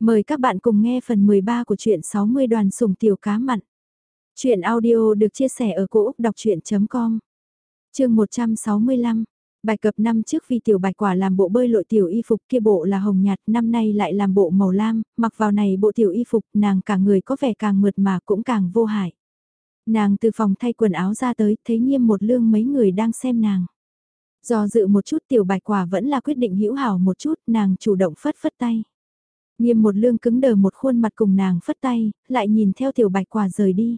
Mời các bạn cùng nghe phần 13 của truyện 60 đoàn sủng tiểu cá mặn. Chuyện audio được chia sẻ ở cỗ đọc chuyện.com Trường 165 Bài cập năm trước vì tiểu bạch quả làm bộ bơi lội tiểu y phục kia bộ là hồng nhạt, năm nay lại làm bộ màu lam, mặc vào này bộ tiểu y phục nàng cả người có vẻ càng mượt mà cũng càng vô hại. Nàng từ phòng thay quần áo ra tới, thấy nghiêm một lương mấy người đang xem nàng. Do dự một chút tiểu bạch quả vẫn là quyết định hữu hảo một chút, nàng chủ động phất phất tay. Nghiêm một lương cứng đờ một khuôn mặt cùng nàng phất tay, lại nhìn theo tiểu bạch quả rời đi.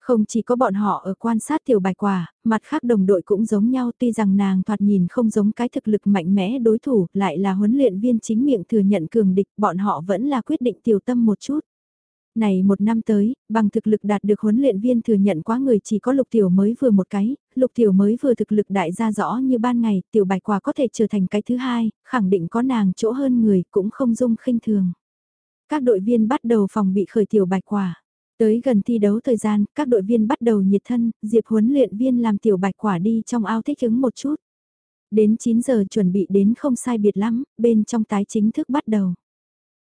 Không chỉ có bọn họ ở quan sát tiểu bạch quả, mặt khác đồng đội cũng giống nhau tuy rằng nàng thoạt nhìn không giống cái thực lực mạnh mẽ đối thủ, lại là huấn luyện viên chính miệng thừa nhận cường địch, bọn họ vẫn là quyết định tiểu tâm một chút. Này một năm tới, bằng thực lực đạt được huấn luyện viên thừa nhận quá người chỉ có lục tiểu mới vừa một cái, lục tiểu mới vừa thực lực đại ra rõ như ban ngày, tiểu bạch quả có thể trở thành cái thứ hai, khẳng định có nàng chỗ hơn người cũng không dung khinh thường. Các đội viên bắt đầu phòng bị khởi tiểu bạch quả. Tới gần thi đấu thời gian, các đội viên bắt đầu nhiệt thân, Diệp huấn luyện viên làm tiểu bạch quả đi trong ao thích ứng một chút. Đến 9 giờ chuẩn bị đến không sai biệt lắm, bên trong tái chính thức bắt đầu.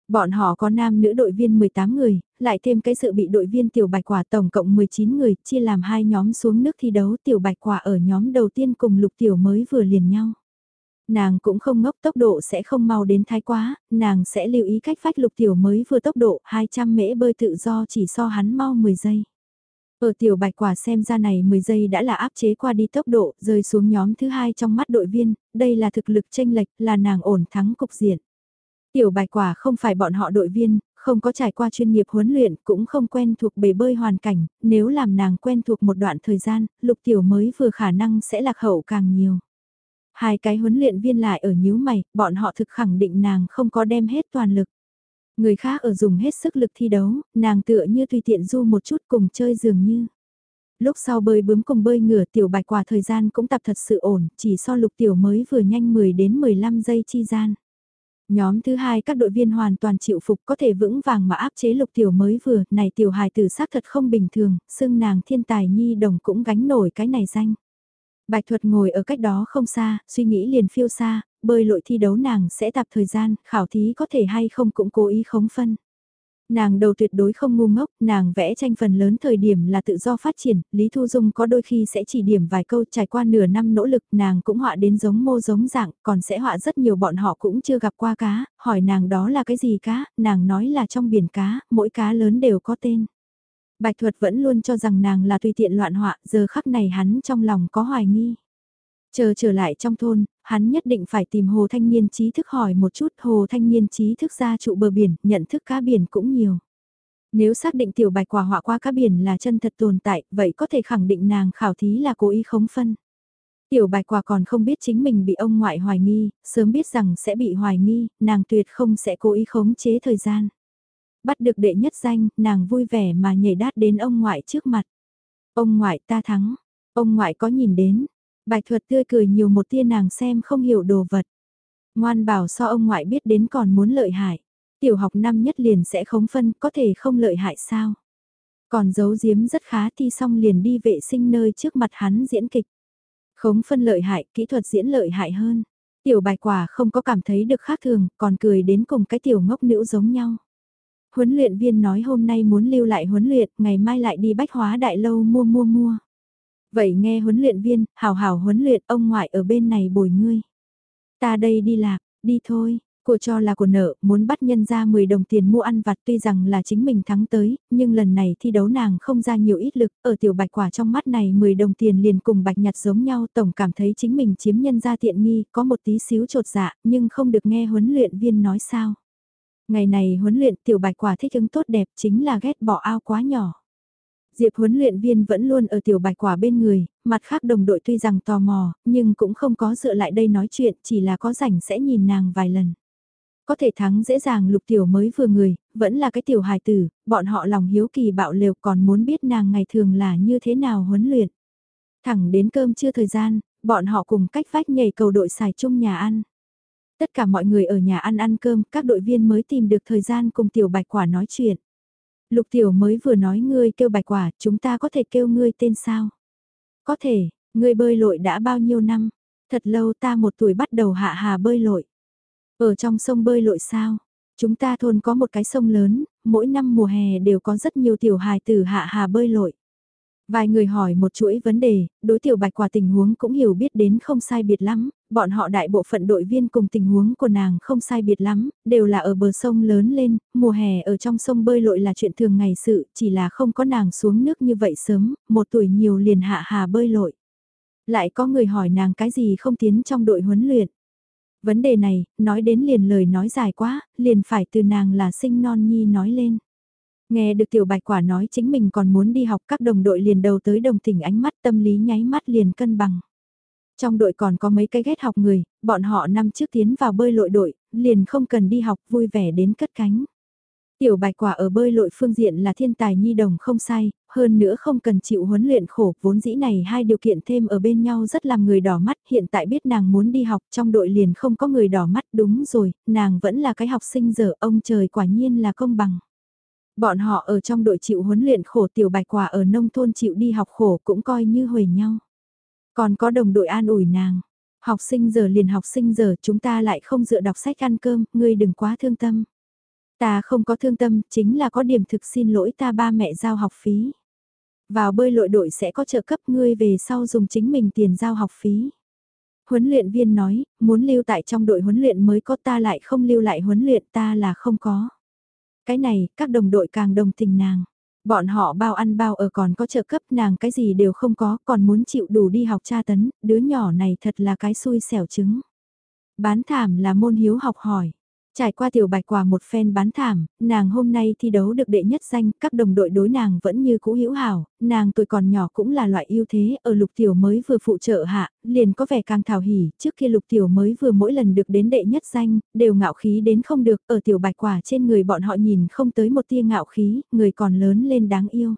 Bọn họ có nam nữ đội viên 18 người, lại thêm cái sự bị đội viên tiểu bạch quả tổng cộng 19 người, chia làm hai nhóm xuống nước thi đấu tiểu bạch quả ở nhóm đầu tiên cùng lục tiểu mới vừa liền nhau. Nàng cũng không ngốc tốc độ sẽ không mau đến thái quá, nàng sẽ lưu ý cách phách lục tiểu mới vừa tốc độ 200 mễ bơi tự do chỉ so hắn mau 10 giây. Ở tiểu bạch quả xem ra này 10 giây đã là áp chế qua đi tốc độ, rơi xuống nhóm thứ hai trong mắt đội viên, đây là thực lực tranh lệch, là nàng ổn thắng cục diện. Tiểu bạch quả không phải bọn họ đội viên, không có trải qua chuyên nghiệp huấn luyện, cũng không quen thuộc bể bơi hoàn cảnh, nếu làm nàng quen thuộc một đoạn thời gian, lục tiểu mới vừa khả năng sẽ lạc hậu càng nhiều. Hai cái huấn luyện viên lại ở nhíu mày, bọn họ thực khẳng định nàng không có đem hết toàn lực. Người khác ở dùng hết sức lực thi đấu, nàng tựa như tùy tiện du một chút cùng chơi dường như. Lúc sau bơi bướm cùng bơi ngửa tiểu bạch quả thời gian cũng tập thật sự ổn, chỉ so lục tiểu mới vừa nhanh 10 đến 15 giây chi gian. Nhóm thứ hai các đội viên hoàn toàn chịu phục có thể vững vàng mà áp chế lục tiểu mới vừa, này tiểu hài tử xác thật không bình thường, xưng nàng thiên tài nhi đồng cũng gánh nổi cái này danh. Bạch thuật ngồi ở cách đó không xa, suy nghĩ liền phiêu xa, bơi lội thi đấu nàng sẽ tạp thời gian, khảo thí có thể hay không cũng cố ý khống phân. Nàng đầu tuyệt đối không ngu ngốc, nàng vẽ tranh phần lớn thời điểm là tự do phát triển, Lý Thu Dung có đôi khi sẽ chỉ điểm vài câu trải qua nửa năm nỗ lực nàng cũng họa đến giống mô giống dạng, còn sẽ họa rất nhiều bọn họ cũng chưa gặp qua cá, hỏi nàng đó là cái gì cá, nàng nói là trong biển cá, mỗi cá lớn đều có tên. Bạch thuật vẫn luôn cho rằng nàng là tùy tiện loạn họa, giờ khắc này hắn trong lòng có hoài nghi. Chờ trở lại trong thôn, hắn nhất định phải tìm hồ thanh niên trí thức hỏi một chút hồ thanh niên trí thức ra trụ bờ biển, nhận thức cá biển cũng nhiều. Nếu xác định tiểu bạch quả họa qua cá biển là chân thật tồn tại, vậy có thể khẳng định nàng khảo thí là cố ý khống phân. Tiểu bạch quả còn không biết chính mình bị ông ngoại hoài nghi, sớm biết rằng sẽ bị hoài nghi, nàng tuyệt không sẽ cố ý khống chế thời gian. Bắt được đệ nhất danh, nàng vui vẻ mà nhảy đát đến ông ngoại trước mặt. Ông ngoại ta thắng, ông ngoại có nhìn đến, Bạch thuật tươi cười nhiều một tia nàng xem không hiểu đồ vật. Ngoan bảo so ông ngoại biết đến còn muốn lợi hại. Tiểu học năm nhất liền sẽ khống phân có thể không lợi hại sao. Còn giấu giếm rất khá thi xong liền đi vệ sinh nơi trước mặt hắn diễn kịch. Khống phân lợi hại, kỹ thuật diễn lợi hại hơn. Tiểu bài quả không có cảm thấy được khác thường, còn cười đến cùng cái tiểu ngốc nữ giống nhau. Huấn luyện viên nói hôm nay muốn lưu lại huấn luyện, ngày mai lại đi bách hóa đại lâu mua mua mua. Vậy nghe huấn luyện viên, hào hào huấn luyện ông ngoại ở bên này bồi ngươi. Ta đây đi lạc, đi thôi, của cho là của nợ, muốn bắt nhân ra 10 đồng tiền mua ăn vặt tuy rằng là chính mình thắng tới, nhưng lần này thi đấu nàng không ra nhiều ít lực, ở tiểu bạch quả trong mắt này 10 đồng tiền liền cùng bạch nhặt giống nhau, tổng cảm thấy chính mình chiếm nhân ra tiện nghi, có một tí xíu trột dạ, nhưng không được nghe huấn luyện viên nói sao. Ngày này huấn luyện tiểu bạch quả thích ứng tốt đẹp chính là ghét bỏ ao quá nhỏ. Diệp huấn luyện viên vẫn luôn ở tiểu bạch quả bên người, mặt khác đồng đội tuy rằng tò mò, nhưng cũng không có dựa lại đây nói chuyện, chỉ là có rảnh sẽ nhìn nàng vài lần. Có thể thắng dễ dàng lục tiểu mới vừa người, vẫn là cái tiểu hài tử, bọn họ lòng hiếu kỳ bạo liều còn muốn biết nàng ngày thường là như thế nào huấn luyện. Thẳng đến cơm chưa thời gian, bọn họ cùng cách vách nhảy cầu đội xài chung nhà ăn. Tất cả mọi người ở nhà ăn ăn cơm, các đội viên mới tìm được thời gian cùng tiểu bạch quả nói chuyện. Lục tiểu mới vừa nói ngươi kêu bạch quả, chúng ta có thể kêu ngươi tên sao? Có thể, ngươi bơi lội đã bao nhiêu năm? Thật lâu ta một tuổi bắt đầu hạ hà bơi lội. Ở trong sông bơi lội sao? Chúng ta thôn có một cái sông lớn, mỗi năm mùa hè đều có rất nhiều tiểu hài tử hạ hà bơi lội. Vài người hỏi một chuỗi vấn đề, đối tiểu bạch quả tình huống cũng hiểu biết đến không sai biệt lắm, bọn họ đại bộ phận đội viên cùng tình huống của nàng không sai biệt lắm, đều là ở bờ sông lớn lên, mùa hè ở trong sông bơi lội là chuyện thường ngày sự, chỉ là không có nàng xuống nước như vậy sớm, một tuổi nhiều liền hạ hà bơi lội. Lại có người hỏi nàng cái gì không tiến trong đội huấn luyện. Vấn đề này, nói đến liền lời nói dài quá, liền phải từ nàng là sinh non nhi nói lên. Nghe được tiểu bạch quả nói chính mình còn muốn đi học các đồng đội liền đầu tới đồng tình ánh mắt tâm lý nháy mắt liền cân bằng. Trong đội còn có mấy cái ghét học người, bọn họ năm trước tiến vào bơi lội đội, liền không cần đi học vui vẻ đến cất cánh. Tiểu bạch quả ở bơi lội phương diện là thiên tài nhi đồng không sai, hơn nữa không cần chịu huấn luyện khổ, vốn dĩ này hai điều kiện thêm ở bên nhau rất làm người đỏ mắt, hiện tại biết nàng muốn đi học trong đội liền không có người đỏ mắt, đúng rồi, nàng vẫn là cái học sinh giờ, ông trời quả nhiên là công bằng. Bọn họ ở trong đội chịu huấn luyện khổ tiểu bạch quả ở nông thôn chịu đi học khổ cũng coi như huề nhau. Còn có đồng đội an ủi nàng, học sinh giờ liền học sinh giờ chúng ta lại không dựa đọc sách ăn cơm, ngươi đừng quá thương tâm. Ta không có thương tâm, chính là có điểm thực xin lỗi ta ba mẹ giao học phí. Vào bơi lội đội sẽ có trợ cấp ngươi về sau dùng chính mình tiền giao học phí. Huấn luyện viên nói, muốn lưu tại trong đội huấn luyện mới có ta lại không lưu lại huấn luyện ta là không có. Cái này, các đồng đội càng đồng tình nàng. Bọn họ bao ăn bao ở còn có trợ cấp nàng cái gì đều không có, còn muốn chịu đủ đi học tra tấn, đứa nhỏ này thật là cái xui xẻo trứng. Bán thảm là môn hiếu học hỏi. Trải qua tiểu bạch quả một phen bán thảm, nàng hôm nay thi đấu được đệ nhất danh, các đồng đội đối nàng vẫn như cũ hữu hảo, nàng tuổi còn nhỏ cũng là loại ưu thế, ở lục tiểu mới vừa phụ trợ hạ, liền có vẻ càng thảo hỉ, trước kia lục tiểu mới vừa mỗi lần được đến đệ nhất danh, đều ngạo khí đến không được, ở tiểu bạch quả trên người bọn họ nhìn không tới một tia ngạo khí, người còn lớn lên đáng yêu.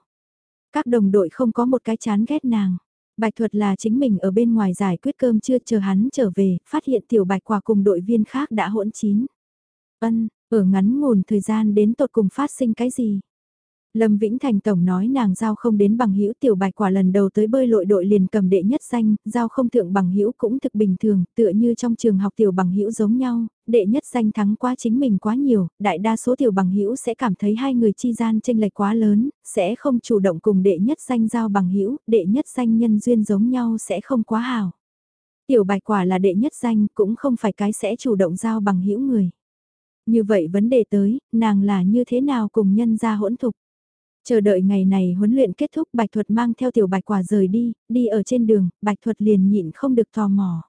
Các đồng đội không có một cái chán ghét nàng. Bạch thuật là chính mình ở bên ngoài giải quyết cơm chưa chờ hắn trở về, phát hiện tiểu bạch quả cùng đội viên khác đã hỗn chín. Ân, ở ngắn ngủn thời gian đến tột cùng phát sinh cái gì? Lâm Vĩnh Thành Tổng nói nàng giao không đến bằng hữu tiểu bạch quả lần đầu tới bơi lội đội liền cầm đệ nhất danh, giao không thượng bằng hữu cũng thực bình thường, tựa như trong trường học tiểu bằng hữu giống nhau, đệ nhất danh thắng quá chính mình quá nhiều, đại đa số tiểu bằng hữu sẽ cảm thấy hai người chi gian tranh lệch quá lớn, sẽ không chủ động cùng đệ nhất danh giao bằng hữu, đệ nhất danh nhân duyên giống nhau sẽ không quá hào. Tiểu bạch quả là đệ nhất danh cũng không phải cái sẽ chủ động giao bằng hữu người. Như vậy vấn đề tới, nàng là như thế nào cùng nhân ra hỗn thục. Chờ đợi ngày này huấn luyện kết thúc Bạch Thuật mang theo tiểu Bạch Quả rời đi, đi ở trên đường, Bạch Thuật liền nhịn không được tò mò.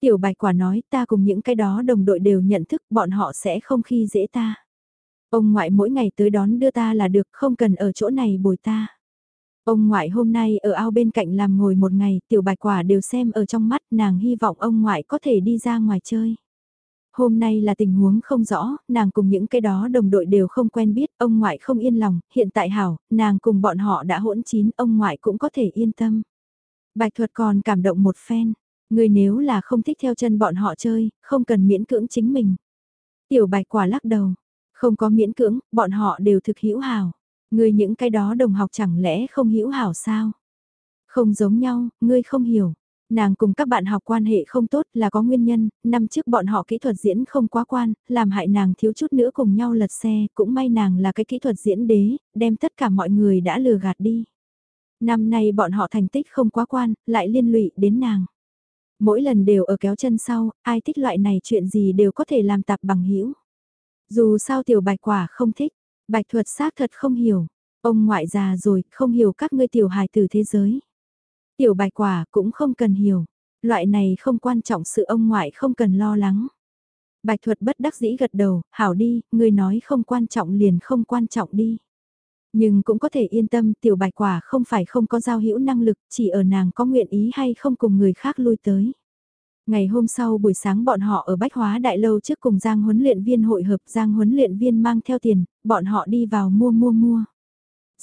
Tiểu Bạch Quả nói ta cùng những cái đó đồng đội đều nhận thức bọn họ sẽ không khi dễ ta. Ông ngoại mỗi ngày tới đón đưa ta là được không cần ở chỗ này bồi ta. Ông ngoại hôm nay ở ao bên cạnh làm ngồi một ngày, tiểu bạch quả đều xem ở trong mắt nàng hy vọng ông ngoại có thể đi ra ngoài chơi. Hôm nay là tình huống không rõ, nàng cùng những cái đó đồng đội đều không quen biết, ông ngoại không yên lòng, hiện tại hảo, nàng cùng bọn họ đã hỗn chín, ông ngoại cũng có thể yên tâm. Bạch thuật còn cảm động một phen, người nếu là không thích theo chân bọn họ chơi, không cần miễn cưỡng chính mình. Tiểu bạch quả lắc đầu, không có miễn cưỡng, bọn họ đều thực hữu hảo. Người những cái đó đồng học chẳng lẽ không hữu hảo sao? Không giống nhau, ngươi không hiểu. Nàng cùng các bạn học quan hệ không tốt là có nguyên nhân, năm trước bọn họ kỹ thuật diễn không quá quan, làm hại nàng thiếu chút nữa cùng nhau lật xe, cũng may nàng là cái kỹ thuật diễn đế, đem tất cả mọi người đã lừa gạt đi. Năm nay bọn họ thành tích không quá quan, lại liên lụy đến nàng. Mỗi lần đều ở kéo chân sau, ai thích loại này chuyện gì đều có thể làm tạp bằng hữu Dù sao tiểu bạch quả không thích, bạch thuật xác thật không hiểu. Ông ngoại già rồi, không hiểu các ngươi tiểu hài từ thế giới. Tiểu bạch quả cũng không cần hiểu. Loại này không quan trọng sự ông ngoại không cần lo lắng. Bạch thuật bất đắc dĩ gật đầu, hảo đi, người nói không quan trọng liền không quan trọng đi. Nhưng cũng có thể yên tâm tiểu bạch quả không phải không có giao hữu năng lực, chỉ ở nàng có nguyện ý hay không cùng người khác lui tới. Ngày hôm sau buổi sáng bọn họ ở Bách Hóa Đại Lâu trước cùng Giang huấn luyện viên hội hợp Giang huấn luyện viên mang theo tiền, bọn họ đi vào mua mua mua.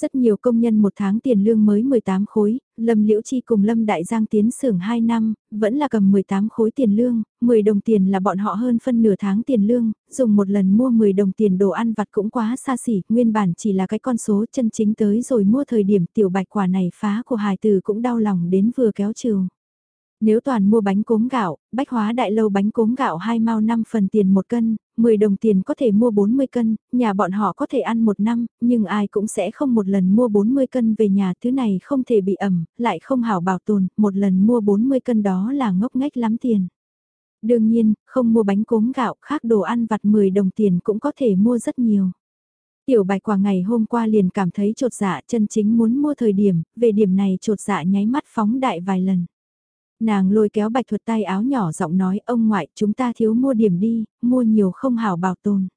Rất nhiều công nhân một tháng tiền lương mới 18 khối, Lâm Liễu Chi cùng Lâm Đại Giang tiến xưởng 2 năm, vẫn là cầm 18 khối tiền lương, 10 đồng tiền là bọn họ hơn phân nửa tháng tiền lương, dùng một lần mua 10 đồng tiền đồ ăn vặt cũng quá xa xỉ, nguyên bản chỉ là cái con số chân chính tới rồi mua thời điểm tiểu bạch quả này phá của hài tử cũng đau lòng đến vừa kéo trường. Nếu toàn mua bánh cốm gạo, bách hóa đại lâu bánh cốm gạo 2 mao 5 phần tiền một cân, 10 đồng tiền có thể mua 40 cân, nhà bọn họ có thể ăn một năm, nhưng ai cũng sẽ không một lần mua 40 cân về nhà, thứ này không thể bị ẩm, lại không hảo bảo tồn, một lần mua 40 cân đó là ngốc nghếch lắm tiền. Đương nhiên, không mua bánh cốm gạo, khác đồ ăn vặt 10 đồng tiền cũng có thể mua rất nhiều. Tiểu bạch quả ngày hôm qua liền cảm thấy trột dạ chân chính muốn mua thời điểm, về điểm này trột dạ nháy mắt phóng đại vài lần. Nàng lôi kéo bạch thuật tay áo nhỏ giọng nói ông ngoại chúng ta thiếu mua điểm đi, mua nhiều không hảo bảo tồn.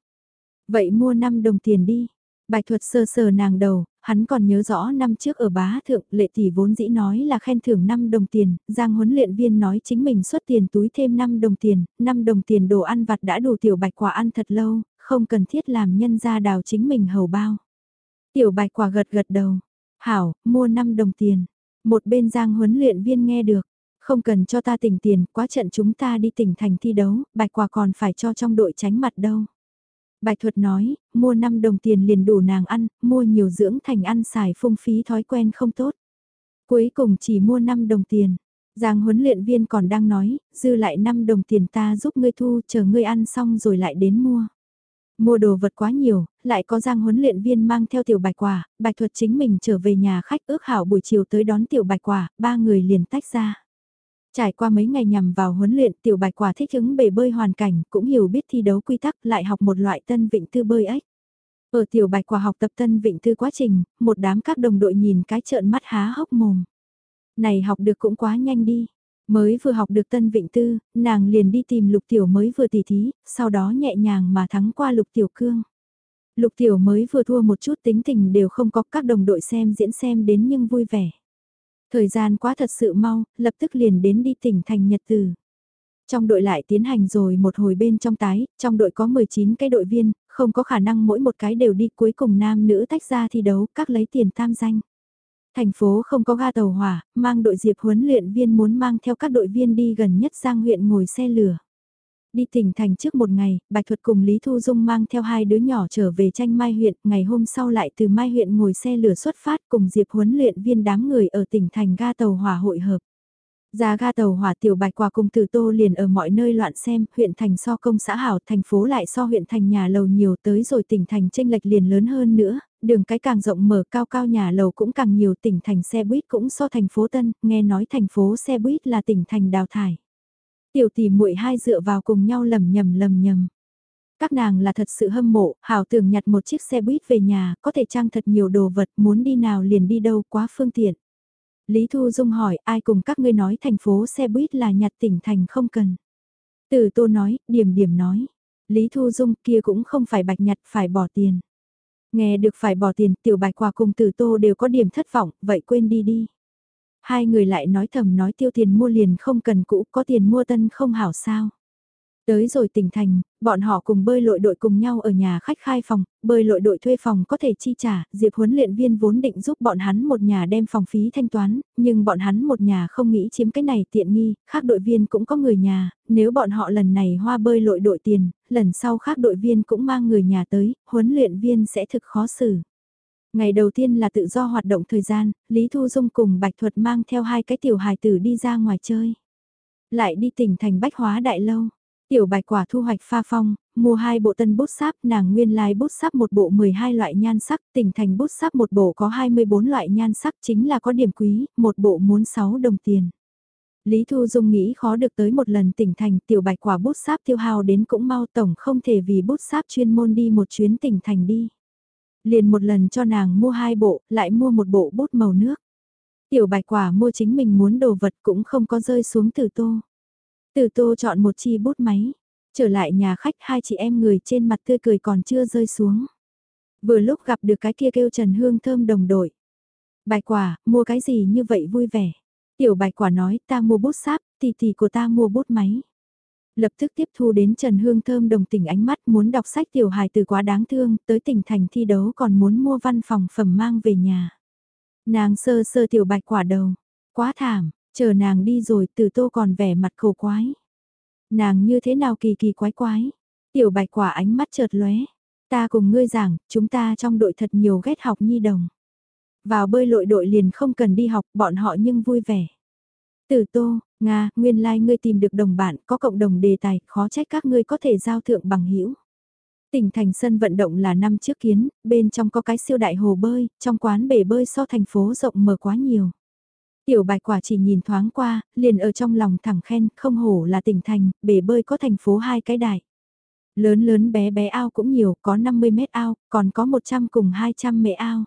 Vậy mua 5 đồng tiền đi. Bạch thuật sơ sờ nàng đầu, hắn còn nhớ rõ năm trước ở bá thượng lệ tỷ vốn dĩ nói là khen thưởng 5 đồng tiền, giang huấn luyện viên nói chính mình xuất tiền túi thêm 5 đồng tiền, 5 đồng tiền đồ ăn vặt đã đủ tiểu bạch quả ăn thật lâu, không cần thiết làm nhân ra đào chính mình hầu bao. Tiểu bạch quả gật gật đầu, hảo, mua 5 đồng tiền. Một bên giang huấn luyện viên nghe được, không cần cho ta tỉnh tiền, quá trận chúng ta đi tỉnh thành thi đấu, bạch quả còn phải cho trong đội tránh mặt đâu. Bạch thuật nói, mua 5 đồng tiền liền đủ nàng ăn, mua nhiều dưỡng thành ăn xài phung phí thói quen không tốt. Cuối cùng chỉ mua 5 đồng tiền. Giang huấn luyện viên còn đang nói, dư lại 5 đồng tiền ta giúp ngươi thu, chờ ngươi ăn xong rồi lại đến mua. Mua đồ vật quá nhiều, lại có giang huấn luyện viên mang theo tiểu bạch quả, bạch thuật chính mình trở về nhà khách ước hảo buổi chiều tới đón tiểu bạch quả, ba người liền tách ra. Trải qua mấy ngày nhằm vào huấn luyện tiểu bạch quả thích ứng bể bơi hoàn cảnh, cũng hiểu biết thi đấu quy tắc, lại học một loại tân vịnh tư bơi ếch. Ở tiểu bạch quả học tập tân vịnh tư quá trình, một đám các đồng đội nhìn cái trợn mắt há hốc mồm. Này học được cũng quá nhanh đi. Mới vừa học được tân vịnh tư, nàng liền đi tìm lục tiểu mới vừa tỉ thí, sau đó nhẹ nhàng mà thắng qua lục tiểu cương. Lục tiểu mới vừa thua một chút tính tình đều không có các đồng đội xem diễn xem đến nhưng vui vẻ. Thời gian quá thật sự mau, lập tức liền đến đi tỉnh thành Nhật Từ. Trong đội lại tiến hành rồi một hồi bên trong tái, trong đội có 19 cái đội viên, không có khả năng mỗi một cái đều đi cuối cùng nam nữ tách ra thi đấu, các lấy tiền tam danh. Thành phố không có ga tàu hỏa, mang đội diệp huấn luyện viên muốn mang theo các đội viên đi gần nhất Giang huyện ngồi xe lửa. Đi tỉnh thành trước một ngày, Bạch Thuật cùng Lý Thu Dung mang theo hai đứa nhỏ trở về tranh Mai huyện, ngày hôm sau lại từ Mai huyện ngồi xe lửa xuất phát cùng Diệp huấn luyện viên đám người ở tỉnh thành ga tàu hỏa hội hợp. Ra ga tàu hỏa tiểu bạch quả cùng từ tô liền ở mọi nơi loạn xem, huyện thành so công xã hảo, thành phố lại so huyện thành nhà lầu nhiều tới rồi tỉnh thành tranh lệch liền lớn hơn nữa, đường cái càng rộng mở cao cao nhà lầu cũng càng nhiều tỉnh thành xe buýt cũng so thành phố Tân, nghe nói thành phố xe buýt là tỉnh thành đào thải. Tiểu tỷ muội hai dựa vào cùng nhau lầm nhầm lầm nhầm. Các nàng là thật sự hâm mộ, hảo tưởng nhặt một chiếc xe buýt về nhà, có thể trang thật nhiều đồ vật, muốn đi nào liền đi đâu quá phương tiện. Lý Thu Dung hỏi ai cùng các ngươi nói thành phố xe buýt là nhặt tỉnh thành không cần. Từ tô nói, điểm điểm nói. Lý Thu Dung kia cũng không phải bạch nhặt phải bỏ tiền. Nghe được phải bỏ tiền tiểu bạch quà cùng từ tô đều có điểm thất vọng, vậy quên đi đi. Hai người lại nói thầm nói tiêu tiền mua liền không cần cũ, có tiền mua tân không hảo sao. Tới rồi tỉnh thành, bọn họ cùng bơi lội đội cùng nhau ở nhà khách khai phòng, bơi lội đội thuê phòng có thể chi trả, Diệp huấn luyện viên vốn định giúp bọn hắn một nhà đem phòng phí thanh toán, nhưng bọn hắn một nhà không nghĩ chiếm cái này tiện nghi, khác đội viên cũng có người nhà, nếu bọn họ lần này hoa bơi lội đội tiền, lần sau khác đội viên cũng mang người nhà tới, huấn luyện viên sẽ thực khó xử. Ngày đầu tiên là tự do hoạt động thời gian, Lý Thu Dung cùng Bạch Thuật mang theo hai cái tiểu hài tử đi ra ngoài chơi. Lại đi tỉnh thành Bách Hóa Đại Lâu. Tiểu bạch quả thu hoạch pha phong, mua hai bộ tân bút sáp, nàng nguyên lai like bút sáp một bộ 12 loại nhan sắc, tỉnh thành bút sáp một bộ có 24 loại nhan sắc chính là có điểm quý, một bộ muốn 6 đồng tiền. Lý Thu Dung nghĩ khó được tới một lần tỉnh thành tiểu bạch quả bút sáp tiêu hao đến cũng mau tổng không thể vì bút sáp chuyên môn đi một chuyến tỉnh thành đi. Liền một lần cho nàng mua hai bộ, lại mua một bộ bút màu nước. Tiểu bạch quả mua chính mình muốn đồ vật cũng không có rơi xuống từ tô. Từ tô chọn một chi bút máy. Trở lại nhà khách hai chị em người trên mặt tươi cười còn chưa rơi xuống. Vừa lúc gặp được cái kia kêu Trần Hương thơm đồng đội. Bạch quả, mua cái gì như vậy vui vẻ. Tiểu bạch quả nói ta mua bút sáp, tỷ tỷ của ta mua bút máy. Lập tức tiếp thu đến Trần Hương thơm đồng tình ánh mắt muốn đọc sách tiểu hài từ quá đáng thương, tới tỉnh thành thi đấu còn muốn mua văn phòng phẩm mang về nhà. Nàng sơ sơ tiểu bạch quả đầu, quá thảm, Chờ nàng đi rồi từ tô còn vẻ mặt khổ quái. Nàng như thế nào kỳ kỳ quái quái. Tiểu bạch quả ánh mắt chợt lóe. Ta cùng ngươi giảng, chúng ta trong đội thật nhiều ghét học nhi đồng. Vào bơi lội đội liền không cần đi học bọn họ nhưng vui vẻ. Từ Tô, Nga, nguyên lai like ngươi tìm được đồng bạn, có cộng đồng đề tài, khó trách các ngươi có thể giao thượng bằng hữu. Tỉnh thành sân vận động là năm trước kiến, bên trong có cái siêu đại hồ bơi, trong quán bể bơi so thành phố rộng mở quá nhiều. Tiểu bạch quả chỉ nhìn thoáng qua, liền ở trong lòng thẳng khen, không hổ là tỉnh thành, bể bơi có thành phố hai cái đại. Lớn lớn bé bé ao cũng nhiều, có 50 mét ao, còn có 100 cùng 200 mẹ ao.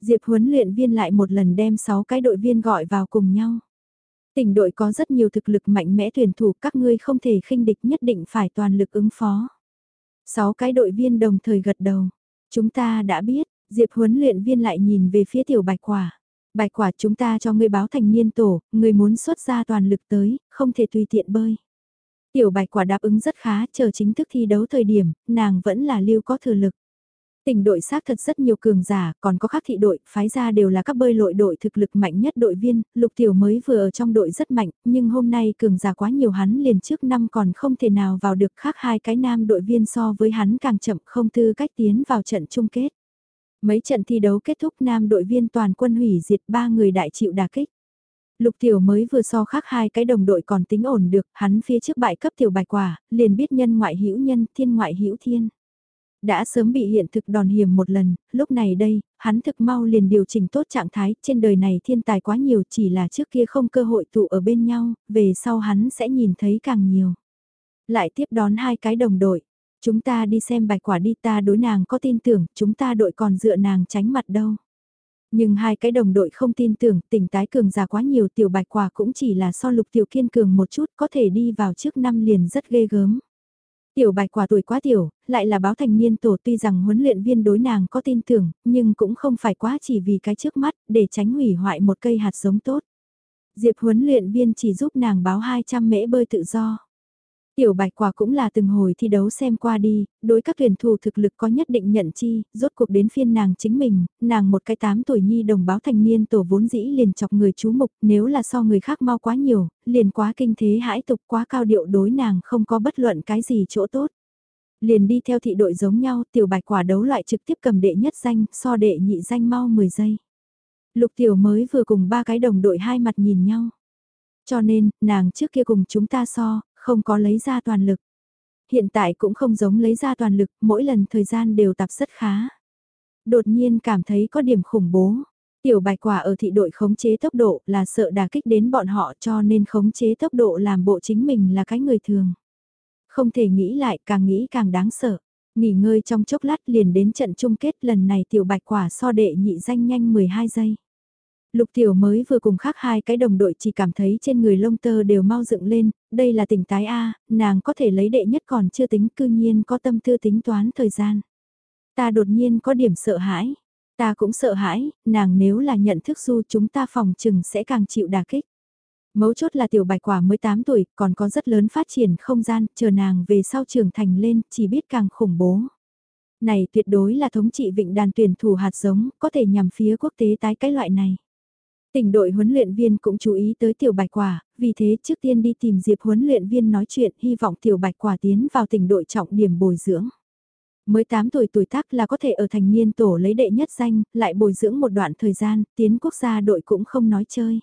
Diệp huấn luyện viên lại một lần đem 6 cái đội viên gọi vào cùng nhau. Tỉnh đội có rất nhiều thực lực mạnh mẽ tuyển thủ các ngươi không thể khinh địch nhất định phải toàn lực ứng phó. sáu cái đội viên đồng thời gật đầu. Chúng ta đã biết, Diệp huấn luyện viên lại nhìn về phía tiểu bạch quả. Bạch quả chúng ta cho ngươi báo thành niên tổ, ngươi muốn xuất ra toàn lực tới, không thể tùy tiện bơi. Tiểu bạch quả đáp ứng rất khá, chờ chính thức thi đấu thời điểm, nàng vẫn là lưu có thừa lực. Tỉnh đội xác thật rất nhiều cường giả, còn có khác thị đội, phái ra đều là các bơi lội đội thực lực mạnh nhất đội viên, lục tiểu mới vừa ở trong đội rất mạnh, nhưng hôm nay cường giả quá nhiều hắn liền trước năm còn không thể nào vào được khác hai cái nam đội viên so với hắn càng chậm không tư cách tiến vào trận chung kết. Mấy trận thi đấu kết thúc nam đội viên toàn quân hủy diệt ba người đại chịu đả kích. Lục tiểu mới vừa so khác hai cái đồng đội còn tính ổn được, hắn phía trước bại cấp tiểu bạch quả, liền biết nhân ngoại hữu nhân, thiên ngoại hữu thiên. Đã sớm bị hiện thực đòn hiểm một lần, lúc này đây, hắn thực mau liền điều chỉnh tốt trạng thái, trên đời này thiên tài quá nhiều chỉ là trước kia không cơ hội tụ ở bên nhau, về sau hắn sẽ nhìn thấy càng nhiều. Lại tiếp đón hai cái đồng đội, chúng ta đi xem bạch quả đi ta đối nàng có tin tưởng, chúng ta đội còn dựa nàng tránh mặt đâu. Nhưng hai cái đồng đội không tin tưởng tỉnh tái cường già quá nhiều tiểu bạch quả cũng chỉ là so lục tiểu kiên cường một chút có thể đi vào trước năm liền rất ghê gớm. Tiểu bạch quả tuổi quá tiểu, lại là báo thành niên tổ tuy rằng huấn luyện viên đối nàng có tin tưởng, nhưng cũng không phải quá chỉ vì cái trước mắt, để tránh hủy hoại một cây hạt giống tốt. Diệp huấn luyện viên chỉ giúp nàng báo 200 mễ bơi tự do. Tiểu bạch quả cũng là từng hồi thi đấu xem qua đi, đối các tuyển thủ thực lực có nhất định nhận chi, rốt cuộc đến phiên nàng chính mình, nàng một cái tám tuổi nhi đồng báo thành niên tổ vốn dĩ liền chọc người chú mục, nếu là so người khác mau quá nhiều, liền quá kinh thế hãi tục quá cao điệu đối nàng không có bất luận cái gì chỗ tốt. Liền đi theo thị đội giống nhau, tiểu bạch quả đấu loại trực tiếp cầm đệ nhất danh, so đệ nhị danh mau 10 giây. Lục tiểu mới vừa cùng ba cái đồng đội hai mặt nhìn nhau. Cho nên, nàng trước kia cùng chúng ta so, không có lấy ra toàn lực. Hiện tại cũng không giống lấy ra toàn lực, mỗi lần thời gian đều tập rất khá. Đột nhiên cảm thấy có điểm khủng bố. Tiểu bạch quả ở thị đội khống chế tốc độ là sợ đả kích đến bọn họ cho nên khống chế tốc độ làm bộ chính mình là cái người thường. Không thể nghĩ lại càng nghĩ càng đáng sợ. Nghỉ ngơi trong chốc lát liền đến trận chung kết lần này tiểu bạch quả so đệ nhị danh nhanh 12 giây. Lục Tiểu mới vừa cùng khác hai cái đồng đội chỉ cảm thấy trên người lông tơ đều mau dựng lên, đây là tỉnh tái A, nàng có thể lấy đệ nhất còn chưa tính cư nhiên có tâm tư tính toán thời gian. Ta đột nhiên có điểm sợ hãi, ta cũng sợ hãi, nàng nếu là nhận thức du chúng ta phòng chừng sẽ càng chịu đả kích. Mấu chốt là tiểu bạch quả mới 8 tuổi, còn có rất lớn phát triển không gian, chờ nàng về sau trưởng thành lên, chỉ biết càng khủng bố. Này tuyệt đối là thống trị vịnh đàn tuyển thủ hạt giống, có thể nhằm phía quốc tế tái cái loại này. Tỉnh đội huấn luyện viên cũng chú ý tới tiểu bạch quả, vì thế trước tiên đi tìm Diệp huấn luyện viên nói chuyện hy vọng tiểu bạch quả tiến vào tỉnh đội trọng điểm bồi dưỡng. Mới 8 tuổi tuổi tác là có thể ở thành niên tổ lấy đệ nhất danh, lại bồi dưỡng một đoạn thời gian, tiến quốc gia đội cũng không nói chơi.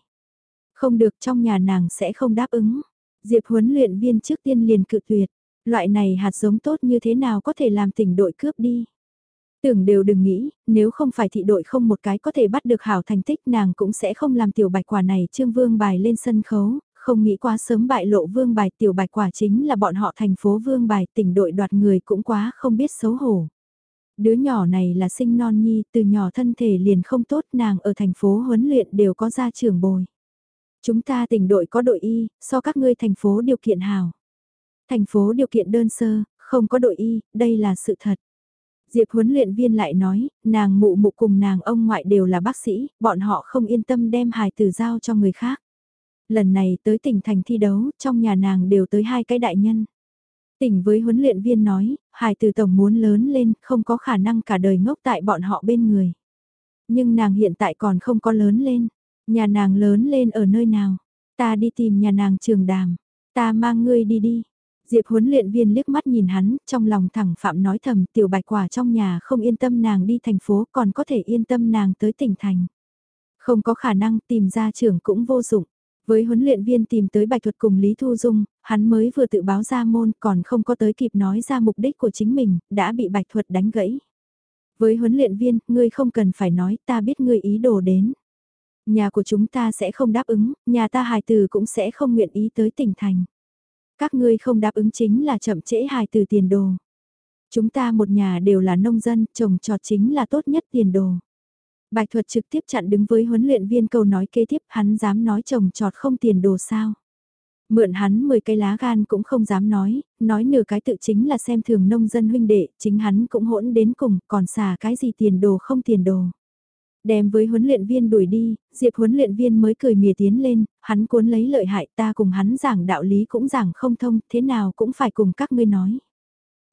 Không được trong nhà nàng sẽ không đáp ứng. Diệp huấn luyện viên trước tiên liền cự tuyệt, loại này hạt giống tốt như thế nào có thể làm tỉnh đội cướp đi. Tưởng đều đừng nghĩ, nếu không phải thị đội không một cái có thể bắt được hảo thành tích nàng cũng sẽ không làm tiểu bạch quả này trương vương bài lên sân khấu, không nghĩ quá sớm bại lộ vương bài tiểu bạch quả chính là bọn họ thành phố vương bài tỉnh đội đoạt người cũng quá không biết xấu hổ. Đứa nhỏ này là sinh non nhi, từ nhỏ thân thể liền không tốt nàng ở thành phố huấn luyện đều có ra trưởng bồi. Chúng ta tỉnh đội có đội y, so các ngươi thành phố điều kiện hảo. Thành phố điều kiện đơn sơ, không có đội y, đây là sự thật. Diệp huấn luyện viên lại nói, nàng mụ mụ cùng nàng ông ngoại đều là bác sĩ, bọn họ không yên tâm đem hài tử giao cho người khác. Lần này tới tỉnh thành thi đấu, trong nhà nàng đều tới hai cái đại nhân. Tỉnh với huấn luyện viên nói, hài tử tổng muốn lớn lên, không có khả năng cả đời ngốc tại bọn họ bên người. Nhưng nàng hiện tại còn không có lớn lên. Nhà nàng lớn lên ở nơi nào? Ta đi tìm nhà nàng trường đàm. Ta mang ngươi đi đi. Diệp huấn luyện viên liếc mắt nhìn hắn, trong lòng thẳng phạm nói thầm tiểu bạch quả trong nhà không yên tâm nàng đi thành phố còn có thể yên tâm nàng tới tỉnh thành. Không có khả năng tìm ra trưởng cũng vô dụng. Với huấn luyện viên tìm tới Bạch Thuật cùng Lý Thu Dung, hắn mới vừa tự báo ra môn còn không có tới kịp nói ra mục đích của chính mình, đã bị Bạch Thuật đánh gãy. Với huấn luyện viên, ngươi không cần phải nói, ta biết ngươi ý đồ đến. Nhà của chúng ta sẽ không đáp ứng, nhà ta hài từ cũng sẽ không nguyện ý tới tỉnh thành. Các ngươi không đáp ứng chính là chậm trễ hài từ tiền đồ. Chúng ta một nhà đều là nông dân, trồng trọt chính là tốt nhất tiền đồ. Bạch thuật trực tiếp chặn đứng với huấn luyện viên câu nói kế tiếp hắn dám nói trồng trọt không tiền đồ sao. Mượn hắn 10 cây lá gan cũng không dám nói, nói nửa cái tự chính là xem thường nông dân huynh đệ, chính hắn cũng hỗn đến cùng, còn xả cái gì tiền đồ không tiền đồ. Đem với huấn luyện viên đuổi đi, Diệp huấn luyện viên mới cười mỉa tiến lên, hắn cuốn lấy lợi hại ta cùng hắn giảng đạo lý cũng giảng không thông, thế nào cũng phải cùng các ngươi nói.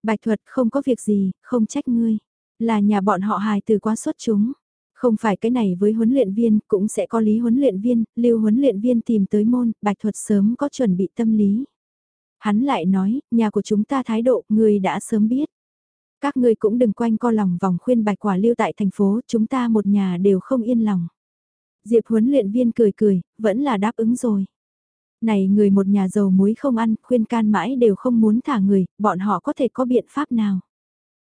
Bạch thuật không có việc gì, không trách ngươi. Là nhà bọn họ hài từ quá xuất chúng. Không phải cái này với huấn luyện viên, cũng sẽ có lý huấn luyện viên, lưu huấn luyện viên tìm tới môn, bạch thuật sớm có chuẩn bị tâm lý. Hắn lại nói, nhà của chúng ta thái độ, ngươi đã sớm biết. Các ngươi cũng đừng quanh co lòng vòng khuyên bạch quả lưu tại thành phố, chúng ta một nhà đều không yên lòng. Diệp huấn luyện viên cười cười, vẫn là đáp ứng rồi. Này người một nhà giàu muối không ăn, khuyên can mãi đều không muốn thả người, bọn họ có thể có biện pháp nào.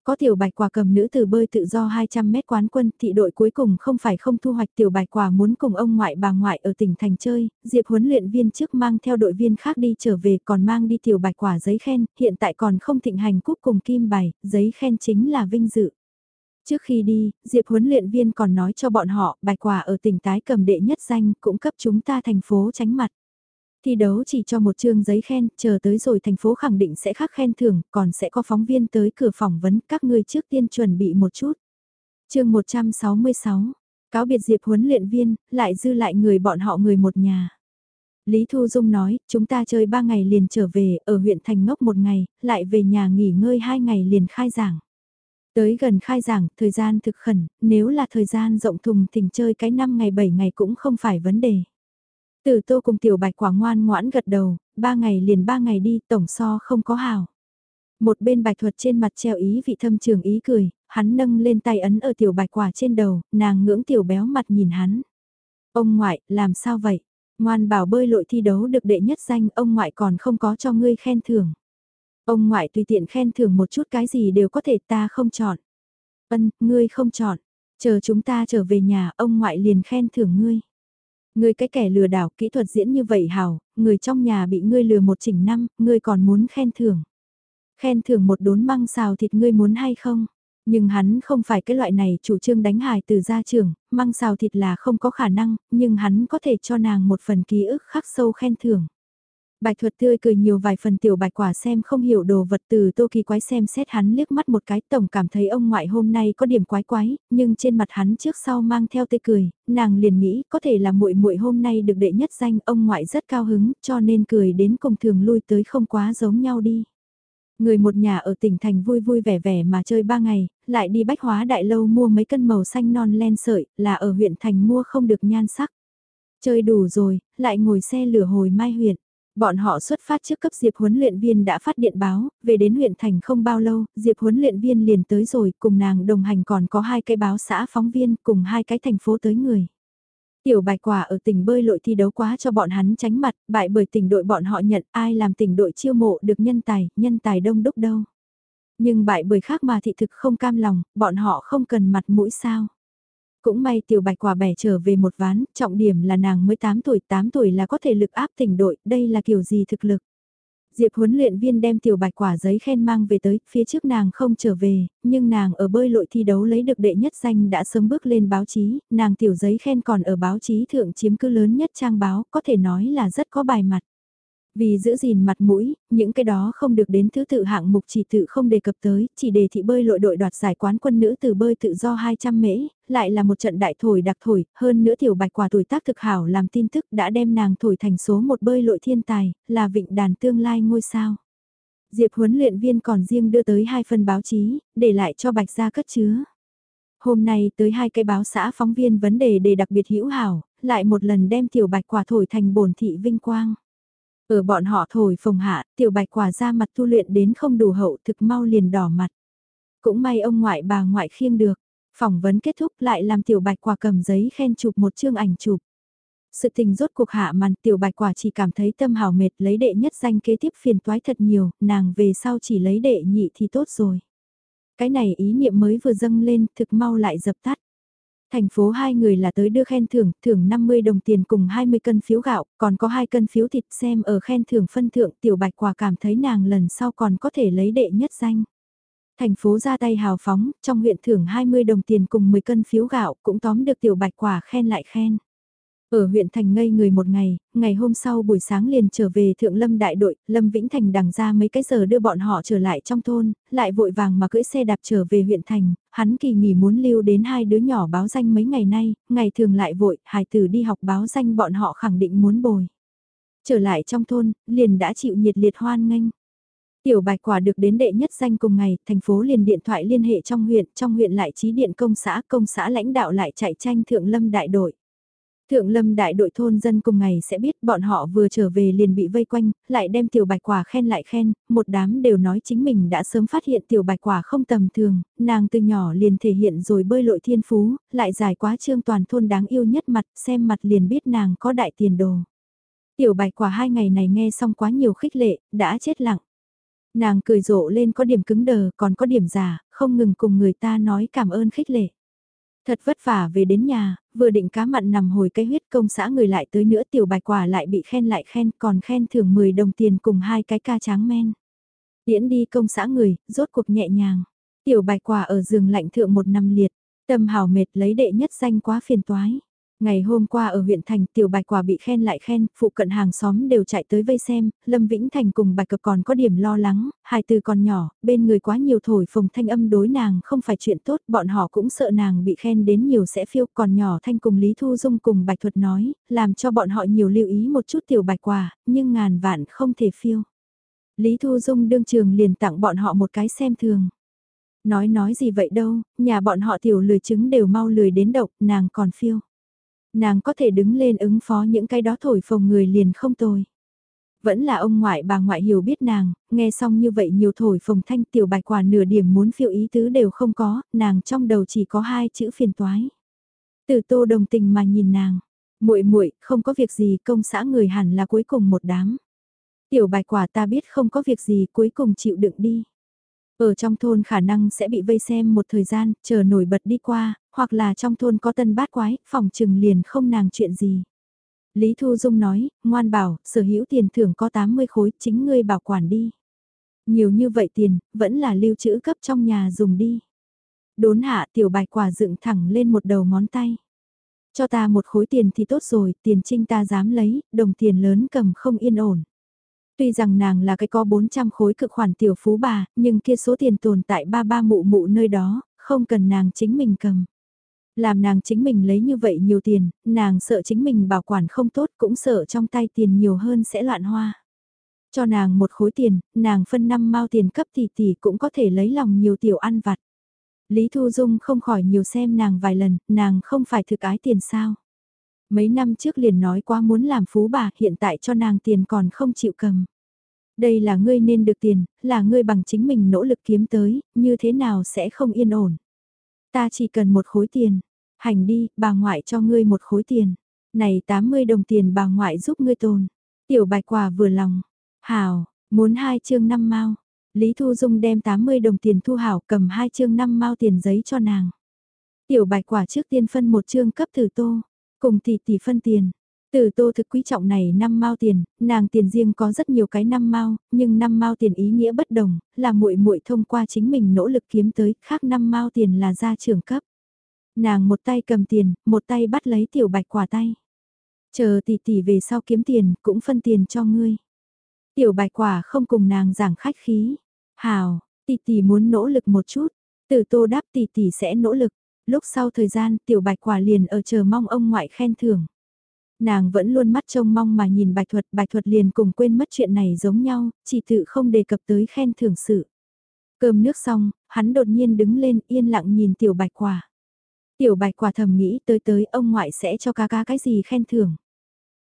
Có tiểu bạch quả cầm nữ từ bơi tự do 200 mét quán quân, thị đội cuối cùng không phải không thu hoạch tiểu bạch quả muốn cùng ông ngoại bà ngoại ở tỉnh thành chơi, Diệp huấn luyện viên trước mang theo đội viên khác đi trở về còn mang đi tiểu bạch quả giấy khen, hiện tại còn không thịnh hành cúp cùng kim bài, giấy khen chính là vinh dự. Trước khi đi, Diệp huấn luyện viên còn nói cho bọn họ, bạch quả ở tỉnh tái cầm đệ nhất danh cũng cấp chúng ta thành phố tránh mặt. Thi đấu chỉ cho một chương giấy khen, chờ tới rồi thành phố khẳng định sẽ khắc khen thưởng, còn sẽ có phóng viên tới cửa phỏng vấn các ngươi trước tiên chuẩn bị một chút. chương 166, cáo biệt Diệp huấn luyện viên, lại dư lại người bọn họ người một nhà. Lý Thu Dung nói, chúng ta chơi 3 ngày liền trở về, ở huyện Thành ngốc một ngày, lại về nhà nghỉ ngơi 2 ngày liền khai giảng. Tới gần khai giảng, thời gian thực khẩn, nếu là thời gian rộng thùng thình chơi cái 5 ngày 7 ngày cũng không phải vấn đề. Tử tô cùng tiểu bạch quả ngoan ngoãn gật đầu, ba ngày liền ba ngày đi, tổng so không có hào. Một bên bạch thuật trên mặt treo ý vị thâm trường ý cười, hắn nâng lên tay ấn ở tiểu bạch quả trên đầu, nàng ngưỡng tiểu béo mặt nhìn hắn. Ông ngoại, làm sao vậy? Ngoan bảo bơi lội thi đấu được đệ nhất danh, ông ngoại còn không có cho ngươi khen thưởng. Ông ngoại tùy tiện khen thưởng một chút cái gì đều có thể ta không chọn. Ân, ngươi không chọn. Chờ chúng ta trở về nhà, ông ngoại liền khen thưởng ngươi. Ngươi cái kẻ lừa đảo kỹ thuật diễn như vậy hảo, người trong nhà bị ngươi lừa một chỉnh năm, ngươi còn muốn khen thưởng. Khen thưởng một đốn măng xào thịt ngươi muốn hay không? Nhưng hắn không phải cái loại này chủ trương đánh hài từ gia trưởng, măng xào thịt là không có khả năng, nhưng hắn có thể cho nàng một phần ký ức khắc sâu khen thưởng. Bạch thuật tươi cười nhiều vài phần tiểu bạch quả xem không hiểu đồ vật từ tô kỳ quái xem xét hắn liếc mắt một cái tổng cảm thấy ông ngoại hôm nay có điểm quái quái, nhưng trên mặt hắn trước sau mang theo tươi cười, nàng liền nghĩ có thể là muội muội hôm nay được đệ nhất danh ông ngoại rất cao hứng cho nên cười đến cùng thường lui tới không quá giống nhau đi. Người một nhà ở tỉnh thành vui vui vẻ vẻ mà chơi ba ngày, lại đi bách hóa đại lâu mua mấy cân màu xanh non len sợi, là ở huyện thành mua không được nhan sắc. Chơi đủ rồi, lại ngồi xe lửa hồi mai huyện. Bọn họ xuất phát trước cấp Diệp huấn luyện viên đã phát điện báo, về đến huyện thành không bao lâu, Diệp huấn luyện viên liền tới rồi, cùng nàng đồng hành còn có hai cái báo xã phóng viên, cùng hai cái thành phố tới người. Tiểu bạch quả ở tỉnh bơi lội thi đấu quá cho bọn hắn tránh mặt, bại bởi tỉnh đội bọn họ nhận ai làm tỉnh đội chiêu mộ được nhân tài, nhân tài đông đúc đâu. Nhưng bại bởi khác mà thị thực không cam lòng, bọn họ không cần mặt mũi sao. Cũng may tiểu bạch quả bẻ trở về một ván, trọng điểm là nàng mới 8 tuổi, 8 tuổi là có thể lực áp tỉnh đội, đây là kiểu gì thực lực. Diệp huấn luyện viên đem tiểu bạch quả giấy khen mang về tới, phía trước nàng không trở về, nhưng nàng ở bơi lội thi đấu lấy được đệ nhất danh đã sớm bước lên báo chí, nàng tiểu giấy khen còn ở báo chí thượng chiếm cứ lớn nhất trang báo, có thể nói là rất có bài mặt. Vì giữ gìn mặt mũi, những cái đó không được đến thứ tự hạng mục chỉ tự không đề cập tới, chỉ đề thị bơi lội đội đoạt giải quán quân nữ từ bơi tự do 200 mễ, lại là một trận đại thổi đặc thổi, hơn nữa tiểu bạch quả tuổi tác thực hảo làm tin tức đã đem nàng thổi thành số một bơi lội thiên tài, là vịnh đàn tương lai ngôi sao. Diệp huấn luyện viên còn riêng đưa tới hai phần báo chí, để lại cho bạch gia cất chứa. Hôm nay tới hai cái báo xã phóng viên vấn đề đề đặc biệt hữu hảo, lại một lần đem tiểu bạch quả thổi thành bổn thị vinh quang. Ở bọn họ thổi phồng hạ, tiểu bạch quả ra mặt tu luyện đến không đủ hậu thực mau liền đỏ mặt. Cũng may ông ngoại bà ngoại khiêng được, phỏng vấn kết thúc lại làm tiểu bạch quả cầm giấy khen chụp một chương ảnh chụp. Sự tình rốt cuộc hạ màn tiểu bạch quả chỉ cảm thấy tâm hào mệt lấy đệ nhất danh kế tiếp phiền toái thật nhiều, nàng về sau chỉ lấy đệ nhị thì tốt rồi. Cái này ý niệm mới vừa dâng lên thực mau lại dập tắt. Thành phố hai người là tới đưa khen thưởng, thưởng 50 đồng tiền cùng 20 cân phiếu gạo, còn có 2 cân phiếu thịt xem ở khen thưởng phân thượng tiểu bạch quả cảm thấy nàng lần sau còn có thể lấy đệ nhất danh. Thành phố ra tay hào phóng, trong huyện thưởng 20 đồng tiền cùng 10 cân phiếu gạo cũng tóm được tiểu bạch quả khen lại khen. Ở huyện thành ngây người một ngày, ngày hôm sau buổi sáng liền trở về thượng lâm đại đội, lâm vĩnh thành đằng ra mấy cái giờ đưa bọn họ trở lại trong thôn, lại vội vàng mà cưỡi xe đạp trở về huyện thành, hắn kỳ nghỉ muốn lưu đến hai đứa nhỏ báo danh mấy ngày nay, ngày thường lại vội, hài tử đi học báo danh bọn họ khẳng định muốn bồi. Trở lại trong thôn, liền đã chịu nhiệt liệt hoan nghênh. Tiểu bạch quả được đến đệ nhất danh cùng ngày, thành phố liền điện thoại liên hệ trong huyện, trong huyện lại trí điện công xã, công xã lãnh đạo lại chạy tranh thượng lâm đại đội. Thượng lâm đại đội thôn dân cùng ngày sẽ biết bọn họ vừa trở về liền bị vây quanh, lại đem tiểu bạch quả khen lại khen, một đám đều nói chính mình đã sớm phát hiện tiểu bạch quả không tầm thường, nàng từ nhỏ liền thể hiện rồi bơi lội thiên phú, lại giải quá trương toàn thôn đáng yêu nhất mặt, xem mặt liền biết nàng có đại tiền đồ. Tiểu bạch quả hai ngày này nghe xong quá nhiều khích lệ, đã chết lặng. Nàng cười rộ lên có điểm cứng đờ, còn có điểm giả, không ngừng cùng người ta nói cảm ơn khích lệ. Thật vất vả về đến nhà, vừa định cá mặn nằm hồi cái huyết công xã người lại tới nữa tiểu bài quả lại bị khen lại khen còn khen thưởng 10 đồng tiền cùng hai cái ca tráng men. Điễn đi công xã người, rốt cuộc nhẹ nhàng. Tiểu bài quả ở giường lạnh thượng một năm liệt, tâm hào mệt lấy đệ nhất danh quá phiền toái. Ngày hôm qua ở huyện thành tiểu bạch quả bị khen lại khen, phụ cận hàng xóm đều chạy tới vây xem, Lâm Vĩnh Thành cùng bạch cập còn có điểm lo lắng, hai từ còn nhỏ, bên người quá nhiều thổi phồng thanh âm đối nàng không phải chuyện tốt, bọn họ cũng sợ nàng bị khen đến nhiều sẽ phiêu, còn nhỏ thanh cùng Lý Thu Dung cùng bạch thuật nói, làm cho bọn họ nhiều lưu ý một chút tiểu bạch quả, nhưng ngàn vạn không thể phiêu. Lý Thu Dung đương trường liền tặng bọn họ một cái xem thường. Nói nói gì vậy đâu, nhà bọn họ tiểu lười chứng đều mau lười đến độc, nàng còn phiêu nàng có thể đứng lên ứng phó những cái đó thổi phồng người liền không tồi. Vẫn là ông ngoại bà ngoại hiểu biết nàng, nghe xong như vậy nhiều thổi phồng thanh tiểu bạch quả nửa điểm muốn phiêu ý tứ đều không có, nàng trong đầu chỉ có hai chữ phiền toái. Từ tô đồng tình mà nhìn nàng, muội muội không có việc gì công xã người hẳn là cuối cùng một đám. Tiểu bạch quả ta biết không có việc gì cuối cùng chịu đựng đi. Ở trong thôn khả năng sẽ bị vây xem một thời gian, chờ nổi bật đi qua, hoặc là trong thôn có tân bát quái, phòng trừng liền không nàng chuyện gì. Lý Thu Dung nói, ngoan bảo, sở hữu tiền thưởng có 80 khối, chính ngươi bảo quản đi. Nhiều như vậy tiền, vẫn là lưu trữ cấp trong nhà dùng đi. Đốn hạ tiểu bạch quả dựng thẳng lên một đầu ngón tay. Cho ta một khối tiền thì tốt rồi, tiền trinh ta dám lấy, đồng tiền lớn cầm không yên ổn. Tuy rằng nàng là cái có 400 khối cực khoản tiểu phú bà, nhưng kia số tiền tồn tại ba ba mụ mụ nơi đó, không cần nàng chính mình cầm. Làm nàng chính mình lấy như vậy nhiều tiền, nàng sợ chính mình bảo quản không tốt cũng sợ trong tay tiền nhiều hơn sẽ loạn hoa. Cho nàng một khối tiền, nàng phân năm mao tiền cấp tỷ tỷ cũng có thể lấy lòng nhiều tiểu ăn vặt. Lý Thu Dung không khỏi nhiều xem nàng vài lần, nàng không phải thực ái tiền sao. Mấy năm trước liền nói quá muốn làm phú bà, hiện tại cho nàng tiền còn không chịu cầm. Đây là ngươi nên được tiền, là ngươi bằng chính mình nỗ lực kiếm tới, như thế nào sẽ không yên ổn. Ta chỉ cần một khối tiền. Hành đi, bà ngoại cho ngươi một khối tiền. Này 80 đồng tiền bà ngoại giúp ngươi tồn. Tiểu bạch quả vừa lòng. Hảo, muốn hai chương năm mao. Lý Thu Dung đem 80 đồng tiền thu hảo cầm hai chương năm mao tiền giấy cho nàng. Tiểu bạch quả trước tiên phân một chương cấp thử tô. Cùng tỷ tỷ phân tiền. Từ tô thực quý trọng này năm mao tiền, nàng tiền riêng có rất nhiều cái năm mao, nhưng năm mao tiền ý nghĩa bất đồng, là muội muội thông qua chính mình nỗ lực kiếm tới, khác năm mao tiền là gia trưởng cấp. Nàng một tay cầm tiền, một tay bắt lấy tiểu bạch quả tay. Chờ tỷ tỷ về sau kiếm tiền, cũng phân tiền cho ngươi. Tiểu bạch quả không cùng nàng giảng khách khí. Hào, tỷ tỷ muốn nỗ lực một chút. Từ tô đáp tỷ tỷ sẽ nỗ lực. Lúc sau thời gian tiểu bạch quả liền ở chờ mong ông ngoại khen thưởng. Nàng vẫn luôn mắt trông mong mà nhìn bạch thuật, bạch thuật liền cùng quên mất chuyện này giống nhau, chỉ tự không đề cập tới khen thưởng sự. Cơm nước xong, hắn đột nhiên đứng lên yên lặng nhìn tiểu bạch quả. Tiểu bạch quả thầm nghĩ tới tới ông ngoại sẽ cho ca ca cái gì khen thưởng.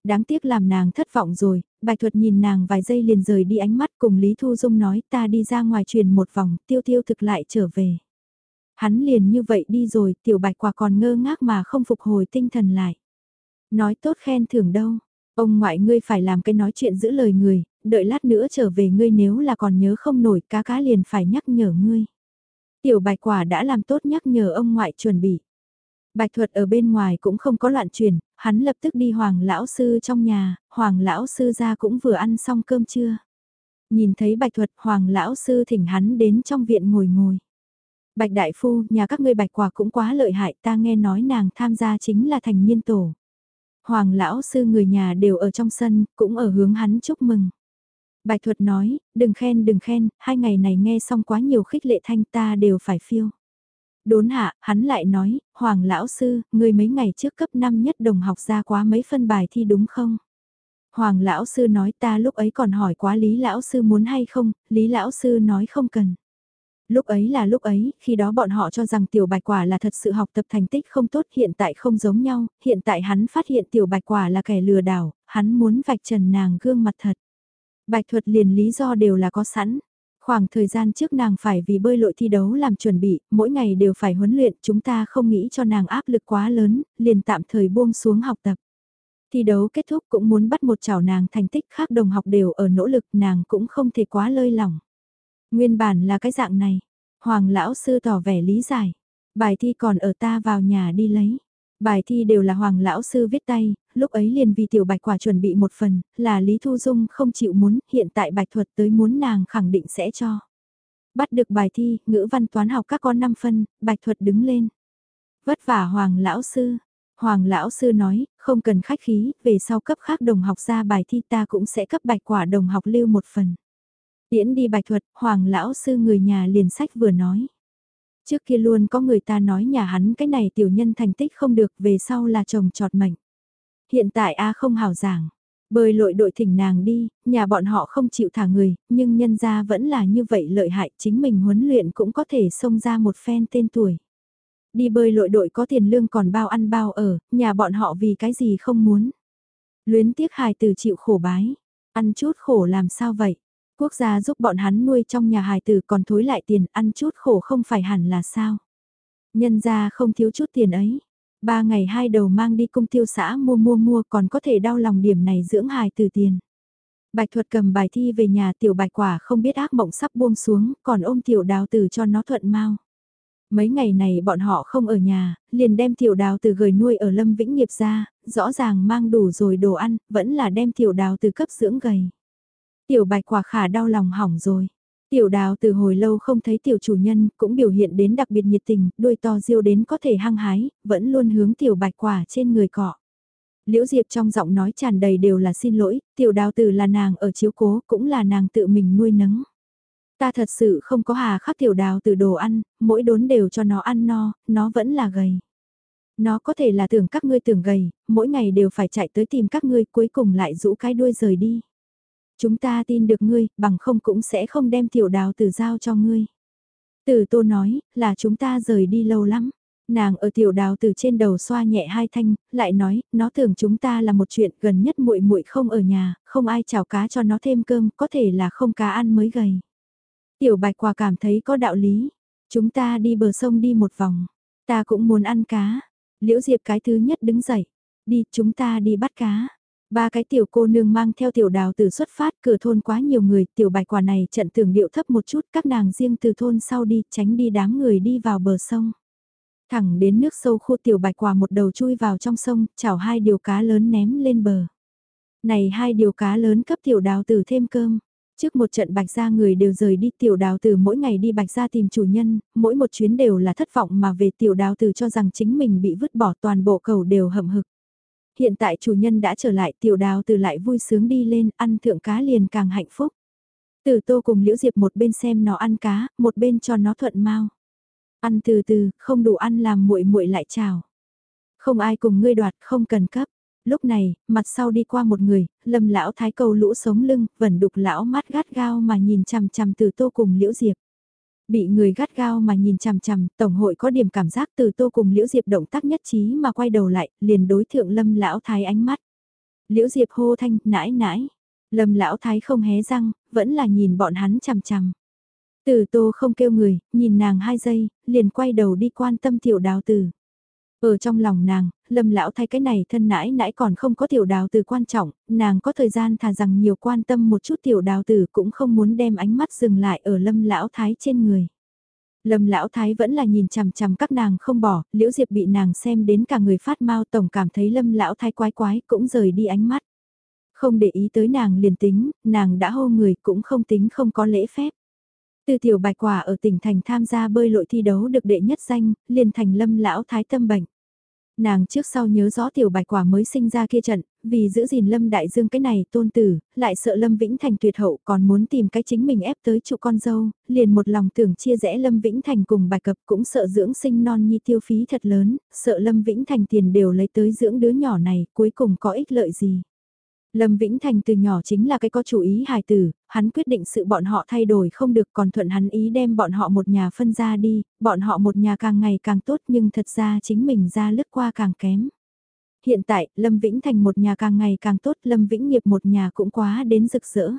Đáng tiếc làm nàng thất vọng rồi, bạch thuật nhìn nàng vài giây liền rời đi ánh mắt cùng Lý Thu Dung nói ta đi ra ngoài truyền một vòng tiêu tiêu thực lại trở về. Hắn liền như vậy đi rồi tiểu bạch quả còn ngơ ngác mà không phục hồi tinh thần lại. Nói tốt khen thưởng đâu. Ông ngoại ngươi phải làm cái nói chuyện giữ lời người, đợi lát nữa trở về ngươi nếu là còn nhớ không nổi cá cá liền phải nhắc nhở ngươi. Tiểu bạch quả đã làm tốt nhắc nhở ông ngoại chuẩn bị. Bạch thuật ở bên ngoài cũng không có loạn truyền, hắn lập tức đi hoàng lão sư trong nhà, hoàng lão sư ra cũng vừa ăn xong cơm trưa. Nhìn thấy bạch thuật hoàng lão sư thỉnh hắn đến trong viện ngồi ngồi. Bạch đại phu, nhà các ngươi bạch quả cũng quá lợi hại ta nghe nói nàng tham gia chính là thành niên tổ. Hoàng lão sư người nhà đều ở trong sân, cũng ở hướng hắn chúc mừng. Bạch thuật nói, đừng khen đừng khen, hai ngày này nghe xong quá nhiều khích lệ thanh ta đều phải phiêu. Đốn hạ, hắn lại nói, Hoàng lão sư, người mấy ngày trước cấp 5 nhất đồng học ra quá mấy phân bài thi đúng không? Hoàng lão sư nói ta lúc ấy còn hỏi quá Lý lão sư muốn hay không, Lý lão sư nói không cần. Lúc ấy là lúc ấy, khi đó bọn họ cho rằng tiểu bạch quả là thật sự học tập thành tích không tốt hiện tại không giống nhau, hiện tại hắn phát hiện tiểu bạch quả là kẻ lừa đảo, hắn muốn vạch trần nàng gương mặt thật. Bạch thuật liền lý do đều là có sẵn. Khoảng thời gian trước nàng phải vì bơi lội thi đấu làm chuẩn bị, mỗi ngày đều phải huấn luyện, chúng ta không nghĩ cho nàng áp lực quá lớn, liền tạm thời buông xuống học tập. Thi đấu kết thúc cũng muốn bắt một chảo nàng thành tích khác đồng học đều ở nỗ lực nàng cũng không thể quá lơi lỏng. Nguyên bản là cái dạng này. Hoàng lão sư tỏ vẻ lý giải. Bài thi còn ở ta vào nhà đi lấy. Bài thi đều là Hoàng lão sư viết tay, lúc ấy liền vì tiểu bạch quả chuẩn bị một phần, là Lý Thu Dung không chịu muốn, hiện tại bạch thuật tới muốn nàng khẳng định sẽ cho. Bắt được bài thi, ngữ văn toán học các con 5 phân, bạch thuật đứng lên. Vất vả Hoàng lão sư. Hoàng lão sư nói, không cần khách khí, về sau cấp khác đồng học ra bài thi ta cũng sẽ cấp bạch quả đồng học lưu một phần. Tiễn đi bạch thuật, hoàng lão sư người nhà liền sách vừa nói. Trước kia luôn có người ta nói nhà hắn cái này tiểu nhân thành tích không được về sau là chồng trọt mệnh. Hiện tại A không hào giảng. Bơi lội đội thỉnh nàng đi, nhà bọn họ không chịu thả người, nhưng nhân gia vẫn là như vậy lợi hại, chính mình huấn luyện cũng có thể xông ra một phen tên tuổi. Đi bơi lội đội có tiền lương còn bao ăn bao ở, nhà bọn họ vì cái gì không muốn. Luyến tiếc hài từ chịu khổ bái, ăn chút khổ làm sao vậy? Quốc gia giúp bọn hắn nuôi trong nhà hài tử còn thối lại tiền ăn chút khổ không phải hẳn là sao. Nhân ra không thiếu chút tiền ấy. Ba ngày hai đầu mang đi công tiêu xã mua mua mua còn có thể đau lòng điểm này dưỡng hài từ tiền. Bạch thuật cầm bài thi về nhà tiểu bạch quả không biết ác mộng sắp buông xuống còn ôm tiểu đào tử cho nó thuận mau. Mấy ngày này bọn họ không ở nhà, liền đem tiểu đào từ gửi nuôi ở Lâm Vĩnh Nghiệp ra, rõ ràng mang đủ rồi đồ ăn, vẫn là đem tiểu đào từ cấp dưỡng gầy. Tiểu bạch quả khả đau lòng hỏng rồi. Tiểu đào từ hồi lâu không thấy tiểu chủ nhân, cũng biểu hiện đến đặc biệt nhiệt tình, đôi to diêu đến có thể hăng hái, vẫn luôn hướng tiểu bạch quả trên người cọ. Liễu Diệp trong giọng nói tràn đầy đều là xin lỗi, tiểu đào từ là nàng ở chiếu cố, cũng là nàng tự mình nuôi nấng. Ta thật sự không có hà khắc tiểu đào từ đồ ăn, mỗi đốn đều cho nó ăn no, nó vẫn là gầy. Nó có thể là tưởng các ngươi tưởng gầy, mỗi ngày đều phải chạy tới tìm các ngươi cuối cùng lại rũ cái đuôi rời đi. Chúng ta tin được ngươi, bằng không cũng sẽ không đem tiểu đào tử giao cho ngươi. Tử tô nói, là chúng ta rời đi lâu lắm. Nàng ở tiểu đào từ trên đầu xoa nhẹ hai thanh, lại nói, nó tưởng chúng ta là một chuyện gần nhất muội muội không ở nhà, không ai chào cá cho nó thêm cơm, có thể là không cá ăn mới gầy. Tiểu bạch quả cảm thấy có đạo lý. Chúng ta đi bờ sông đi một vòng. Ta cũng muốn ăn cá. Liễu Diệp cái thứ nhất đứng dậy. Đi, chúng ta đi bắt cá. Ba cái tiểu cô nương mang theo tiểu đào từ xuất phát cửa thôn quá nhiều người, tiểu bạch quả này trận tưởng điệu thấp một chút, các nàng riêng từ thôn sau đi, tránh đi đám người đi vào bờ sông. Thẳng đến nước sâu khu tiểu bạch quả một đầu chui vào trong sông, chảo hai điều cá lớn ném lên bờ. Này hai điều cá lớn cấp tiểu đào tử thêm cơm. Trước một trận bạch gia người đều rời đi tiểu đào từ mỗi ngày đi bạch gia tìm chủ nhân, mỗi một chuyến đều là thất vọng mà về tiểu đào từ cho rằng chính mình bị vứt bỏ toàn bộ cầu đều hậm hực. Hiện tại chủ nhân đã trở lại tiểu đào từ lại vui sướng đi lên ăn thượng cá liền càng hạnh phúc. Từ tô cùng liễu diệp một bên xem nó ăn cá, một bên cho nó thuận mau. Ăn từ từ, không đủ ăn làm muội muội lại chào. Không ai cùng ngươi đoạt, không cần cấp. Lúc này, mặt sau đi qua một người, lâm lão thái cầu lũ sống lưng, vẫn đục lão mắt gắt gao mà nhìn chằm chằm từ tô cùng liễu diệp. Bị người gắt gao mà nhìn chằm chằm, Tổng hội có điểm cảm giác từ tô cùng Liễu Diệp động tác nhất trí mà quay đầu lại, liền đối thượng lâm lão thái ánh mắt. Liễu Diệp hô thanh, nãi nãi. Lâm lão thái không hé răng, vẫn là nhìn bọn hắn chằm chằm. Từ tô không kêu người, nhìn nàng hai giây, liền quay đầu đi quan tâm tiểu đào tử. Ở trong lòng nàng, lâm lão thay cái này thân nãi nãi còn không có tiểu đào tử quan trọng, nàng có thời gian thà rằng nhiều quan tâm một chút tiểu đào tử cũng không muốn đem ánh mắt dừng lại ở lâm lão thái trên người. Lâm lão thái vẫn là nhìn chằm chằm các nàng không bỏ, liễu diệp bị nàng xem đến cả người phát mau tổng cảm thấy lâm lão thái quái quái cũng rời đi ánh mắt. Không để ý tới nàng liền tính, nàng đã hô người cũng không tính không có lễ phép. Từ tiểu bạch quả ở tỉnh thành tham gia bơi lội thi đấu được đệ nhất danh, liền thành lâm lão thái tâm bệnh. Nàng trước sau nhớ rõ tiểu bạch quả mới sinh ra kia trận, vì giữ gìn lâm đại dương cái này tôn tử, lại sợ lâm vĩnh thành tuyệt hậu còn muốn tìm cái chính mình ép tới trụ con dâu, liền một lòng tưởng chia rẽ lâm vĩnh thành cùng bạch cập cũng sợ dưỡng sinh non nhi tiêu phí thật lớn, sợ lâm vĩnh thành tiền đều lấy tới dưỡng đứa nhỏ này cuối cùng có ích lợi gì. Lâm Vĩnh Thành từ nhỏ chính là cái có chủ ý hài tử, hắn quyết định sự bọn họ thay đổi không được còn thuận hắn ý đem bọn họ một nhà phân ra đi, bọn họ một nhà càng ngày càng tốt nhưng thật ra chính mình ra lướt qua càng kém. Hiện tại, Lâm Vĩnh Thành một nhà càng ngày càng tốt, Lâm Vĩnh nghiệp một nhà cũng quá đến rực rỡ.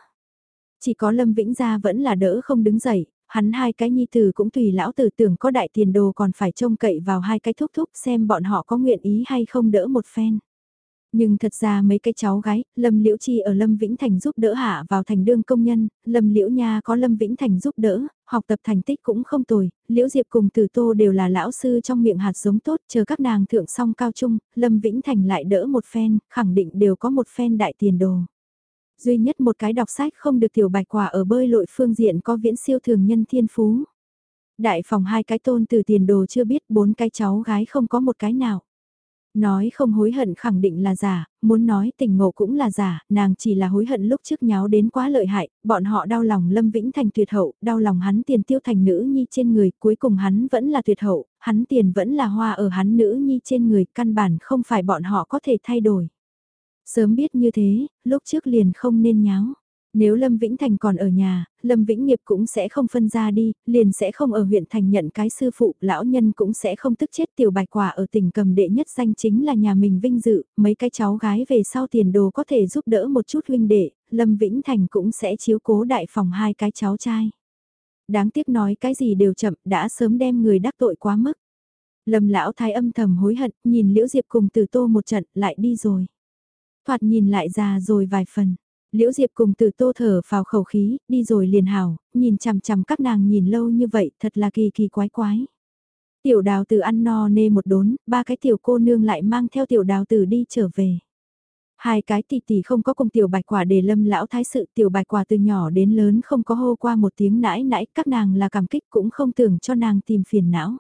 Chỉ có Lâm Vĩnh gia vẫn là đỡ không đứng dậy, hắn hai cái nhi tử cũng tùy lão tử tưởng có đại tiền đồ còn phải trông cậy vào hai cái thúc thúc xem bọn họ có nguyện ý hay không đỡ một phen. Nhưng thật ra mấy cái cháu gái, Lâm Liễu Chi ở Lâm Vĩnh Thành giúp đỡ hạ vào thành đương công nhân, Lâm Liễu Nha có Lâm Vĩnh Thành giúp đỡ, học tập thành tích cũng không tồi, Liễu Diệp cùng Từ Tô đều là lão sư trong miệng hạt giống tốt, chờ các nàng thượng xong cao trung, Lâm Vĩnh Thành lại đỡ một phen, khẳng định đều có một phen đại tiền đồ. Duy nhất một cái đọc sách không được tiểu bạch quả ở bơi lội phương diện có viễn siêu thường nhân thiên phú. Đại phòng hai cái tôn từ tiền đồ chưa biết bốn cái cháu gái không có một cái nào. Nói không hối hận khẳng định là giả, muốn nói tình ngộ cũng là giả, nàng chỉ là hối hận lúc trước nháo đến quá lợi hại, bọn họ đau lòng Lâm Vĩnh Thành tuyệt hậu, đau lòng hắn tiền tiêu thành nữ nhi trên người, cuối cùng hắn vẫn là tuyệt hậu, hắn tiền vẫn là hoa ở hắn nữ nhi trên người, căn bản không phải bọn họ có thể thay đổi. Sớm biết như thế, lúc trước liền không nên nháo. Nếu Lâm Vĩnh Thành còn ở nhà, Lâm Vĩnh Nghiệp cũng sẽ không phân ra đi, liền sẽ không ở huyện thành nhận cái sư phụ, lão nhân cũng sẽ không tức chết tiểu bạch quả ở tỉnh cầm đệ nhất danh chính là nhà mình vinh dự, mấy cái cháu gái về sau tiền đồ có thể giúp đỡ một chút huynh đệ, Lâm Vĩnh Thành cũng sẽ chiếu cố đại phòng hai cái cháu trai. Đáng tiếc nói cái gì đều chậm, đã sớm đem người đắc tội quá mức. Lâm lão thái âm thầm hối hận, nhìn Liễu Diệp cùng từ tô một trận, lại đi rồi. Thoạt nhìn lại già rồi vài phần Liễu Diệp cùng từ tô thở vào khẩu khí, đi rồi liền hảo, nhìn chằm chằm các nàng nhìn lâu như vậy, thật là kỳ kỳ quái quái. Tiểu đào tử ăn no nê một đốn, ba cái tiểu cô nương lại mang theo tiểu đào tử đi trở về. Hai cái tỷ tỷ không có cùng tiểu bạch quả để lâm lão thái sự tiểu bạch quả từ nhỏ đến lớn không có hô qua một tiếng nãi nãi các nàng là cảm kích cũng không tưởng cho nàng tìm phiền não.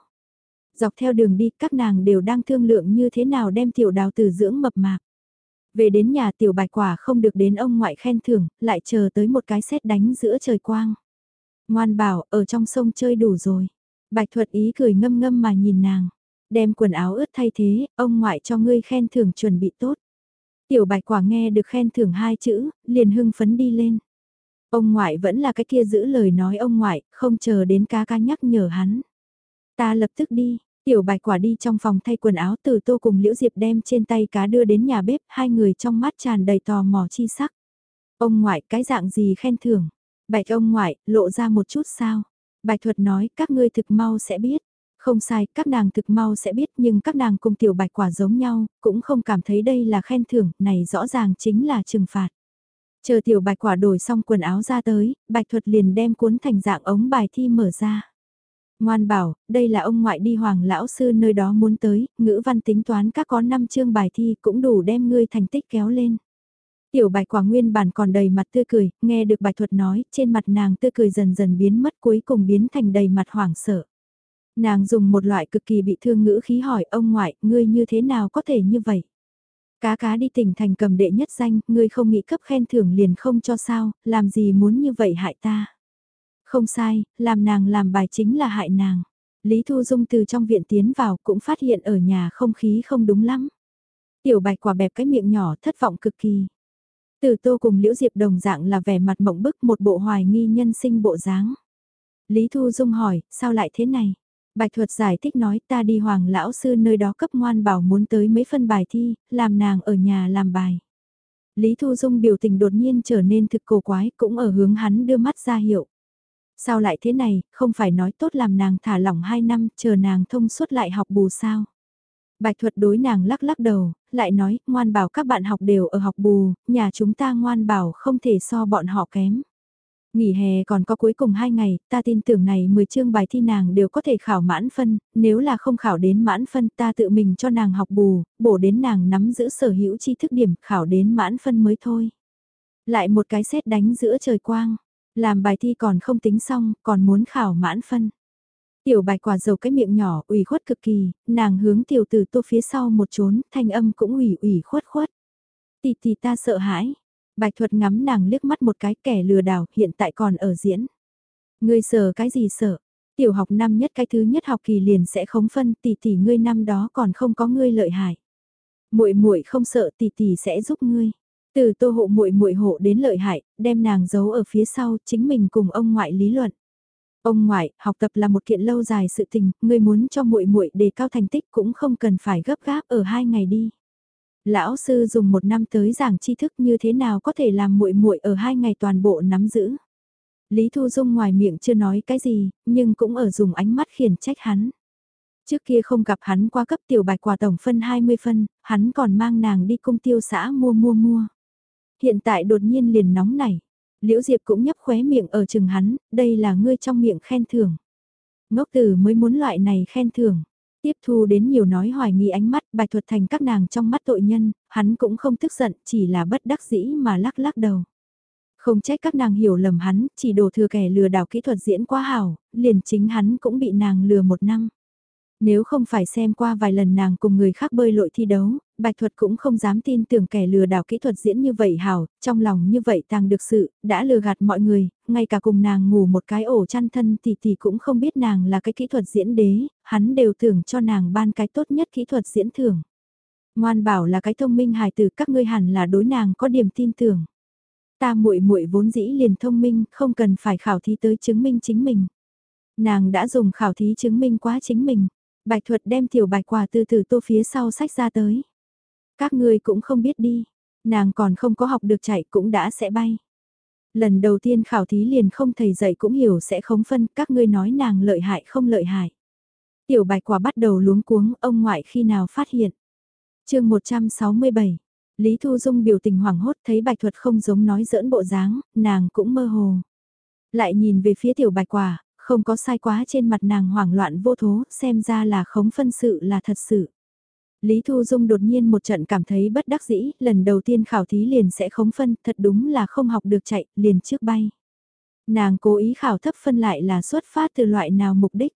Dọc theo đường đi các nàng đều đang thương lượng như thế nào đem tiểu đào tử dưỡng mập mạp. Về đến nhà tiểu bạch quả không được đến ông ngoại khen thưởng, lại chờ tới một cái xét đánh giữa trời quang. Ngoan bảo, ở trong sông chơi đủ rồi. Bạch thuật ý cười ngâm ngâm mà nhìn nàng. Đem quần áo ướt thay thế, ông ngoại cho ngươi khen thưởng chuẩn bị tốt. Tiểu bạch quả nghe được khen thưởng hai chữ, liền hưng phấn đi lên. Ông ngoại vẫn là cái kia giữ lời nói ông ngoại, không chờ đến ca ca nhắc nhở hắn. Ta lập tức đi, Tiểu bạch quả đi trong phòng thay quần áo từ tô cùng Liễu Diệp đem trên tay cá đưa đến nhà bếp, hai người trong mắt tràn đầy tò mò chi sắc. Ông ngoại cái dạng gì khen thưởng? Bạch ông ngoại, lộ ra một chút sao? Bạch thuật nói các ngươi thực mau sẽ biết. Không sai, các nàng thực mau sẽ biết nhưng các nàng cùng tiểu bạch quả giống nhau, cũng không cảm thấy đây là khen thưởng, này rõ ràng chính là trừng phạt. Chờ tiểu bạch quả đổi xong quần áo ra tới, bạch thuật liền đem cuốn thành dạng ống bài thi mở ra. Ngoan bảo, đây là ông ngoại đi hoàng lão sư nơi đó muốn tới, ngữ văn tính toán các có 5 chương bài thi cũng đủ đem ngươi thành tích kéo lên. Tiểu bạch quả nguyên bản còn đầy mặt tươi cười, nghe được bạch thuật nói, trên mặt nàng tươi cười dần dần biến mất cuối cùng biến thành đầy mặt hoảng sợ. Nàng dùng một loại cực kỳ bị thương ngữ khí hỏi ông ngoại, ngươi như thế nào có thể như vậy? Cá cá đi tỉnh thành cầm đệ nhất danh, ngươi không nghĩ cấp khen thưởng liền không cho sao, làm gì muốn như vậy hại ta? Không sai, làm nàng làm bài chính là hại nàng. Lý Thu Dung từ trong viện tiến vào cũng phát hiện ở nhà không khí không đúng lắm. Tiểu bạch quả bẹp cái miệng nhỏ thất vọng cực kỳ. Từ tô cùng Liễu Diệp đồng dạng là vẻ mặt mộng bức một bộ hoài nghi nhân sinh bộ dáng. Lý Thu Dung hỏi, sao lại thế này? Bạch thuật giải thích nói ta đi hoàng lão sư nơi đó cấp ngoan bảo muốn tới mấy phân bài thi, làm nàng ở nhà làm bài. Lý Thu Dung biểu tình đột nhiên trở nên thực cổ quái cũng ở hướng hắn đưa mắt ra hiệu. Sao lại thế này, không phải nói tốt làm nàng thả lỏng 2 năm, chờ nàng thông suốt lại học bù sao. Bạch thuật đối nàng lắc lắc đầu, lại nói, ngoan bảo các bạn học đều ở học bù, nhà chúng ta ngoan bảo không thể so bọn họ kém. Nghỉ hè còn có cuối cùng 2 ngày, ta tin tưởng này 10 chương bài thi nàng đều có thể khảo mãn phân, nếu là không khảo đến mãn phân ta tự mình cho nàng học bù, bổ đến nàng nắm giữ sở hữu tri thức điểm khảo đến mãn phân mới thôi. Lại một cái xét đánh giữa trời quang, làm bài thi còn không tính xong, còn muốn khảo mãn phân. Tiểu bạch quả dầu cái miệng nhỏ ủy khuất cực kỳ, nàng hướng tiểu tử tô phía sau một trốn, thanh âm cũng ủy ủy khuất khuất. Tì tì ta sợ hãi. Bạch thuật ngắm nàng liếc mắt một cái kẻ lừa đảo hiện tại còn ở diễn. Ngươi sợ cái gì sợ? Tiểu học năm nhất cái thứ nhất học kỳ liền sẽ khống phân tỷ tỷ ngươi năm đó còn không có ngươi lợi hại. Muội muội không sợ tỷ tỷ sẽ giúp ngươi. Từ tô hộ muội muội hộ đến lợi hại, đem nàng giấu ở phía sau, chính mình cùng ông ngoại lý luận. Ông ngoại, học tập là một kiện lâu dài sự tình, ngươi muốn cho muội muội đề cao thành tích cũng không cần phải gấp gáp ở hai ngày đi. Lão sư dùng một năm tới giảng tri thức như thế nào có thể làm muội muội ở hai ngày toàn bộ nắm giữ. Lý Thu Dung ngoài miệng chưa nói cái gì, nhưng cũng ở dùng ánh mắt khiển trách hắn. Trước kia không gặp hắn qua cấp tiểu bạch quả tổng phân 20 phân, hắn còn mang nàng đi công tiêu xã mua mua mua. Hiện tại đột nhiên liền nóng nảy. Liễu Diệp cũng nhấp khóe miệng ở chừng hắn, đây là ngươi trong miệng khen thưởng. Ngốc tử mới muốn loại này khen thưởng. Tiếp thu đến nhiều nói hoài nghi ánh mắt bài thuật thành các nàng trong mắt tội nhân, hắn cũng không tức giận, chỉ là bất đắc dĩ mà lắc lắc đầu. Không trách các nàng hiểu lầm hắn, chỉ đổ thừa kẻ lừa đảo kỹ thuật diễn quá hảo, liền chính hắn cũng bị nàng lừa một năm. Nếu không phải xem qua vài lần nàng cùng người khác bơi lội thi đấu, Bạch Thuật cũng không dám tin tưởng kẻ lừa đảo kỹ thuật diễn như vậy hảo, trong lòng như vậy tàng được sự, đã lừa gạt mọi người, ngay cả cùng nàng ngủ một cái ổ chăn thân thì thì cũng không biết nàng là cái kỹ thuật diễn đế, hắn đều tưởng cho nàng ban cái tốt nhất kỹ thuật diễn thưởng. Ngoan bảo là cái thông minh hài từ các ngươi hẳn là đối nàng có điểm tin tưởng. Ta muội muội vốn dĩ liền thông minh, không cần phải khảo thí tới chứng minh chính mình. Nàng đã dùng khảo thí chứng minh quá chính mình. Bạch thuật đem tiểu bạch quả từ từ tô phía sau sách ra tới. Các ngươi cũng không biết đi, nàng còn không có học được chạy cũng đã sẽ bay. Lần đầu tiên khảo thí liền không thầy dạy cũng hiểu sẽ không phân các ngươi nói nàng lợi hại không lợi hại. Tiểu bạch quả bắt đầu luống cuống ông ngoại khi nào phát hiện. chương 167, Lý Thu Dung biểu tình hoảng hốt thấy bạch thuật không giống nói giỡn bộ dáng, nàng cũng mơ hồ. Lại nhìn về phía tiểu bạch quả, không có sai quá trên mặt nàng hoảng loạn vô thố, xem ra là khống phân sự là thật sự. Lý Thu Dung đột nhiên một trận cảm thấy bất đắc dĩ, lần đầu tiên khảo thí liền sẽ khống phân, thật đúng là không học được chạy, liền trước bay. Nàng cố ý khảo thấp phân lại là xuất phát từ loại nào mục đích.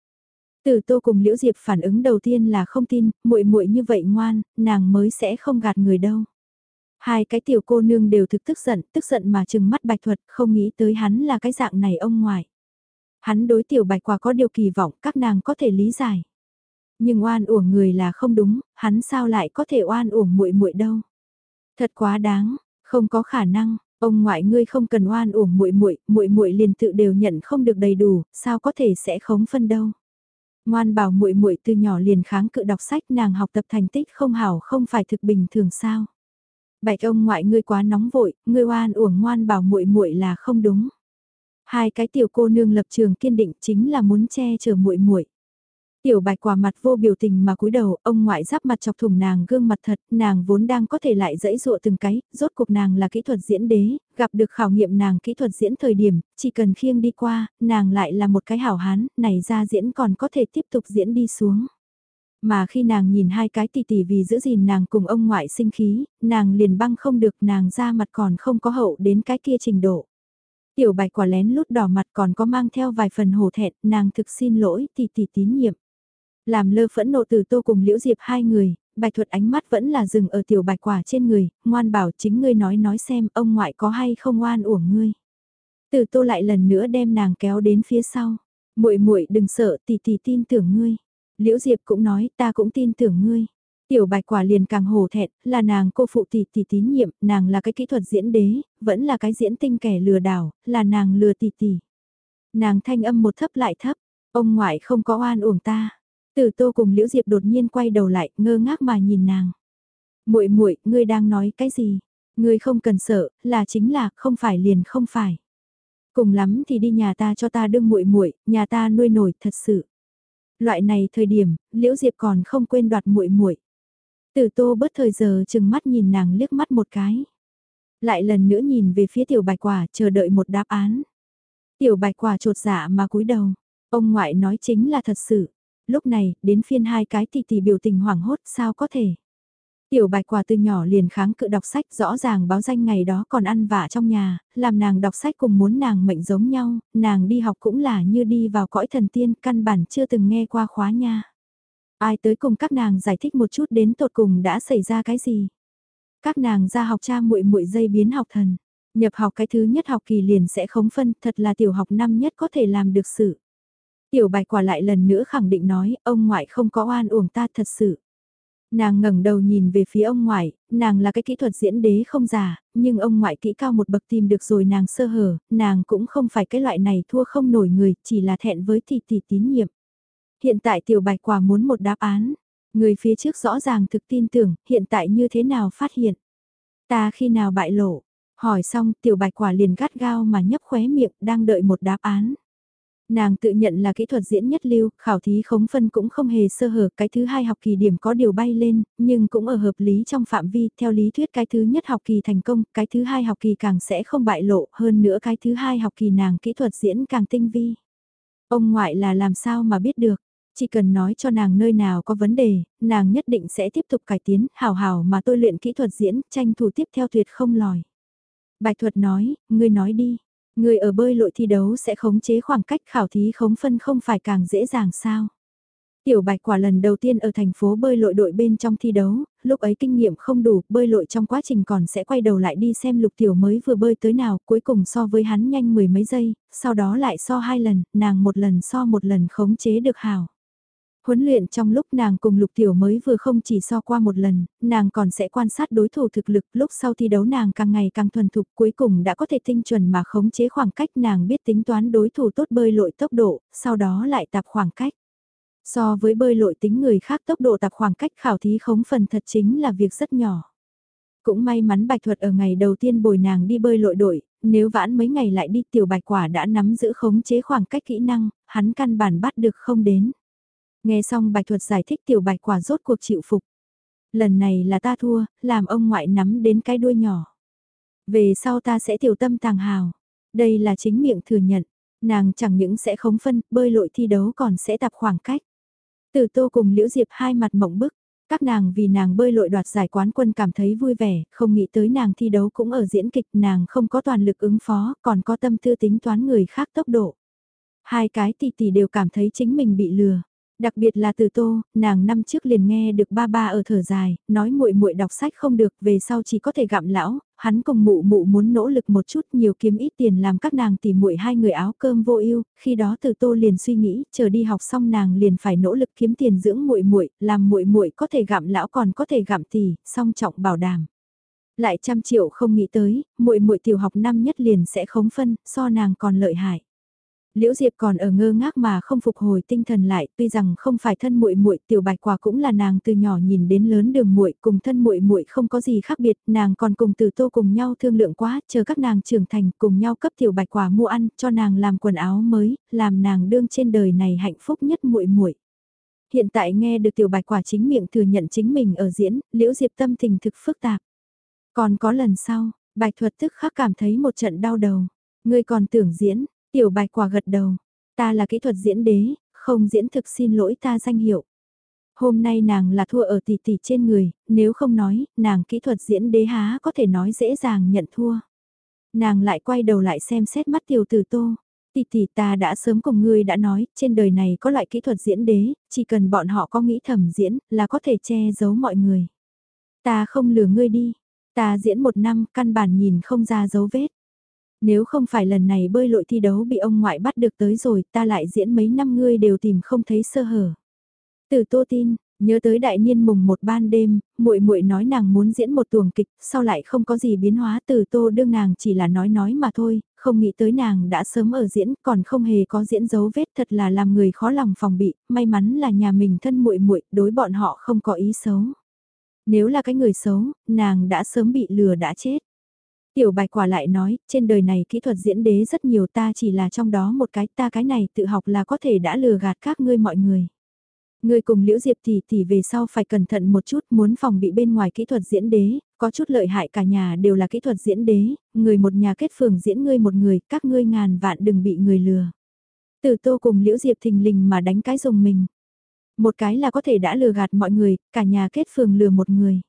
Từ Tô cùng Liễu Diệp phản ứng đầu tiên là không tin, muội muội như vậy ngoan, nàng mới sẽ không gạt người đâu. Hai cái tiểu cô nương đều thực tức giận, tức giận mà trừng mắt bạch thuật, không nghĩ tới hắn là cái dạng này ông ngoại. Hắn đối tiểu bạch quả có điều kỳ vọng, các nàng có thể lý giải. Nhưng oan uổng người là không đúng, hắn sao lại có thể oan uổng muội muội đâu. Thật quá đáng, không có khả năng, ông ngoại ngươi không cần oan uổng muội muội, muội muội liền tự đều nhận không được đầy đủ, sao có thể sẽ khống phân đâu. Ngoan bảo muội muội từ nhỏ liền kháng cự đọc sách, nàng học tập thành tích không hảo không phải thực bình thường sao? Bạch ông ngoại ngươi quá nóng vội, ngươi oan uổng ngoan bảo muội muội là không đúng. Hai cái tiểu cô nương lập trường kiên định chính là muốn che chở muội muội. Tiểu bạch quả mặt vô biểu tình mà cúi đầu, ông ngoại giáp mặt chọc thủng nàng gương mặt thật, nàng vốn đang có thể lại dẫy dụa từng cái, rốt cuộc nàng là kỹ thuật diễn đế, gặp được khảo nghiệm nàng kỹ thuật diễn thời điểm, chỉ cần khiêng đi qua, nàng lại là một cái hảo hán, này ra diễn còn có thể tiếp tục diễn đi xuống. Mà khi nàng nhìn hai cái tỷ tỷ vì giữ gìn nàng cùng ông ngoại sinh khí, nàng liền băng không được nàng ra mặt còn không có hậu đến cái kia trình độ. Tiểu bạch quả lén lút đỏ mặt còn có mang theo vài phần hổ thẹn, nàng thực xin lỗi tỷ tỷ tín nhiệm. Làm lơ phẫn nộ từ tô cùng liễu diệp hai người, bạch thuật ánh mắt vẫn là dừng ở tiểu bạch quả trên người, ngoan bảo chính ngươi nói nói xem ông ngoại có hay không oan uổng ngươi. Từ tô lại lần nữa đem nàng kéo đến phía sau. muội muội đừng sợ tỷ tỷ tin tưởng ngươi. Liễu Diệp cũng nói ta cũng tin tưởng ngươi. Tiểu bạch quả liền càng hổ thẹn, là nàng cô phụ tỷ tỷ tín nhiệm, nàng là cái kỹ thuật diễn đế, vẫn là cái diễn tinh kẻ lừa đảo, là nàng lừa tỷ tỷ. Nàng thanh âm một thấp lại thấp, ông ngoại không có oan uổng ta. Từ tô cùng Liễu Diệp đột nhiên quay đầu lại, ngơ ngác mà nhìn nàng. muội muội ngươi đang nói cái gì? Ngươi không cần sợ, là chính là, không phải liền không phải. Cùng lắm thì đi nhà ta cho ta đương muội muội, nhà ta nuôi nổi thật sự. Loại này thời điểm, Liễu Diệp còn không quên đoạt muội muội. Từ tô bất thời giờ chừng mắt nhìn nàng liếc mắt một cái. Lại lần nữa nhìn về phía tiểu bạch quả chờ đợi một đáp án. Tiểu bạch quả trột dạ mà cúi đầu. Ông ngoại nói chính là thật sự. Lúc này, đến phiên hai cái tỷ tỷ biểu tình hoảng hốt sao có thể. Tiểu bạch quả từ nhỏ liền kháng cự đọc sách rõ ràng báo danh ngày đó còn ăn vạ trong nhà, làm nàng đọc sách cùng muốn nàng mệnh giống nhau, nàng đi học cũng là như đi vào cõi thần tiên căn bản chưa từng nghe qua khóa nha. Ai tới cùng các nàng giải thích một chút đến tột cùng đã xảy ra cái gì. Các nàng ra học cha muội muội dây biến học thần, nhập học cái thứ nhất học kỳ liền sẽ khống phân, thật là tiểu học năm nhất có thể làm được sự. Tiểu bạch quả lại lần nữa khẳng định nói, ông ngoại không có oan uổng ta thật sự. Nàng ngẩng đầu nhìn về phía ông ngoại, nàng là cái kỹ thuật diễn đế không giả, nhưng ông ngoại kỹ cao một bậc tìm được rồi nàng sơ hở, nàng cũng không phải cái loại này thua không nổi người, chỉ là thẹn với tỷ tỷ tín nhiệm. Hiện tại tiểu bạch quả muốn một đáp án, người phía trước rõ ràng thực tin tưởng, hiện tại như thế nào phát hiện. Ta khi nào bại lộ, hỏi xong tiểu bạch quả liền gắt gao mà nhấp khóe miệng đang đợi một đáp án. Nàng tự nhận là kỹ thuật diễn nhất lưu, khảo thí khống phân cũng không hề sơ hở, cái thứ hai học kỳ điểm có điều bay lên, nhưng cũng ở hợp lý trong phạm vi, theo lý thuyết cái thứ nhất học kỳ thành công, cái thứ hai học kỳ càng sẽ không bại lộ, hơn nữa cái thứ hai học kỳ nàng kỹ thuật diễn càng tinh vi. Ông ngoại là làm sao mà biết được, chỉ cần nói cho nàng nơi nào có vấn đề, nàng nhất định sẽ tiếp tục cải tiến, hào hào mà tôi luyện kỹ thuật diễn, tranh thủ tiếp theo tuyệt không lòi. Bạch thuật nói, ngươi nói đi, Người ở bơi lội thi đấu sẽ khống chế khoảng cách khảo thí khống phân không phải càng dễ dàng sao. Tiểu Bạch quả lần đầu tiên ở thành phố bơi lội đội bên trong thi đấu, lúc ấy kinh nghiệm không đủ, bơi lội trong quá trình còn sẽ quay đầu lại đi xem lục tiểu mới vừa bơi tới nào, cuối cùng so với hắn nhanh mười mấy giây, sau đó lại so hai lần, nàng một lần so một lần khống chế được hào. Huấn luyện trong lúc nàng cùng lục tiểu mới vừa không chỉ so qua một lần, nàng còn sẽ quan sát đối thủ thực lực lúc sau thi đấu nàng càng ngày càng thuần thục cuối cùng đã có thể tinh chuẩn mà khống chế khoảng cách nàng biết tính toán đối thủ tốt bơi lội tốc độ, sau đó lại tạp khoảng cách. So với bơi lội tính người khác tốc độ tạp khoảng cách khảo thí khống phần thật chính là việc rất nhỏ. Cũng may mắn Bạch Thuật ở ngày đầu tiên bồi nàng đi bơi lội đội, nếu vãn mấy ngày lại đi tiểu bạch quả đã nắm giữ khống chế khoảng cách kỹ năng, hắn căn bản bắt được không đến. Nghe xong bạch thuật giải thích tiểu bạch quả rốt cuộc chịu phục. Lần này là ta thua, làm ông ngoại nắm đến cái đuôi nhỏ. Về sau ta sẽ tiểu tâm tàng hào. Đây là chính miệng thừa nhận. Nàng chẳng những sẽ khống phân, bơi lội thi đấu còn sẽ tập khoảng cách. Từ tô cùng Liễu Diệp hai mặt mộng bức. Các nàng vì nàng bơi lội đoạt giải quán quân cảm thấy vui vẻ, không nghĩ tới nàng thi đấu cũng ở diễn kịch nàng không có toàn lực ứng phó, còn có tâm tư tính toán người khác tốc độ. Hai cái tỷ tỷ đều cảm thấy chính mình bị lừa. Đặc biệt là từ tô, nàng năm trước liền nghe được ba ba ở thở dài, nói muội muội đọc sách không được, về sau chỉ có thể gặm lão, hắn cùng mụ mụ muốn nỗ lực một chút nhiều kiếm ít tiền làm các nàng tỉ muội hai người áo cơm vô ưu, khi đó từ tô liền suy nghĩ, chờ đi học xong nàng liền phải nỗ lực kiếm tiền dưỡng muội muội, làm muội muội có thể gặm lão còn có thể gặm tỷ, song trọng bảo đảm. Lại trăm triệu không nghĩ tới, muội muội tiểu học năm nhất liền sẽ khống phân, so nàng còn lợi hại. Liễu Diệp còn ở ngơ ngác mà không phục hồi tinh thần lại, tuy rằng không phải thân muội muội, tiểu bạch quả cũng là nàng từ nhỏ nhìn đến lớn đường muội, cùng thân muội muội không có gì khác biệt, nàng còn cùng Từ Tô cùng nhau thương lượng quá, chờ các nàng trưởng thành, cùng nhau cấp tiểu bạch quả mua ăn, cho nàng làm quần áo mới, làm nàng đương trên đời này hạnh phúc nhất muội muội. Hiện tại nghe được tiểu bạch quả chính miệng thừa nhận chính mình ở diễn, Liễu Diệp tâm tình thực phức tạp. Còn có lần sau, bạch thuật tức khắc cảm thấy một trận đau đầu. Ngươi còn tưởng diễn, Tiểu bạch quả gật đầu, ta là kỹ thuật diễn đế, không diễn thực xin lỗi ta danh hiệu. Hôm nay nàng là thua ở tỷ tỷ trên người, nếu không nói, nàng kỹ thuật diễn đế há có thể nói dễ dàng nhận thua. Nàng lại quay đầu lại xem xét mắt tiểu tử tô. Tỷ tỷ ta đã sớm cùng ngươi đã nói, trên đời này có loại kỹ thuật diễn đế, chỉ cần bọn họ có nghĩ thầm diễn, là có thể che giấu mọi người. Ta không lừa ngươi đi, ta diễn một năm, căn bản nhìn không ra dấu vết. Nếu không phải lần này bơi lội thi đấu bị ông ngoại bắt được tới rồi, ta lại diễn mấy năm ngươi đều tìm không thấy sơ hở. Từ tô tin, nhớ tới đại niên mùng một ban đêm, muội muội nói nàng muốn diễn một tuồng kịch, sau lại không có gì biến hóa từ tô đương nàng chỉ là nói nói mà thôi, không nghĩ tới nàng đã sớm ở diễn, còn không hề có diễn dấu vết thật là làm người khó lòng phòng bị, may mắn là nhà mình thân muội muội đối bọn họ không có ý xấu. Nếu là cái người xấu, nàng đã sớm bị lừa đã chết. Tiểu bạch quả lại nói, trên đời này kỹ thuật diễn đế rất nhiều ta chỉ là trong đó một cái ta cái này tự học là có thể đã lừa gạt các ngươi mọi người. Ngươi cùng Liễu Diệp tỷ tỷ về sau phải cẩn thận một chút muốn phòng bị bên ngoài kỹ thuật diễn đế, có chút lợi hại cả nhà đều là kỹ thuật diễn đế, người một nhà kết phường diễn ngươi một người, các ngươi ngàn vạn đừng bị người lừa. Từ tô cùng Liễu Diệp thình lình mà đánh cái rồng mình. Một cái là có thể đã lừa gạt mọi người, cả nhà kết phường lừa một người.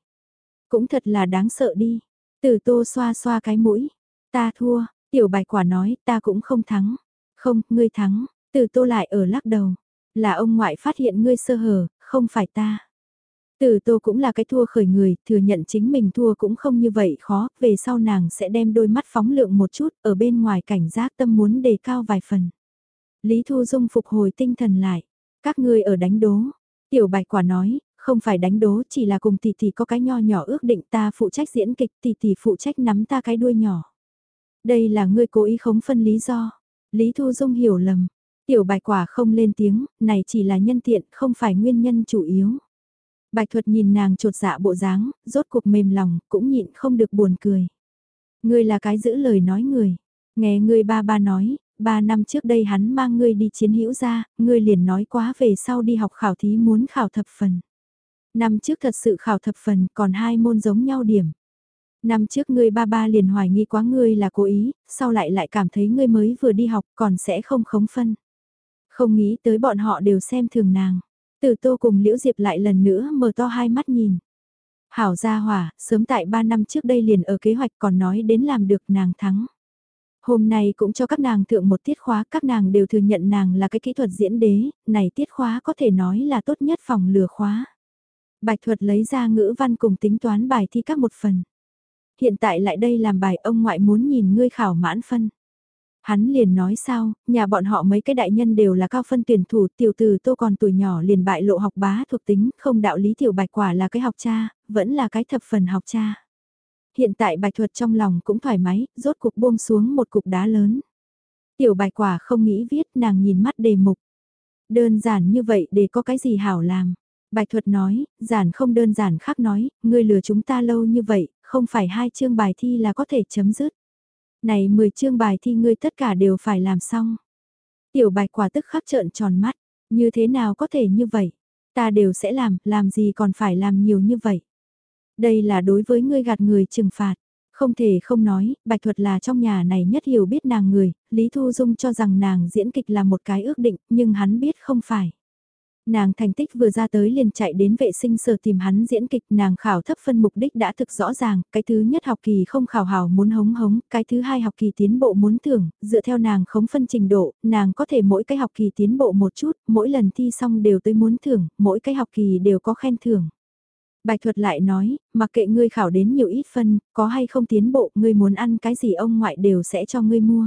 Cũng thật là đáng sợ đi. Từ tô xoa xoa cái mũi. Ta thua, tiểu bạch quả nói ta cũng không thắng. Không, ngươi thắng, từ tô lại ở lắc đầu. Là ông ngoại phát hiện ngươi sơ hở, không phải ta. Từ tô cũng là cái thua khởi người, thừa nhận chính mình thua cũng không như vậy khó, về sau nàng sẽ đem đôi mắt phóng lượng một chút, ở bên ngoài cảnh giác tâm muốn đề cao vài phần. Lý Thu Dung phục hồi tinh thần lại, các ngươi ở đánh đố. Tiểu bạch quả nói, không phải đánh đố chỉ là cùng tỷ tỷ có cái nho nhỏ ước định ta phụ trách diễn kịch tỷ tỷ phụ trách nắm ta cái đuôi nhỏ. Đây là ngươi cố ý khống phân lý do. Lý Thu Dung hiểu lầm. Tiểu bài quả không lên tiếng, này chỉ là nhân tiện, không phải nguyên nhân chủ yếu. Bạch thuật nhìn nàng trột dạ bộ dáng, rốt cuộc mềm lòng, cũng nhịn không được buồn cười. Ngươi là cái giữ lời nói người. Nghe ngươi ba ba nói, ba năm trước đây hắn mang ngươi đi chiến hữu ra, ngươi liền nói quá về sau đi học khảo thí muốn khảo thập phần. Năm trước thật sự khảo thập phần, còn hai môn giống nhau điểm. Năm trước ngươi ba ba liền hoài nghi quá ngươi là cố ý, sau lại lại cảm thấy ngươi mới vừa đi học còn sẽ không khống phân. Không nghĩ tới bọn họ đều xem thường nàng. Từ tô cùng Liễu Diệp lại lần nữa mở to hai mắt nhìn. Hảo gia hỏa, sớm tại ba năm trước đây liền ở kế hoạch còn nói đến làm được nàng thắng. Hôm nay cũng cho các nàng thượng một tiết khóa, các nàng đều thừa nhận nàng là cái kỹ thuật diễn đế, này tiết khóa có thể nói là tốt nhất phòng lừa khóa. Bạch thuật lấy ra ngữ văn cùng tính toán bài thi các một phần. Hiện tại lại đây làm bài ông ngoại muốn nhìn ngươi khảo mãn phân. Hắn liền nói sao, nhà bọn họ mấy cái đại nhân đều là cao phân tuyển thủ, tiểu từ tô còn tuổi nhỏ liền bại lộ học bá thuộc tính, không đạo lý tiểu bạch quả là cái học cha, vẫn là cái thập phần học cha. Hiện tại bạch thuật trong lòng cũng thoải mái, rốt cục buông xuống một cục đá lớn. Tiểu bạch quả không nghĩ viết, nàng nhìn mắt đề mục. Đơn giản như vậy để có cái gì hảo làm. Bạch thuật nói, giản không đơn giản khác nói, ngươi lừa chúng ta lâu như vậy, không phải hai chương bài thi là có thể chấm dứt. Này 10 chương bài thi ngươi tất cả đều phải làm xong. Tiểu bạch quả tức khắc trợn tròn mắt, như thế nào có thể như vậy? Ta đều sẽ làm, làm gì còn phải làm nhiều như vậy? Đây là đối với ngươi gạt người trừng phạt. Không thể không nói, Bạch Thuật là trong nhà này nhất hiểu biết nàng người, Lý Thu Dung cho rằng nàng diễn kịch là một cái ước định, nhưng hắn biết không phải. Nàng thành tích vừa ra tới liền chạy đến vệ sinh sở tìm hắn diễn kịch nàng khảo thấp phân mục đích đã thực rõ ràng, cái thứ nhất học kỳ không khảo hào muốn hống hống, cái thứ hai học kỳ tiến bộ muốn thưởng, dựa theo nàng khống phân trình độ, nàng có thể mỗi cái học kỳ tiến bộ một chút, mỗi lần thi xong đều tới muốn thưởng, mỗi cái học kỳ đều có khen thưởng. Bạch thuật lại nói, mặc kệ ngươi khảo đến nhiều ít phân, có hay không tiến bộ, ngươi muốn ăn cái gì ông ngoại đều sẽ cho ngươi mua.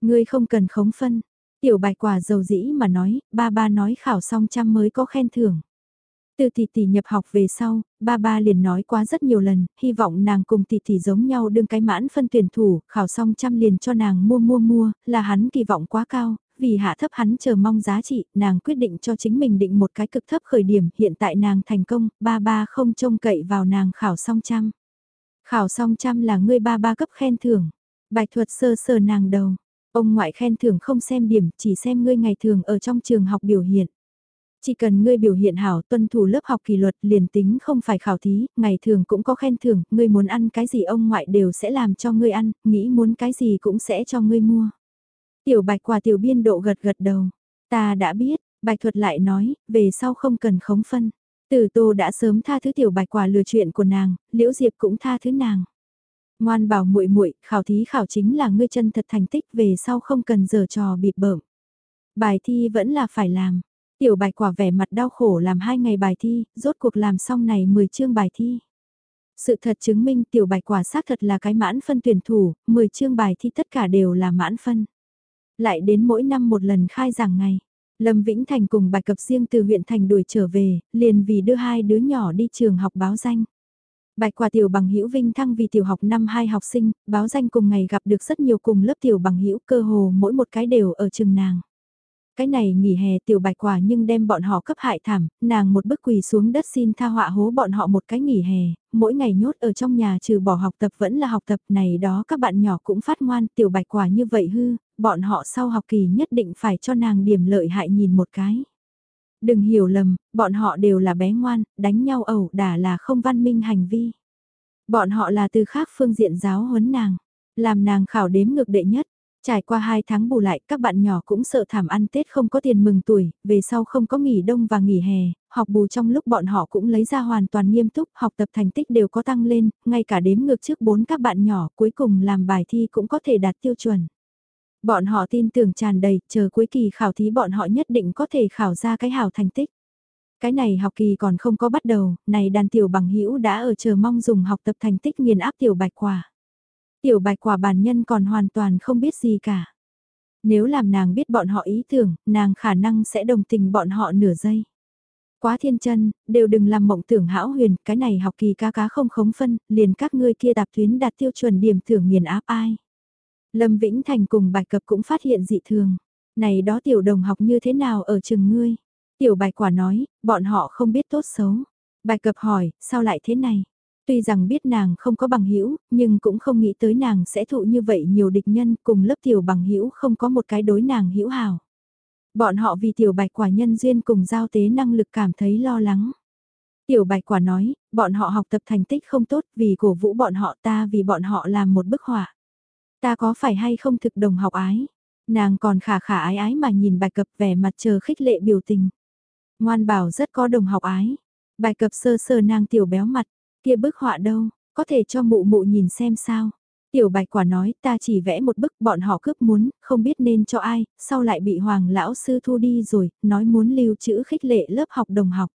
Ngươi không cần khống phân, Tiểu bạch quả dầu dĩ mà nói, ba ba nói khảo xong trăm mới có khen thưởng. Từ tỷ tỷ nhập học về sau, ba ba liền nói quá rất nhiều lần, hy vọng nàng cùng tỷ tỷ giống nhau đương cái mãn phân tuyển thủ, khảo xong trăm liền cho nàng mua mua mua, là hắn kỳ vọng quá cao, vì hạ thấp hắn chờ mong giá trị, nàng quyết định cho chính mình định một cái cực thấp khởi điểm, hiện tại nàng thành công, ba ba không trông cậy vào nàng khảo xong trăm. Khảo xong trăm là ngươi ba ba cấp khen thưởng, bạch thuật sơ sơ nàng đầu, Ông ngoại khen thưởng không xem điểm, chỉ xem ngươi ngày thường ở trong trường học biểu hiện. Chỉ cần ngươi biểu hiện hảo tuân thủ lớp học kỷ luật liền tính không phải khảo thí, ngày thường cũng có khen thưởng, ngươi muốn ăn cái gì ông ngoại đều sẽ làm cho ngươi ăn, nghĩ muốn cái gì cũng sẽ cho ngươi mua. Tiểu bạch quả tiểu biên độ gật gật đầu. Ta đã biết, bạch thuật lại nói, về sau không cần khống phân. Tử tô đã sớm tha thứ tiểu bạch quả lừa chuyện của nàng, liễu diệp cũng tha thứ nàng. Ngoan bảo muội muội, khảo thí khảo chính là ngươi chân thật thành tích về sau không cần giờ trò bịp bợm. Bài thi vẫn là phải làm. Tiểu bạch quả vẻ mặt đau khổ làm hai ngày bài thi, rốt cuộc làm xong này 10 chương bài thi. Sự thật chứng minh tiểu bạch quả xác thật là cái mãn phân tuyển thủ, 10 chương bài thi tất cả đều là mãn phân. Lại đến mỗi năm một lần khai giảng ngày. Lâm Vĩnh Thành cùng bạch cập riêng từ huyện thành đuổi trở về, liền vì đưa hai đứa nhỏ đi trường học báo danh. Bạch quả tiểu bằng hữu Vinh Thăng vì tiểu học năm hai học sinh, báo danh cùng ngày gặp được rất nhiều cùng lớp tiểu bằng hữu cơ hồ mỗi một cái đều ở trường nàng. Cái này nghỉ hè tiểu bạch quả nhưng đem bọn họ cấp hại thảm, nàng một bức quỳ xuống đất xin tha họa hố bọn họ một cái nghỉ hè, mỗi ngày nhốt ở trong nhà trừ bỏ học tập vẫn là học tập này đó các bạn nhỏ cũng phát ngoan tiểu bạch quả như vậy hư, bọn họ sau học kỳ nhất định phải cho nàng điểm lợi hại nhìn một cái. Đừng hiểu lầm, bọn họ đều là bé ngoan, đánh nhau ẩu đả là không văn minh hành vi. Bọn họ là từ khác phương diện giáo huấn nàng, làm nàng khảo đếm ngược đệ nhất. Trải qua 2 tháng bù lại, các bạn nhỏ cũng sợ thảm ăn Tết không có tiền mừng tuổi, về sau không có nghỉ đông và nghỉ hè, học bù trong lúc bọn họ cũng lấy ra hoàn toàn nghiêm túc, học tập thành tích đều có tăng lên, ngay cả đếm ngược trước 4 các bạn nhỏ cuối cùng làm bài thi cũng có thể đạt tiêu chuẩn. Bọn họ tin tưởng tràn đầy, chờ cuối kỳ khảo thí bọn họ nhất định có thể khảo ra cái hảo thành tích. Cái này học kỳ còn không có bắt đầu, này đàn tiểu bằng hữu đã ở chờ mong dùng học tập thành tích nghiền áp tiểu bạch quả. Tiểu bạch quả bản nhân còn hoàn toàn không biết gì cả. Nếu làm nàng biết bọn họ ý tưởng, nàng khả năng sẽ đồng tình bọn họ nửa giây. Quá thiên chân, đều đừng làm mộng tưởng hão huyền, cái này học kỳ cá cá không khống phân, liền các ngươi kia tạp tuyến đạt tiêu chuẩn điểm thưởng nghiền áp ai. Lâm Vĩnh Thành cùng bạch cập cũng phát hiện dị thường. Này đó tiểu đồng học như thế nào ở trường ngươi? Tiểu bạch quả nói, bọn họ không biết tốt xấu. Bạch cập hỏi, sao lại thế này? Tuy rằng biết nàng không có bằng hữu nhưng cũng không nghĩ tới nàng sẽ thụ như vậy nhiều địch nhân cùng lớp tiểu bằng hữu không có một cái đối nàng hữu hảo. Bọn họ vì tiểu bạch quả nhân duyên cùng giao tế năng lực cảm thấy lo lắng. Tiểu bạch quả nói, bọn họ học tập thành tích không tốt vì cổ vũ bọn họ ta vì bọn họ làm một bức họa. Ta có phải hay không thực đồng học ái? Nàng còn khả khả ái ái mà nhìn bạch cập vẻ mặt chờ khích lệ biểu tình. Ngoan bảo rất có đồng học ái. Bạch cập sơ sơ nàng tiểu béo mặt, kia bức họa đâu, có thể cho mụ mụ nhìn xem sao. Tiểu bạch quả nói ta chỉ vẽ một bức bọn họ cướp muốn, không biết nên cho ai, sau lại bị hoàng lão sư thu đi rồi, nói muốn lưu trữ khích lệ lớp học đồng học.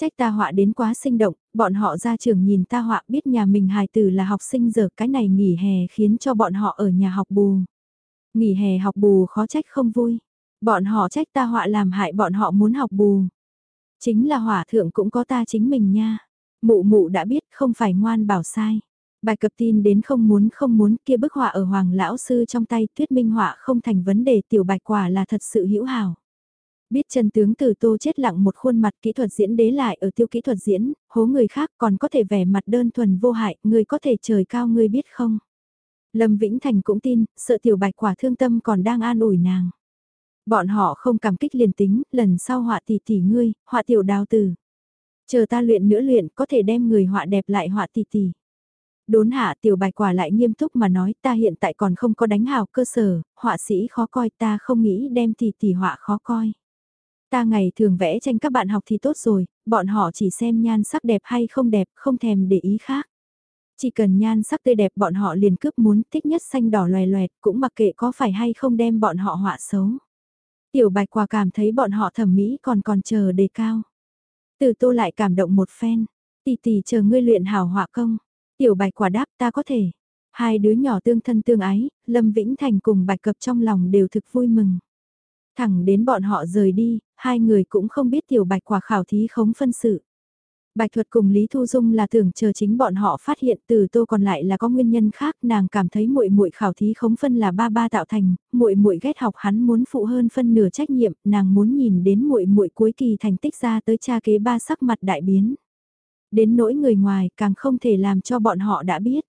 Trách ta họa đến quá sinh động, bọn họ ra trường nhìn ta họa biết nhà mình hài tử là học sinh giờ cái này nghỉ hè khiến cho bọn họ ở nhà học bù. Nghỉ hè học bù khó trách không vui. Bọn họ trách ta họa làm hại bọn họ muốn học bù. Chính là hỏa thượng cũng có ta chính mình nha. Mụ mụ đã biết không phải ngoan bảo sai. Bài cập tin đến không muốn không muốn kia bức họa ở hoàng lão sư trong tay thuyết minh họa không thành vấn đề tiểu bạch quả là thật sự hữu hảo. Biết chân tướng từ tô chết lặng một khuôn mặt kỹ thuật diễn đế lại ở tiêu kỹ thuật diễn, hố người khác còn có thể vẻ mặt đơn thuần vô hại, người có thể trời cao người biết không. Lâm Vĩnh Thành cũng tin, sợ tiểu bạch quả thương tâm còn đang an ủi nàng. Bọn họ không cảm kích liền tính, lần sau họa tỷ tỷ ngươi, họa tiểu đào tử. Chờ ta luyện nữa luyện, có thể đem người họa đẹp lại họa tỷ tỷ. Đốn hạ tiểu bạch quả lại nghiêm túc mà nói ta hiện tại còn không có đánh hào cơ sở, họa sĩ khó coi ta không nghĩ đem tỷ tỷ họa khó coi. Ta ngày thường vẽ tranh các bạn học thì tốt rồi, bọn họ chỉ xem nhan sắc đẹp hay không đẹp, không thèm để ý khác. Chỉ cần nhan sắc tươi đẹp bọn họ liền cướp muốn thích nhất xanh đỏ loè loẹt, cũng mặc kệ có phải hay không đem bọn họ họa xấu. Tiểu bạch quả cảm thấy bọn họ thẩm mỹ còn còn chờ đề cao. Từ tô lại cảm động một phen, tỷ tỷ chờ ngươi luyện hảo họa công. Tiểu bạch quả đáp ta có thể. Hai đứa nhỏ tương thân tương ái, Lâm Vĩnh Thành cùng bạch cập trong lòng đều thực vui mừng. Thẳng đến bọn họ rời đi, hai người cũng không biết tiểu bạch quả khảo thí khống phân sự. Bạch thuật cùng Lý Thu Dung là tưởng chờ chính bọn họ phát hiện từ tô còn lại là có nguyên nhân khác, nàng cảm thấy muội muội khảo thí khống phân là ba ba tạo thành, muội muội ghét học hắn muốn phụ hơn phân nửa trách nhiệm, nàng muốn nhìn đến muội muội cuối kỳ thành tích ra tới cha kế ba sắc mặt đại biến. Đến nỗi người ngoài càng không thể làm cho bọn họ đã biết.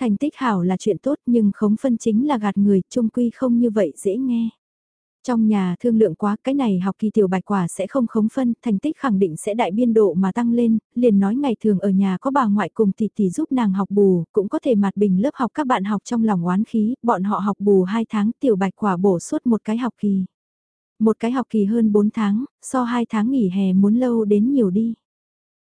Thành tích hảo là chuyện tốt nhưng khống phân chính là gạt người, trung quy không như vậy dễ nghe. Trong nhà thương lượng quá cái này học kỳ tiểu bạch quả sẽ không khống phân, thành tích khẳng định sẽ đại biên độ mà tăng lên, liền nói ngày thường ở nhà có bà ngoại cùng tỷ tỷ giúp nàng học bù, cũng có thể mặt bình lớp học các bạn học trong lòng oán khí, bọn họ học bù 2 tháng tiểu bạch quả bổ suốt một cái học kỳ. Một cái học kỳ hơn 4 tháng, so 2 tháng nghỉ hè muốn lâu đến nhiều đi.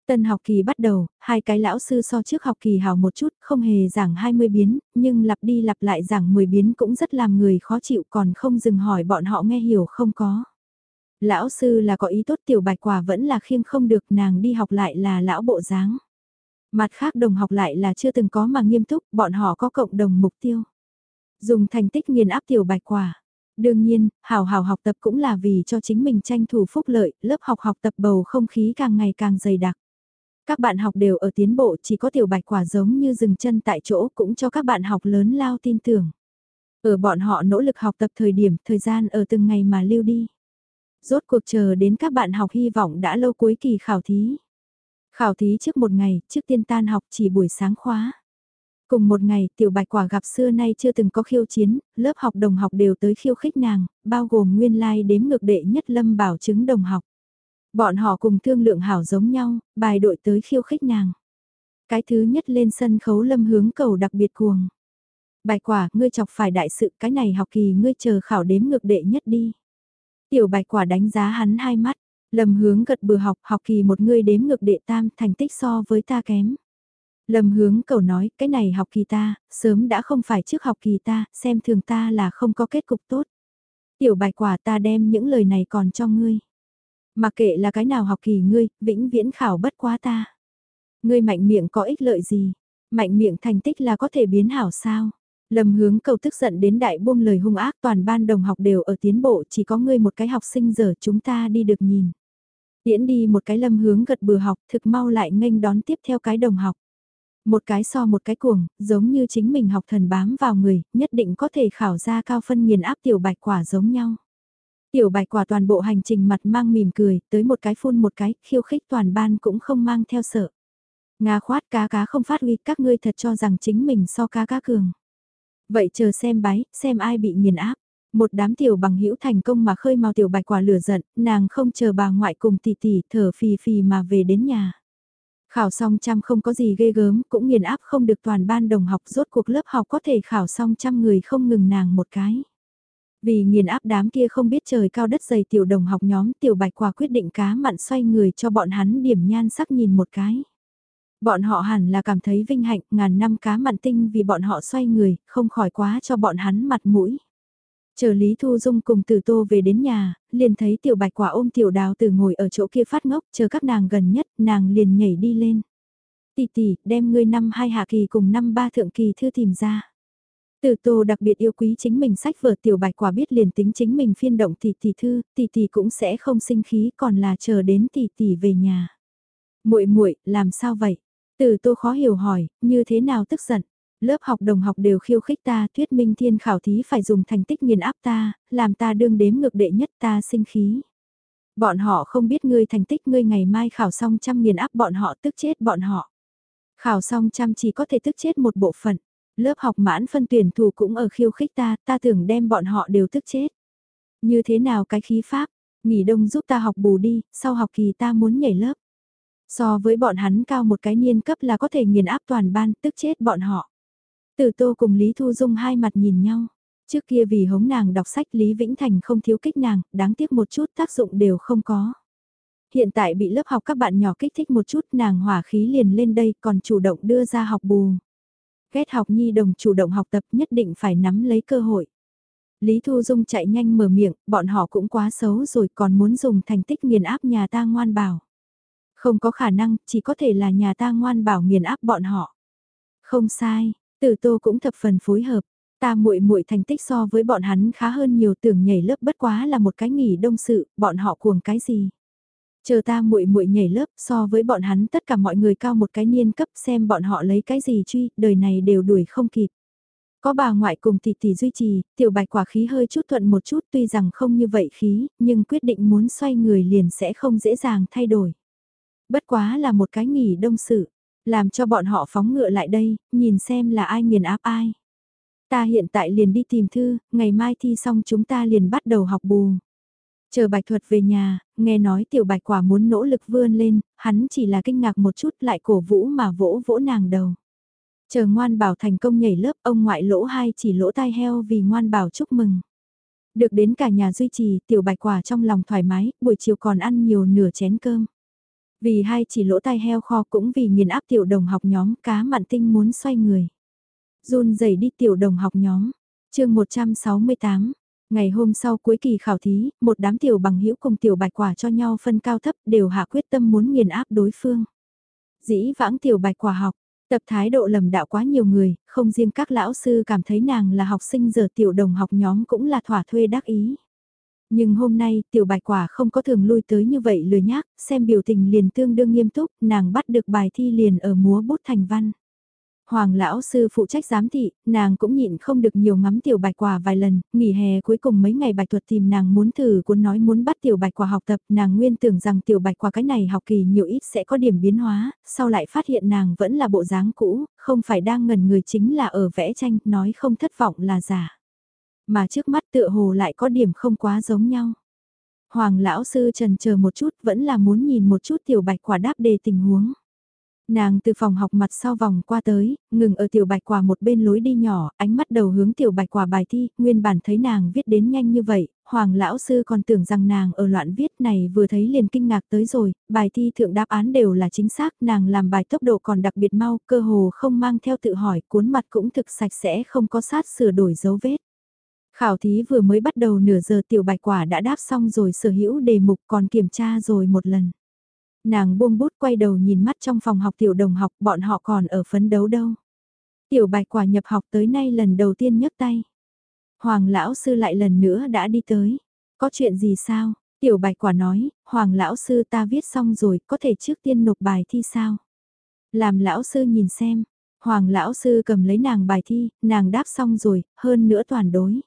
Tân học kỳ bắt đầu, hai cái lão sư so trước học kỳ hào một chút, không hề giảng 20 biến, nhưng lặp đi lặp lại giảng 10 biến cũng rất làm người khó chịu còn không dừng hỏi bọn họ nghe hiểu không có. Lão sư là có ý tốt tiểu bạch quả vẫn là khiêng không được nàng đi học lại là lão bộ dáng. Mặt khác đồng học lại là chưa từng có mà nghiêm túc, bọn họ có cộng đồng mục tiêu. Dùng thành tích nghiền áp tiểu bạch quả. Đương nhiên, hào hào học tập cũng là vì cho chính mình tranh thủ phúc lợi, lớp học học tập bầu không khí càng ngày càng dày đặc. Các bạn học đều ở tiến bộ chỉ có tiểu bạch quả giống như dừng chân tại chỗ cũng cho các bạn học lớn lao tin tưởng. Ở bọn họ nỗ lực học tập thời điểm, thời gian ở từng ngày mà lưu đi. Rốt cuộc chờ đến các bạn học hy vọng đã lâu cuối kỳ khảo thí. Khảo thí trước một ngày, trước tiên tan học chỉ buổi sáng khóa. Cùng một ngày, tiểu bạch quả gặp xưa nay chưa từng có khiêu chiến, lớp học đồng học đều tới khiêu khích nàng, bao gồm nguyên lai like đếm ngược đệ nhất lâm bảo chứng đồng học. Bọn họ cùng thương lượng hảo giống nhau, bài đội tới khiêu khích nàng. Cái thứ nhất lên sân khấu lâm hướng cầu đặc biệt cuồng. Bài quả, ngươi chọc phải đại sự, cái này học kỳ ngươi chờ khảo đếm ngược đệ nhất đi. Tiểu bài quả đánh giá hắn hai mắt, lầm hướng gật bừa học, học kỳ một ngươi đếm ngược đệ tam, thành tích so với ta kém. Lâm hướng cầu nói, cái này học kỳ ta, sớm đã không phải trước học kỳ ta, xem thường ta là không có kết cục tốt. Tiểu bài quả ta đem những lời này còn cho ngươi. Mà kệ là cái nào học kỳ ngươi, vĩnh viễn khảo bất quá ta. Ngươi mạnh miệng có ích lợi gì? Mạnh miệng thành tích là có thể biến hảo sao? Lâm hướng cầu tức giận đến đại buông lời hung ác toàn ban đồng học đều ở tiến bộ chỉ có ngươi một cái học sinh giờ chúng ta đi được nhìn. Tiễn đi một cái lâm hướng gật bừa học thực mau lại nghênh đón tiếp theo cái đồng học. Một cái so một cái cuồng, giống như chính mình học thần bám vào người, nhất định có thể khảo ra cao phân nghiền áp tiểu bạch quả giống nhau. Tiểu bạch quả toàn bộ hành trình mặt mang mỉm cười, tới một cái phun một cái, khiêu khích toàn ban cũng không mang theo sợ. Nga khoát cá cá không phát huy các ngươi thật cho rằng chính mình so cá cá cường. Vậy chờ xem bái, xem ai bị nghiền áp. Một đám tiểu bằng hữu thành công mà khơi mau tiểu bạch quả lửa giận, nàng không chờ bà ngoại cùng tỷ tỷ thở phì phì mà về đến nhà. Khảo xong trăm không có gì ghê gớm, cũng nghiền áp không được toàn ban đồng học rốt cuộc lớp học có thể khảo xong trăm người không ngừng nàng một cái. Vì nghiền áp đám kia không biết trời cao đất dày tiểu đồng học nhóm tiểu bạch quả quyết định cá mặn xoay người cho bọn hắn điểm nhan sắc nhìn một cái. Bọn họ hẳn là cảm thấy vinh hạnh ngàn năm cá mặn tinh vì bọn họ xoay người, không khỏi quá cho bọn hắn mặt mũi. Chờ Lý Thu Dung cùng từ tô về đến nhà, liền thấy tiểu bạch quả ôm tiểu đào từ ngồi ở chỗ kia phát ngốc, chờ các nàng gần nhất, nàng liền nhảy đi lên. Tỷ tỷ, đem ngươi năm hai hạ kỳ cùng năm ba thượng kỳ thư tìm ra. Từ tô đặc biệt yêu quý chính mình sách vở tiểu bạch quả biết liền tính chính mình phiên động tỷ tỷ thư, tỷ tỷ cũng sẽ không sinh khí còn là chờ đến tỷ tỷ về nhà. muội muội làm sao vậy? Từ tô khó hiểu hỏi, như thế nào tức giận? Lớp học đồng học đều khiêu khích ta, thuyết minh thiên khảo thí phải dùng thành tích nghiền áp ta, làm ta đương đếm ngược đệ nhất ta sinh khí. Bọn họ không biết ngươi thành tích ngươi ngày mai khảo xong trăm nghiền áp bọn họ tức chết bọn họ. Khảo xong trăm chỉ có thể tức chết một bộ phận. Lớp học mãn phân tuyển thủ cũng ở khiêu khích ta, ta tưởng đem bọn họ đều tức chết. Như thế nào cái khí pháp, nghỉ đông giúp ta học bù đi, sau học kỳ ta muốn nhảy lớp. So với bọn hắn cao một cái niên cấp là có thể nghiền áp toàn ban, tức chết bọn họ. Từ tô cùng Lý Thu Dung hai mặt nhìn nhau. Trước kia vì hống nàng đọc sách Lý Vĩnh Thành không thiếu kích nàng, đáng tiếc một chút tác dụng đều không có. Hiện tại bị lớp học các bạn nhỏ kích thích một chút nàng hỏa khí liền lên đây còn chủ động đưa ra học bù. Ghét học nhi đồng chủ động học tập nhất định phải nắm lấy cơ hội. Lý Thu Dung chạy nhanh mở miệng, bọn họ cũng quá xấu rồi còn muốn dùng thành tích nghiền áp nhà ta ngoan bảo. Không có khả năng, chỉ có thể là nhà ta ngoan bảo nghiền áp bọn họ. Không sai, Tử Tô cũng thập phần phối hợp. Ta muội muội thành tích so với bọn hắn khá hơn nhiều tưởng nhảy lớp bất quá là một cái nghỉ đông sự, bọn họ cuồng cái gì. Chờ ta muội muội nhảy lớp so với bọn hắn tất cả mọi người cao một cái niên cấp xem bọn họ lấy cái gì truy, đời này đều đuổi không kịp. Có bà ngoại cùng tỷ tỷ duy trì, tiểu bạch quả khí hơi chút thuận một chút tuy rằng không như vậy khí, nhưng quyết định muốn xoay người liền sẽ không dễ dàng thay đổi. Bất quá là một cái nghỉ đông sự, làm cho bọn họ phóng ngựa lại đây, nhìn xem là ai nghiền áp ai. Ta hiện tại liền đi tìm thư, ngày mai thi xong chúng ta liền bắt đầu học bù. Chờ bạch thuật về nhà, nghe nói tiểu bạch quả muốn nỗ lực vươn lên, hắn chỉ là kinh ngạc một chút lại cổ vũ mà vỗ vỗ nàng đầu. Chờ ngoan bảo thành công nhảy lớp ông ngoại lỗ hai chỉ lỗ tai heo vì ngoan bảo chúc mừng. Được đến cả nhà duy trì tiểu bạch quả trong lòng thoải mái, buổi chiều còn ăn nhiều nửa chén cơm. Vì hai chỉ lỗ tai heo kho cũng vì nghiền áp tiểu đồng học nhóm cá mặn tinh muốn xoay người. Run rẩy đi tiểu đồng học nhóm. chương 168, ngày hôm sau cuối kỳ khảo thí, một đám tiểu bằng hữu cùng tiểu bạch quả cho nhau phân cao thấp đều hạ quyết tâm muốn nghiền áp đối phương. Dĩ vãng tiểu bạch quả học, tập thái độ lầm đạo quá nhiều người, không riêng các lão sư cảm thấy nàng là học sinh giờ tiểu đồng học nhóm cũng là thỏa thuê đắc ý. Nhưng hôm nay, tiểu bạch quả không có thường lui tới như vậy lười nhác, xem biểu tình liền tương đương nghiêm túc, nàng bắt được bài thi liền ở múa bút thành văn. Hoàng lão sư phụ trách giám thị, nàng cũng nhịn không được nhiều ngắm tiểu bạch quả vài lần, nghỉ hè cuối cùng mấy ngày bạch thuật tìm nàng muốn thử cuốn nói muốn bắt tiểu bạch quả học tập, nàng nguyên tưởng rằng tiểu bạch quả cái này học kỳ nhiều ít sẽ có điểm biến hóa, sau lại phát hiện nàng vẫn là bộ dáng cũ, không phải đang ngần người chính là ở vẽ tranh, nói không thất vọng là giả mà trước mắt tựa hồ lại có điểm không quá giống nhau. Hoàng lão sư trần chờ một chút vẫn là muốn nhìn một chút tiểu bạch quả đáp đề tình huống. Nàng từ phòng học mặt sau vòng qua tới, ngừng ở tiểu bạch quả một bên lối đi nhỏ, ánh mắt đầu hướng tiểu bạch quả bài thi, nguyên bản thấy nàng viết đến nhanh như vậy, hoàng lão sư còn tưởng rằng nàng ở loạn viết này vừa thấy liền kinh ngạc tới rồi, bài thi thượng đáp án đều là chính xác, nàng làm bài tốc độ còn đặc biệt mau, cơ hồ không mang theo tự hỏi, cuốn mặt cũng thực sạch sẽ không có sát sửa đổi dấu vết. Khảo thí vừa mới bắt đầu nửa giờ tiểu bạch quả đã đáp xong rồi sở hữu đề mục còn kiểm tra rồi một lần. Nàng buông bút quay đầu nhìn mắt trong phòng học tiểu đồng học bọn họ còn ở phấn đấu đâu. Tiểu bạch quả nhập học tới nay lần đầu tiên nhấc tay. Hoàng lão sư lại lần nữa đã đi tới. Có chuyện gì sao? Tiểu bạch quả nói, Hoàng lão sư ta viết xong rồi, có thể trước tiên nộp bài thi sao? Làm lão sư nhìn xem. Hoàng lão sư cầm lấy nàng bài thi, nàng đáp xong rồi, hơn nữa toàn đối.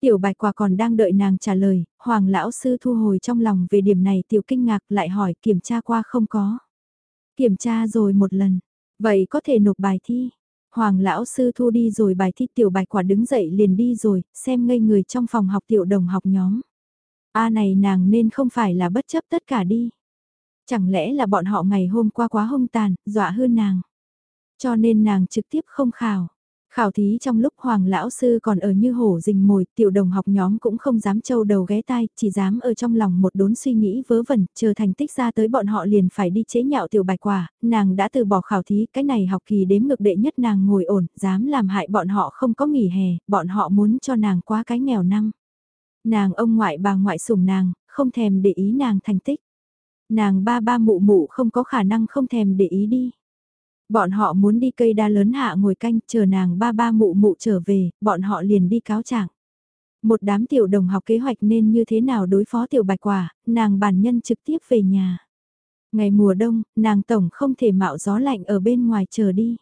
Tiểu bạch quả còn đang đợi nàng trả lời, hoàng lão sư thu hồi trong lòng về điểm này tiểu kinh ngạc lại hỏi kiểm tra qua không có. Kiểm tra rồi một lần, vậy có thể nộp bài thi. Hoàng lão sư thu đi rồi bài thi tiểu bạch quả đứng dậy liền đi rồi, xem ngây người trong phòng học tiểu đồng học nhóm. A này nàng nên không phải là bất chấp tất cả đi. Chẳng lẽ là bọn họ ngày hôm qua quá hung tàn, dọa hư nàng. Cho nên nàng trực tiếp không khảo. Khảo thí trong lúc Hoàng Lão Sư còn ở như hổ rình mồi, tiểu đồng học nhóm cũng không dám trâu đầu ghé tai, chỉ dám ở trong lòng một đốn suy nghĩ vớ vẩn, chờ thành tích ra tới bọn họ liền phải đi chế nhạo tiểu bạch quả, nàng đã từ bỏ khảo thí, cái này học kỳ đếm ngược đệ nhất nàng ngồi ổn, dám làm hại bọn họ không có nghỉ hè, bọn họ muốn cho nàng quá cái nghèo năm. Nàng ông ngoại bà ngoại sủng nàng, không thèm để ý nàng thành tích. Nàng ba ba mụ mụ không có khả năng không thèm để ý đi Bọn họ muốn đi cây đa lớn hạ ngồi canh, chờ nàng ba ba mụ mụ trở về, bọn họ liền đi cáo trạng. Một đám tiểu đồng học kế hoạch nên như thế nào đối phó tiểu bạch quả, nàng bản nhân trực tiếp về nhà. Ngày mùa đông, nàng tổng không thể mạo gió lạnh ở bên ngoài chờ đi.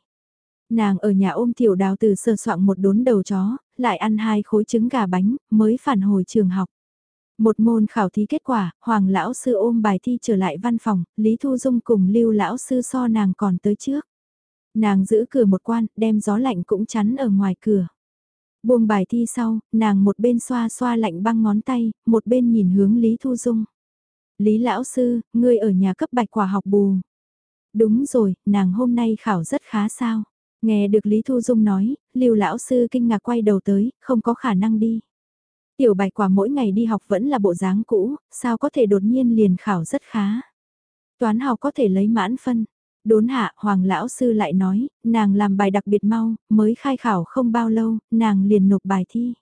Nàng ở nhà ôm tiểu đào từ sơ soạn một đốn đầu chó, lại ăn hai khối trứng gà bánh, mới phản hồi trường học. Một môn khảo thí kết quả, Hoàng lão sư ôm bài thi trở lại văn phòng, Lý Thu Dung cùng Lưu lão sư so nàng còn tới trước. Nàng giữ cửa một quan, đem gió lạnh cũng chắn ở ngoài cửa. Buông bài thi sau, nàng một bên xoa xoa lạnh băng ngón tay, một bên nhìn hướng Lý Thu Dung. Lý lão sư, ngươi ở nhà cấp bạch quả học bù. Đúng rồi, nàng hôm nay khảo rất khá sao. Nghe được Lý Thu Dung nói, Lưu lão sư kinh ngạc quay đầu tới, không có khả năng đi. Tiểu bạch quả mỗi ngày đi học vẫn là bộ dáng cũ, sao có thể đột nhiên liền khảo rất khá. Toán học có thể lấy mãn phân, Đốn hạ, Hoàng lão sư lại nói, nàng làm bài đặc biệt mau, mới khai khảo không bao lâu, nàng liền nộp bài thi.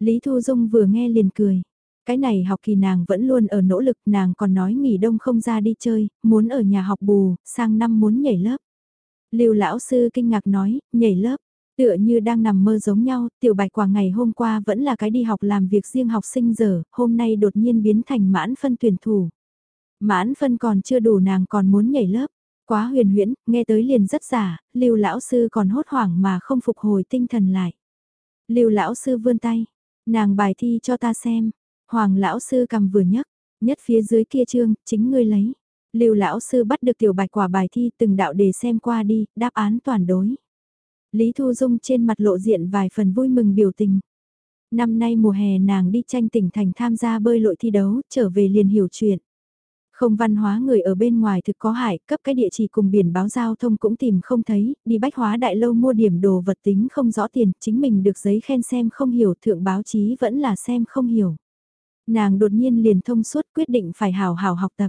Lý Thu Dung vừa nghe liền cười. Cái này học kỳ nàng vẫn luôn ở nỗ lực, nàng còn nói nghỉ đông không ra đi chơi, muốn ở nhà học bù, sang năm muốn nhảy lớp. Lưu lão sư kinh ngạc nói, nhảy lớp, tựa như đang nằm mơ giống nhau, tiểu bạch quả ngày hôm qua vẫn là cái đi học làm việc riêng học sinh giờ, hôm nay đột nhiên biến thành mãn phân tuyển thủ. Mãn phân còn chưa đủ nàng còn muốn nhảy lớp. Quá huyền huyễn, nghe tới liền rất giả, lưu lão sư còn hốt hoảng mà không phục hồi tinh thần lại. lưu lão sư vươn tay, nàng bài thi cho ta xem, hoàng lão sư cầm vừa nhấc, nhất phía dưới kia trương, chính ngươi lấy. lưu lão sư bắt được tiểu bạch quả bài thi từng đạo để xem qua đi, đáp án toàn đối. Lý Thu Dung trên mặt lộ diện vài phần vui mừng biểu tình. Năm nay mùa hè nàng đi tranh tỉnh thành tham gia bơi lội thi đấu, trở về liền hiểu chuyện. Không văn hóa người ở bên ngoài thực có hại, cấp cái địa chỉ cùng biển báo giao thông cũng tìm không thấy, đi bách hóa đại lâu mua điểm đồ vật tính không rõ tiền, chính mình được giấy khen xem không hiểu, thượng báo chí vẫn là xem không hiểu. Nàng đột nhiên liền thông suốt quyết định phải hào hào học tập.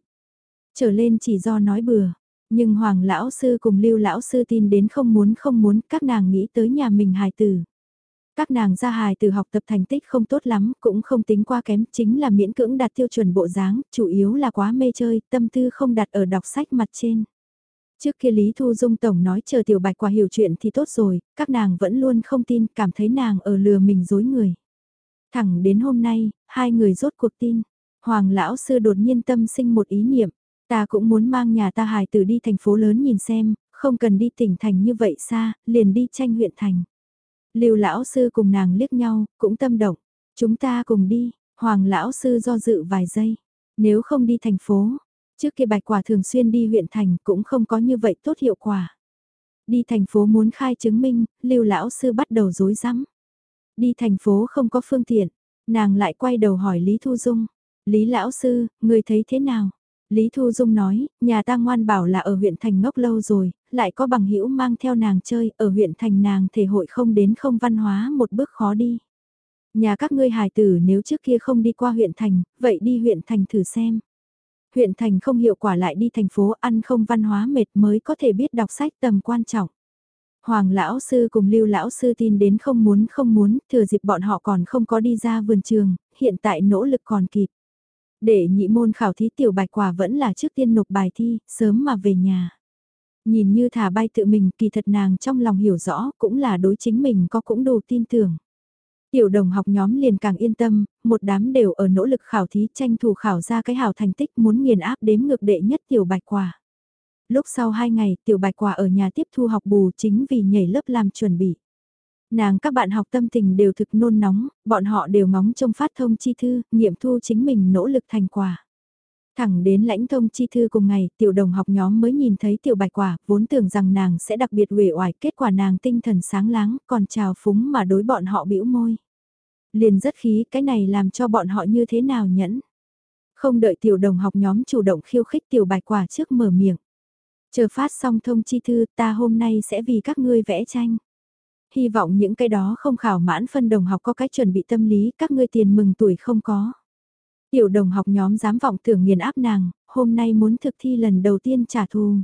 Trở lên chỉ do nói bừa, nhưng Hoàng lão sư cùng Lưu lão sư tin đến không muốn không muốn, các nàng nghĩ tới nhà mình hài tử. Các nàng ra hài từ học tập thành tích không tốt lắm, cũng không tính qua kém, chính là miễn cưỡng đạt tiêu chuẩn bộ dáng, chủ yếu là quá mê chơi, tâm tư không đặt ở đọc sách mặt trên. Trước kia Lý Thu Dung Tổng nói chờ tiểu bạch qua hiểu chuyện thì tốt rồi, các nàng vẫn luôn không tin, cảm thấy nàng ở lừa mình dối người. Thẳng đến hôm nay, hai người rốt cuộc tin. Hoàng lão sư đột nhiên tâm sinh một ý niệm, ta cũng muốn mang nhà ta hài tử đi thành phố lớn nhìn xem, không cần đi tỉnh thành như vậy xa, liền đi tranh huyện thành. Lưu lão sư cùng nàng liếc nhau, cũng tâm động. Chúng ta cùng đi, Hoàng lão sư do dự vài giây. Nếu không đi thành phố, trước kia bạch quả thường xuyên đi huyện thành cũng không có như vậy tốt hiệu quả. Đi thành phố muốn khai chứng minh, Lưu lão sư bắt đầu dối rắm. Đi thành phố không có phương tiện, nàng lại quay đầu hỏi Lý Thu Dung. Lý lão sư, người thấy thế nào? Lý Thu Dung nói, nhà ta ngoan bảo là ở huyện thành ngốc lâu rồi, lại có bằng hữu mang theo nàng chơi, ở huyện thành nàng thể hội không đến không văn hóa một bước khó đi. Nhà các ngươi hài tử nếu trước kia không đi qua huyện thành, vậy đi huyện thành thử xem. Huyện thành không hiệu quả lại đi thành phố ăn không văn hóa mệt mới có thể biết đọc sách tầm quan trọng. Hoàng lão sư cùng lưu lão sư tin đến không muốn không muốn, thừa dịp bọn họ còn không có đi ra vườn trường, hiện tại nỗ lực còn kịp. Để nhị môn khảo thí tiểu bạch quả vẫn là trước tiên nộp bài thi, sớm mà về nhà. Nhìn như thả bay tự mình kỳ thật nàng trong lòng hiểu rõ cũng là đối chính mình có cũng đủ tin tưởng. Tiểu đồng học nhóm liền càng yên tâm, một đám đều ở nỗ lực khảo thí tranh thủ khảo ra cái hảo thành tích muốn nghiền áp đếm ngược đệ nhất tiểu bạch quả. Lúc sau hai ngày tiểu bạch quả ở nhà tiếp thu học bù chính vì nhảy lớp làm chuẩn bị. Nàng các bạn học tâm tình đều thực nôn nóng, bọn họ đều ngóng trông phát thông chi thư, nghiệm thu chính mình nỗ lực thành quả. Thẳng đến lãnh thông chi thư cùng ngày, tiểu đồng học nhóm mới nhìn thấy tiểu bạch quả, vốn tưởng rằng nàng sẽ đặc biệt uể oải, kết quả nàng tinh thần sáng láng, còn trào phúng mà đối bọn họ bĩu môi. Liền rất khí, cái này làm cho bọn họ như thế nào nhẫn. Không đợi tiểu đồng học nhóm chủ động khiêu khích tiểu bạch quả trước mở miệng. Chờ phát xong thông chi thư ta hôm nay sẽ vì các ngươi vẽ tranh. Hy vọng những cái đó không khảo mãn phân đồng học có cái chuẩn bị tâm lý các ngươi tiền mừng tuổi không có. Tiểu đồng học nhóm dám vọng tưởng nghiền áp nàng, hôm nay muốn thực thi lần đầu tiên trả thù.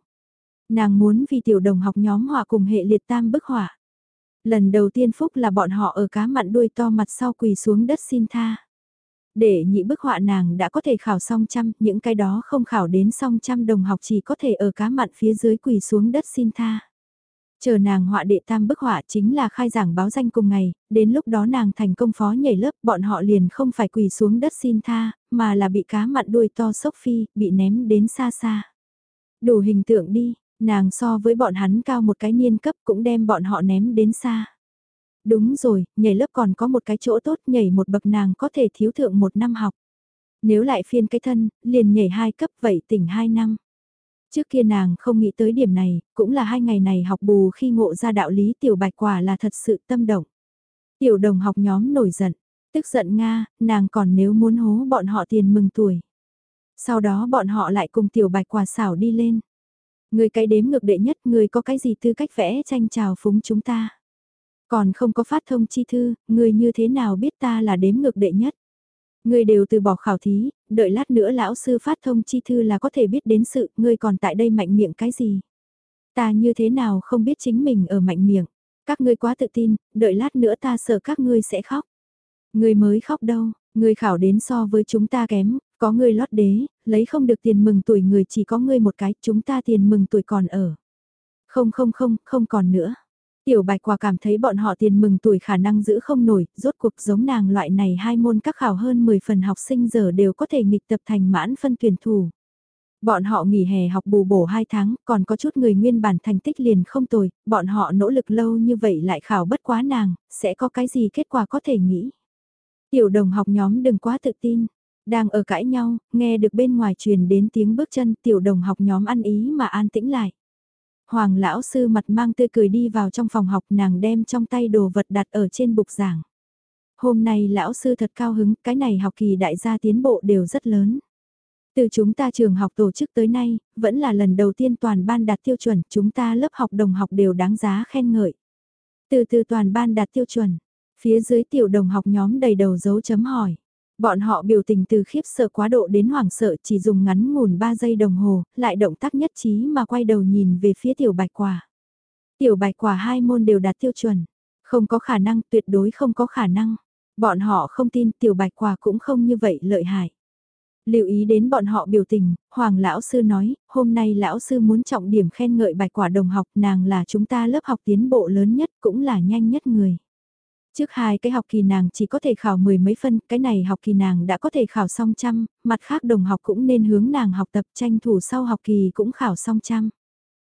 Nàng muốn vì tiểu đồng học nhóm họa cùng hệ liệt tam bức họa. Lần đầu tiên phúc là bọn họ ở cá mặn đuôi to mặt sau quỳ xuống đất xin tha. Để nhị bức họa nàng đã có thể khảo xong trăm, những cái đó không khảo đến xong trăm đồng học chỉ có thể ở cá mặn phía dưới quỳ xuống đất xin tha. Chờ nàng họa đệ tam bức họa chính là khai giảng báo danh cùng ngày, đến lúc đó nàng thành công phó nhảy lớp bọn họ liền không phải quỳ xuống đất xin tha, mà là bị cá mặn đuôi to sốc phi, bị ném đến xa xa. Đủ hình tượng đi, nàng so với bọn hắn cao một cái niên cấp cũng đem bọn họ ném đến xa. Đúng rồi, nhảy lớp còn có một cái chỗ tốt nhảy một bậc nàng có thể thiếu thượng một năm học. Nếu lại phiên cái thân, liền nhảy hai cấp vậy tỉnh hai năm. Trước kia nàng không nghĩ tới điểm này, cũng là hai ngày này học bù khi ngộ ra đạo lý tiểu bạch quả là thật sự tâm động. Tiểu đồng học nhóm nổi giận, tức giận Nga, nàng còn nếu muốn hố bọn họ tiền mừng tuổi. Sau đó bọn họ lại cùng tiểu bạch quả xảo đi lên. Người cái đếm ngược đệ nhất người có cái gì tư cách vẽ tranh chào phúng chúng ta. Còn không có phát thông chi thư, người như thế nào biết ta là đếm ngược đệ nhất. Ngươi đều từ bỏ khảo thí, đợi lát nữa lão sư phát thông chi thư là có thể biết đến sự, ngươi còn tại đây mạnh miệng cái gì. Ta như thế nào không biết chính mình ở mạnh miệng. Các ngươi quá tự tin, đợi lát nữa ta sợ các ngươi sẽ khóc. Ngươi mới khóc đâu, ngươi khảo đến so với chúng ta kém, có ngươi lót đế, lấy không được tiền mừng tuổi người chỉ có ngươi một cái, chúng ta tiền mừng tuổi còn ở. Không không không, không còn nữa. Tiểu bạch quả cảm thấy bọn họ tiền mừng tuổi khả năng giữ không nổi, rốt cuộc giống nàng loại này hai môn các khảo hơn 10 phần học sinh giờ đều có thể nghịch tập thành mãn phân tuyển thủ. Bọn họ nghỉ hè học bù bổ 2 tháng, còn có chút người nguyên bản thành tích liền không tồi, bọn họ nỗ lực lâu như vậy lại khảo bất quá nàng, sẽ có cái gì kết quả có thể nghĩ. Tiểu đồng học nhóm đừng quá tự tin, đang ở cãi nhau, nghe được bên ngoài truyền đến tiếng bước chân tiểu đồng học nhóm ăn ý mà an tĩnh lại. Hoàng lão sư mặt mang tươi cười đi vào trong phòng học nàng đem trong tay đồ vật đặt ở trên bục giảng. Hôm nay lão sư thật cao hứng, cái này học kỳ đại gia tiến bộ đều rất lớn. Từ chúng ta trường học tổ chức tới nay, vẫn là lần đầu tiên toàn ban đạt tiêu chuẩn, chúng ta lớp học đồng học đều đáng giá khen ngợi. Từ từ toàn ban đạt tiêu chuẩn, phía dưới tiểu đồng học nhóm đầy đầu dấu chấm hỏi. Bọn họ biểu tình từ khiếp sợ quá độ đến hoảng sợ chỉ dùng ngắn ngủn 3 giây đồng hồ, lại động tác nhất trí mà quay đầu nhìn về phía tiểu bạch quả. Tiểu bạch quả hai môn đều đạt tiêu chuẩn. Không có khả năng, tuyệt đối không có khả năng. Bọn họ không tin tiểu bạch quả cũng không như vậy lợi hại. Lưu ý đến bọn họ biểu tình, Hoàng lão sư nói, hôm nay lão sư muốn trọng điểm khen ngợi bạch quả đồng học, nàng là chúng ta lớp học tiến bộ lớn nhất cũng là nhanh nhất người. Trước hai cái học kỳ nàng chỉ có thể khảo mười mấy phân, cái này học kỳ nàng đã có thể khảo xong trăm, mặt khác đồng học cũng nên hướng nàng học tập tranh thủ sau học kỳ cũng khảo xong trăm.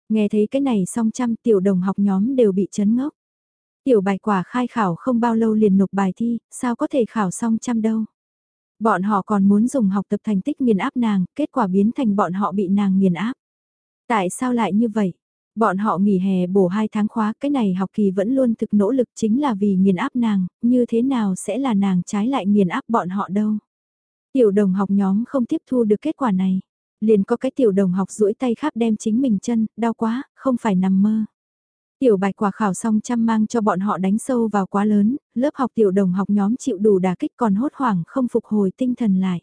Nghe thấy cái này xong trăm tiểu đồng học nhóm đều bị chấn ngốc. Tiểu bài quả khai khảo không bao lâu liền nộp bài thi, sao có thể khảo xong trăm đâu. Bọn họ còn muốn dùng học tập thành tích nghiền áp nàng, kết quả biến thành bọn họ bị nàng nghiền áp. Tại sao lại như vậy? Bọn họ nghỉ hè bổ 2 tháng khóa, cái này học kỳ vẫn luôn thực nỗ lực chính là vì nghiền áp nàng, như thế nào sẽ là nàng trái lại nghiền áp bọn họ đâu. Tiểu đồng học nhóm không tiếp thu được kết quả này. Liền có cái tiểu đồng học duỗi tay khắp đem chính mình chân, đau quá, không phải nằm mơ. Tiểu bạch quả khảo xong chăm mang cho bọn họ đánh sâu vào quá lớn, lớp học tiểu đồng học nhóm chịu đủ đà kích còn hốt hoảng không phục hồi tinh thần lại.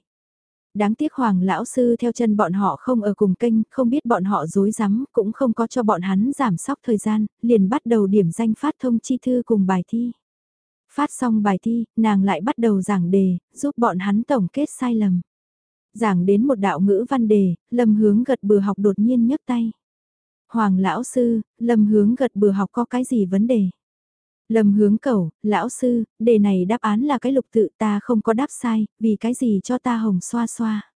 Đáng tiếc hoàng lão sư theo chân bọn họ không ở cùng kênh, không biết bọn họ dối rắm cũng không có cho bọn hắn giảm sóc thời gian, liền bắt đầu điểm danh phát thông chi thư cùng bài thi. Phát xong bài thi, nàng lại bắt đầu giảng đề, giúp bọn hắn tổng kết sai lầm. Giảng đến một đạo ngữ văn đề, lâm hướng gật bừa học đột nhiên nhấc tay. Hoàng lão sư, lâm hướng gật bừa học có cái gì vấn đề? Lâm hướng cầu, lão sư, đề này đáp án là cái lục tự ta không có đáp sai, vì cái gì cho ta hồng xoa xoa.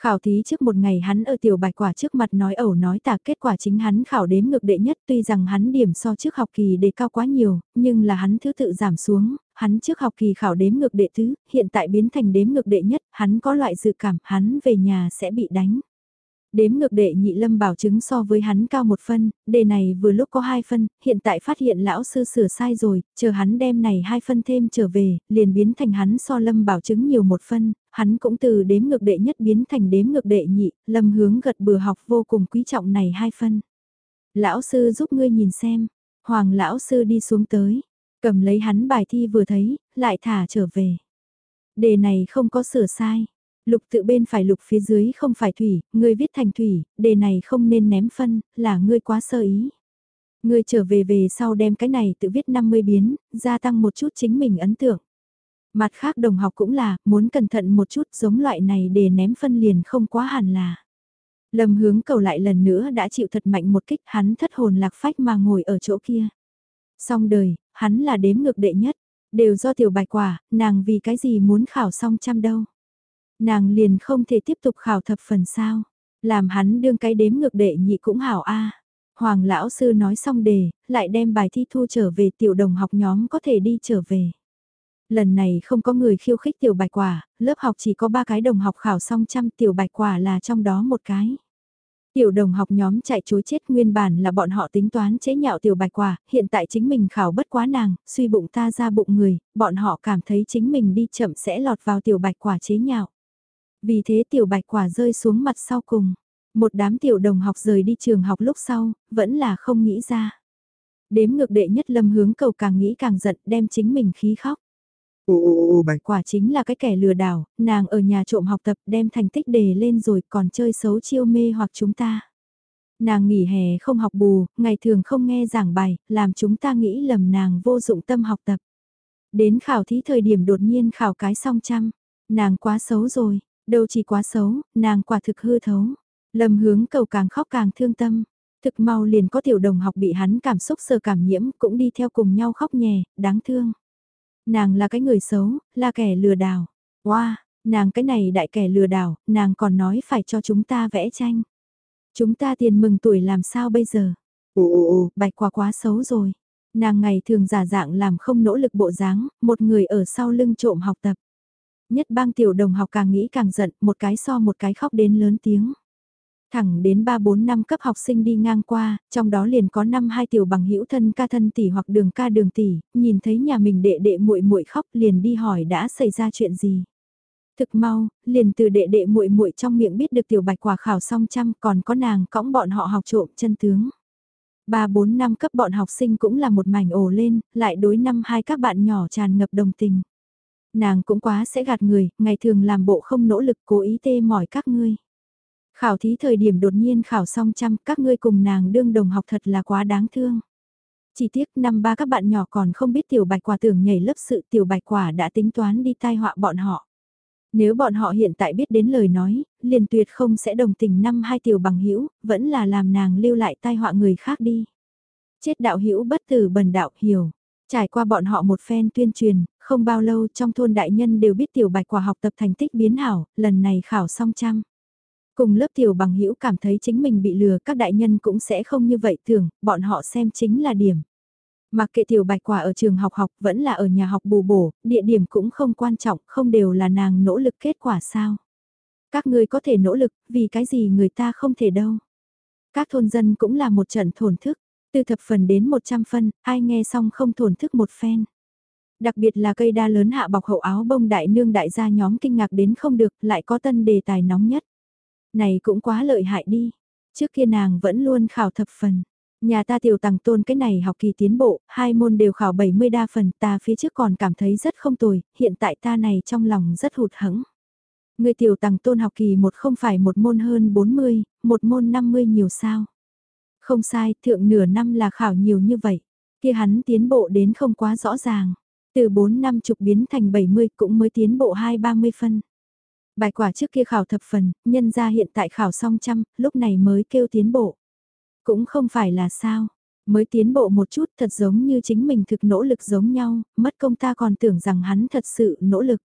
Khảo thí trước một ngày hắn ở tiểu bạch quả trước mặt nói ẩu nói tả kết quả chính hắn khảo đếm ngược đệ nhất tuy rằng hắn điểm so trước học kỳ đề cao quá nhiều, nhưng là hắn thứ tự giảm xuống, hắn trước học kỳ khảo đếm ngược đệ thứ, hiện tại biến thành đếm ngược đệ nhất, hắn có loại dự cảm hắn về nhà sẽ bị đánh. Đếm ngược đệ nhị lâm bảo chứng so với hắn cao một phân, đề này vừa lúc có hai phân, hiện tại phát hiện lão sư sửa sai rồi, chờ hắn đem này hai phân thêm trở về, liền biến thành hắn so lâm bảo chứng nhiều một phân, hắn cũng từ đếm ngược đệ nhất biến thành đếm ngược đệ nhị, lâm hướng gật bừa học vô cùng quý trọng này hai phân. Lão sư giúp ngươi nhìn xem, hoàng lão sư đi xuống tới, cầm lấy hắn bài thi vừa thấy, lại thả trở về. Đề này không có sửa sai. Lục tự bên phải lục phía dưới không phải thủy, ngươi viết thành thủy, đề này không nên ném phân, là ngươi quá sơ ý. Ngươi trở về về sau đem cái này tự viết 50 biến, gia tăng một chút chính mình ấn tượng. Mặt khác đồng học cũng là, muốn cẩn thận một chút giống loại này để ném phân liền không quá hẳn là. Lâm hướng cầu lại lần nữa đã chịu thật mạnh một kích hắn thất hồn lạc phách mà ngồi ở chỗ kia. Xong đời, hắn là đếm ngược đệ nhất, đều do tiểu bài quả, nàng vì cái gì muốn khảo xong trăm đâu. Nàng liền không thể tiếp tục khảo thập phần sao. Làm hắn đương cái đếm ngược đệ nhị cũng hảo a. Hoàng lão sư nói xong đề, lại đem bài thi thu trở về tiểu đồng học nhóm có thể đi trở về. Lần này không có người khiêu khích tiểu bạch quả, lớp học chỉ có ba cái đồng học khảo xong trăm tiểu bạch quả là trong đó một cái. Tiểu đồng học nhóm chạy chối chết nguyên bản là bọn họ tính toán chế nhạo tiểu bạch quả, hiện tại chính mình khảo bất quá nàng, suy bụng ta ra bụng người, bọn họ cảm thấy chính mình đi chậm sẽ lọt vào tiểu bạch quả chế nhạo. Vì thế tiểu bạch quả rơi xuống mặt sau cùng. Một đám tiểu đồng học rời đi trường học lúc sau, vẫn là không nghĩ ra. Đếm ngược đệ nhất lâm hướng cầu càng nghĩ càng giận đem chính mình khí khóc. Ồ, bạch quả chính là cái kẻ lừa đảo, nàng ở nhà trộm học tập đem thành tích đề lên rồi còn chơi xấu chiêu mê hoặc chúng ta. Nàng nghỉ hè không học bù, ngày thường không nghe giảng bài, làm chúng ta nghĩ lầm nàng vô dụng tâm học tập. Đến khảo thí thời điểm đột nhiên khảo cái song trăm, nàng quá xấu rồi, Đâu chỉ quá xấu, nàng quả thực hư thấu. Lâm hướng cầu càng khóc càng thương tâm. Thực mau liền có tiểu đồng học bị hắn cảm xúc sơ cảm nhiễm cũng đi theo cùng nhau khóc nhè, đáng thương. Nàng là cái người xấu, là kẻ lừa đảo. Wow, nàng cái này đại kẻ lừa đảo, nàng còn nói phải cho chúng ta vẽ tranh. Chúng ta tiền mừng tuổi làm sao bây giờ? Ồ ồ ồ, bạch quả quá xấu rồi. Nàng ngày thường giả dạng làm không nỗ lực bộ dáng, một người ở sau lưng trộm học tập. Nhất bang tiểu đồng học càng nghĩ càng giận, một cái so một cái khóc đến lớn tiếng. Thẳng đến 3-4 năm cấp học sinh đi ngang qua, trong đó liền có năm hai tiểu bằng hữu thân ca thân tỷ hoặc đường ca đường tỷ, nhìn thấy nhà mình đệ đệ muội muội khóc liền đi hỏi đã xảy ra chuyện gì. Thực mau, liền từ đệ đệ muội muội trong miệng biết được tiểu bạch quả khảo xong trăm còn có nàng cõng bọn họ học trộm chân tướng. Ba bốn năm cấp bọn học sinh cũng là một mảnh ồ lên, lại đối năm hai các bạn nhỏ tràn ngập đồng tình nàng cũng quá sẽ gạt người, ngày thường làm bộ không nỗ lực cố ý tê mỏi các ngươi. Khảo thí thời điểm đột nhiên khảo xong trăm, các ngươi cùng nàng đương đồng học thật là quá đáng thương. Chỉ tiếc năm ba các bạn nhỏ còn không biết tiểu bạch quả tưởng nhảy lớp sự tiểu bạch quả đã tính toán đi tai họa bọn họ. Nếu bọn họ hiện tại biết đến lời nói, liền tuyệt không sẽ đồng tình năm hai tiểu bằng hữu vẫn là làm nàng lưu lại tai họa người khác đi. Chết đạo hữu bất tử bần đạo hiểu. Trải qua bọn họ một phen tuyên truyền, không bao lâu trong thôn đại nhân đều biết tiểu bạch quả học tập thành tích biến hảo, lần này khảo xong trăm. Cùng lớp tiểu bằng hữu cảm thấy chính mình bị lừa các đại nhân cũng sẽ không như vậy thường, bọn họ xem chính là điểm. Mặc kệ tiểu bạch quả ở trường học học vẫn là ở nhà học bù bổ, địa điểm cũng không quan trọng, không đều là nàng nỗ lực kết quả sao. Các người có thể nỗ lực, vì cái gì người ta không thể đâu. Các thôn dân cũng là một trận thổn thức, từ thập phần đến 100 phân, ai nghe xong không thổn thức một phen. Đặc biệt là cây đa lớn hạ bọc hậu áo bông đại nương đại gia nhóm kinh ngạc đến không được, lại có tân đề tài nóng nhất. Này cũng quá lợi hại đi. Trước kia nàng vẫn luôn khảo thập phần. Nhà ta tiểu tàng tôn cái này học kỳ tiến bộ, hai môn đều khảo 70 đa phần, ta phía trước còn cảm thấy rất không tồi, hiện tại ta này trong lòng rất hụt hẫng. Người tiểu tàng tôn học kỳ một không phải một môn hơn 40, một môn 50 nhiều sao. Không sai, thượng nửa năm là khảo nhiều như vậy. Kia hắn tiến bộ đến không quá rõ ràng. Từ 4 năm chục biến thành 70 cũng mới tiến bộ 2-30 phân. Bài quả trước kia khảo thập phần, nhân ra hiện tại khảo xong trăm, lúc này mới kêu tiến bộ. Cũng không phải là sao, mới tiến bộ một chút thật giống như chính mình thực nỗ lực giống nhau, mất công ta còn tưởng rằng hắn thật sự nỗ lực.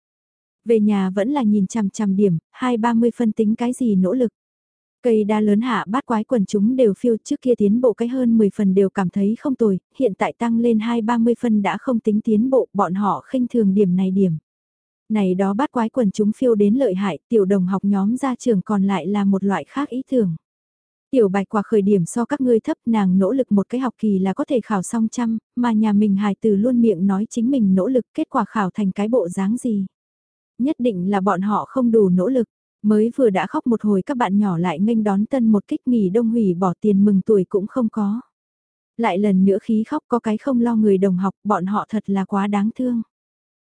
Về nhà vẫn là nhìn chằm chằm điểm, hai ba mươi phân tính cái gì nỗ lực. Cây đa lớn hạ bát quái quần chúng đều phiêu trước kia tiến bộ cái hơn 10 phần đều cảm thấy không tồi, hiện tại tăng lên 2-30 phân đã không tính tiến bộ, bọn họ khinh thường điểm này điểm. Này đó bát quái quần chúng phiêu đến lợi hại, tiểu đồng học nhóm ra trường còn lại là một loại khác ý tưởng. Tiểu bạch quả khởi điểm so các ngươi thấp nàng nỗ lực một cái học kỳ là có thể khảo xong trăm, mà nhà mình hài từ luôn miệng nói chính mình nỗ lực kết quả khảo thành cái bộ dáng gì. Nhất định là bọn họ không đủ nỗ lực, mới vừa đã khóc một hồi các bạn nhỏ lại nghênh đón tân một kích nghỉ đông hủy bỏ tiền mừng tuổi cũng không có. Lại lần nữa khí khóc có cái không lo người đồng học bọn họ thật là quá đáng thương.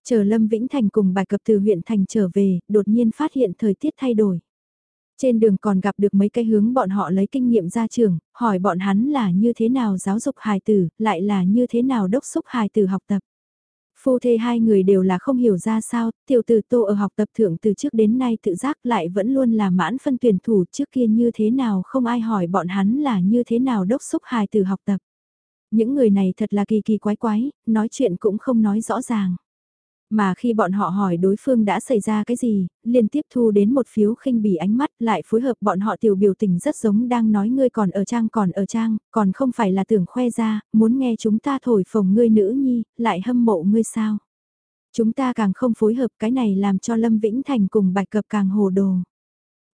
Chờ Lâm Vĩnh Thành cùng bài cập từ huyện thành trở về, đột nhiên phát hiện thời tiết thay đổi. Trên đường còn gặp được mấy cái hướng bọn họ lấy kinh nghiệm ra trường, hỏi bọn hắn là như thế nào giáo dục hài tử, lại là như thế nào đốc xúc hài tử học tập. Phu thê hai người đều là không hiểu ra sao, tiểu tử tô ở học tập thượng từ trước đến nay tự giác lại vẫn luôn là mãn phân tuyển thủ trước kia như thế nào không ai hỏi bọn hắn là như thế nào đốc xúc hài tử học tập. Những người này thật là kỳ kỳ quái quái, nói chuyện cũng không nói rõ ràng. Mà khi bọn họ hỏi đối phương đã xảy ra cái gì, liên tiếp thu đến một phiếu khinh bỉ ánh mắt lại phối hợp bọn họ tiểu biểu tình rất giống đang nói ngươi còn ở trang còn ở trang, còn không phải là tưởng khoe ra, muốn nghe chúng ta thổi phồng ngươi nữ nhi, lại hâm mộ ngươi sao. Chúng ta càng không phối hợp cái này làm cho Lâm Vĩnh Thành cùng bạch cập càng hồ đồ.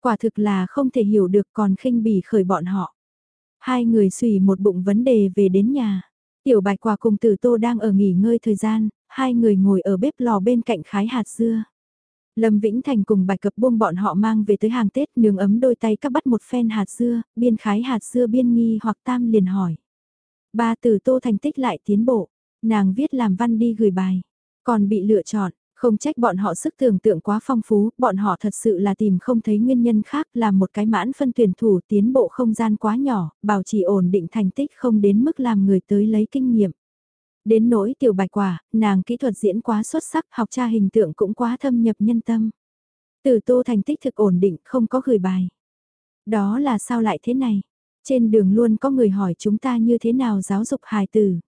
Quả thực là không thể hiểu được còn khinh bỉ khởi bọn họ. Hai người xùy một bụng vấn đề về đến nhà. Tiểu bạch quả cùng tử tô đang ở nghỉ ngơi thời gian, hai người ngồi ở bếp lò bên cạnh khái hạt dưa. Lâm Vĩnh Thành cùng bạch cập buông bọn họ mang về tới hàng Tết nướng ấm đôi tay các bắt một phen hạt dưa, biên khái hạt dưa biên nghi hoặc tam liền hỏi. Ba từ tô thành tích lại tiến bộ, nàng viết làm văn đi gửi bài, còn bị lựa chọn, không trách bọn họ sức tưởng tượng quá phong phú, bọn họ thật sự là tìm không thấy nguyên nhân khác là một cái mãn phân tuyển thủ tiến bộ không gian quá nhỏ, bảo trì ổn định thành tích không đến mức làm người tới lấy kinh nghiệm. Đến nỗi tiểu bạch quả, nàng kỹ thuật diễn quá xuất sắc, học tra hình tượng cũng quá thâm nhập nhân tâm. Từ tô thành tích thực ổn định, không có gửi bài. Đó là sao lại thế này? Trên đường luôn có người hỏi chúng ta như thế nào giáo dục hài tử.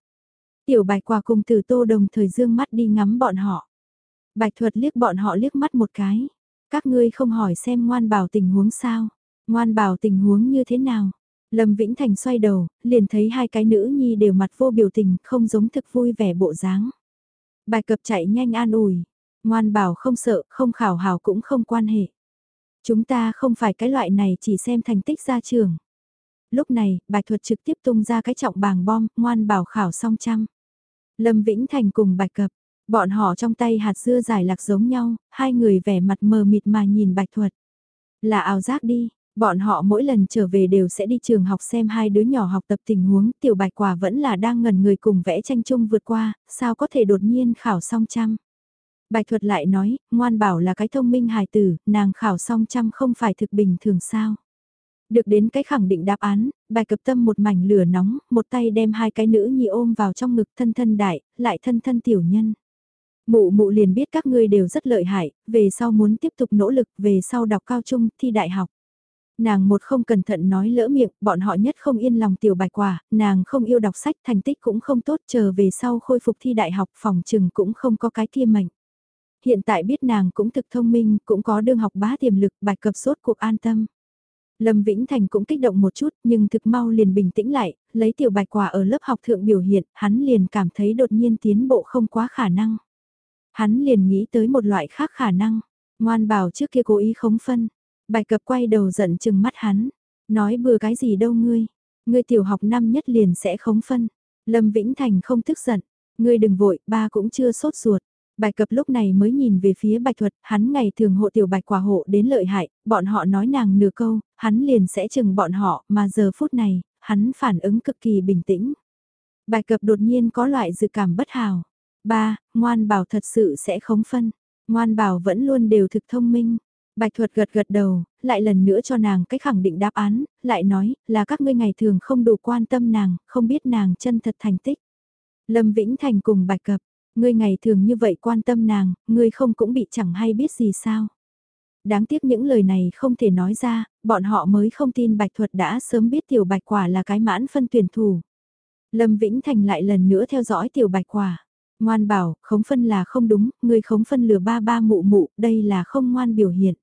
Tiểu bạch quả cùng từ tô đồng thời dương mắt đi ngắm bọn họ. Bạch thuật liếc bọn họ liếc mắt một cái. Các ngươi không hỏi xem ngoan bảo tình huống sao. Ngoan bảo tình huống như thế nào. Lâm Vĩnh Thành xoay đầu, liền thấy hai cái nữ nhi đều mặt vô biểu tình, không giống thực vui vẻ bộ dáng. Bài cập chạy nhanh an ủi. Ngoan bảo không sợ, không khảo hào cũng không quan hệ. Chúng ta không phải cái loại này chỉ xem thành tích ra trường. Lúc này, bạch thuật trực tiếp tung ra cái trọng bàng bom, ngoan bảo khảo song trăm. Lâm Vĩnh Thành cùng bạch cập, Bọn họ trong tay hạt dưa dài lạc giống nhau, hai người vẻ mặt mờ mịt mà nhìn bạch thuật. Là ảo giác đi, bọn họ mỗi lần trở về đều sẽ đi trường học xem hai đứa nhỏ học tập tình huống tiểu bạch quả vẫn là đang ngần người cùng vẽ tranh chung vượt qua, sao có thể đột nhiên khảo song trăm. Bạch thuật lại nói, ngoan bảo là cái thông minh hài tử, nàng khảo song trăm không phải thực bình thường sao. Được đến cái khẳng định đáp án, bài cập tâm một mảnh lửa nóng, một tay đem hai cái nữ nhi ôm vào trong ngực thân thân đại, lại thân thân tiểu nhân. Mụ mụ liền biết các ngươi đều rất lợi hại, về sau muốn tiếp tục nỗ lực, về sau đọc cao trung, thi đại học. Nàng một không cẩn thận nói lỡ miệng, bọn họ nhất không yên lòng tiểu bạch quả, nàng không yêu đọc sách, thành tích cũng không tốt, chờ về sau khôi phục thi đại học, phòng trừng cũng không có cái kia mạnh. Hiện tại biết nàng cũng thực thông minh, cũng có đương học bá tiềm lực, bạch cập sốt cuộc an tâm. Lâm Vĩnh Thành cũng kích động một chút nhưng thực mau liền bình tĩnh lại, lấy tiểu bạch quả ở lớp học thượng biểu hiện, hắn liền cảm thấy đột nhiên tiến bộ không quá khả năng. Hắn liền nghĩ tới một loại khác khả năng, ngoan bảo trước kia cố ý khống phân. Bài cập quay đầu giận chừng mắt hắn, nói bừa cái gì đâu ngươi, ngươi tiểu học năm nhất liền sẽ khống phân. Lâm Vĩnh Thành không tức giận, Ngươi đừng vội, ba cũng chưa sốt ruột. Bài cập lúc này mới nhìn về phía bạch thuật, hắn ngày thường hộ tiểu bạch quả hộ đến lợi hại, bọn họ nói nàng nửa câu, hắn liền sẽ chừng bọn họ, mà giờ phút này, hắn phản ứng cực kỳ bình tĩnh. Bài cập đột nhiên có loại dự cảm bất hào. Ba, ngoan bảo thật sự sẽ khống phân. Ngoan bảo vẫn luôn đều thực thông minh. Bạch thuật gật gật đầu, lại lần nữa cho nàng cái khẳng định đáp án, lại nói là các ngươi ngày thường không đủ quan tâm nàng, không biết nàng chân thật thành tích. Lâm Vĩnh Thành cùng bạch cập, ngươi ngày thường như vậy quan tâm nàng, ngươi không cũng bị chẳng hay biết gì sao. Đáng tiếc những lời này không thể nói ra, bọn họ mới không tin bạch thuật đã sớm biết tiểu bạch quả là cái mãn phân tuyển thủ. Lâm Vĩnh Thành lại lần nữa theo dõi tiểu bạch quả. Ngoan bảo, khống phân là không đúng, ngươi khống phân lừa ba ba mụ mụ, đây là không ngoan biểu hiện.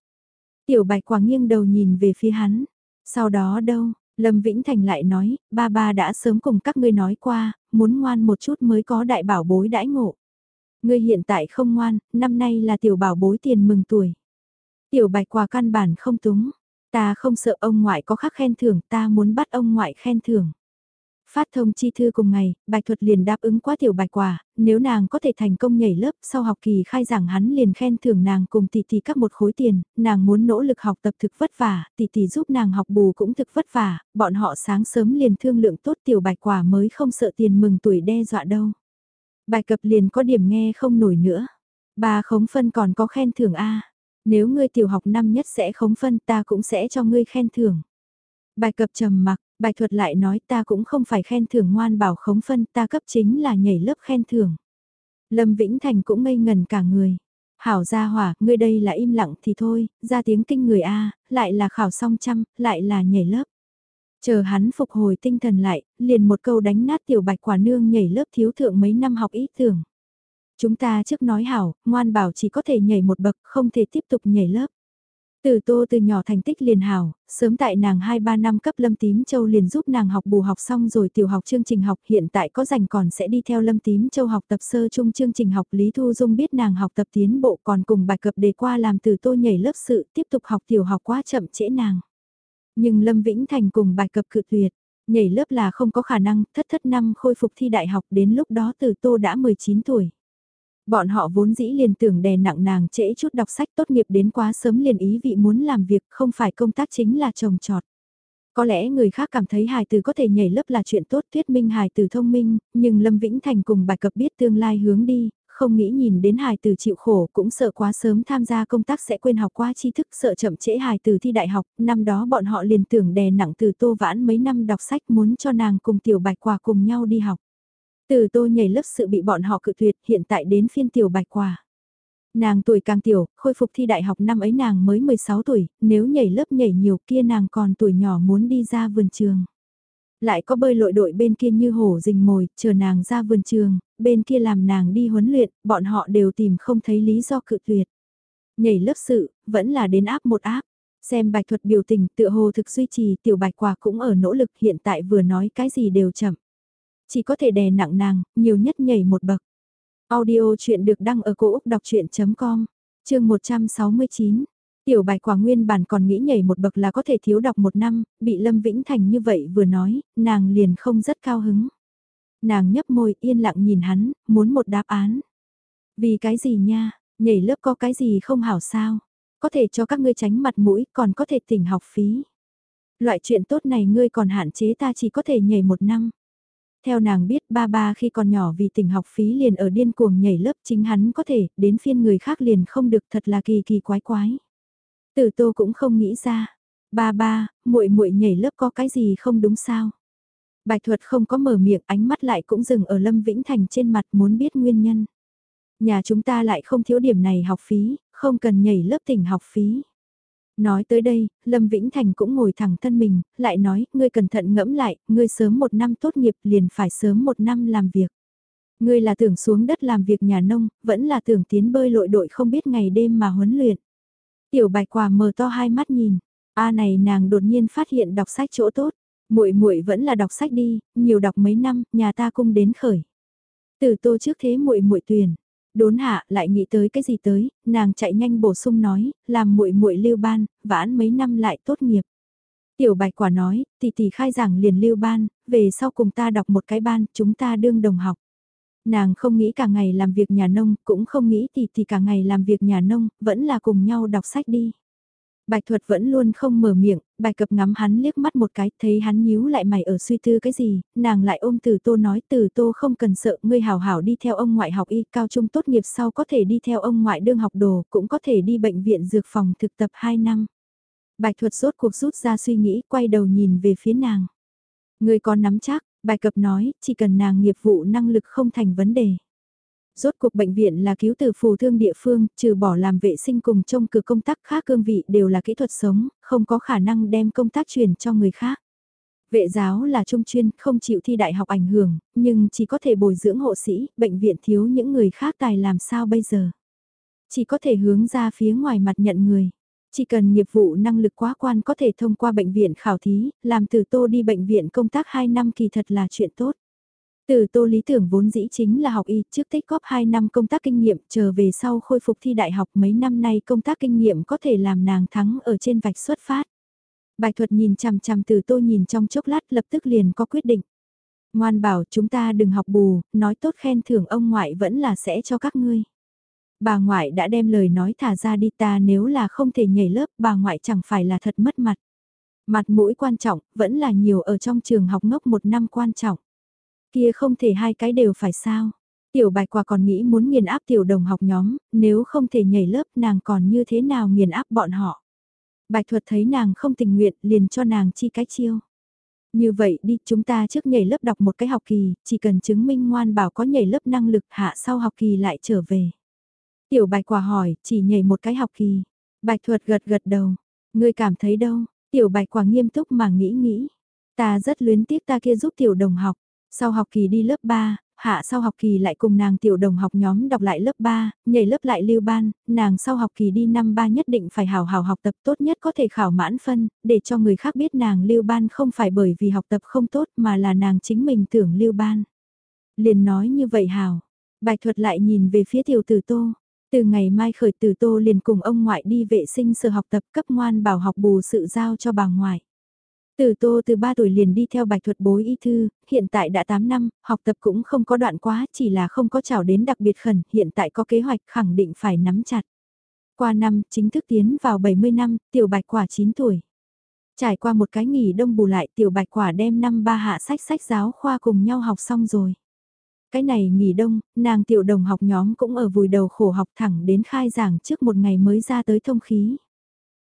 Tiểu bạch quả nghiêng đầu nhìn về phía hắn. Sau đó đâu, Lâm Vĩnh Thành lại nói, ba ba đã sớm cùng các ngươi nói qua, muốn ngoan một chút mới có đại bảo bối đãi ngộ. Ngươi hiện tại không ngoan, năm nay là tiểu bảo bối tiền mừng tuổi. Tiểu bạch quả căn bản không túng, ta không sợ ông ngoại có khắc khen thưởng, ta muốn bắt ông ngoại khen thưởng. Phát thông chi thư cùng ngày, Bạch Thuật liền đáp ứng quá tiểu bạch quả, nếu nàng có thể thành công nhảy lớp sau học kỳ khai giảng hắn liền khen thưởng nàng cùng tỷ tỷ các một khối tiền, nàng muốn nỗ lực học tập thực vất vả, tỷ tỷ giúp nàng học bù cũng thực vất vả, bọn họ sáng sớm liền thương lượng tốt tiểu bạch quả mới không sợ tiền mừng tuổi đe dọa đâu. Bài cập liền có điểm nghe không nổi nữa. Bà khống phân còn có khen thưởng A. Nếu ngươi tiểu học năm nhất sẽ khống phân ta cũng sẽ cho ngươi khen thưởng. Bài cập trầm mặc, bài thuật lại nói ta cũng không phải khen thưởng ngoan bảo khống phân ta cấp chính là nhảy lớp khen thưởng. Lâm Vĩnh Thành cũng ngây ngần cả người. Hảo gia hỏa, ngươi đây là im lặng thì thôi, ra tiếng kinh người A, lại là khảo song trăm, lại là nhảy lớp. Chờ hắn phục hồi tinh thần lại, liền một câu đánh nát tiểu bạch quả nương nhảy lớp thiếu thượng mấy năm học ý tưởng. Chúng ta trước nói hảo, ngoan bảo chỉ có thể nhảy một bậc, không thể tiếp tục nhảy lớp. Từ tô từ nhỏ thành tích liền hảo, sớm tại nàng 2-3 năm cấp Lâm Tím Châu liền giúp nàng học bù học xong rồi tiểu học chương trình học hiện tại có dành còn sẽ đi theo Lâm Tím Châu học tập sơ trung chương trình học Lý Thu Dung biết nàng học tập tiến bộ còn cùng bài cập đề qua làm từ tô nhảy lớp sự tiếp tục học tiểu học quá chậm trễ nàng. Nhưng Lâm Vĩnh Thành cùng bài cập cự tuyệt, nhảy lớp là không có khả năng thất thất năm khôi phục thi đại học đến lúc đó từ tô đã 19 tuổi. Bọn họ vốn dĩ liền tưởng đè nặng nàng trễ chút đọc sách tốt nghiệp đến quá sớm liền ý vị muốn làm việc không phải công tác chính là trồng trọt. Có lẽ người khác cảm thấy hài từ có thể nhảy lớp là chuyện tốt thuyết minh hài từ thông minh, nhưng Lâm Vĩnh Thành cùng bài cập biết tương lai hướng đi, không nghĩ nhìn đến hài từ chịu khổ cũng sợ quá sớm tham gia công tác sẽ quên học qua tri thức sợ chậm trễ hài từ thi đại học, năm đó bọn họ liền tưởng đè nặng từ tô vãn mấy năm đọc sách muốn cho nàng cùng tiểu bạch quà cùng nhau đi học. Từ tô nhảy lớp sự bị bọn họ cự tuyệt hiện tại đến phiên tiểu bạch quả. Nàng tuổi càng tiểu, khôi phục thi đại học năm ấy nàng mới 16 tuổi, nếu nhảy lớp nhảy nhiều kia nàng còn tuổi nhỏ muốn đi ra vườn trường. Lại có bơi lội đội bên kia như hổ rình mồi, chờ nàng ra vườn trường, bên kia làm nàng đi huấn luyện, bọn họ đều tìm không thấy lý do cự tuyệt. Nhảy lớp sự, vẫn là đến áp một áp. Xem bạch thuật biểu tình tựa hồ thực duy trì tiểu bạch quả cũng ở nỗ lực hiện tại vừa nói cái gì đều chậm chỉ có thể đè nặng nàng, nhiều nhất nhảy một bậc. Audio chuyện được đăng ở cổ Úc đọc chuyện.com, chương 169. Tiểu bài quả nguyên bản còn nghĩ nhảy một bậc là có thể thiếu đọc một năm, bị Lâm Vĩnh Thành như vậy vừa nói, nàng liền không rất cao hứng. Nàng nhấp môi yên lặng nhìn hắn, muốn một đáp án. Vì cái gì nha, nhảy lớp có cái gì không hảo sao? Có thể cho các ngươi tránh mặt mũi, còn có thể tỉnh học phí. Loại chuyện tốt này ngươi còn hạn chế ta chỉ có thể nhảy một năm. Theo nàng biết ba ba khi còn nhỏ vì tình học phí liền ở điên cuồng nhảy lớp chính hắn có thể, đến phiên người khác liền không được thật là kỳ kỳ quái quái. Tử tô cũng không nghĩ ra, ba ba, muội muội nhảy lớp có cái gì không đúng sao? Bạch thuật không có mở miệng ánh mắt lại cũng dừng ở Lâm Vĩnh Thành trên mặt muốn biết nguyên nhân. Nhà chúng ta lại không thiếu điểm này học phí, không cần nhảy lớp tỉnh học phí. Nói tới đây, Lâm Vĩnh Thành cũng ngồi thẳng thân mình, lại nói, ngươi cẩn thận ngẫm lại, ngươi sớm một năm tốt nghiệp liền phải sớm một năm làm việc. Ngươi là tưởng xuống đất làm việc nhà nông, vẫn là tưởng tiến bơi lội đội không biết ngày đêm mà huấn luyện. Tiểu bạch quả mở to hai mắt nhìn, a này nàng đột nhiên phát hiện đọc sách chỗ tốt, muội muội vẫn là đọc sách đi, nhiều đọc mấy năm, nhà ta cung đến khởi. Từ tô trước thế muội muội tuyển, Đốn hạ lại nghĩ tới cái gì tới, nàng chạy nhanh bổ sung nói, làm muội muội lưu ban, vãn mấy năm lại tốt nghiệp. Tiểu bạch quả nói, tỷ tỷ khai giảng liền lưu ban, về sau cùng ta đọc một cái ban, chúng ta đương đồng học. Nàng không nghĩ cả ngày làm việc nhà nông, cũng không nghĩ tỷ tỷ cả ngày làm việc nhà nông, vẫn là cùng nhau đọc sách đi. Bạch thuật vẫn luôn không mở miệng, bài cập ngắm hắn liếc mắt một cái, thấy hắn nhíu lại mày ở suy tư cái gì, nàng lại ôm từ tô nói từ tô không cần sợ, ngươi hảo hảo đi theo ông ngoại học y, cao trung tốt nghiệp sau có thể đi theo ông ngoại đương học đồ, cũng có thể đi bệnh viện dược phòng thực tập 2 năm. Bạch thuật rốt cuộc rút ra suy nghĩ, quay đầu nhìn về phía nàng. Ngươi có nắm chắc, bài cập nói, chỉ cần nàng nghiệp vụ năng lực không thành vấn đề. Rốt cuộc bệnh viện là cứu từ phù thương địa phương, trừ bỏ làm vệ sinh cùng trông cửa công tác khác cương vị đều là kỹ thuật sống, không có khả năng đem công tác truyền cho người khác. Vệ giáo là trung chuyên, không chịu thi đại học ảnh hưởng, nhưng chỉ có thể bồi dưỡng hộ sĩ, bệnh viện thiếu những người khác tài làm sao bây giờ. Chỉ có thể hướng ra phía ngoài mặt nhận người. Chỉ cần nghiệp vụ năng lực quá quan có thể thông qua bệnh viện khảo thí, làm từ tô đi bệnh viện công tác 2 năm kỳ thật là chuyện tốt. Từ tô lý tưởng vốn dĩ chính là học y trước tích góp 2 năm công tác kinh nghiệm chờ về sau khôi phục thi đại học mấy năm nay công tác kinh nghiệm có thể làm nàng thắng ở trên vạch xuất phát. Bài thuật nhìn chằm chằm từ tô nhìn trong chốc lát lập tức liền có quyết định. Ngoan bảo chúng ta đừng học bù, nói tốt khen thưởng ông ngoại vẫn là sẽ cho các ngươi. Bà ngoại đã đem lời nói thả ra đi ta nếu là không thể nhảy lớp bà ngoại chẳng phải là thật mất mặt. Mặt mũi quan trọng, vẫn là nhiều ở trong trường học ngốc một năm quan trọng. Kia không thể hai cái đều phải sao. Tiểu bạch quả còn nghĩ muốn nghiền áp tiểu đồng học nhóm, nếu không thể nhảy lớp nàng còn như thế nào nghiền áp bọn họ. Bạch thuật thấy nàng không tình nguyện liền cho nàng chi cái chiêu. Như vậy đi chúng ta trước nhảy lớp đọc một cái học kỳ, chỉ cần chứng minh ngoan bảo có nhảy lớp năng lực hạ sau học kỳ lại trở về. Tiểu bạch quả hỏi, chỉ nhảy một cái học kỳ. Bạch thuật gật gật đầu. Ngươi cảm thấy đâu? Tiểu bạch quả nghiêm túc mà nghĩ nghĩ. Ta rất luyến tiếc ta kia giúp tiểu đồng học. Sau học kỳ đi lớp 3, hạ sau học kỳ lại cùng nàng tiểu đồng học nhóm đọc lại lớp 3, nhảy lớp lại lưu ban, nàng sau học kỳ đi năm 3 nhất định phải hào hào học tập tốt nhất có thể khảo mãn phân, để cho người khác biết nàng lưu ban không phải bởi vì học tập không tốt mà là nàng chính mình tưởng lưu ban. Liền nói như vậy hào, bài thuật lại nhìn về phía tiểu tử tô. Từ ngày mai khởi tử tô liền cùng ông ngoại đi vệ sinh sở học tập cấp ngoan bảo học bù sự giao cho bà ngoại. Từ tô từ 3 tuổi liền đi theo bạch thuật bối y thư, hiện tại đã 8 năm, học tập cũng không có đoạn quá, chỉ là không có chào đến đặc biệt khẩn, hiện tại có kế hoạch khẳng định phải nắm chặt. Qua năm, chính thức tiến vào 70 năm, tiểu bạch quả 9 tuổi. Trải qua một cái nghỉ đông bù lại tiểu bạch quả đem năm ba hạ sách sách giáo khoa cùng nhau học xong rồi. Cái này nghỉ đông, nàng tiểu đồng học nhóm cũng ở vùi đầu khổ học thẳng đến khai giảng trước một ngày mới ra tới thông khí.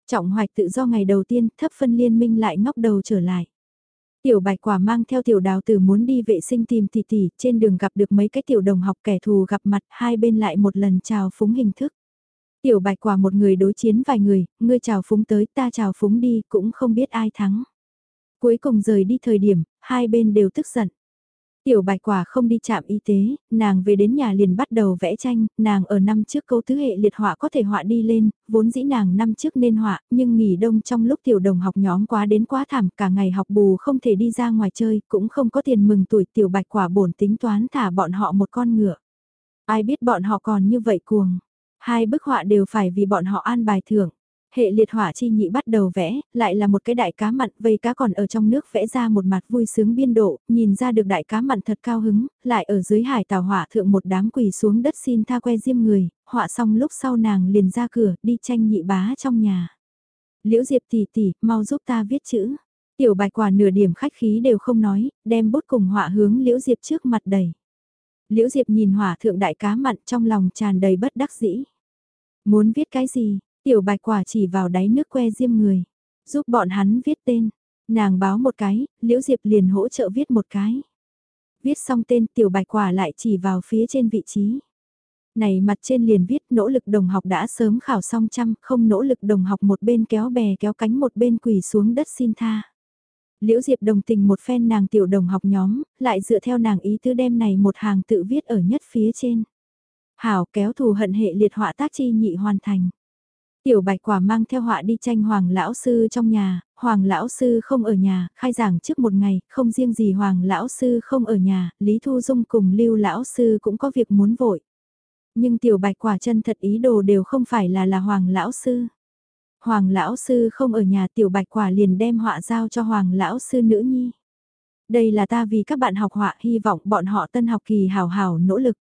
Trọng hoạch tự do ngày đầu tiên thấp phân liên minh lại ngóc đầu trở lại. Tiểu bạch quả mang theo tiểu đào tử muốn đi vệ sinh tìm tỷ tỷ, trên đường gặp được mấy cái tiểu đồng học kẻ thù gặp mặt, hai bên lại một lần chào phúng hình thức. Tiểu bạch quả một người đối chiến vài người, ngươi chào phúng tới ta chào phúng đi, cũng không biết ai thắng. Cuối cùng rời đi thời điểm, hai bên đều tức giận. Tiểu bạch quả không đi chạm y tế, nàng về đến nhà liền bắt đầu vẽ tranh, nàng ở năm trước câu thứ hệ liệt họa có thể họa đi lên, vốn dĩ nàng năm trước nên họa, nhưng nghỉ đông trong lúc tiểu đồng học nhóm quá đến quá thảm, cả ngày học bù không thể đi ra ngoài chơi, cũng không có tiền mừng tuổi tiểu bạch quả bổn tính toán thả bọn họ một con ngựa. Ai biết bọn họ còn như vậy cuồng, hai bức họa đều phải vì bọn họ an bài thưởng. Hệ liệt hỏa chi nhị bắt đầu vẽ, lại là một cái đại cá mặn vây cá còn ở trong nước vẽ ra một mặt vui sướng biên độ, nhìn ra được đại cá mặn thật cao hứng, lại ở dưới hải tàu hỏa thượng một đám quỳ xuống đất xin tha que diêm người, họa xong lúc sau nàng liền ra cửa, đi tranh nhị bá trong nhà. Liễu Diệp tỷ tỷ, mau giúp ta viết chữ. Tiểu bạch quả nửa điểm khách khí đều không nói, đem bút cùng họa hướng Liễu Diệp trước mặt đầy. Liễu Diệp nhìn hỏa thượng đại cá mặn trong lòng tràn đầy bất đắc dĩ. Muốn viết cái gì, Tiểu bạch quả chỉ vào đáy nước que diêm người, giúp bọn hắn viết tên. Nàng báo một cái, Liễu Diệp liền hỗ trợ viết một cái. Viết xong tên tiểu bạch quả lại chỉ vào phía trên vị trí. Này mặt trên liền viết nỗ lực đồng học đã sớm khảo xong trăm, không nỗ lực đồng học một bên kéo bè kéo cánh một bên quỳ xuống đất xin tha. Liễu Diệp đồng tình một phen nàng tiểu đồng học nhóm, lại dựa theo nàng ý tứ đem này một hàng tự viết ở nhất phía trên. Hảo kéo thù hận hệ liệt họa tác chi nhị hoàn thành. Tiểu bạch quả mang theo họa đi tranh hoàng lão sư trong nhà, hoàng lão sư không ở nhà, khai giảng trước một ngày, không riêng gì hoàng lão sư không ở nhà, Lý Thu Dung cùng lưu lão sư cũng có việc muốn vội. Nhưng tiểu bạch quả chân thật ý đồ đều không phải là là hoàng lão sư. Hoàng lão sư không ở nhà tiểu bạch quả liền đem họa giao cho hoàng lão sư nữ nhi. Đây là ta vì các bạn học họa hy vọng bọn họ tân học kỳ hào hào nỗ lực.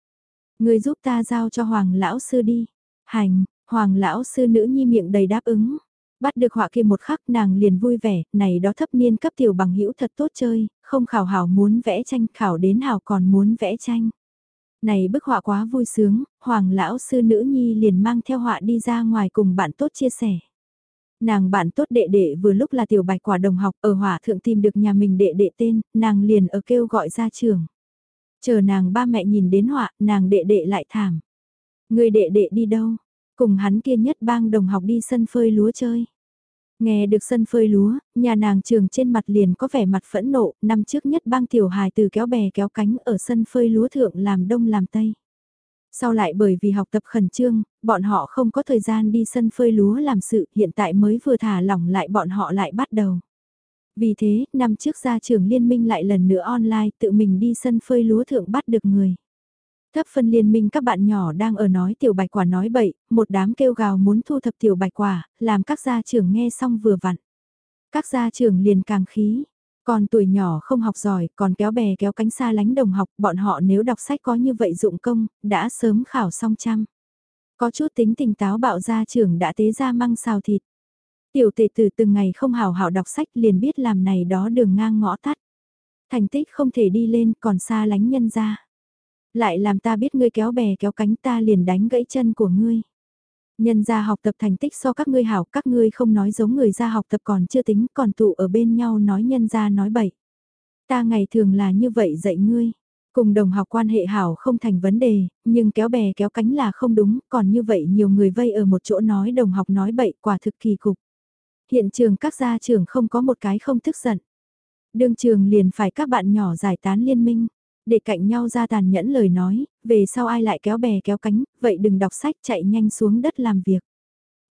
Người giúp ta giao cho Hoàng lão sư đi. Hành, Hoàng lão sư nữ nhi miệng đầy đáp ứng. Bắt được họa kia một khắc nàng liền vui vẻ, này đó thấp niên cấp tiểu bằng hữu thật tốt chơi, không khảo hảo muốn vẽ tranh, khảo đến hảo còn muốn vẽ tranh. Này bức họa quá vui sướng, hoàng lão sư nữ nhi liền mang theo họa đi ra ngoài cùng bạn tốt chia sẻ. Nàng bạn tốt đệ đệ vừa lúc là tiểu bạch quả đồng học ở hỏa thượng tìm được nhà mình đệ đệ tên, nàng liền ở kêu gọi ra trường. Chờ nàng ba mẹ nhìn đến họa, nàng đệ đệ lại thảm. Người đệ đệ đi đâu? Cùng hắn kia nhất bang đồng học đi sân phơi lúa chơi. Nghe được sân phơi lúa, nhà nàng trường trên mặt liền có vẻ mặt phẫn nộ, năm trước nhất bang tiểu hài từ kéo bè kéo cánh ở sân phơi lúa thượng làm đông làm tây. Sau lại bởi vì học tập khẩn trương, bọn họ không có thời gian đi sân phơi lúa làm sự, hiện tại mới vừa thả lỏng lại bọn họ lại bắt đầu. Vì thế, năm trước ra trường liên minh lại lần nữa online tự mình đi sân phơi lúa thượng bắt được người. Thấp phân liên minh các bạn nhỏ đang ở nói tiểu bạch quả nói bậy, một đám kêu gào muốn thu thập tiểu bạch quả, làm các gia trưởng nghe xong vừa vặn. Các gia trưởng liền càng khí, còn tuổi nhỏ không học giỏi, còn kéo bè kéo cánh xa lánh đồng học, bọn họ nếu đọc sách có như vậy dụng công, đã sớm khảo xong trăm. Có chút tính tình táo bạo gia trưởng đã tế ra măng xào thịt. Tiểu tệ từ từng ngày không hào hảo đọc sách liền biết làm này đó đường ngang ngõ tắt. Thành tích không thể đi lên còn xa lánh nhân ra. Lại làm ta biết ngươi kéo bè kéo cánh ta liền đánh gãy chân của ngươi. Nhân gia học tập thành tích so các ngươi hảo, các ngươi không nói giống người gia học tập còn chưa tính, còn tụ ở bên nhau nói nhân gia nói bậy. Ta ngày thường là như vậy dạy ngươi. Cùng đồng học quan hệ hảo không thành vấn đề, nhưng kéo bè kéo cánh là không đúng, còn như vậy nhiều người vây ở một chỗ nói đồng học nói bậy quả thực kỳ cục. Hiện trường các gia trưởng không có một cái không tức giận. Đương trường liền phải các bạn nhỏ giải tán liên minh để cạnh nhau ra tàn nhẫn lời nói, về sau ai lại kéo bè kéo cánh, vậy đừng đọc sách chạy nhanh xuống đất làm việc.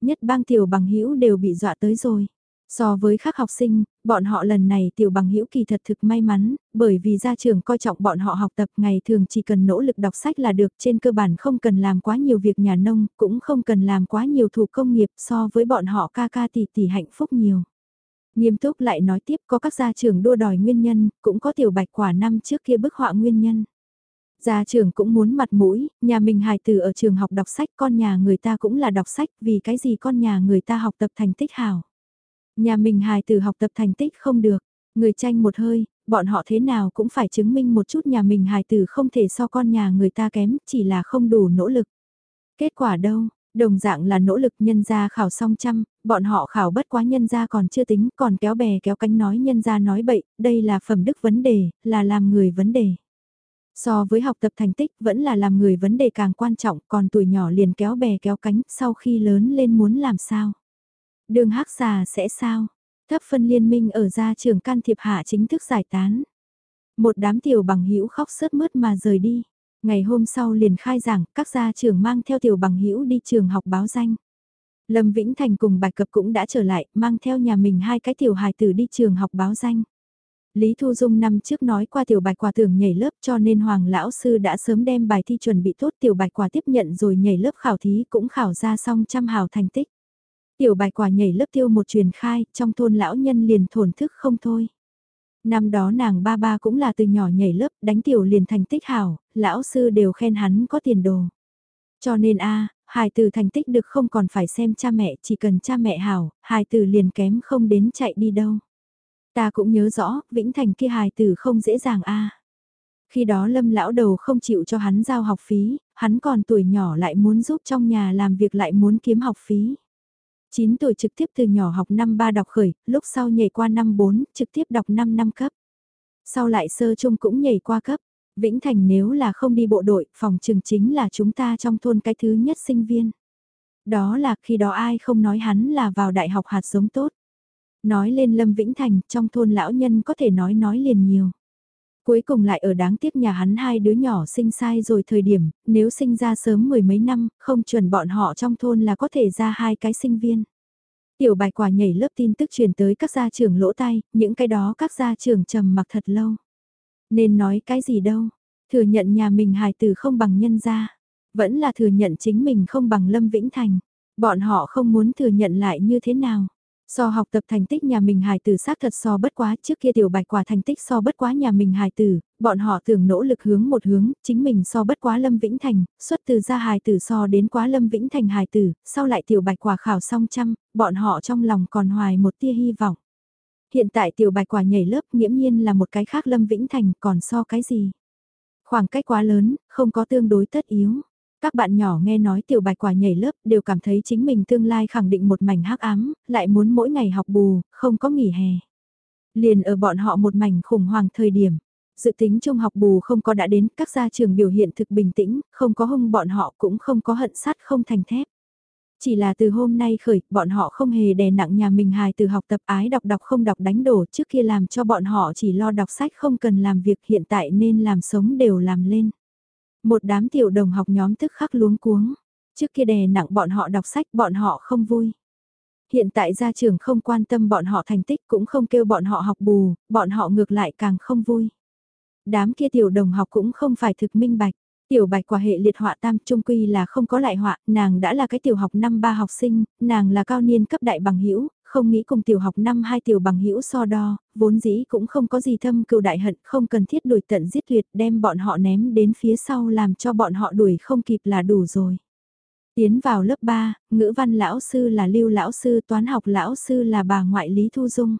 Nhất bang tiểu bằng hữu đều bị dọa tới rồi. So với các học sinh, bọn họ lần này tiểu bằng hữu kỳ thật thực may mắn, bởi vì gia trường coi trọng bọn họ học tập ngày thường chỉ cần nỗ lực đọc sách là được trên cơ bản không cần làm quá nhiều việc nhà nông, cũng không cần làm quá nhiều thủ công nghiệp so với bọn họ ca ca tỷ tỷ hạnh phúc nhiều. Nghiêm túc lại nói tiếp có các gia trưởng đua đòi nguyên nhân, cũng có tiểu bạch quả năm trước kia bức họa nguyên nhân. Gia trưởng cũng muốn mặt mũi, nhà mình hài tử ở trường học đọc sách, con nhà người ta cũng là đọc sách, vì cái gì con nhà người ta học tập thành tích hảo. Nhà mình hài tử học tập thành tích không được, người tranh một hơi, bọn họ thế nào cũng phải chứng minh một chút nhà mình hài tử không thể so con nhà người ta kém, chỉ là không đủ nỗ lực. Kết quả đâu, Đồng dạng là nỗ lực nhân gia khảo song trăm, bọn họ khảo bất quá nhân gia còn chưa tính, còn kéo bè kéo cánh nói nhân gia nói bậy, đây là phẩm đức vấn đề, là làm người vấn đề. So với học tập thành tích vẫn là làm người vấn đề càng quan trọng, còn tuổi nhỏ liền kéo bè kéo cánh, sau khi lớn lên muốn làm sao? Đường hắc xà sẽ sao? Thấp phân liên minh ở gia trường can thiệp hạ chính thức giải tán. Một đám tiểu bằng hữu khóc sướt mướt mà rời đi. Ngày hôm sau liền khai giảng, các gia trưởng mang theo tiểu bằng hữu đi trường học báo danh. Lâm Vĩnh Thành cùng Bạch Cập cũng đã trở lại, mang theo nhà mình hai cái tiểu hài tử đi trường học báo danh. Lý Thu Dung năm trước nói qua tiểu bạch quả tưởng nhảy lớp cho nên Hoàng Lão Sư đã sớm đem bài thi chuẩn bị tốt tiểu bạch quả tiếp nhận rồi nhảy lớp khảo thí cũng khảo ra xong trăm hào thành tích. Tiểu bạch quả nhảy lớp tiêu một truyền khai, trong thôn lão nhân liền thổn thức không thôi. Năm đó nàng ba ba cũng là từ nhỏ nhảy lớp, đánh tiểu liền thành tích hảo, lão sư đều khen hắn có tiền đồ. Cho nên a hài từ thành tích được không còn phải xem cha mẹ, chỉ cần cha mẹ hảo, hài từ liền kém không đến chạy đi đâu. Ta cũng nhớ rõ, Vĩnh Thành kia hài tử không dễ dàng a. Khi đó lâm lão đầu không chịu cho hắn giao học phí, hắn còn tuổi nhỏ lại muốn giúp trong nhà làm việc lại muốn kiếm học phí. 9 tuổi trực tiếp từ nhỏ học năm 3 đọc khởi, lúc sau nhảy qua năm 4, trực tiếp đọc 5 năm cấp. Sau lại sơ trung cũng nhảy qua cấp. Vĩnh Thành nếu là không đi bộ đội, phòng trường chính là chúng ta trong thôn cái thứ nhất sinh viên. Đó là khi đó ai không nói hắn là vào đại học hạt giống tốt. Nói lên Lâm Vĩnh Thành, trong thôn lão nhân có thể nói nói liền nhiều. Cuối cùng lại ở đáng tiếc nhà hắn hai đứa nhỏ sinh sai rồi thời điểm, nếu sinh ra sớm mười mấy năm, không chuẩn bọn họ trong thôn là có thể ra hai cái sinh viên. Tiểu bài quả nhảy lớp tin tức truyền tới các gia trưởng lỗ tay, những cái đó các gia trưởng trầm mặc thật lâu. Nên nói cái gì đâu, thừa nhận nhà mình hài tử không bằng nhân gia, vẫn là thừa nhận chính mình không bằng Lâm Vĩnh Thành. Bọn họ không muốn thừa nhận lại như thế nào. So học tập thành tích nhà mình hài tử xác thật so bất quá trước kia tiểu bạch quả thành tích so bất quá nhà mình hài tử, bọn họ thường nỗ lực hướng một hướng, chính mình so bất quá Lâm Vĩnh Thành, xuất từ ra hài tử so đến quá Lâm Vĩnh Thành hài tử, sau lại tiểu bạch quả khảo xong trăm, bọn họ trong lòng còn hoài một tia hy vọng. Hiện tại tiểu bạch quả nhảy lớp nghiễm nhiên là một cái khác Lâm Vĩnh Thành còn so cái gì? Khoảng cách quá lớn, không có tương đối tất yếu. Các bạn nhỏ nghe nói tiểu bạch quả nhảy lớp đều cảm thấy chính mình tương lai khẳng định một mảnh hắc ám, lại muốn mỗi ngày học bù, không có nghỉ hè. Liền ở bọn họ một mảnh khủng hoảng thời điểm. Dự tính trung học bù không có đã đến, các gia trường biểu hiện thực bình tĩnh, không có hung bọn họ cũng không có hận sát không thành thép. Chỉ là từ hôm nay khởi, bọn họ không hề đè nặng nhà mình hài từ học tập ái đọc đọc không đọc đánh đổ trước kia làm cho bọn họ chỉ lo đọc sách không cần làm việc hiện tại nên làm sống đều làm lên. Một đám tiểu đồng học nhóm tức khắc luống cuống. Trước kia đè nặng bọn họ đọc sách bọn họ không vui. Hiện tại gia trưởng không quan tâm bọn họ thành tích cũng không kêu bọn họ học bù, bọn họ ngược lại càng không vui. Đám kia tiểu đồng học cũng không phải thực minh bạch. Tiểu bạch quả hệ liệt họa tam trung quy là không có lại họa, nàng đã là cái tiểu học năm ba học sinh, nàng là cao niên cấp đại bằng hữu không nghĩ cùng tiểu học năm hai tiểu bằng hữu so đo, vốn dĩ cũng không có gì thâm cừu đại hận, không cần thiết đuổi tận giết tuyệt đem bọn họ ném đến phía sau làm cho bọn họ đuổi không kịp là đủ rồi. Tiến vào lớp 3, ngữ văn lão sư là lưu lão sư, toán học lão sư là bà ngoại Lý Thu Dung.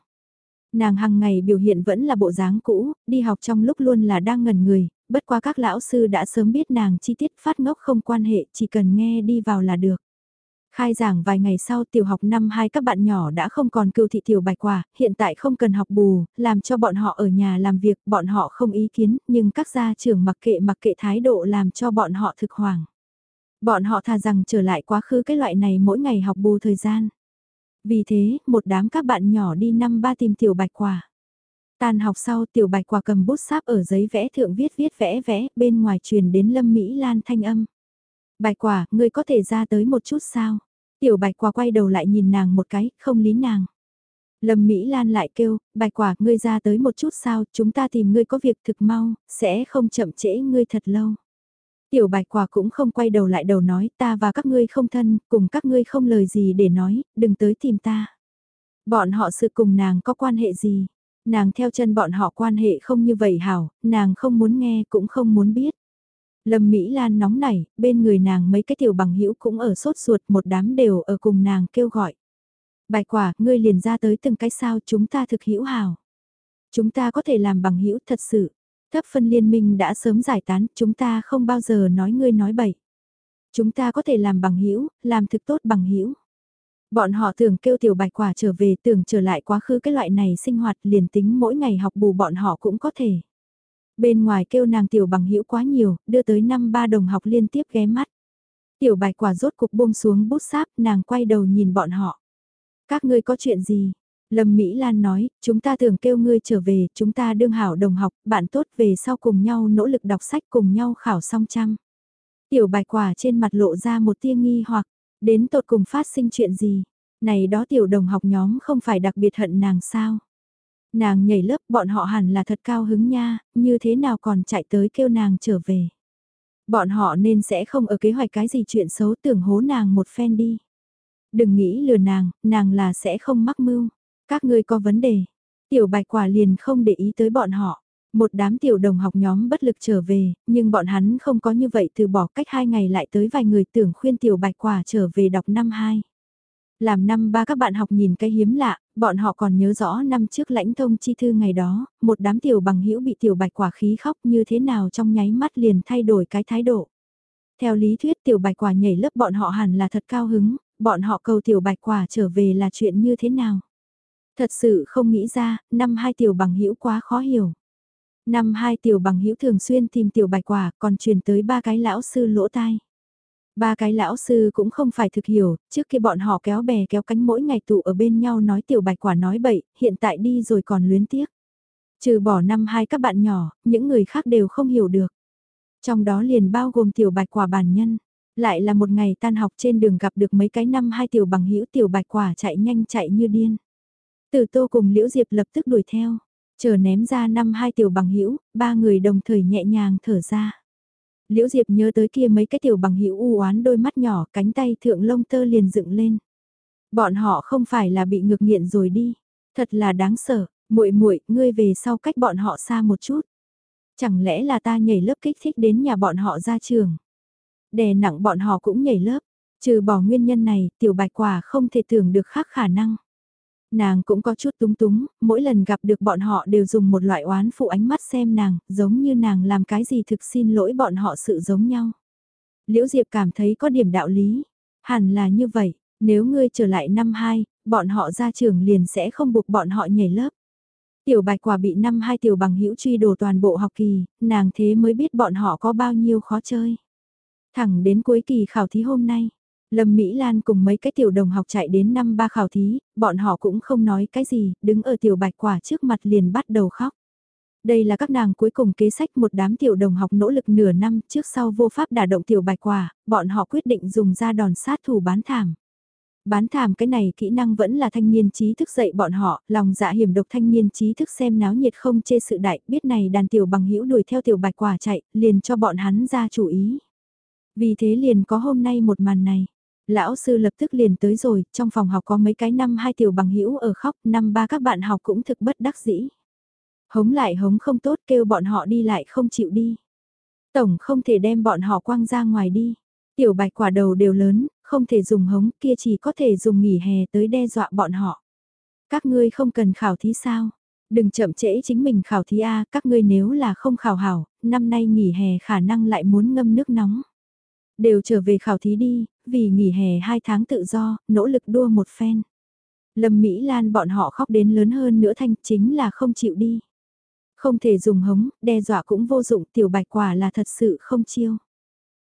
Nàng hàng ngày biểu hiện vẫn là bộ dáng cũ, đi học trong lúc luôn là đang ngẩn người, bất quá các lão sư đã sớm biết nàng chi tiết phát ngốc không quan hệ, chỉ cần nghe đi vào là được. Khai giảng vài ngày sau tiểu học năm hai các bạn nhỏ đã không còn cưu thị tiểu bạch quả, hiện tại không cần học bù, làm cho bọn họ ở nhà làm việc, bọn họ không ý kiến, nhưng các gia trưởng mặc kệ mặc kệ thái độ làm cho bọn họ thực hoàng. Bọn họ thà rằng trở lại quá khứ cái loại này mỗi ngày học bù thời gian. Vì thế, một đám các bạn nhỏ đi năm ba tìm tiểu bạch quả. Tan học sau tiểu bạch quả cầm bút sáp ở giấy vẽ thượng viết viết vẽ vẽ, bên ngoài truyền đến Lâm Mỹ Lan thanh âm. Bạch quả, ngươi có thể ra tới một chút sao? Tiểu bạch quả quay đầu lại nhìn nàng một cái, không lý nàng. Lâm Mỹ Lan lại kêu, bạch quả, ngươi ra tới một chút sao, chúng ta tìm ngươi có việc thực mau, sẽ không chậm trễ ngươi thật lâu. Tiểu bạch quả cũng không quay đầu lại đầu nói, ta và các ngươi không thân, cùng các ngươi không lời gì để nói, đừng tới tìm ta. Bọn họ sự cùng nàng có quan hệ gì? Nàng theo chân bọn họ quan hệ không như vậy hảo, nàng không muốn nghe cũng không muốn biết. Lâm Mỹ Lan nóng nảy, bên người nàng mấy cái tiểu bằng hữu cũng ở sốt ruột một đám đều ở cùng nàng kêu gọi. Bài quả, ngươi liền ra tới từng cái sao chúng ta thực hữu hào. Chúng ta có thể làm bằng hữu thật sự. Thấp phân liên minh đã sớm giải tán, chúng ta không bao giờ nói ngươi nói bậy. Chúng ta có thể làm bằng hữu, làm thực tốt bằng hữu. Bọn họ tưởng kêu tiểu bạch quả trở về tưởng trở lại quá khứ cái loại này sinh hoạt liền tính mỗi ngày học bù bọn họ cũng có thể. Bên ngoài kêu nàng tiểu bằng hữu quá nhiều, đưa tới năm ba đồng học liên tiếp ghé mắt. Tiểu bạch quả rốt cục buông xuống bút sáp, nàng quay đầu nhìn bọn họ. Các ngươi có chuyện gì? Lâm Mỹ Lan nói, chúng ta tưởng kêu ngươi trở về, chúng ta đương hảo đồng học, bạn tốt về sau cùng nhau nỗ lực đọc sách cùng nhau khảo song trăm. Tiểu bạch quả trên mặt lộ ra một tia nghi hoặc, đến tột cùng phát sinh chuyện gì? Này đó tiểu đồng học nhóm không phải đặc biệt hận nàng sao? Nàng nhảy lớp bọn họ hẳn là thật cao hứng nha, như thế nào còn chạy tới kêu nàng trở về. Bọn họ nên sẽ không ở kế hoạch cái gì chuyện xấu tưởng hố nàng một phen đi. Đừng nghĩ lừa nàng, nàng là sẽ không mắc mưu. Các ngươi có vấn đề. Tiểu bạch quả liền không để ý tới bọn họ. Một đám tiểu đồng học nhóm bất lực trở về, nhưng bọn hắn không có như vậy từ bỏ cách hai ngày lại tới vài người tưởng khuyên tiểu bạch quả trở về đọc năm hai. Làm năm ba các bạn học nhìn cái hiếm lạ, bọn họ còn nhớ rõ năm trước lãnh thông chi thư ngày đó, một đám tiểu bằng hữu bị tiểu bạch quả khí khóc như thế nào trong nháy mắt liền thay đổi cái thái độ. Theo lý thuyết tiểu bạch quả nhảy lớp bọn họ hẳn là thật cao hứng, bọn họ cầu tiểu bạch quả trở về là chuyện như thế nào. Thật sự không nghĩ ra, năm hai tiểu bằng hữu quá khó hiểu. Năm hai tiểu bằng hữu thường xuyên tìm tiểu bạch quả còn truyền tới ba cái lão sư lỗ tai. Ba cái lão sư cũng không phải thực hiểu, trước khi bọn họ kéo bè kéo cánh mỗi ngày tụ ở bên nhau nói tiểu bạch quả nói bậy, hiện tại đi rồi còn luyến tiếc. Trừ bỏ năm hai các bạn nhỏ, những người khác đều không hiểu được. Trong đó liền bao gồm tiểu bạch quả bản nhân. Lại là một ngày tan học trên đường gặp được mấy cái năm hai tiểu bằng hữu tiểu bạch quả chạy nhanh chạy như điên. Từ tô cùng Liễu Diệp lập tức đuổi theo. Chờ ném ra năm hai tiểu bằng hữu ba người đồng thời nhẹ nhàng thở ra. Liễu Diệp nhớ tới kia mấy cái tiểu bằng hữu u oán đôi mắt nhỏ, cánh tay thượng lông tơ liền dựng lên. Bọn họ không phải là bị ngược nghiện rồi đi. Thật là đáng sợ, muội muội, ngươi về sau cách bọn họ xa một chút. Chẳng lẽ là ta nhảy lớp kích thích đến nhà bọn họ ra trường. Đè nặng bọn họ cũng nhảy lớp. Trừ bỏ nguyên nhân này, tiểu bạch quả không thể tưởng được khác khả năng. Nàng cũng có chút túng túng, mỗi lần gặp được bọn họ đều dùng một loại oán phụ ánh mắt xem nàng, giống như nàng làm cái gì thực xin lỗi bọn họ sự giống nhau. Liễu Diệp cảm thấy có điểm đạo lý. Hẳn là như vậy, nếu ngươi trở lại năm 2, bọn họ ra trường liền sẽ không buộc bọn họ nhảy lớp. Tiểu bạch quả bị năm hai tiểu bằng hữu truy đổ toàn bộ học kỳ, nàng thế mới biết bọn họ có bao nhiêu khó chơi. Thẳng đến cuối kỳ khảo thí hôm nay, Lâm Mỹ Lan cùng mấy cái tiểu đồng học chạy đến năm ba khảo thí, bọn họ cũng không nói cái gì, đứng ở tiểu bạch quả trước mặt liền bắt đầu khóc. Đây là các nàng cuối cùng kế sách một đám tiểu đồng học nỗ lực nửa năm trước sau vô pháp đả động tiểu bạch quả, bọn họ quyết định dùng ra đòn sát thủ bán thảm. Bán thảm cái này kỹ năng vẫn là thanh niên trí thức dạy bọn họ, lòng dạ hiểm độc thanh niên trí thức xem náo nhiệt không chê sự đại, biết này đàn tiểu bằng hữu đuổi theo tiểu bạch quả chạy, liền cho bọn hắn ra chủ ý. Vì thế liền có hôm nay một màn này. Lão sư lập tức liền tới rồi, trong phòng học có mấy cái năm hai tiểu bằng hữu ở khóc, năm ba các bạn học cũng thực bất đắc dĩ. Hống lại hống không tốt kêu bọn họ đi lại không chịu đi. Tổng không thể đem bọn họ quăng ra ngoài đi. Tiểu bạch quả đầu đều lớn, không thể dùng hống kia chỉ có thể dùng nghỉ hè tới đe dọa bọn họ. Các ngươi không cần khảo thí sao? Đừng chậm trễ chính mình khảo thí A, các ngươi nếu là không khảo hảo, năm nay nghỉ hè khả năng lại muốn ngâm nước nóng. Đều trở về khảo thí đi, vì nghỉ hè 2 tháng tự do, nỗ lực đua một phen. Lâm Mỹ Lan bọn họ khóc đến lớn hơn nữa thanh chính là không chịu đi. Không thể dùng hống, đe dọa cũng vô dụng tiểu bạch quả là thật sự không chiêu.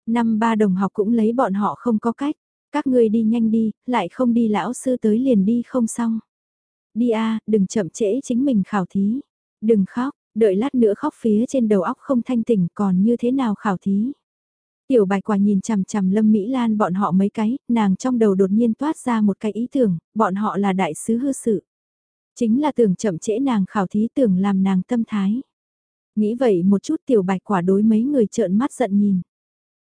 Năm ba đồng học cũng lấy bọn họ không có cách. Các ngươi đi nhanh đi, lại không đi lão sư tới liền đi không xong. Đi a, đừng chậm trễ chính mình khảo thí. Đừng khóc, đợi lát nữa khóc phía trên đầu óc không thanh tỉnh còn như thế nào khảo thí. Tiểu bạch quả nhìn chằm chằm Lâm Mỹ Lan bọn họ mấy cái, nàng trong đầu đột nhiên toát ra một cái ý tưởng, bọn họ là đại sứ hư sự. Chính là tưởng chậm trễ nàng khảo thí tưởng làm nàng tâm thái. Nghĩ vậy một chút tiểu bạch quả đối mấy người trợn mắt giận nhìn.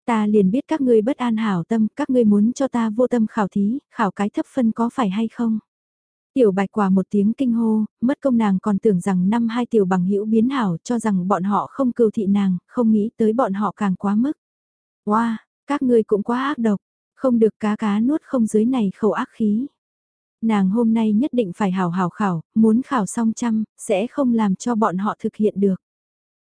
Ta liền biết các ngươi bất an hảo tâm, các ngươi muốn cho ta vô tâm khảo thí, khảo cái thấp phân có phải hay không? Tiểu bạch quả một tiếng kinh hô, mất công nàng còn tưởng rằng năm hai tiểu bằng hữu biến hảo cho rằng bọn họ không cưu thị nàng, không nghĩ tới bọn họ càng quá mức. Wow, các ngươi cũng quá ác độc, không được cá cá nuốt không dưới này khẩu ác khí. Nàng hôm nay nhất định phải hảo hảo khảo, muốn khảo xong trăm, sẽ không làm cho bọn họ thực hiện được.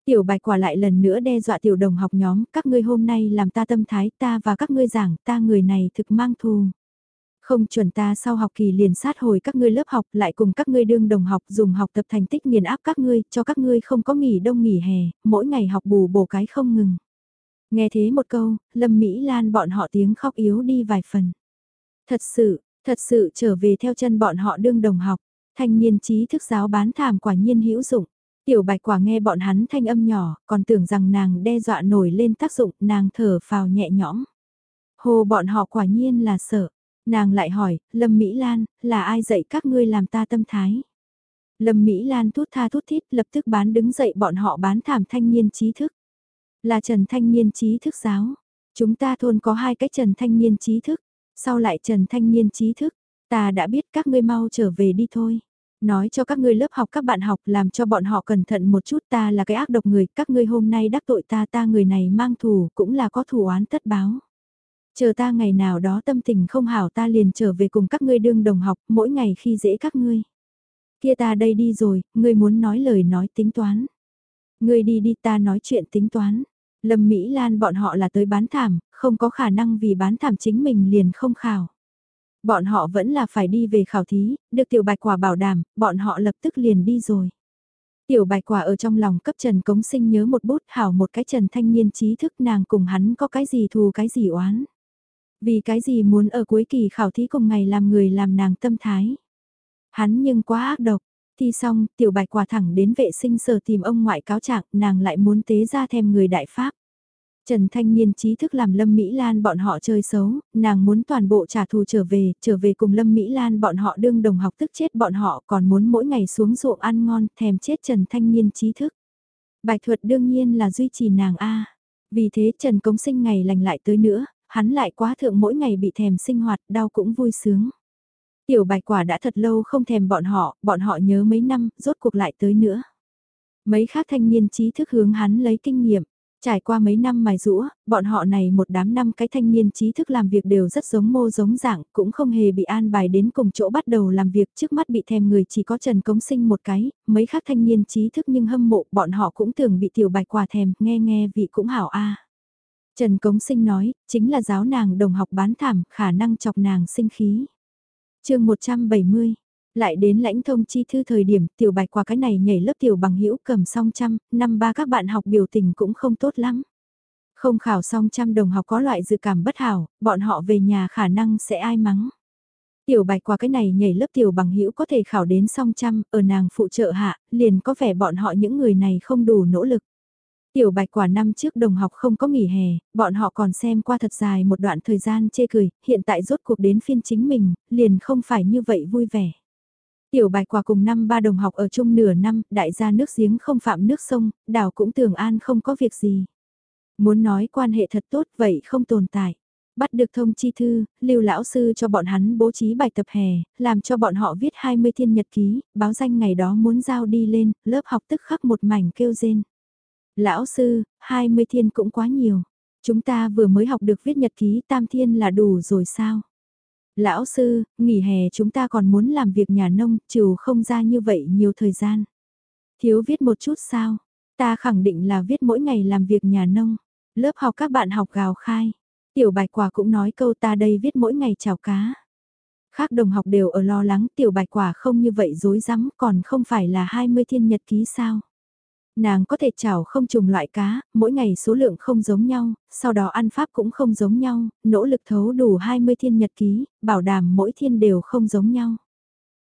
Tiểu bạch quả lại lần nữa đe dọa tiểu đồng học nhóm, các ngươi hôm nay làm ta tâm thái ta và các ngươi giảng ta người này thực mang thù. Không chuẩn ta sau học kỳ liền sát hồi các ngươi lớp học lại cùng các ngươi đương đồng học dùng học tập thành tích nghiền áp các ngươi cho các ngươi không có nghỉ đông nghỉ hè, mỗi ngày học bù bổ cái không ngừng. Nghe thế một câu, Lâm Mỹ Lan bọn họ tiếng khóc yếu đi vài phần. Thật sự, thật sự trở về theo chân bọn họ đương đồng học, thanh niên trí thức giáo bán thảm quả nhiên hữu dụng. Tiểu bạch quả nghe bọn hắn thanh âm nhỏ, còn tưởng rằng nàng đe dọa nổi lên tác dụng, nàng thở phào nhẹ nhõm. Hồ bọn họ quả nhiên là sợ. Nàng lại hỏi, Lâm Mỹ Lan, là ai dạy các ngươi làm ta tâm thái? Lâm Mỹ Lan thút tha thút thít lập tức bán đứng dậy bọn họ bán thảm thanh niên trí thức. Là Trần Thanh Niên trí thức giáo. Chúng ta thôn có hai cái Trần Thanh Niên trí thức. Sau lại Trần Thanh Niên trí thức. Ta đã biết các ngươi mau trở về đi thôi. Nói cho các ngươi lớp học các bạn học làm cho bọn họ cẩn thận một chút ta là cái ác độc người, các ngươi hôm nay đắc tội ta ta người này mang thù cũng là có thù oán tất báo. Chờ ta ngày nào đó tâm tình không hảo ta liền trở về cùng các ngươi đương đồng học mỗi ngày khi dễ các ngươi. Kia ta đây đi rồi, ngươi muốn nói lời nói tính toán. Ngươi đi đi ta nói chuyện tính toán. Lâm Mỹ Lan bọn họ là tới bán thảm, không có khả năng vì bán thảm chính mình liền không khảo. Bọn họ vẫn là phải đi về khảo thí, được tiểu bạch quả bảo đảm, bọn họ lập tức liền đi rồi. Tiểu bạch quả ở trong lòng cấp Trần Cống Sinh nhớ một bút hảo một cái Trần Thanh Niên trí thức nàng cùng hắn có cái gì thù cái gì oán. Vì cái gì muốn ở cuối kỳ khảo thí cùng ngày làm người làm nàng tâm thái. Hắn nhưng quá ác độc, thi xong tiểu bạch quả thẳng đến vệ sinh sở tìm ông ngoại cáo trạng nàng lại muốn tế ra thêm người đại pháp. Trần Thanh Niên trí thức làm Lâm Mỹ Lan bọn họ chơi xấu, nàng muốn toàn bộ trả thù trở về, trở về cùng Lâm Mỹ Lan bọn họ đương đồng học tức chết bọn họ còn muốn mỗi ngày xuống ruộng ăn ngon thèm chết Trần Thanh Niên trí thức. Bạch thuật đương nhiên là duy trì nàng A. Vì thế Trần Cống Sinh ngày lành lại tới nữa, hắn lại quá thượng mỗi ngày bị thèm sinh hoạt đau cũng vui sướng. Tiểu bạch quả đã thật lâu không thèm bọn họ, bọn họ nhớ mấy năm, rốt cuộc lại tới nữa. Mấy khác thanh niên trí thức hướng hắn lấy kinh nghiệm. Trải qua mấy năm mài rũa, bọn họ này một đám năm cái thanh niên trí thức làm việc đều rất giống mô giống dạng, cũng không hề bị an bài đến cùng chỗ bắt đầu làm việc trước mắt bị thèm người chỉ có Trần Cống Sinh một cái, mấy khác thanh niên trí thức nhưng hâm mộ bọn họ cũng tưởng bị tiểu bạch quả thèm, nghe nghe vị cũng hảo a. Trần Cống Sinh nói, chính là giáo nàng đồng học bán thảm, khả năng chọc nàng sinh khí chương 170 lại đến lãnh thông chi thư thời điểm tiểu bạch qua cái này nhảy lớp tiểu bằng hữu cầm song trăm, năm ba các bạn học biểu tình cũng không tốt lắm. Không khảo song trăm đồng học có loại dự cảm bất hảo, bọn họ về nhà khả năng sẽ ai mắng. Tiểu bạch qua cái này nhảy lớp tiểu bằng hữu có thể khảo đến song trăm, ở nàng phụ trợ hạ, liền có vẻ bọn họ những người này không đủ nỗ lực. Tiểu bạch quả năm trước đồng học không có nghỉ hè, bọn họ còn xem qua thật dài một đoạn thời gian chê cười, hiện tại rốt cuộc đến phiên chính mình, liền không phải như vậy vui vẻ. Tiểu bạch quả cùng năm ba đồng học ở chung nửa năm, đại gia nước giếng không phạm nước sông, đảo cũng tường an không có việc gì. Muốn nói quan hệ thật tốt vậy không tồn tại. Bắt được thông chi thư, lưu lão sư cho bọn hắn bố trí bài tập hè, làm cho bọn họ viết 20 thiên nhật ký, báo danh ngày đó muốn giao đi lên, lớp học tức khắc một mảnh kêu rên. Lão sư, 20 thiên cũng quá nhiều. Chúng ta vừa mới học được viết nhật ký tam thiên là đủ rồi sao? Lão sư, nghỉ hè chúng ta còn muốn làm việc nhà nông, trừ không ra như vậy nhiều thời gian. Thiếu viết một chút sao? Ta khẳng định là viết mỗi ngày làm việc nhà nông. Lớp học các bạn học gào khai. Tiểu bạch quả cũng nói câu ta đây viết mỗi ngày chào cá. Khác đồng học đều ở lo lắng tiểu bạch quả không như vậy dối rắm còn không phải là 20 thiên nhật ký sao. Nàng có thể chảo không trùng loại cá, mỗi ngày số lượng không giống nhau, sau đó ăn pháp cũng không giống nhau, nỗ lực thấu đủ 20 thiên nhật ký, bảo đảm mỗi thiên đều không giống nhau.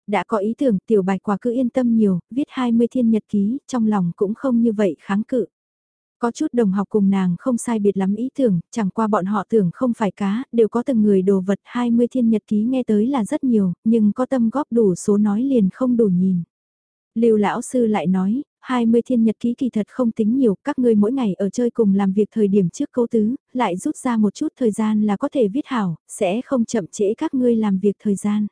Đã có ý tưởng tiểu bạch quả cứ yên tâm nhiều, viết 20 thiên nhật ký, trong lòng cũng không như vậy kháng cự. Có chút đồng học cùng nàng không sai biệt lắm ý tưởng, chẳng qua bọn họ tưởng không phải cá, đều có từng người đồ vật 20 thiên nhật ký nghe tới là rất nhiều, nhưng có tâm góp đủ số nói liền không đủ nhìn. Lưu lão sư lại nói, 20 thiên nhật ký kỳ thật không tính nhiều, các ngươi mỗi ngày ở chơi cùng làm việc thời điểm trước câu tứ, lại rút ra một chút thời gian là có thể viết hảo, sẽ không chậm trễ các ngươi làm việc thời gian.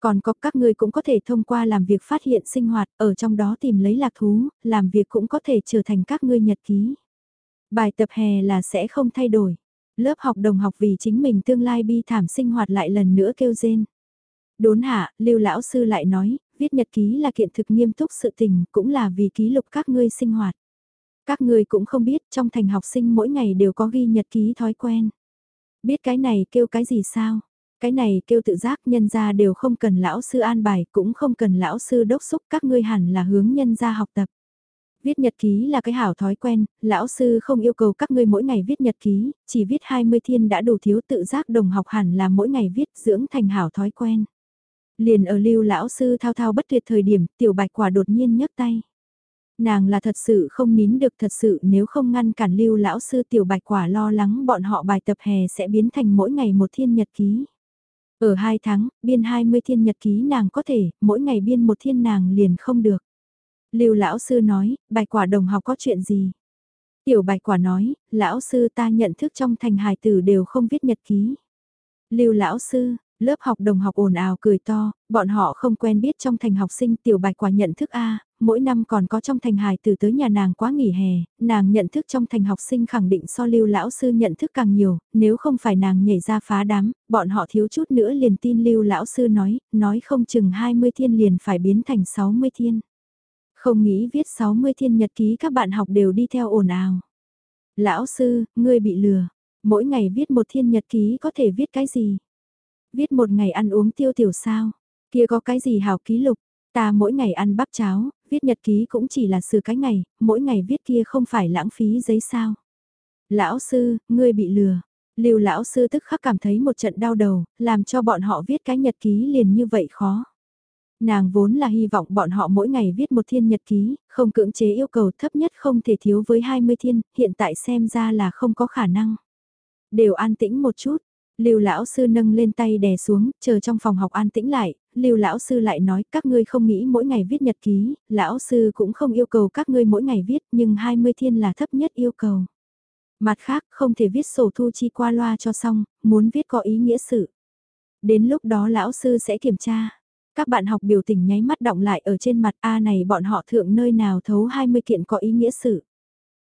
Còn có các ngươi cũng có thể thông qua làm việc phát hiện sinh hoạt, ở trong đó tìm lấy lạc thú, làm việc cũng có thể trở thành các ngươi nhật ký. Bài tập hè là sẽ không thay đổi. Lớp học đồng học vì chính mình tương lai bi thảm sinh hoạt lại lần nữa kêu rên. Đốn hạ, lưu lão sư lại nói, viết nhật ký là kiện thực nghiêm túc sự tình, cũng là vì ký lục các ngươi sinh hoạt. Các ngươi cũng không biết, trong thành học sinh mỗi ngày đều có ghi nhật ký thói quen. Biết cái này kêu cái gì sao? Cái này kêu tự giác nhân ra đều không cần lão sư an bài, cũng không cần lão sư đốc xúc các ngươi hẳn là hướng nhân ra học tập. Viết nhật ký là cái hảo thói quen, lão sư không yêu cầu các ngươi mỗi ngày viết nhật ký, chỉ viết 20 thiên đã đủ thiếu tự giác đồng học hẳn là mỗi ngày viết dưỡng thành hảo thói quen. Liền ở lưu lão sư thao thao bất tuyệt thời điểm, tiểu bạch quả đột nhiên nhấc tay. Nàng là thật sự không nín được thật sự nếu không ngăn cản lưu lão sư tiểu bạch quả lo lắng bọn họ bài tập hè sẽ biến thành mỗi ngày một thiên nhật ký. Ở hai tháng, biên 20 thiên nhật ký nàng có thể, mỗi ngày biên một thiên nàng liền không được. Lưu lão sư nói, bài quả đồng học có chuyện gì? Tiểu bạch quả nói, lão sư ta nhận thức trong thành hài tử đều không viết nhật ký. Lưu lão sư, Lớp học đồng học ồn ào cười to, bọn họ không quen biết trong thành học sinh tiểu bạch quả nhận thức A, mỗi năm còn có trong thành hài từ tới nhà nàng quá nghỉ hè, nàng nhận thức trong thành học sinh khẳng định so lưu lão sư nhận thức càng nhiều, nếu không phải nàng nhảy ra phá đám, bọn họ thiếu chút nữa liền tin lưu lão sư nói, nói không chừng 20 thiên liền phải biến thành 60 thiên. Không nghĩ viết 60 thiên nhật ký các bạn học đều đi theo ồn ào. Lão sư, ngươi bị lừa, mỗi ngày viết một thiên nhật ký có thể viết cái gì? Viết một ngày ăn uống tiêu tiểu sao, kia có cái gì hảo ký lục, ta mỗi ngày ăn bắp cháo, viết nhật ký cũng chỉ là sửa cái ngày, mỗi ngày viết kia không phải lãng phí giấy sao. Lão sư, ngươi bị lừa. Lưu lão sư tức khắc cảm thấy một trận đau đầu, làm cho bọn họ viết cái nhật ký liền như vậy khó. Nàng vốn là hy vọng bọn họ mỗi ngày viết một thiên nhật ký, không cưỡng chế yêu cầu thấp nhất không thể thiếu với 20 thiên, hiện tại xem ra là không có khả năng. Đều an tĩnh một chút, Lưu lão sư nâng lên tay đè xuống, chờ trong phòng học an tĩnh lại, Lưu lão sư lại nói các ngươi không nghĩ mỗi ngày viết nhật ký, lão sư cũng không yêu cầu các ngươi mỗi ngày viết, nhưng 20 thiên là thấp nhất yêu cầu. Mặt khác, không thể viết sổ thu chi qua loa cho xong, muốn viết có ý nghĩa sự. Đến lúc đó lão sư sẽ kiểm tra. Các bạn học biểu tình nháy mắt động lại ở trên mặt A này bọn họ thượng nơi nào thấu 20 kiện có ý nghĩa sự.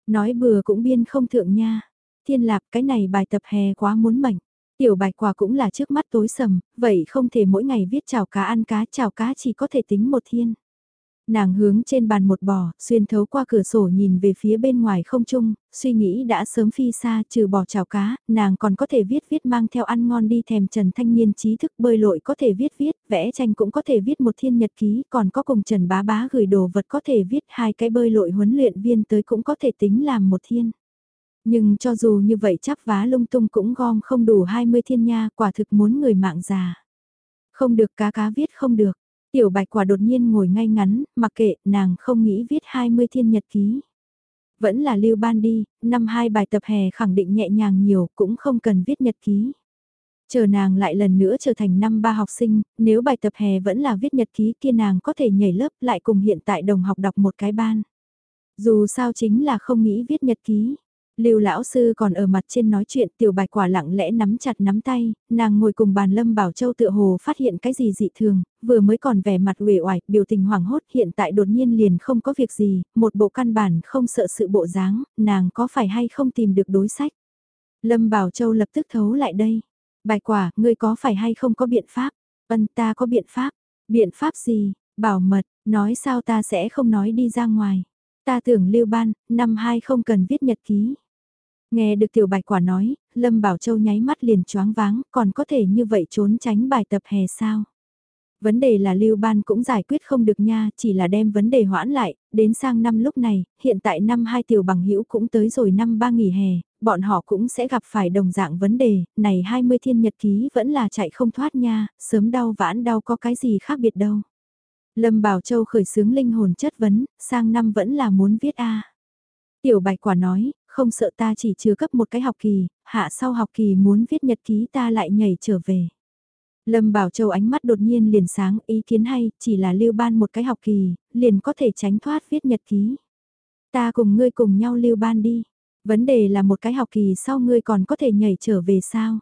Nói bừa cũng biên không thượng nha. Thiên lạp cái này bài tập hè quá muốn mảnh Tiểu bạch quả cũng là trước mắt tối sầm, vậy không thể mỗi ngày viết chào cá ăn cá chào cá chỉ có thể tính một thiên. Nàng hướng trên bàn một bò, xuyên thấu qua cửa sổ nhìn về phía bên ngoài không trung, suy nghĩ đã sớm phi xa trừ bò chào cá, nàng còn có thể viết viết mang theo ăn ngon đi thèm Trần Thanh Niên trí thức bơi lội có thể viết viết, vẽ tranh cũng có thể viết một thiên nhật ký, còn có cùng Trần Bá Bá gửi đồ vật có thể viết hai cái bơi lội huấn luyện viên tới cũng có thể tính làm một thiên. Nhưng cho dù như vậy chắp vá lung tung cũng gom không đủ 20 thiên nha, quả thực muốn người mạng già. Không được cá cá viết không được. Tiểu bạch quả đột nhiên ngồi ngay ngắn, mặc kệ, nàng không nghĩ viết 20 thiên nhật ký. Vẫn là lưu ban đi, năm hai bài tập hè khẳng định nhẹ nhàng nhiều, cũng không cần viết nhật ký. Chờ nàng lại lần nữa trở thành năm ba học sinh, nếu bài tập hè vẫn là viết nhật ký kia nàng có thể nhảy lớp lại cùng hiện tại đồng học đọc một cái ban. Dù sao chính là không nghĩ viết nhật ký. Lưu lão sư còn ở mặt trên nói chuyện tiểu bạch quả lặng lẽ nắm chặt nắm tay, nàng ngồi cùng bàn Lâm Bảo Châu tựa hồ phát hiện cái gì dị thường, vừa mới còn vẻ mặt uể oải, biểu tình hoảng hốt hiện tại đột nhiên liền không có việc gì, một bộ căn bản không sợ sự bộ dáng, nàng có phải hay không tìm được đối sách. Lâm Bảo Châu lập tức thấu lại đây. Bạch quả, ngươi có phải hay không có biện pháp? Vân ta có biện pháp. Biện pháp gì? Bảo mật, nói sao ta sẽ không nói đi ra ngoài. Ta tưởng lưu ban, năm hai không cần viết nhật ký. Nghe được tiểu bạch quả nói, Lâm Bảo Châu nháy mắt liền choáng váng, còn có thể như vậy trốn tránh bài tập hè sao? Vấn đề là lưu ban cũng giải quyết không được nha, chỉ là đem vấn đề hoãn lại, đến sang năm lúc này, hiện tại năm hai tiểu bằng hữu cũng tới rồi năm ba nghỉ hè, bọn họ cũng sẽ gặp phải đồng dạng vấn đề, này 20 thiên nhật ký vẫn là chạy không thoát nha, sớm đau vãn đau có cái gì khác biệt đâu. Lâm Bảo Châu khởi xướng linh hồn chất vấn, sang năm vẫn là muốn viết A. Tiểu bạch quả nói, không sợ ta chỉ chứa cấp một cái học kỳ, hạ sau học kỳ muốn viết nhật ký ta lại nhảy trở về. Lâm Bảo Châu ánh mắt đột nhiên liền sáng, ý kiến hay, chỉ là lưu ban một cái học kỳ, liền có thể tránh thoát viết nhật ký. Ta cùng ngươi cùng nhau lưu ban đi. Vấn đề là một cái học kỳ sau ngươi còn có thể nhảy trở về sao?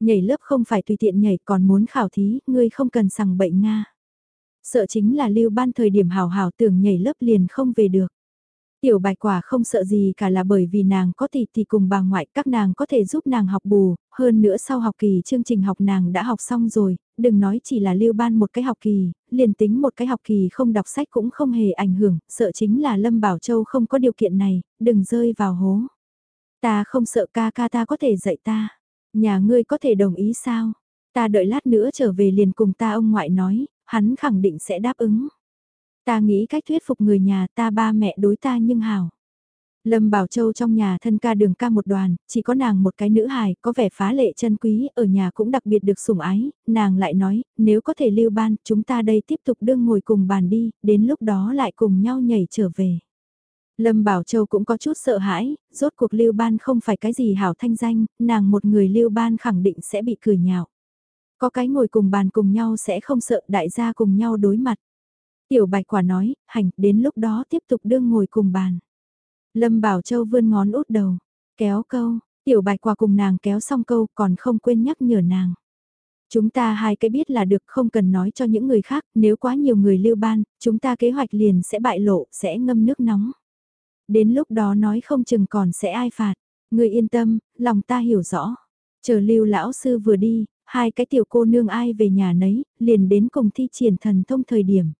Nhảy lớp không phải tùy tiện nhảy còn muốn khảo thí, ngươi không cần sằng bệnh Nga. Sợ chính là lưu ban thời điểm hào hào tưởng nhảy lớp liền không về được. Tiểu bạch quả không sợ gì cả là bởi vì nàng có tỷ tỷ cùng bà ngoại các nàng có thể giúp nàng học bù, hơn nữa sau học kỳ chương trình học nàng đã học xong rồi, đừng nói chỉ là lưu ban một cái học kỳ, liền tính một cái học kỳ không đọc sách cũng không hề ảnh hưởng, sợ chính là Lâm Bảo Châu không có điều kiện này, đừng rơi vào hố. Ta không sợ ca ca ta có thể dạy ta, nhà ngươi có thể đồng ý sao? Ta đợi lát nữa trở về liền cùng ta ông ngoại nói, hắn khẳng định sẽ đáp ứng. Ta nghĩ cách thuyết phục người nhà ta ba mẹ đối ta nhưng hảo Lâm Bảo Châu trong nhà thân ca đường ca một đoàn, chỉ có nàng một cái nữ hài, có vẻ phá lệ chân quý, ở nhà cũng đặc biệt được sủng ái, nàng lại nói, nếu có thể lưu ban, chúng ta đây tiếp tục đương ngồi cùng bàn đi, đến lúc đó lại cùng nhau nhảy trở về. Lâm Bảo Châu cũng có chút sợ hãi, rốt cuộc lưu ban không phải cái gì hảo thanh danh, nàng một người lưu ban khẳng định sẽ bị cười nhạo. Có cái ngồi cùng bàn cùng nhau sẽ không sợ đại gia cùng nhau đối mặt. Tiểu bạch quả nói, hành, đến lúc đó tiếp tục đương ngồi cùng bàn. Lâm Bảo Châu vươn ngón út đầu, kéo câu, tiểu bạch quả cùng nàng kéo xong câu còn không quên nhắc nhở nàng. Chúng ta hai cái biết là được không cần nói cho những người khác, nếu quá nhiều người lưu ban, chúng ta kế hoạch liền sẽ bại lộ, sẽ ngâm nước nóng. Đến lúc đó nói không chừng còn sẽ ai phạt, người yên tâm, lòng ta hiểu rõ. Chờ lưu lão sư vừa đi, hai cái tiểu cô nương ai về nhà nấy, liền đến cùng thi triển thần thông thời điểm.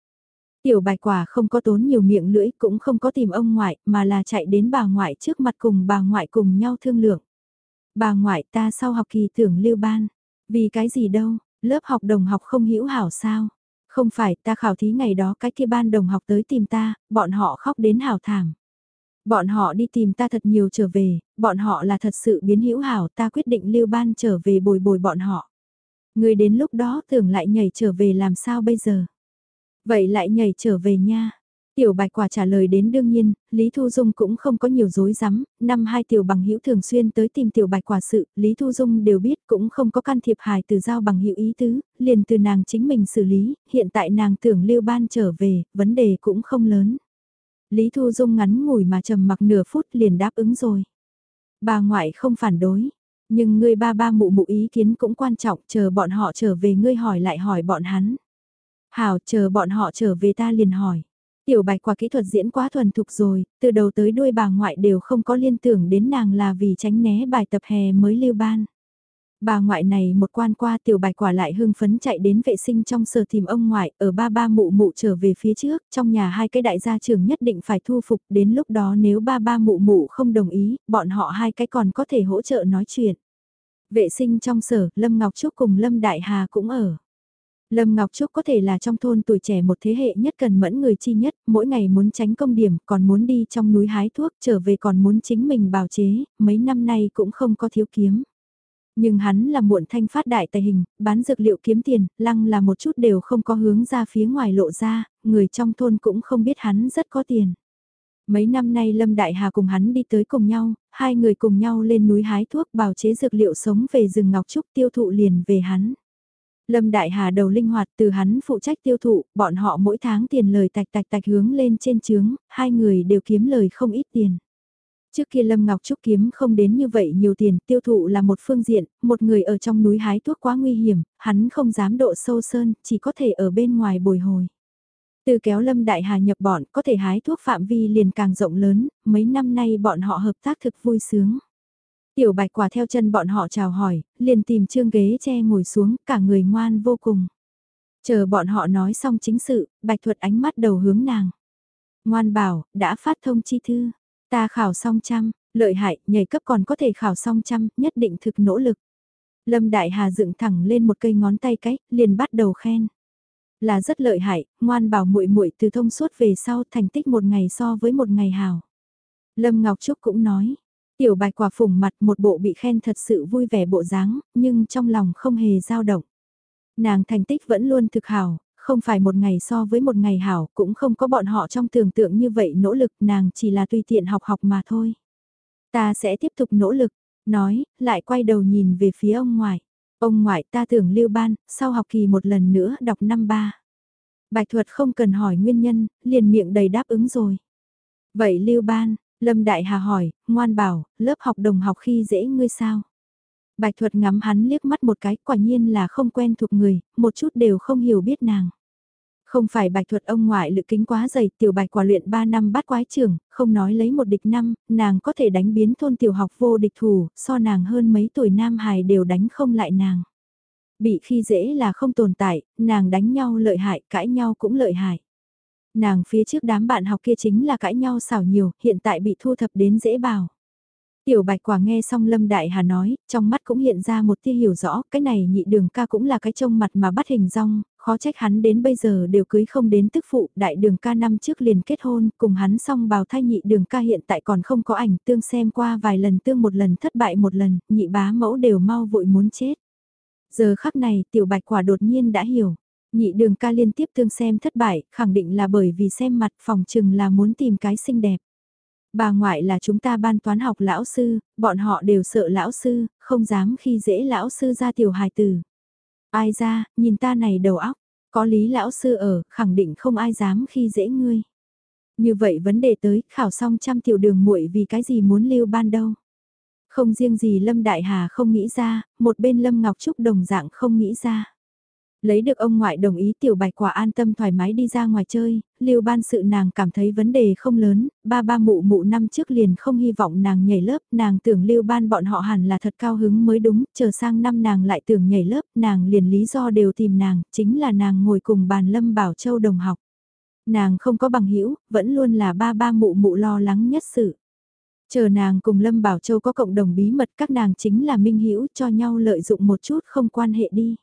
Tiểu bạch quả không có tốn nhiều miệng lưỡi cũng không có tìm ông ngoại mà là chạy đến bà ngoại trước mặt cùng bà ngoại cùng nhau thương lượng. Bà ngoại ta sau học kỳ tưởng lưu ban. Vì cái gì đâu, lớp học đồng học không hiểu hảo sao. Không phải ta khảo thí ngày đó cái kia ban đồng học tới tìm ta, bọn họ khóc đến hảo thảm. Bọn họ đi tìm ta thật nhiều trở về, bọn họ là thật sự biến hữu hảo ta quyết định lưu ban trở về bồi bồi bọn họ. Người đến lúc đó tưởng lại nhảy trở về làm sao bây giờ? Vậy lại nhảy trở về nha. Tiểu bạch quả trả lời đến đương nhiên, Lý Thu Dung cũng không có nhiều dối rắm năm hai tiểu bằng hữu thường xuyên tới tìm tiểu bạch quả sự, Lý Thu Dung đều biết cũng không có can thiệp hài từ giao bằng hữu ý tứ, liền từ nàng chính mình xử lý, hiện tại nàng tưởng lưu ban trở về, vấn đề cũng không lớn. Lý Thu Dung ngắn ngủi mà trầm mặc nửa phút liền đáp ứng rồi. Bà ngoại không phản đối, Nhưng ngươi ba ba mụ mụ ý kiến cũng quan trọng, chờ bọn họ trở về ngươi hỏi lại hỏi bọn hắn. Hảo, chờ bọn họ trở về ta liền hỏi. Tiểu bạch quả kỹ thuật diễn quá thuần thục rồi, từ đầu tới đuôi bà ngoại đều không có liên tưởng đến nàng là vì tránh né bài tập hè mới lưu ban. Bà ngoại này một quan qua tiểu bạch quả lại hưng phấn chạy đến vệ sinh trong sở tìm ông ngoại, ở ba ba mụ mụ trở về phía trước, trong nhà hai cái đại gia trưởng nhất định phải thu phục, đến lúc đó nếu ba ba mụ mụ không đồng ý, bọn họ hai cái còn có thể hỗ trợ nói chuyện. Vệ sinh trong sở, Lâm Ngọc Trúc cùng Lâm Đại Hà cũng ở. Lâm Ngọc Trúc có thể là trong thôn tuổi trẻ một thế hệ nhất cần mẫn người chi nhất, mỗi ngày muốn tránh công điểm, còn muốn đi trong núi hái thuốc, trở về còn muốn chính mình bào chế, mấy năm nay cũng không có thiếu kiếm. Nhưng hắn là muộn thanh phát đại tài hình, bán dược liệu kiếm tiền, lăng là một chút đều không có hướng ra phía ngoài lộ ra, người trong thôn cũng không biết hắn rất có tiền. Mấy năm nay Lâm Đại Hà cùng hắn đi tới cùng nhau, hai người cùng nhau lên núi hái thuốc bào chế dược liệu sống về rừng Ngọc Trúc tiêu thụ liền về hắn. Lâm Đại Hà đầu linh hoạt từ hắn phụ trách tiêu thụ, bọn họ mỗi tháng tiền lời tạch tạch tạch hướng lên trên trướng, hai người đều kiếm lời không ít tiền. Trước kia Lâm Ngọc Trúc kiếm không đến như vậy nhiều tiền, tiêu thụ là một phương diện, một người ở trong núi hái thuốc quá nguy hiểm, hắn không dám độ sâu sơn, chỉ có thể ở bên ngoài bồi hồi. Từ kéo Lâm Đại Hà nhập bọn, có thể hái thuốc phạm vi liền càng rộng lớn, mấy năm nay bọn họ hợp tác thực vui sướng. Tiểu bạch quả theo chân bọn họ chào hỏi, liền tìm trương ghế che ngồi xuống, cả người ngoan vô cùng. Chờ bọn họ nói xong chính sự, bạch thuật ánh mắt đầu hướng nàng. Ngoan bảo, đã phát thông chi thư. Ta khảo xong trăm, lợi hại, nhảy cấp còn có thể khảo xong trăm, nhất định thực nỗ lực. Lâm Đại Hà dựng thẳng lên một cây ngón tay cách, liền bắt đầu khen. Là rất lợi hại, ngoan bảo muội muội từ thông suốt về sau thành tích một ngày so với một ngày hào. Lâm Ngọc Trúc cũng nói, tiểu bạch quả phủng mặt một bộ bị khen thật sự vui vẻ bộ dáng, nhưng trong lòng không hề dao động. Nàng thành tích vẫn luôn thực hào, không phải một ngày so với một ngày hảo, cũng không có bọn họ trong tưởng tượng như vậy nỗ lực, nàng chỉ là tùy tiện học học mà thôi. Ta sẽ tiếp tục nỗ lực, nói, lại quay đầu nhìn về phía ông ngoại. Ông ngoại ta tưởng lưu ban, sau học kỳ một lần nữa đọc năm ba. Bạch thuật không cần hỏi nguyên nhân, liền miệng đầy đáp ứng rồi. Vậy lưu ban, Lâm Đại Hà hỏi, ngoan bảo, lớp học đồng học khi dễ ngươi sao? Bạch thuật ngắm hắn liếc mắt một cái, quả nhiên là không quen thuộc người, một chút đều không hiểu biết nàng. Không phải bạch thuật ông ngoại lự kính quá dày, tiểu bạch quả luyện 3 năm bắt quái trưởng, không nói lấy một địch năm, nàng có thể đánh biến thôn tiểu học vô địch thủ, so nàng hơn mấy tuổi nam hài đều đánh không lại nàng. Bị khi dễ là không tồn tại, nàng đánh nhau lợi hại, cãi nhau cũng lợi hại. Nàng phía trước đám bạn học kia chính là cãi nhau xảo nhiều, hiện tại bị thu thập đến dễ bảo. Tiểu bạch quả nghe xong Lâm Đại Hà nói, trong mắt cũng hiện ra một tia hiểu rõ, cái này nhị đường ca cũng là cái trông mặt mà bắt hình rong, khó trách hắn đến bây giờ đều cưới không đến tức phụ, đại đường ca năm trước liền kết hôn, cùng hắn xong bào thai nhị đường ca hiện tại còn không có ảnh tương xem qua vài lần tương một lần thất bại một lần, nhị bá mẫu đều mau vội muốn chết. Giờ khắc này tiểu bạch quả đột nhiên đã hiểu, nhị đường ca liên tiếp tương xem thất bại, khẳng định là bởi vì xem mặt phòng chừng là muốn tìm cái xinh đẹp. Bà ngoại là chúng ta ban toán học lão sư, bọn họ đều sợ lão sư, không dám khi dễ lão sư ra tiểu hài tử. Ai ra, nhìn ta này đầu óc, có lý lão sư ở, khẳng định không ai dám khi dễ ngươi. Như vậy vấn đề tới, khảo xong trăm tiểu đường muội vì cái gì muốn lưu ban đâu. Không riêng gì Lâm Đại Hà không nghĩ ra, một bên Lâm Ngọc Trúc đồng dạng không nghĩ ra. Lấy được ông ngoại đồng ý tiểu bạch quả an tâm thoải mái đi ra ngoài chơi, lưu ban sự nàng cảm thấy vấn đề không lớn, ba ba mụ mụ năm trước liền không hy vọng nàng nhảy lớp, nàng tưởng lưu ban bọn họ hẳn là thật cao hứng mới đúng, chờ sang năm nàng lại tưởng nhảy lớp, nàng liền lý do đều tìm nàng, chính là nàng ngồi cùng bàn Lâm Bảo Châu đồng học. Nàng không có bằng hữu vẫn luôn là ba ba mụ mụ lo lắng nhất sự. Chờ nàng cùng Lâm Bảo Châu có cộng đồng bí mật các nàng chính là minh hữu cho nhau lợi dụng một chút không quan hệ đi.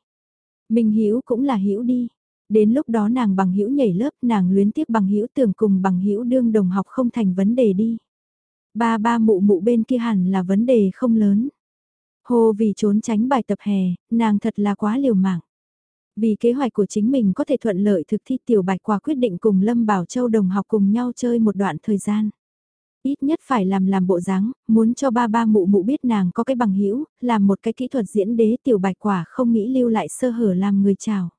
Minh Hữu cũng là Hữu đi. Đến lúc đó nàng bằng Hữu nhảy lớp, nàng luyến tiếc bằng Hữu tưởng cùng bằng Hữu đương đồng học không thành vấn đề đi. Ba ba mụ mụ bên kia hẳn là vấn đề không lớn. Hồ vì trốn tránh bài tập hè, nàng thật là quá liều mạng. Vì kế hoạch của chính mình có thể thuận lợi thực thi tiểu bạch quả quyết định cùng Lâm Bảo Châu đồng học cùng nhau chơi một đoạn thời gian. Ít nhất phải làm làm bộ dáng, muốn cho ba ba mụ mụ biết nàng có cái bằng hữu làm một cái kỹ thuật diễn đế tiểu bạch quả không nghĩ lưu lại sơ hở làm người chào.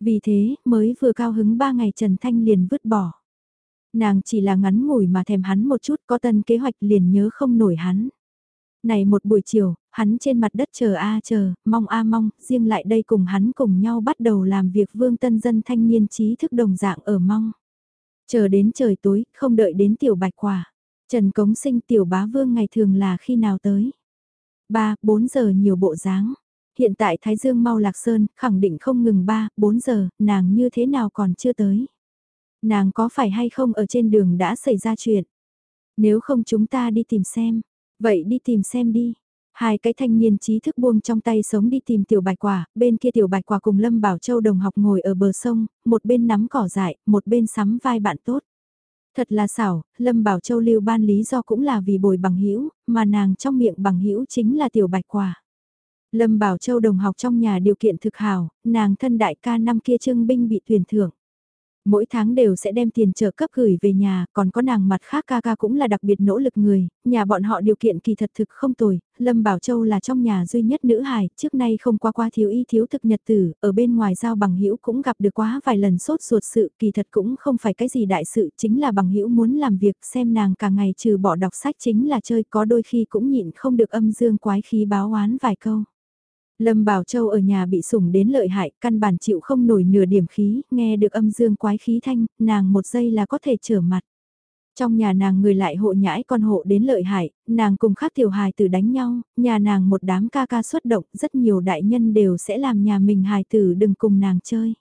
Vì thế, mới vừa cao hứng ba ngày Trần Thanh liền vứt bỏ. Nàng chỉ là ngắn ngủi mà thèm hắn một chút có tân kế hoạch liền nhớ không nổi hắn. Này một buổi chiều, Hắn trên mặt đất chờ a chờ, mong a mong, riêng lại đây cùng hắn cùng nhau bắt đầu làm việc vương tân dân thanh niên trí thức đồng dạng ở mong. Chờ đến trời tối, không đợi đến tiểu bạch quả. Trần Cống Sinh tiểu bá vương ngày thường là khi nào tới? 3, 4 giờ nhiều bộ dáng. Hiện tại Thái Dương mau lạc sơn, khẳng định không ngừng 3, 4 giờ, nàng như thế nào còn chưa tới? Nàng có phải hay không ở trên đường đã xảy ra chuyện? Nếu không chúng ta đi tìm xem. Vậy đi tìm xem đi. Hai cái thanh niên trí thức buông trong tay sống đi tìm tiểu bạch quả, bên kia tiểu bạch quả cùng Lâm Bảo Châu đồng học ngồi ở bờ sông, một bên nắm cỏ dại, một bên sắm vai bạn tốt. Thật là xảo, Lâm Bảo Châu lưu ban lý do cũng là vì bồi bằng hữu mà nàng trong miệng bằng hữu chính là tiểu bạch quả. Lâm Bảo Châu đồng học trong nhà điều kiện thực hảo, nàng thân đại ca năm kia trưng binh bị tuyển thưởng mỗi tháng đều sẽ đem tiền trợ cấp gửi về nhà, còn có nàng mặt khác ca ca cũng là đặc biệt nỗ lực người, nhà bọn họ điều kiện kỳ thật thực không tồi, Lâm Bảo Châu là trong nhà duy nhất nữ hài, trước nay không qua qua thiếu y thiếu thực nhật tử, ở bên ngoài giao bằng hữu cũng gặp được quá vài lần sốt ruột sự, kỳ thật cũng không phải cái gì đại sự, chính là bằng hữu muốn làm việc xem nàng cả ngày trừ bỏ đọc sách chính là chơi có đôi khi cũng nhịn không được âm dương quái khí báo oán vài câu. Lâm Bảo Châu ở nhà bị sủng đến lợi hại, căn bản chịu không nổi nửa điểm khí, nghe được âm dương quái khí thanh, nàng một giây là có thể trở mặt. Trong nhà nàng người lại hộ nhãi con hộ đến lợi hại, nàng cùng khác tiểu hài tử đánh nhau, nhà nàng một đám ca ca xuất động, rất nhiều đại nhân đều sẽ làm nhà mình hài tử đừng cùng nàng chơi.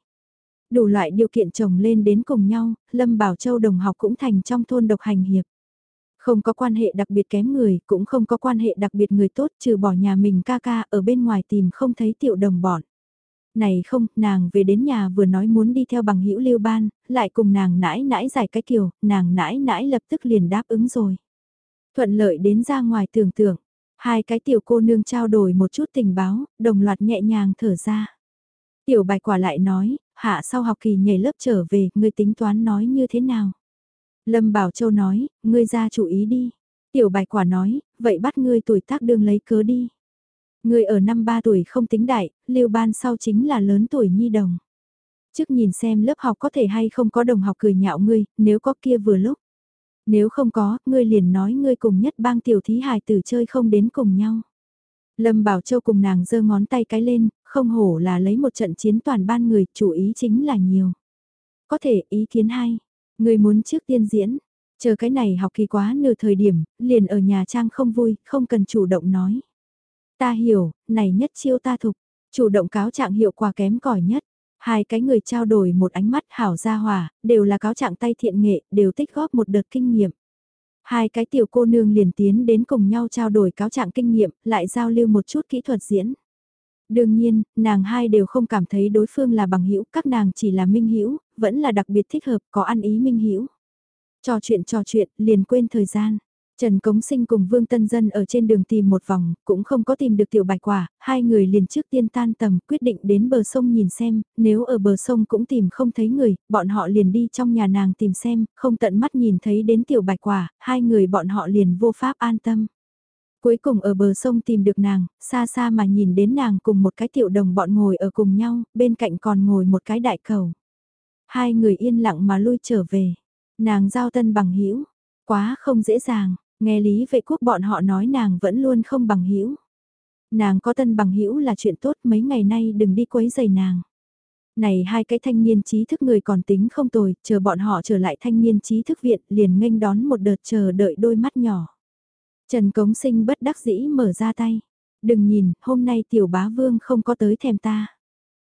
Đủ loại điều kiện chồng lên đến cùng nhau, Lâm Bảo Châu đồng học cũng thành trong thôn độc hành hiệp. Không có quan hệ đặc biệt kém người, cũng không có quan hệ đặc biệt người tốt trừ bỏ nhà mình ca ca ở bên ngoài tìm không thấy tiểu đồng bọn. Này không, nàng về đến nhà vừa nói muốn đi theo bằng hữu lưu ban, lại cùng nàng nãi nãi giải cái kiểu, nàng nãi nãi lập tức liền đáp ứng rồi. Thuận lợi đến ra ngoài tưởng tượng, hai cái tiểu cô nương trao đổi một chút tình báo, đồng loạt nhẹ nhàng thở ra. Tiểu bạch quả lại nói, hạ sau học kỳ nhảy lớp trở về, người tính toán nói như thế nào? Lâm Bảo Châu nói, ngươi ra chủ ý đi. Tiểu bạch quả nói, vậy bắt ngươi tuổi tác đương lấy cớ đi. Ngươi ở năm ba tuổi không tính đại, lưu ban sau chính là lớn tuổi nhi đồng. Trước nhìn xem lớp học có thể hay không có đồng học cười nhạo ngươi, nếu có kia vừa lúc. Nếu không có, ngươi liền nói ngươi cùng nhất bang tiểu thí hài tử chơi không đến cùng nhau. Lâm Bảo Châu cùng nàng giơ ngón tay cái lên, không hổ là lấy một trận chiến toàn ban người, chủ ý chính là nhiều. Có thể ý kiến hay, Người muốn trước tiên diễn, chờ cái này học kỳ quá nửa thời điểm, liền ở nhà trang không vui, không cần chủ động nói. Ta hiểu, này nhất chiêu ta thục, chủ động cáo trạng hiệu quả kém cỏi nhất. Hai cái người trao đổi một ánh mắt hảo gia hòa, đều là cáo trạng tay thiện nghệ, đều tích góp một đợt kinh nghiệm. Hai cái tiểu cô nương liền tiến đến cùng nhau trao đổi cáo trạng kinh nghiệm, lại giao lưu một chút kỹ thuật diễn. Đương nhiên, nàng hai đều không cảm thấy đối phương là bằng hữu, các nàng chỉ là minh hữu, vẫn là đặc biệt thích hợp, có ăn ý minh hữu. Trò chuyện trò chuyện, liền quên thời gian. Trần Cống Sinh cùng Vương Tân Dân ở trên đường tìm một vòng, cũng không có tìm được tiểu bạch quả, hai người liền trước tiên tan tầm, quyết định đến bờ sông nhìn xem, nếu ở bờ sông cũng tìm không thấy người, bọn họ liền đi trong nhà nàng tìm xem, không tận mắt nhìn thấy đến tiểu bạch quả, hai người bọn họ liền vô pháp an tâm. Cuối cùng ở bờ sông tìm được nàng, xa xa mà nhìn đến nàng cùng một cái tiểu đồng bọn ngồi ở cùng nhau, bên cạnh còn ngồi một cái đại cầu. Hai người yên lặng mà lui trở về. Nàng giao tân bằng hữu quá không dễ dàng, nghe lý vệ quốc bọn họ nói nàng vẫn luôn không bằng hữu Nàng có tân bằng hữu là chuyện tốt mấy ngày nay đừng đi quấy giày nàng. Này hai cái thanh niên trí thức người còn tính không tồi, chờ bọn họ trở lại thanh niên trí thức viện liền nghênh đón một đợt chờ đợi đôi mắt nhỏ. Trần Cống Sinh bất đắc dĩ mở ra tay. Đừng nhìn, hôm nay tiểu bá vương không có tới thèm ta.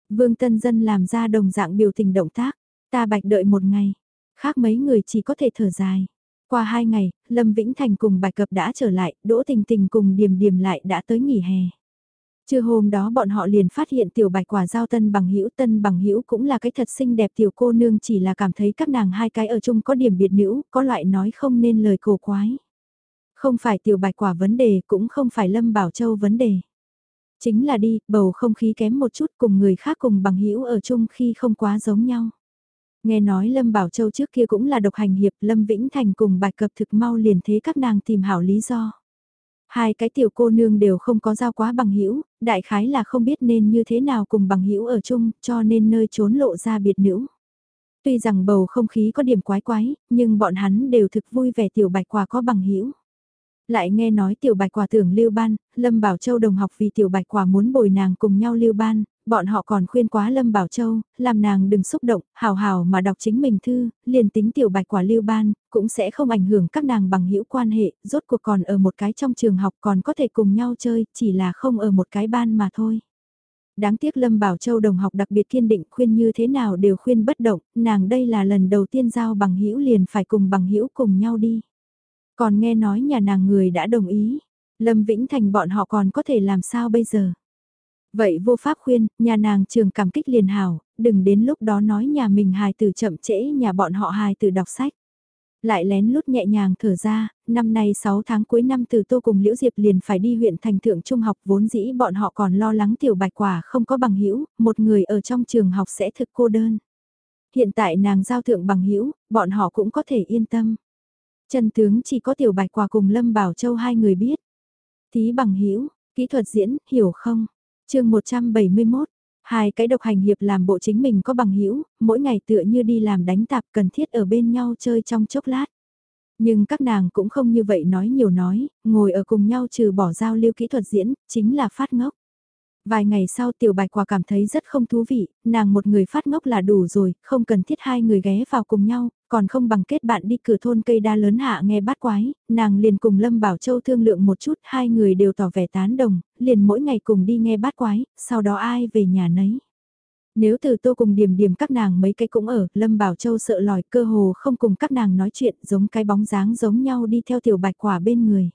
Vương Tân Dân làm ra đồng dạng biểu tình động tác. Ta bạch đợi một ngày. Khác mấy người chỉ có thể thở dài. Qua hai ngày, Lâm Vĩnh Thành cùng bạch cập đã trở lại, Đỗ Tình Tình cùng Điềm Điềm lại đã tới nghỉ hè. Trưa hôm đó bọn họ liền phát hiện tiểu bạch quả giao tân bằng hữu tân bằng hữu cũng là cái thật xinh đẹp tiểu cô nương chỉ là cảm thấy các nàng hai cái ở chung có điểm biệt nữ, có loại nói không nên lời cổ quái. Không phải tiểu bạch quả vấn đề, cũng không phải Lâm Bảo Châu vấn đề. Chính là đi, bầu không khí kém một chút cùng người khác cùng bằng hữu ở chung khi không quá giống nhau. Nghe nói Lâm Bảo Châu trước kia cũng là độc hành hiệp, Lâm Vĩnh Thành cùng bạch cập thực mau liền thế các nàng tìm hảo lý do. Hai cái tiểu cô nương đều không có giao quá bằng hữu đại khái là không biết nên như thế nào cùng bằng hữu ở chung, cho nên nơi trốn lộ ra biệt nữ. Tuy rằng bầu không khí có điểm quái quái, nhưng bọn hắn đều thực vui vẻ tiểu bạch quả có bằng hữu lại nghe nói tiểu bạch quả tưởng lưu ban, Lâm Bảo Châu đồng học vì tiểu bạch quả muốn bồi nàng cùng nhau lưu ban, bọn họ còn khuyên quá Lâm Bảo Châu, làm nàng đừng xúc động, hào hào mà đọc chính mình thư, liền tính tiểu bạch quả lưu ban, cũng sẽ không ảnh hưởng các nàng bằng hữu quan hệ, rốt cuộc còn ở một cái trong trường học còn có thể cùng nhau chơi, chỉ là không ở một cái ban mà thôi. Đáng tiếc Lâm Bảo Châu đồng học đặc biệt kiên định khuyên như thế nào đều khuyên bất động, nàng đây là lần đầu tiên giao bằng hữu liền phải cùng bằng hữu cùng nhau đi. Còn nghe nói nhà nàng người đã đồng ý, Lâm Vĩnh Thành bọn họ còn có thể làm sao bây giờ? Vậy vô pháp khuyên, nhà nàng trường cảm kích liền hảo, đừng đến lúc đó nói nhà mình hài tử chậm trễ nhà bọn họ hài tử đọc sách. Lại lén lút nhẹ nhàng thở ra, năm nay 6 tháng cuối năm từ tô cùng Liễu Diệp liền phải đi huyện thành thượng trung học vốn dĩ bọn họ còn lo lắng tiểu bạch quả không có bằng hữu một người ở trong trường học sẽ thực cô đơn. Hiện tại nàng giao thượng bằng hữu bọn họ cũng có thể yên tâm. Chân tướng chỉ có tiểu bạch quả cùng Lâm Bảo Châu hai người biết. Thí bằng hữu kỹ thuật diễn, hiểu không? chương 171, hai cái độc hành hiệp làm bộ chính mình có bằng hữu mỗi ngày tựa như đi làm đánh tạp cần thiết ở bên nhau chơi trong chốc lát. Nhưng các nàng cũng không như vậy nói nhiều nói, ngồi ở cùng nhau trừ bỏ giao lưu kỹ thuật diễn, chính là phát ngốc. Vài ngày sau tiểu bạch quả cảm thấy rất không thú vị, nàng một người phát ngốc là đủ rồi, không cần thiết hai người ghé vào cùng nhau, còn không bằng kết bạn đi cửa thôn cây đa lớn hạ nghe bát quái, nàng liền cùng Lâm Bảo Châu thương lượng một chút, hai người đều tỏ vẻ tán đồng, liền mỗi ngày cùng đi nghe bát quái, sau đó ai về nhà nấy. Nếu từ tô cùng điểm điểm các nàng mấy cái cũng ở, Lâm Bảo Châu sợ lòi cơ hồ không cùng các nàng nói chuyện giống cái bóng dáng giống nhau đi theo tiểu bạch quả bên người.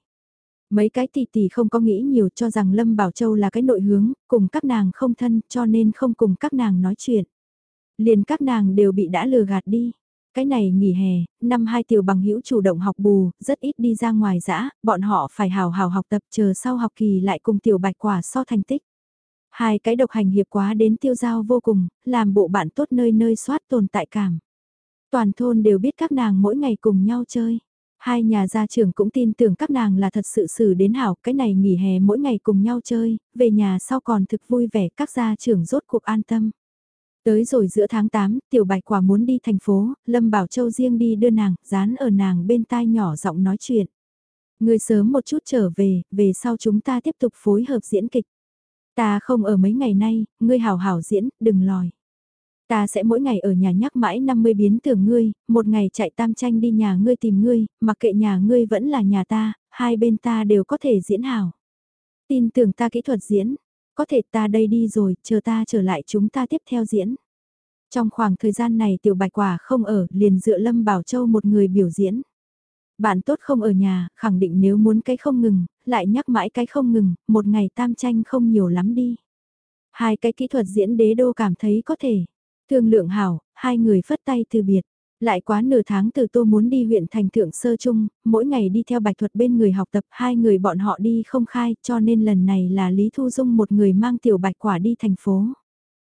Mấy cái tỷ tỷ không có nghĩ nhiều cho rằng Lâm Bảo Châu là cái nội hướng, cùng các nàng không thân cho nên không cùng các nàng nói chuyện. Liền các nàng đều bị đã lừa gạt đi. Cái này nghỉ hè, năm hai tiểu bằng hữu chủ động học bù, rất ít đi ra ngoài dã, bọn họ phải hào hào học tập chờ sau học kỳ lại cùng tiểu bạch quả so thành tích. Hai cái độc hành hiệp quá đến tiêu giao vô cùng, làm bộ bạn tốt nơi nơi soát tồn tại cảm. Toàn thôn đều biết các nàng mỗi ngày cùng nhau chơi. Hai nhà gia trưởng cũng tin tưởng các nàng là thật sự xử đến hảo, cái này nghỉ hè mỗi ngày cùng nhau chơi, về nhà sau còn thực vui vẻ các gia trưởng rốt cuộc an tâm. Tới rồi giữa tháng 8, tiểu bạch quả muốn đi thành phố, Lâm Bảo Châu riêng đi đưa nàng, dán ở nàng bên tai nhỏ giọng nói chuyện. Người sớm một chút trở về, về sau chúng ta tiếp tục phối hợp diễn kịch. Ta không ở mấy ngày nay, ngươi hảo hảo diễn, đừng lòi. Ta sẽ mỗi ngày ở nhà nhắc mãi 50 biến tưởng ngươi, một ngày chạy tam tranh đi nhà ngươi tìm ngươi, mặc kệ nhà ngươi vẫn là nhà ta, hai bên ta đều có thể diễn hảo. Tin tưởng ta kỹ thuật diễn, có thể ta đây đi rồi, chờ ta trở lại chúng ta tiếp theo diễn. Trong khoảng thời gian này tiểu bạch quả không ở, liền dựa Lâm Bảo Châu một người biểu diễn. Bạn tốt không ở nhà, khẳng định nếu muốn cái không ngừng, lại nhắc mãi cái không ngừng, một ngày tam tranh không nhiều lắm đi. Hai cái kỹ thuật diễn đế đô cảm thấy có thể. Thương lượng hảo, hai người phất tay từ biệt. Lại quá nửa tháng từ tô muốn đi huyện thành thượng sơ trung, mỗi ngày đi theo bạch thuật bên người học tập hai người bọn họ đi không khai cho nên lần này là Lý Thu Dung một người mang tiểu bạch quả đi thành phố.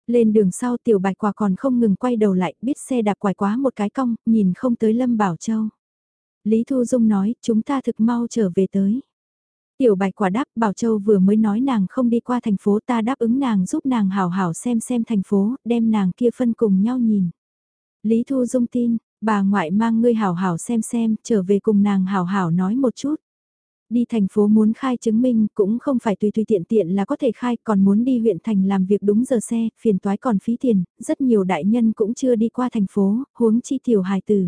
Lên đường sau tiểu bạch quả còn không ngừng quay đầu lại biết xe đạp quải quá một cái cong, nhìn không tới Lâm Bảo Châu. Lý Thu Dung nói chúng ta thực mau trở về tới. Tiểu bạch quả đáp Bảo Châu vừa mới nói nàng không đi qua thành phố ta đáp ứng nàng giúp nàng hảo hảo xem xem thành phố, đem nàng kia phân cùng nhau nhìn. Lý Thu Dung tin, bà ngoại mang ngươi hảo hảo xem xem, trở về cùng nàng hảo hảo nói một chút. Đi thành phố muốn khai chứng minh cũng không phải tùy tùy tiện tiện là có thể khai còn muốn đi huyện thành làm việc đúng giờ xe, phiền toái còn phí tiền, rất nhiều đại nhân cũng chưa đi qua thành phố, huống chi tiểu hài tử.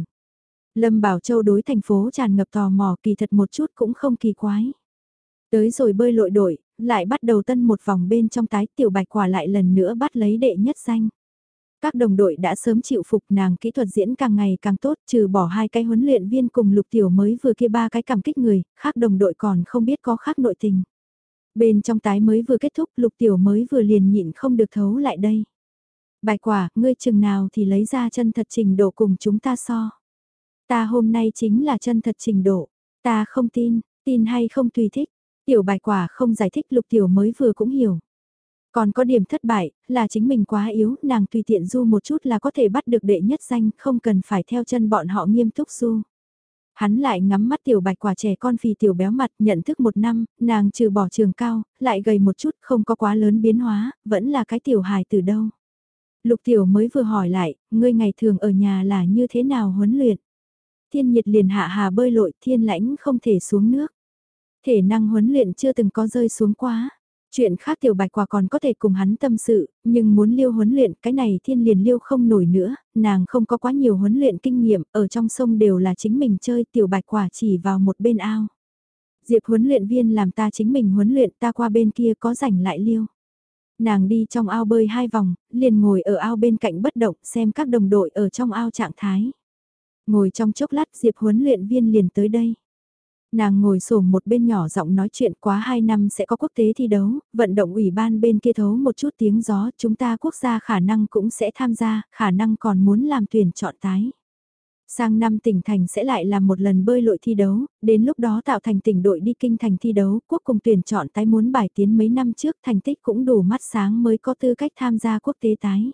Lâm Bảo Châu đối thành phố tràn ngập tò mò kỳ thật một chút cũng không kỳ quái. Tới rồi bơi lội đội, lại bắt đầu tân một vòng bên trong tái tiểu bạch quả lại lần nữa bắt lấy đệ nhất danh. Các đồng đội đã sớm chịu phục nàng kỹ thuật diễn càng ngày càng tốt trừ bỏ hai cái huấn luyện viên cùng lục tiểu mới vừa kia ba cái cảm kích người, khác đồng đội còn không biết có khác nội tình. Bên trong tái mới vừa kết thúc lục tiểu mới vừa liền nhịn không được thấu lại đây. Bài quả, ngươi chừng nào thì lấy ra chân thật trình độ cùng chúng ta so. Ta hôm nay chính là chân thật trình độ. Ta không tin, tin hay không tùy thích. Tiểu bài quả không giải thích lục tiểu mới vừa cũng hiểu. Còn có điểm thất bại, là chính mình quá yếu, nàng tùy tiện du một chút là có thể bắt được đệ nhất danh, không cần phải theo chân bọn họ nghiêm túc du. Hắn lại ngắm mắt tiểu bạch quả trẻ con phì tiểu béo mặt, nhận thức một năm, nàng trừ bỏ trường cao, lại gầy một chút, không có quá lớn biến hóa, vẫn là cái tiểu hài từ đâu. Lục tiểu mới vừa hỏi lại, ngươi ngày thường ở nhà là như thế nào huấn luyện? Thiên nhiệt liền hạ hà bơi lội, thiên lãnh không thể xuống nước. Thể năng huấn luyện chưa từng có rơi xuống quá. Chuyện khác tiểu bạch quả còn có thể cùng hắn tâm sự, nhưng muốn liêu huấn luyện cái này thiên liền liêu không nổi nữa, nàng không có quá nhiều huấn luyện kinh nghiệm, ở trong sông đều là chính mình chơi tiểu bạch quả chỉ vào một bên ao. Diệp huấn luyện viên làm ta chính mình huấn luyện ta qua bên kia có rảnh lại liêu. Nàng đi trong ao bơi hai vòng, liền ngồi ở ao bên cạnh bất động xem các đồng đội ở trong ao trạng thái. Ngồi trong chốc lát Diệp huấn luyện viên liền tới đây. Nàng ngồi sổm một bên nhỏ giọng nói chuyện quá 2 năm sẽ có quốc tế thi đấu, vận động ủy ban bên kia thấu một chút tiếng gió, chúng ta quốc gia khả năng cũng sẽ tham gia, khả năng còn muốn làm tuyển chọn tái. Sang năm tỉnh thành sẽ lại làm một lần bơi lội thi đấu, đến lúc đó tạo thành tỉnh đội đi kinh thành thi đấu, quốc cùng tuyển chọn tái muốn bài tiến mấy năm trước thành tích cũng đủ mắt sáng mới có tư cách tham gia quốc tế tái.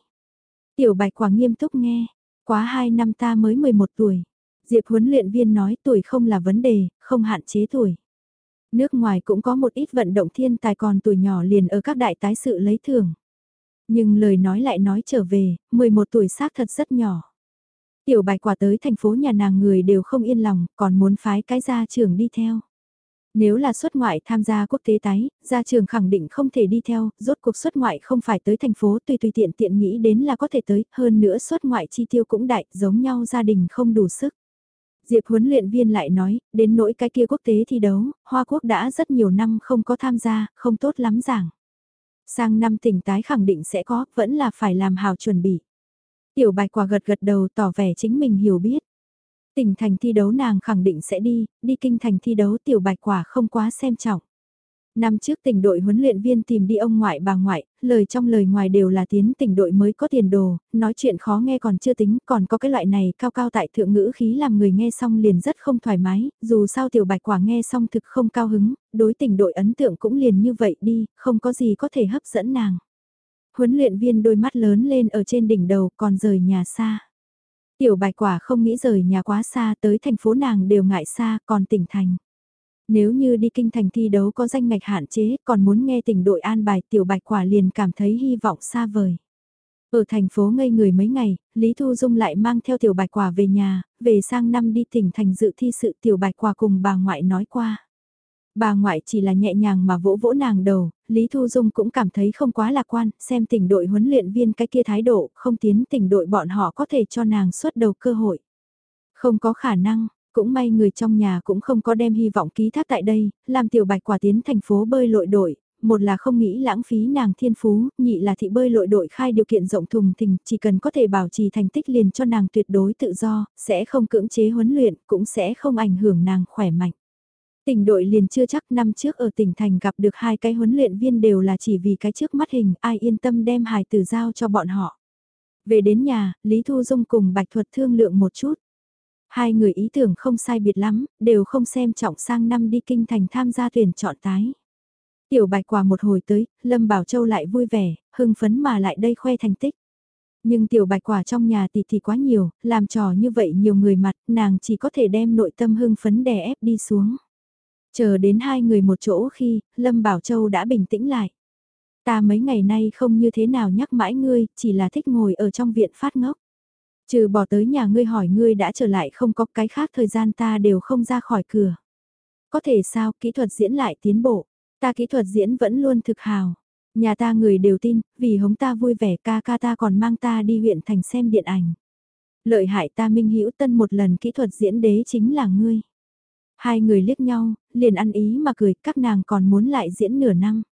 Tiểu bạch quả nghiêm túc nghe, quá 2 năm ta mới 11 tuổi. Diệp huấn luyện viên nói tuổi không là vấn đề, không hạn chế tuổi. Nước ngoài cũng có một ít vận động thiên tài còn tuổi nhỏ liền ở các đại tái sự lấy thưởng. Nhưng lời nói lại nói trở về, 11 tuổi xác thật rất nhỏ. Tiểu bạch quả tới thành phố nhà nàng người đều không yên lòng, còn muốn phái cái gia trưởng đi theo. Nếu là xuất ngoại tham gia quốc tế tái, gia trường khẳng định không thể đi theo, rốt cuộc xuất ngoại không phải tới thành phố tùy tùy tiện tiện nghĩ đến là có thể tới, hơn nữa xuất ngoại chi tiêu cũng đại, giống nhau gia đình không đủ sức. Diệp huấn luyện viên lại nói, đến nỗi cái kia quốc tế thi đấu, Hoa Quốc đã rất nhiều năm không có tham gia, không tốt lắm giảng. Sang năm tỉnh tái khẳng định sẽ có, vẫn là phải làm hào chuẩn bị. Tiểu bạch quả gật gật đầu tỏ vẻ chính mình hiểu biết. Tỉnh thành thi đấu nàng khẳng định sẽ đi, đi kinh thành thi đấu tiểu bạch quả không quá xem trọng. Năm trước tỉnh đội huấn luyện viên tìm đi ông ngoại bà ngoại, lời trong lời ngoài đều là tiến tỉnh đội mới có tiền đồ, nói chuyện khó nghe còn chưa tính, còn có cái loại này cao cao tại thượng ngữ khí làm người nghe xong liền rất không thoải mái, dù sao tiểu bạch quả nghe xong thực không cao hứng, đối tỉnh đội ấn tượng cũng liền như vậy đi, không có gì có thể hấp dẫn nàng. Huấn luyện viên đôi mắt lớn lên ở trên đỉnh đầu còn rời nhà xa. Tiểu bạch quả không nghĩ rời nhà quá xa tới thành phố nàng đều ngại xa còn tỉnh thành. Nếu như đi kinh thành thi đấu có danh ngạch hạn chế còn muốn nghe tỉnh đội an bài tiểu bạch quả liền cảm thấy hy vọng xa vời. Ở thành phố ngây người mấy ngày, Lý Thu Dung lại mang theo tiểu bạch quả về nhà, về sang năm đi tỉnh thành dự thi sự tiểu bạch quả cùng bà ngoại nói qua. Bà ngoại chỉ là nhẹ nhàng mà vỗ vỗ nàng đầu, Lý Thu Dung cũng cảm thấy không quá lạc quan, xem tỉnh đội huấn luyện viên cái kia thái độ, không tiến tỉnh đội bọn họ có thể cho nàng xuất đầu cơ hội. Không có khả năng, cũng may người trong nhà cũng không có đem hy vọng ký thác tại đây, làm tiểu bạch quả tiến thành phố bơi lội đội, một là không nghĩ lãng phí nàng thiên phú, nhị là thị bơi lội đội khai điều kiện rộng thùng thình, chỉ cần có thể bảo trì thành tích liền cho nàng tuyệt đối tự do, sẽ không cưỡng chế huấn luyện, cũng sẽ không ảnh hưởng nàng khỏe mạnh. Tỉnh đội liền chưa chắc năm trước ở tỉnh thành gặp được hai cái huấn luyện viên đều là chỉ vì cái trước mắt hình ai yên tâm đem hài tử giao cho bọn họ. Về đến nhà, Lý Thu Dung cùng Bạch Thuật thương lượng một chút. Hai người ý tưởng không sai biệt lắm, đều không xem trọng sang năm đi kinh thành tham gia tuyển chọn tái. Tiểu bạch quả một hồi tới, Lâm Bảo Châu lại vui vẻ, hưng phấn mà lại đây khoe thành tích. Nhưng tiểu bạch quả trong nhà tỷ thì quá nhiều, làm trò như vậy nhiều người mặt, nàng chỉ có thể đem nội tâm hưng phấn đè ép đi xuống. Chờ đến hai người một chỗ khi, Lâm Bảo Châu đã bình tĩnh lại. Ta mấy ngày nay không như thế nào nhắc mãi ngươi, chỉ là thích ngồi ở trong viện phát ngốc. Trừ bỏ tới nhà ngươi hỏi ngươi đã trở lại không có cái khác thời gian ta đều không ra khỏi cửa. Có thể sao kỹ thuật diễn lại tiến bộ, ta kỹ thuật diễn vẫn luôn thực hào. Nhà ta người đều tin, vì hống ta vui vẻ ca ca ta còn mang ta đi huyện thành xem điện ảnh. Lợi hại ta minh hữu tân một lần kỹ thuật diễn đế chính là ngươi. Hai người liếc nhau, liền ăn ý mà cười, các nàng còn muốn lại diễn nửa năm.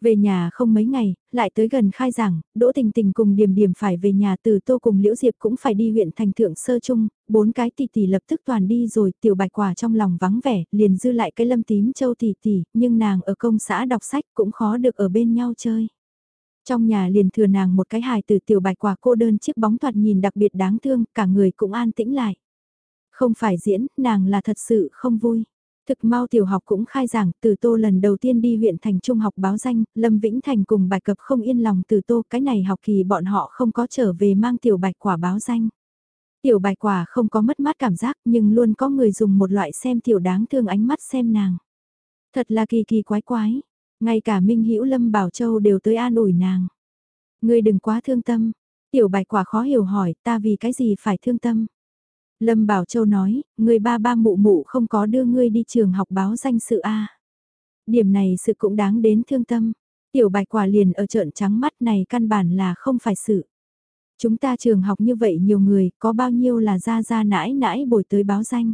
Về nhà không mấy ngày, lại tới gần khai giảng, Đỗ Tình Tình cùng Điềm Điềm phải về nhà từ Tô cùng Liễu Diệp cũng phải đi huyện thành thượng sơ chung bốn cái tỷ tỷ lập tức toàn đi rồi, tiểu bạch quả trong lòng vắng vẻ, liền dư lại cái lâm tím châu tỷ tỷ, nhưng nàng ở công xã đọc sách cũng khó được ở bên nhau chơi. Trong nhà liền thừa nàng một cái hài từ tiểu bạch quả cô đơn chiếc bóng thoạt nhìn đặc biệt đáng thương, cả người cũng an tĩnh lại. Không phải diễn, nàng là thật sự không vui. Thực mau tiểu học cũng khai giảng, từ tô lần đầu tiên đi huyện thành trung học báo danh, Lâm Vĩnh Thành cùng bài cập không yên lòng từ tô cái này học kỳ bọn họ không có trở về mang tiểu bạch quả báo danh. Tiểu bạch quả không có mất mát cảm giác nhưng luôn có người dùng một loại xem tiểu đáng thương ánh mắt xem nàng. Thật là kỳ kỳ quái quái, ngay cả Minh Hữu Lâm Bảo Châu đều tới an ủi nàng. Ngươi đừng quá thương tâm, tiểu bạch quả khó hiểu hỏi ta vì cái gì phải thương tâm. Lâm Bảo Châu nói, người ba ba mụ mụ không có đưa ngươi đi trường học báo danh sự A. Điểm này sự cũng đáng đến thương tâm. Tiểu bạch quả liền ở trợn trắng mắt này căn bản là không phải sự. Chúng ta trường học như vậy nhiều người, có bao nhiêu là ra ra nãi nãi bồi tới báo danh.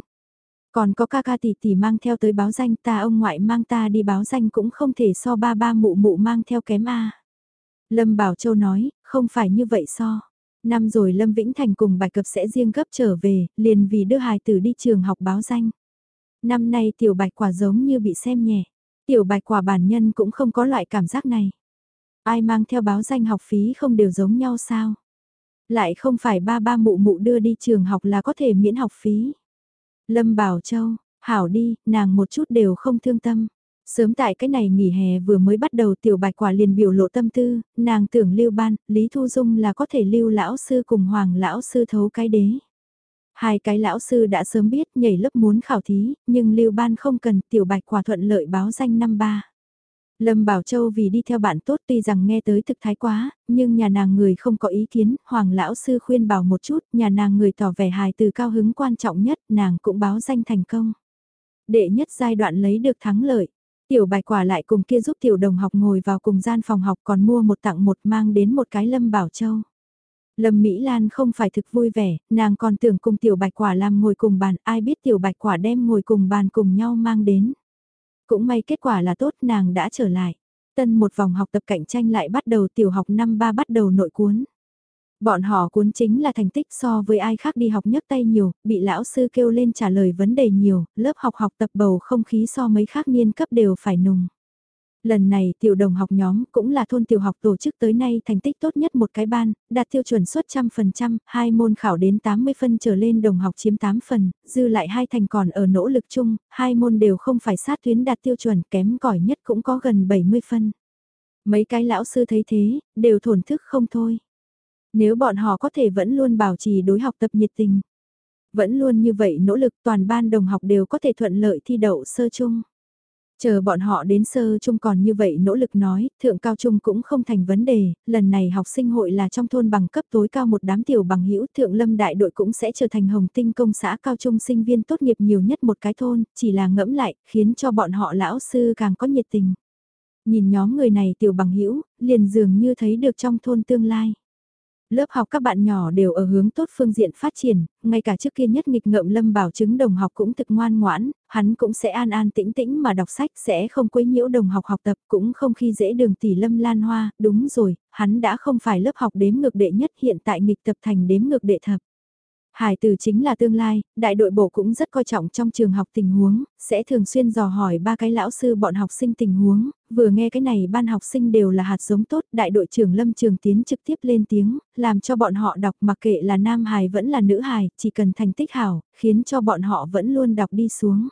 Còn có ca ca tỷ tỷ mang theo tới báo danh ta ông ngoại mang ta đi báo danh cũng không thể so ba ba mụ mụ mang theo kém a Lâm Bảo Châu nói, không phải như vậy so. Năm rồi Lâm Vĩnh Thành cùng bài cập sẽ riêng gấp trở về, liền vì đưa hài tử đi trường học báo danh. Năm nay tiểu bạch quả giống như bị xem nhẹ. Tiểu bạch quả bản nhân cũng không có loại cảm giác này. Ai mang theo báo danh học phí không đều giống nhau sao? Lại không phải ba ba mụ mụ đưa đi trường học là có thể miễn học phí. Lâm Bảo Châu, hảo đi, nàng một chút đều không thương tâm. Sớm tại cái này nghỉ hè vừa mới bắt đầu tiểu bạch quả liền biểu lộ tâm tư, nàng tưởng lưu ban, Lý Thu Dung là có thể lưu lão sư cùng hoàng lão sư thấu cái đế. Hai cái lão sư đã sớm biết nhảy lớp muốn khảo thí, nhưng lưu ban không cần tiểu bạch quả thuận lợi báo danh năm ba. Lâm Bảo Châu vì đi theo bạn tốt tuy rằng nghe tới thực thái quá, nhưng nhà nàng người không có ý kiến, Hoàng Lão Sư khuyên bảo một chút, nhà nàng người tỏ vẻ hài từ cao hứng quan trọng nhất, nàng cũng báo danh thành công. Đệ nhất giai đoạn lấy được thắng lợi, tiểu bài quả lại cùng kia giúp tiểu đồng học ngồi vào cùng gian phòng học còn mua một tặng một mang đến một cái Lâm Bảo Châu. Lâm Mỹ Lan không phải thực vui vẻ, nàng còn tưởng cùng tiểu bạch quả làm ngồi cùng bàn, ai biết tiểu bạch quả đem ngồi cùng bàn cùng nhau mang đến. Cũng may kết quả là tốt nàng đã trở lại. Tân một vòng học tập cạnh tranh lại bắt đầu tiểu học năm ba bắt đầu nội cuốn. Bọn họ cuốn chính là thành tích so với ai khác đi học nhấc tay nhiều, bị lão sư kêu lên trả lời vấn đề nhiều, lớp học học tập bầu không khí so mấy khác niên cấp đều phải nùng. Lần này tiểu đồng học nhóm cũng là thôn tiểu học tổ chức tới nay thành tích tốt nhất một cái ban, đạt tiêu chuẩn suất trăm phần trăm, hai môn khảo đến 80 phân trở lên đồng học chiếm 8 phần, dư lại hai thành còn ở nỗ lực chung, hai môn đều không phải sát tuyến đạt tiêu chuẩn kém cỏi nhất cũng có gần 70 phân. Mấy cái lão sư thấy thế, đều thổn thức không thôi. Nếu bọn họ có thể vẫn luôn bảo trì đối học tập nhiệt tình, vẫn luôn như vậy nỗ lực toàn ban đồng học đều có thể thuận lợi thi đậu sơ chung. Chờ bọn họ đến sơ trung còn như vậy nỗ lực nói, thượng cao trung cũng không thành vấn đề, lần này học sinh hội là trong thôn bằng cấp tối cao một đám tiểu bằng hữu thượng lâm đại đội cũng sẽ trở thành hồng tinh công xã cao trung sinh viên tốt nghiệp nhiều nhất một cái thôn, chỉ là ngẫm lại, khiến cho bọn họ lão sư càng có nhiệt tình. Nhìn nhóm người này tiểu bằng hữu liền dường như thấy được trong thôn tương lai lớp học các bạn nhỏ đều ở hướng tốt phương diện phát triển, ngay cả trước kia nhất nghịch ngợm lâm bảo chứng đồng học cũng thực ngoan ngoãn, hắn cũng sẽ an an tĩnh tĩnh mà đọc sách sẽ không quấy nhiễu đồng học học tập cũng không khi dễ đường tỷ lâm lan hoa, đúng rồi, hắn đã không phải lớp học đếm ngược đệ nhất hiện tại nghịch tập thành đếm ngược đệ thập. Hải tử chính là tương lai, đại đội bộ cũng rất coi trọng trong trường học tình huống, sẽ thường xuyên dò hỏi ba cái lão sư bọn học sinh tình huống, vừa nghe cái này ban học sinh đều là hạt giống tốt, đại đội trưởng Lâm Trường Tiến trực tiếp lên tiếng, làm cho bọn họ đọc mặc kệ là nam hài vẫn là nữ hài, chỉ cần thành tích hảo, khiến cho bọn họ vẫn luôn đọc đi xuống.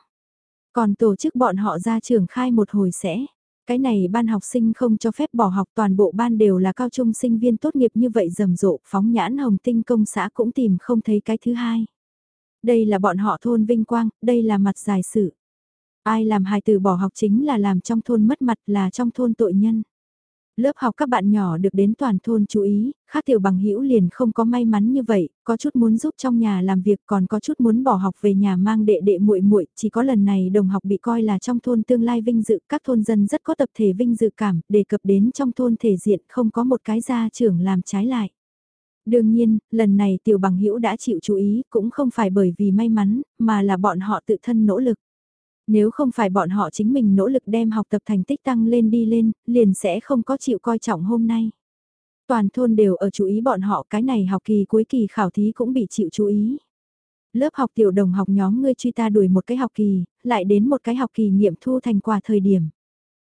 Còn tổ chức bọn họ ra trường khai một hồi sẽ cái này ban học sinh không cho phép bỏ học toàn bộ ban đều là cao trung sinh viên tốt nghiệp như vậy rầm rộ, phóng nhãn hồng tinh công xã cũng tìm không thấy cái thứ hai. Đây là bọn họ thôn vinh quang, đây là mặt dài sự. Ai làm hài tử bỏ học chính là làm trong thôn mất mặt là trong thôn tội nhân. Lớp học các bạn nhỏ được đến toàn thôn chú ý, khác tiểu bằng hữu liền không có may mắn như vậy, có chút muốn giúp trong nhà làm việc còn có chút muốn bỏ học về nhà mang đệ đệ muội muội chỉ có lần này đồng học bị coi là trong thôn tương lai vinh dự, các thôn dân rất có tập thể vinh dự cảm, đề cập đến trong thôn thể diện không có một cái gia trưởng làm trái lại. Đương nhiên, lần này tiểu bằng hữu đã chịu chú ý cũng không phải bởi vì may mắn, mà là bọn họ tự thân nỗ lực. Nếu không phải bọn họ chính mình nỗ lực đem học tập thành tích tăng lên đi lên, liền sẽ không có chịu coi trọng hôm nay. Toàn thôn đều ở chú ý bọn họ cái này học kỳ cuối kỳ khảo thí cũng bị chịu chú ý. Lớp học tiểu đồng học nhóm ngươi truy ta đuổi một cái học kỳ, lại đến một cái học kỳ nghiệm thu thành quả thời điểm.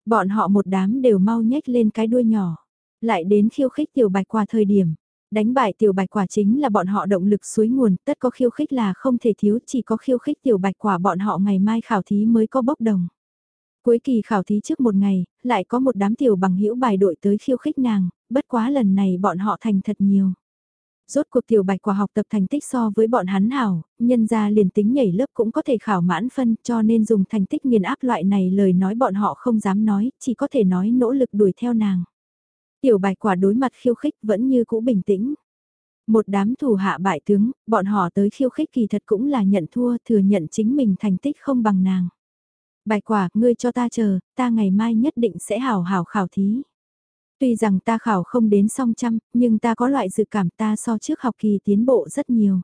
Bọn họ một đám đều mau nhếch lên cái đuôi nhỏ, lại đến khiêu khích tiểu bạch qua thời điểm. Đánh bại tiểu bạch quả chính là bọn họ động lực suối nguồn, tất có khiêu khích là không thể thiếu, chỉ có khiêu khích tiểu bạch quả bọn họ ngày mai khảo thí mới có bốc đồng. Cuối kỳ khảo thí trước một ngày, lại có một đám tiểu bằng hữu bài đội tới khiêu khích nàng, bất quá lần này bọn họ thành thật nhiều. Rốt cuộc tiểu bạch quả học tập thành tích so với bọn hắn hảo, nhân ra liền tính nhảy lớp cũng có thể khảo mãn phân cho nên dùng thành tích nghiền áp loại này lời nói bọn họ không dám nói, chỉ có thể nói nỗ lực đuổi theo nàng. Tiểu bạch quả đối mặt khiêu khích vẫn như cũ bình tĩnh. Một đám thủ hạ bại tướng, bọn họ tới khiêu khích kỳ thật cũng là nhận thua thừa nhận chính mình thành tích không bằng nàng. Bạch quả, ngươi cho ta chờ, ta ngày mai nhất định sẽ hảo hảo khảo thí. Tuy rằng ta khảo không đến song trăm, nhưng ta có loại dự cảm ta so trước học kỳ tiến bộ rất nhiều.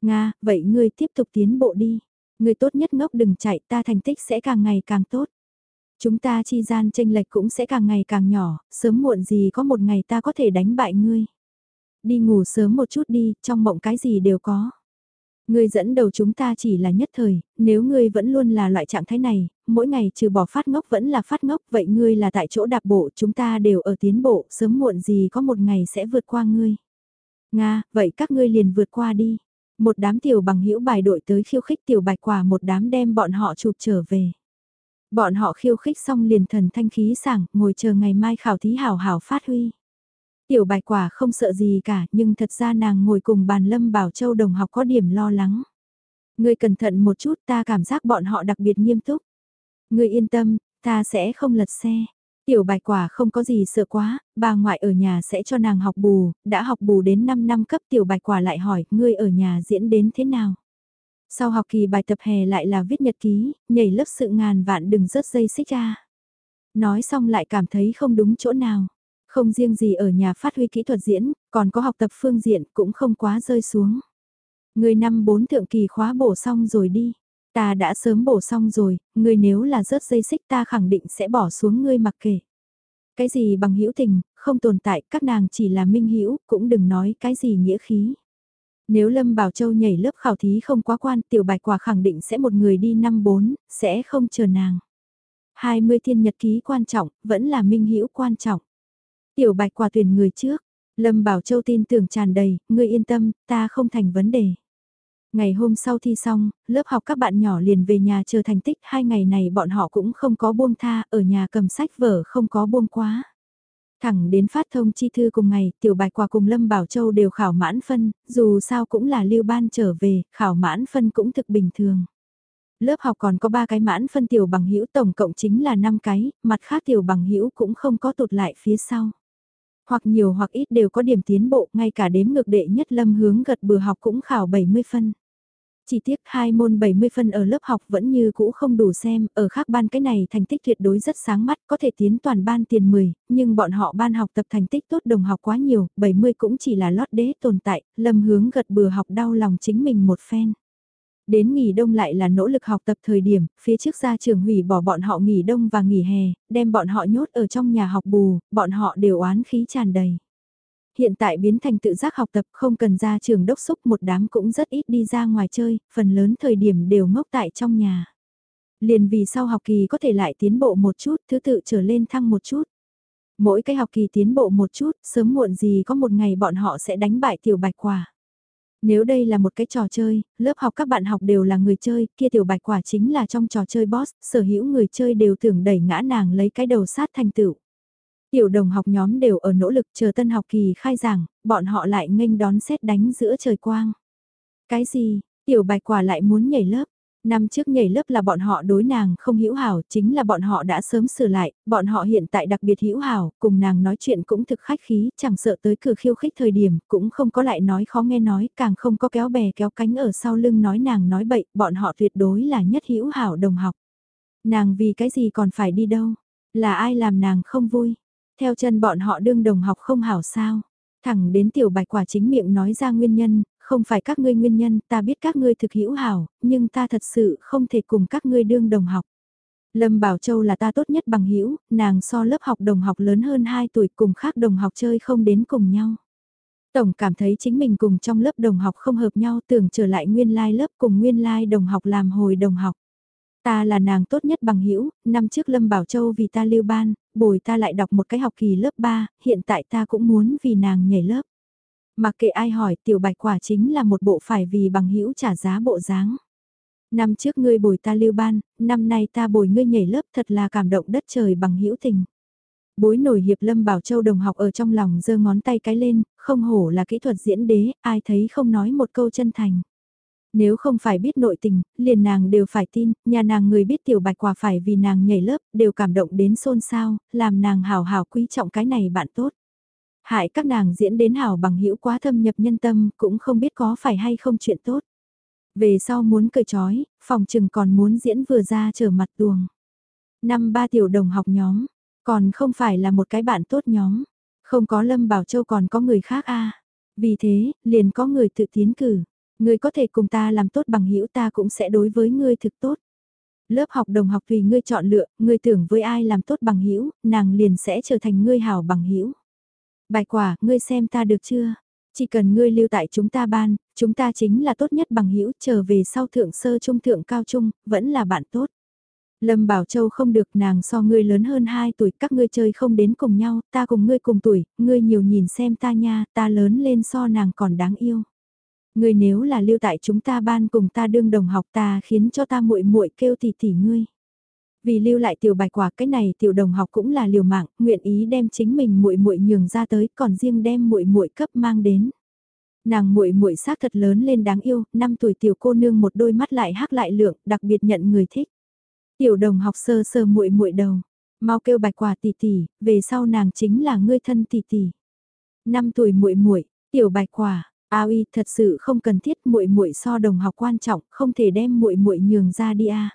Nga, vậy ngươi tiếp tục tiến bộ đi. Ngươi tốt nhất ngốc đừng chạy ta thành tích sẽ càng ngày càng tốt. Chúng ta chi gian tranh lệch cũng sẽ càng ngày càng nhỏ, sớm muộn gì có một ngày ta có thể đánh bại ngươi. Đi ngủ sớm một chút đi, trong mộng cái gì đều có. Ngươi dẫn đầu chúng ta chỉ là nhất thời, nếu ngươi vẫn luôn là loại trạng thái này, mỗi ngày trừ bỏ phát ngốc vẫn là phát ngốc, vậy ngươi là tại chỗ đạp bộ, chúng ta đều ở tiến bộ, sớm muộn gì có một ngày sẽ vượt qua ngươi. Nga, vậy các ngươi liền vượt qua đi. Một đám tiểu bằng hữu bài đội tới khiêu khích tiểu bạch quả một đám đem bọn họ chụp trở về. Bọn họ khiêu khích xong liền thần thanh khí sảng, ngồi chờ ngày mai khảo thí hảo hảo phát huy. Tiểu bạch quả không sợ gì cả, nhưng thật ra nàng ngồi cùng bàn Lâm Bảo Châu đồng học có điểm lo lắng. Ngươi cẩn thận một chút ta cảm giác bọn họ đặc biệt nghiêm túc. Ngươi yên tâm, ta sẽ không lật xe. Tiểu bạch quả không có gì sợ quá, bà ngoại ở nhà sẽ cho nàng học bù, đã học bù đến 5 năm cấp tiểu bạch quả lại hỏi, ngươi ở nhà diễn đến thế nào? Sau học kỳ bài tập hè lại là viết nhật ký, nhảy lớp sự ngàn vạn đừng rớt dây xích ra. Nói xong lại cảm thấy không đúng chỗ nào. Không riêng gì ở nhà phát huy kỹ thuật diễn, còn có học tập phương diện cũng không quá rơi xuống. Người năm bốn thượng kỳ khóa bổ xong rồi đi. Ta đã sớm bổ xong rồi, người nếu là rớt dây xích ta khẳng định sẽ bỏ xuống ngươi mặc kệ. Cái gì bằng hữu tình, không tồn tại, các nàng chỉ là minh hữu cũng đừng nói cái gì nghĩa khí. Nếu Lâm Bảo Châu nhảy lớp khảo thí không quá quan, tiểu bạch quả khẳng định sẽ một người đi năm bốn, sẽ không chờ nàng. 20 thiên nhật ký quan trọng, vẫn là minh hữu quan trọng. Tiểu bạch quả tuyển người trước, Lâm Bảo Châu tin tưởng tràn đầy, ngươi yên tâm, ta không thành vấn đề. Ngày hôm sau thi xong, lớp học các bạn nhỏ liền về nhà chờ thành tích, hai ngày này bọn họ cũng không có buông tha, ở nhà cầm sách vở không có buông quá. Thẳng đến phát thông chi thư cùng ngày, tiểu bạch quả cùng Lâm Bảo Châu đều khảo mãn phân, dù sao cũng là lưu ban trở về, khảo mãn phân cũng thực bình thường. Lớp học còn có 3 cái mãn phân tiểu bằng hữu tổng cộng chính là 5 cái, mặt khác tiểu bằng hữu cũng không có tụt lại phía sau. Hoặc nhiều hoặc ít đều có điểm tiến bộ, ngay cả đếm ngược đệ nhất lâm hướng gật bừa học cũng khảo 70 phân. Chỉ tiếc hai môn 70 phân ở lớp học vẫn như cũ không đủ xem, ở khác ban cái này thành tích tuyệt đối rất sáng mắt, có thể tiến toàn ban tiền 10, nhưng bọn họ ban học tập thành tích tốt đồng học quá nhiều, 70 cũng chỉ là lót đế tồn tại, lâm hướng gật bừa học đau lòng chính mình một phen. Đến nghỉ đông lại là nỗ lực học tập thời điểm, phía trước gia trường hủy bỏ bọn họ nghỉ đông và nghỉ hè, đem bọn họ nhốt ở trong nhà học bù, bọn họ đều oán khí tràn đầy. Hiện tại biến thành tự giác học tập không cần ra trường đốc xúc một đám cũng rất ít đi ra ngoài chơi, phần lớn thời điểm đều ngốc tại trong nhà. Liền vì sau học kỳ có thể lại tiến bộ một chút, thứ tự trở lên thăng một chút. Mỗi cái học kỳ tiến bộ một chút, sớm muộn gì có một ngày bọn họ sẽ đánh bại tiểu bạch quả. Nếu đây là một cái trò chơi, lớp học các bạn học đều là người chơi, kia tiểu bạch quả chính là trong trò chơi boss, sở hữu người chơi đều tưởng đẩy ngã nàng lấy cái đầu sát thành tựu. Tiểu đồng học nhóm đều ở nỗ lực chờ tân học kỳ khai giảng, bọn họ lại nghênh đón xét đánh giữa trời quang. Cái gì, tiểu bạch quả lại muốn nhảy lớp, Năm trước nhảy lớp là bọn họ đối nàng không hữu hảo, chính là bọn họ đã sớm sửa lại, bọn họ hiện tại đặc biệt hữu hảo, cùng nàng nói chuyện cũng thực khách khí, chẳng sợ tới cửa khiêu khích thời điểm, cũng không có lại nói khó nghe nói, càng không có kéo bè kéo cánh ở sau lưng nói nàng nói bậy, bọn họ tuyệt đối là nhất hữu hảo đồng học. Nàng vì cái gì còn phải đi đâu? Là ai làm nàng không vui? Theo chân bọn họ đương đồng học không hảo sao? Thẳng đến tiểu bạch quả chính miệng nói ra nguyên nhân, không phải các ngươi nguyên nhân, ta biết các ngươi thực hữu hảo, nhưng ta thật sự không thể cùng các ngươi đương đồng học. Lâm Bảo Châu là ta tốt nhất bằng hữu, nàng so lớp học đồng học lớn hơn 2 tuổi cùng khác đồng học chơi không đến cùng nhau. Tổng cảm thấy chính mình cùng trong lớp đồng học không hợp nhau tưởng trở lại nguyên lai like lớp cùng nguyên lai like đồng học làm hồi đồng học. Ta là nàng tốt nhất bằng hữu năm trước Lâm Bảo Châu vì ta lưu ban, bồi ta lại đọc một cái học kỳ lớp 3, hiện tại ta cũng muốn vì nàng nhảy lớp. Mặc kệ ai hỏi tiểu bạch quả chính là một bộ phải vì bằng hữu trả giá bộ dáng. Năm trước ngươi bồi ta lưu ban, năm nay ta bồi ngươi nhảy lớp thật là cảm động đất trời bằng hữu tình. Bối nổi hiệp Lâm Bảo Châu đồng học ở trong lòng giơ ngón tay cái lên, không hổ là kỹ thuật diễn đế, ai thấy không nói một câu chân thành. Nếu không phải biết nội tình, liền nàng đều phải tin, nhà nàng người biết tiểu bạch quả phải vì nàng nhảy lớp, đều cảm động đến xôn xao, làm nàng hào hào quý trọng cái này bạn tốt. Hại các nàng diễn đến hào bằng hữu quá thâm nhập nhân tâm, cũng không biết có phải hay không chuyện tốt. Về sau muốn cởi trói, phòng trừng còn muốn diễn vừa ra trở mặt tuồng. Năm ba tiểu đồng học nhóm, còn không phải là một cái bạn tốt nhóm. Không có Lâm Bảo Châu còn có người khác a Vì thế, liền có người tự tiến cử. Ngươi có thể cùng ta làm tốt bằng hữu ta cũng sẽ đối với ngươi thực tốt. Lớp học đồng học tùy ngươi chọn lựa, ngươi tưởng với ai làm tốt bằng hữu nàng liền sẽ trở thành ngươi hảo bằng hữu Bài quả, ngươi xem ta được chưa? Chỉ cần ngươi lưu tại chúng ta ban, chúng ta chính là tốt nhất bằng hữu trở về sau thượng sơ trung thượng cao trung, vẫn là bạn tốt. Lâm Bảo Châu không được nàng so ngươi lớn hơn 2 tuổi, các ngươi chơi không đến cùng nhau, ta cùng ngươi cùng tuổi, ngươi nhiều nhìn xem ta nha, ta lớn lên so nàng còn đáng yêu. Ngươi nếu là lưu tại chúng ta ban cùng ta đương đồng học ta khiến cho ta muội muội kêu tỷ tỷ ngươi. Vì lưu lại tiểu bạch quả cái này tiểu đồng học cũng là liều mạng, nguyện ý đem chính mình muội muội nhường ra tới, còn riêng đem muội muội cấp mang đến. Nàng muội muội xác thật lớn lên đáng yêu, năm tuổi tiểu cô nương một đôi mắt lại hắc lại lượng, đặc biệt nhận người thích. Tiểu đồng học sơ sơ muội muội đầu, mau kêu bạch quả tỷ tỷ, về sau nàng chính là ngươi thân tỷ tỷ. Năm tuổi muội muội, tiểu bạch quả, A uy thật sự không cần thiết muội muội so đồng học quan trọng, không thể đem muội muội nhường ra đi a.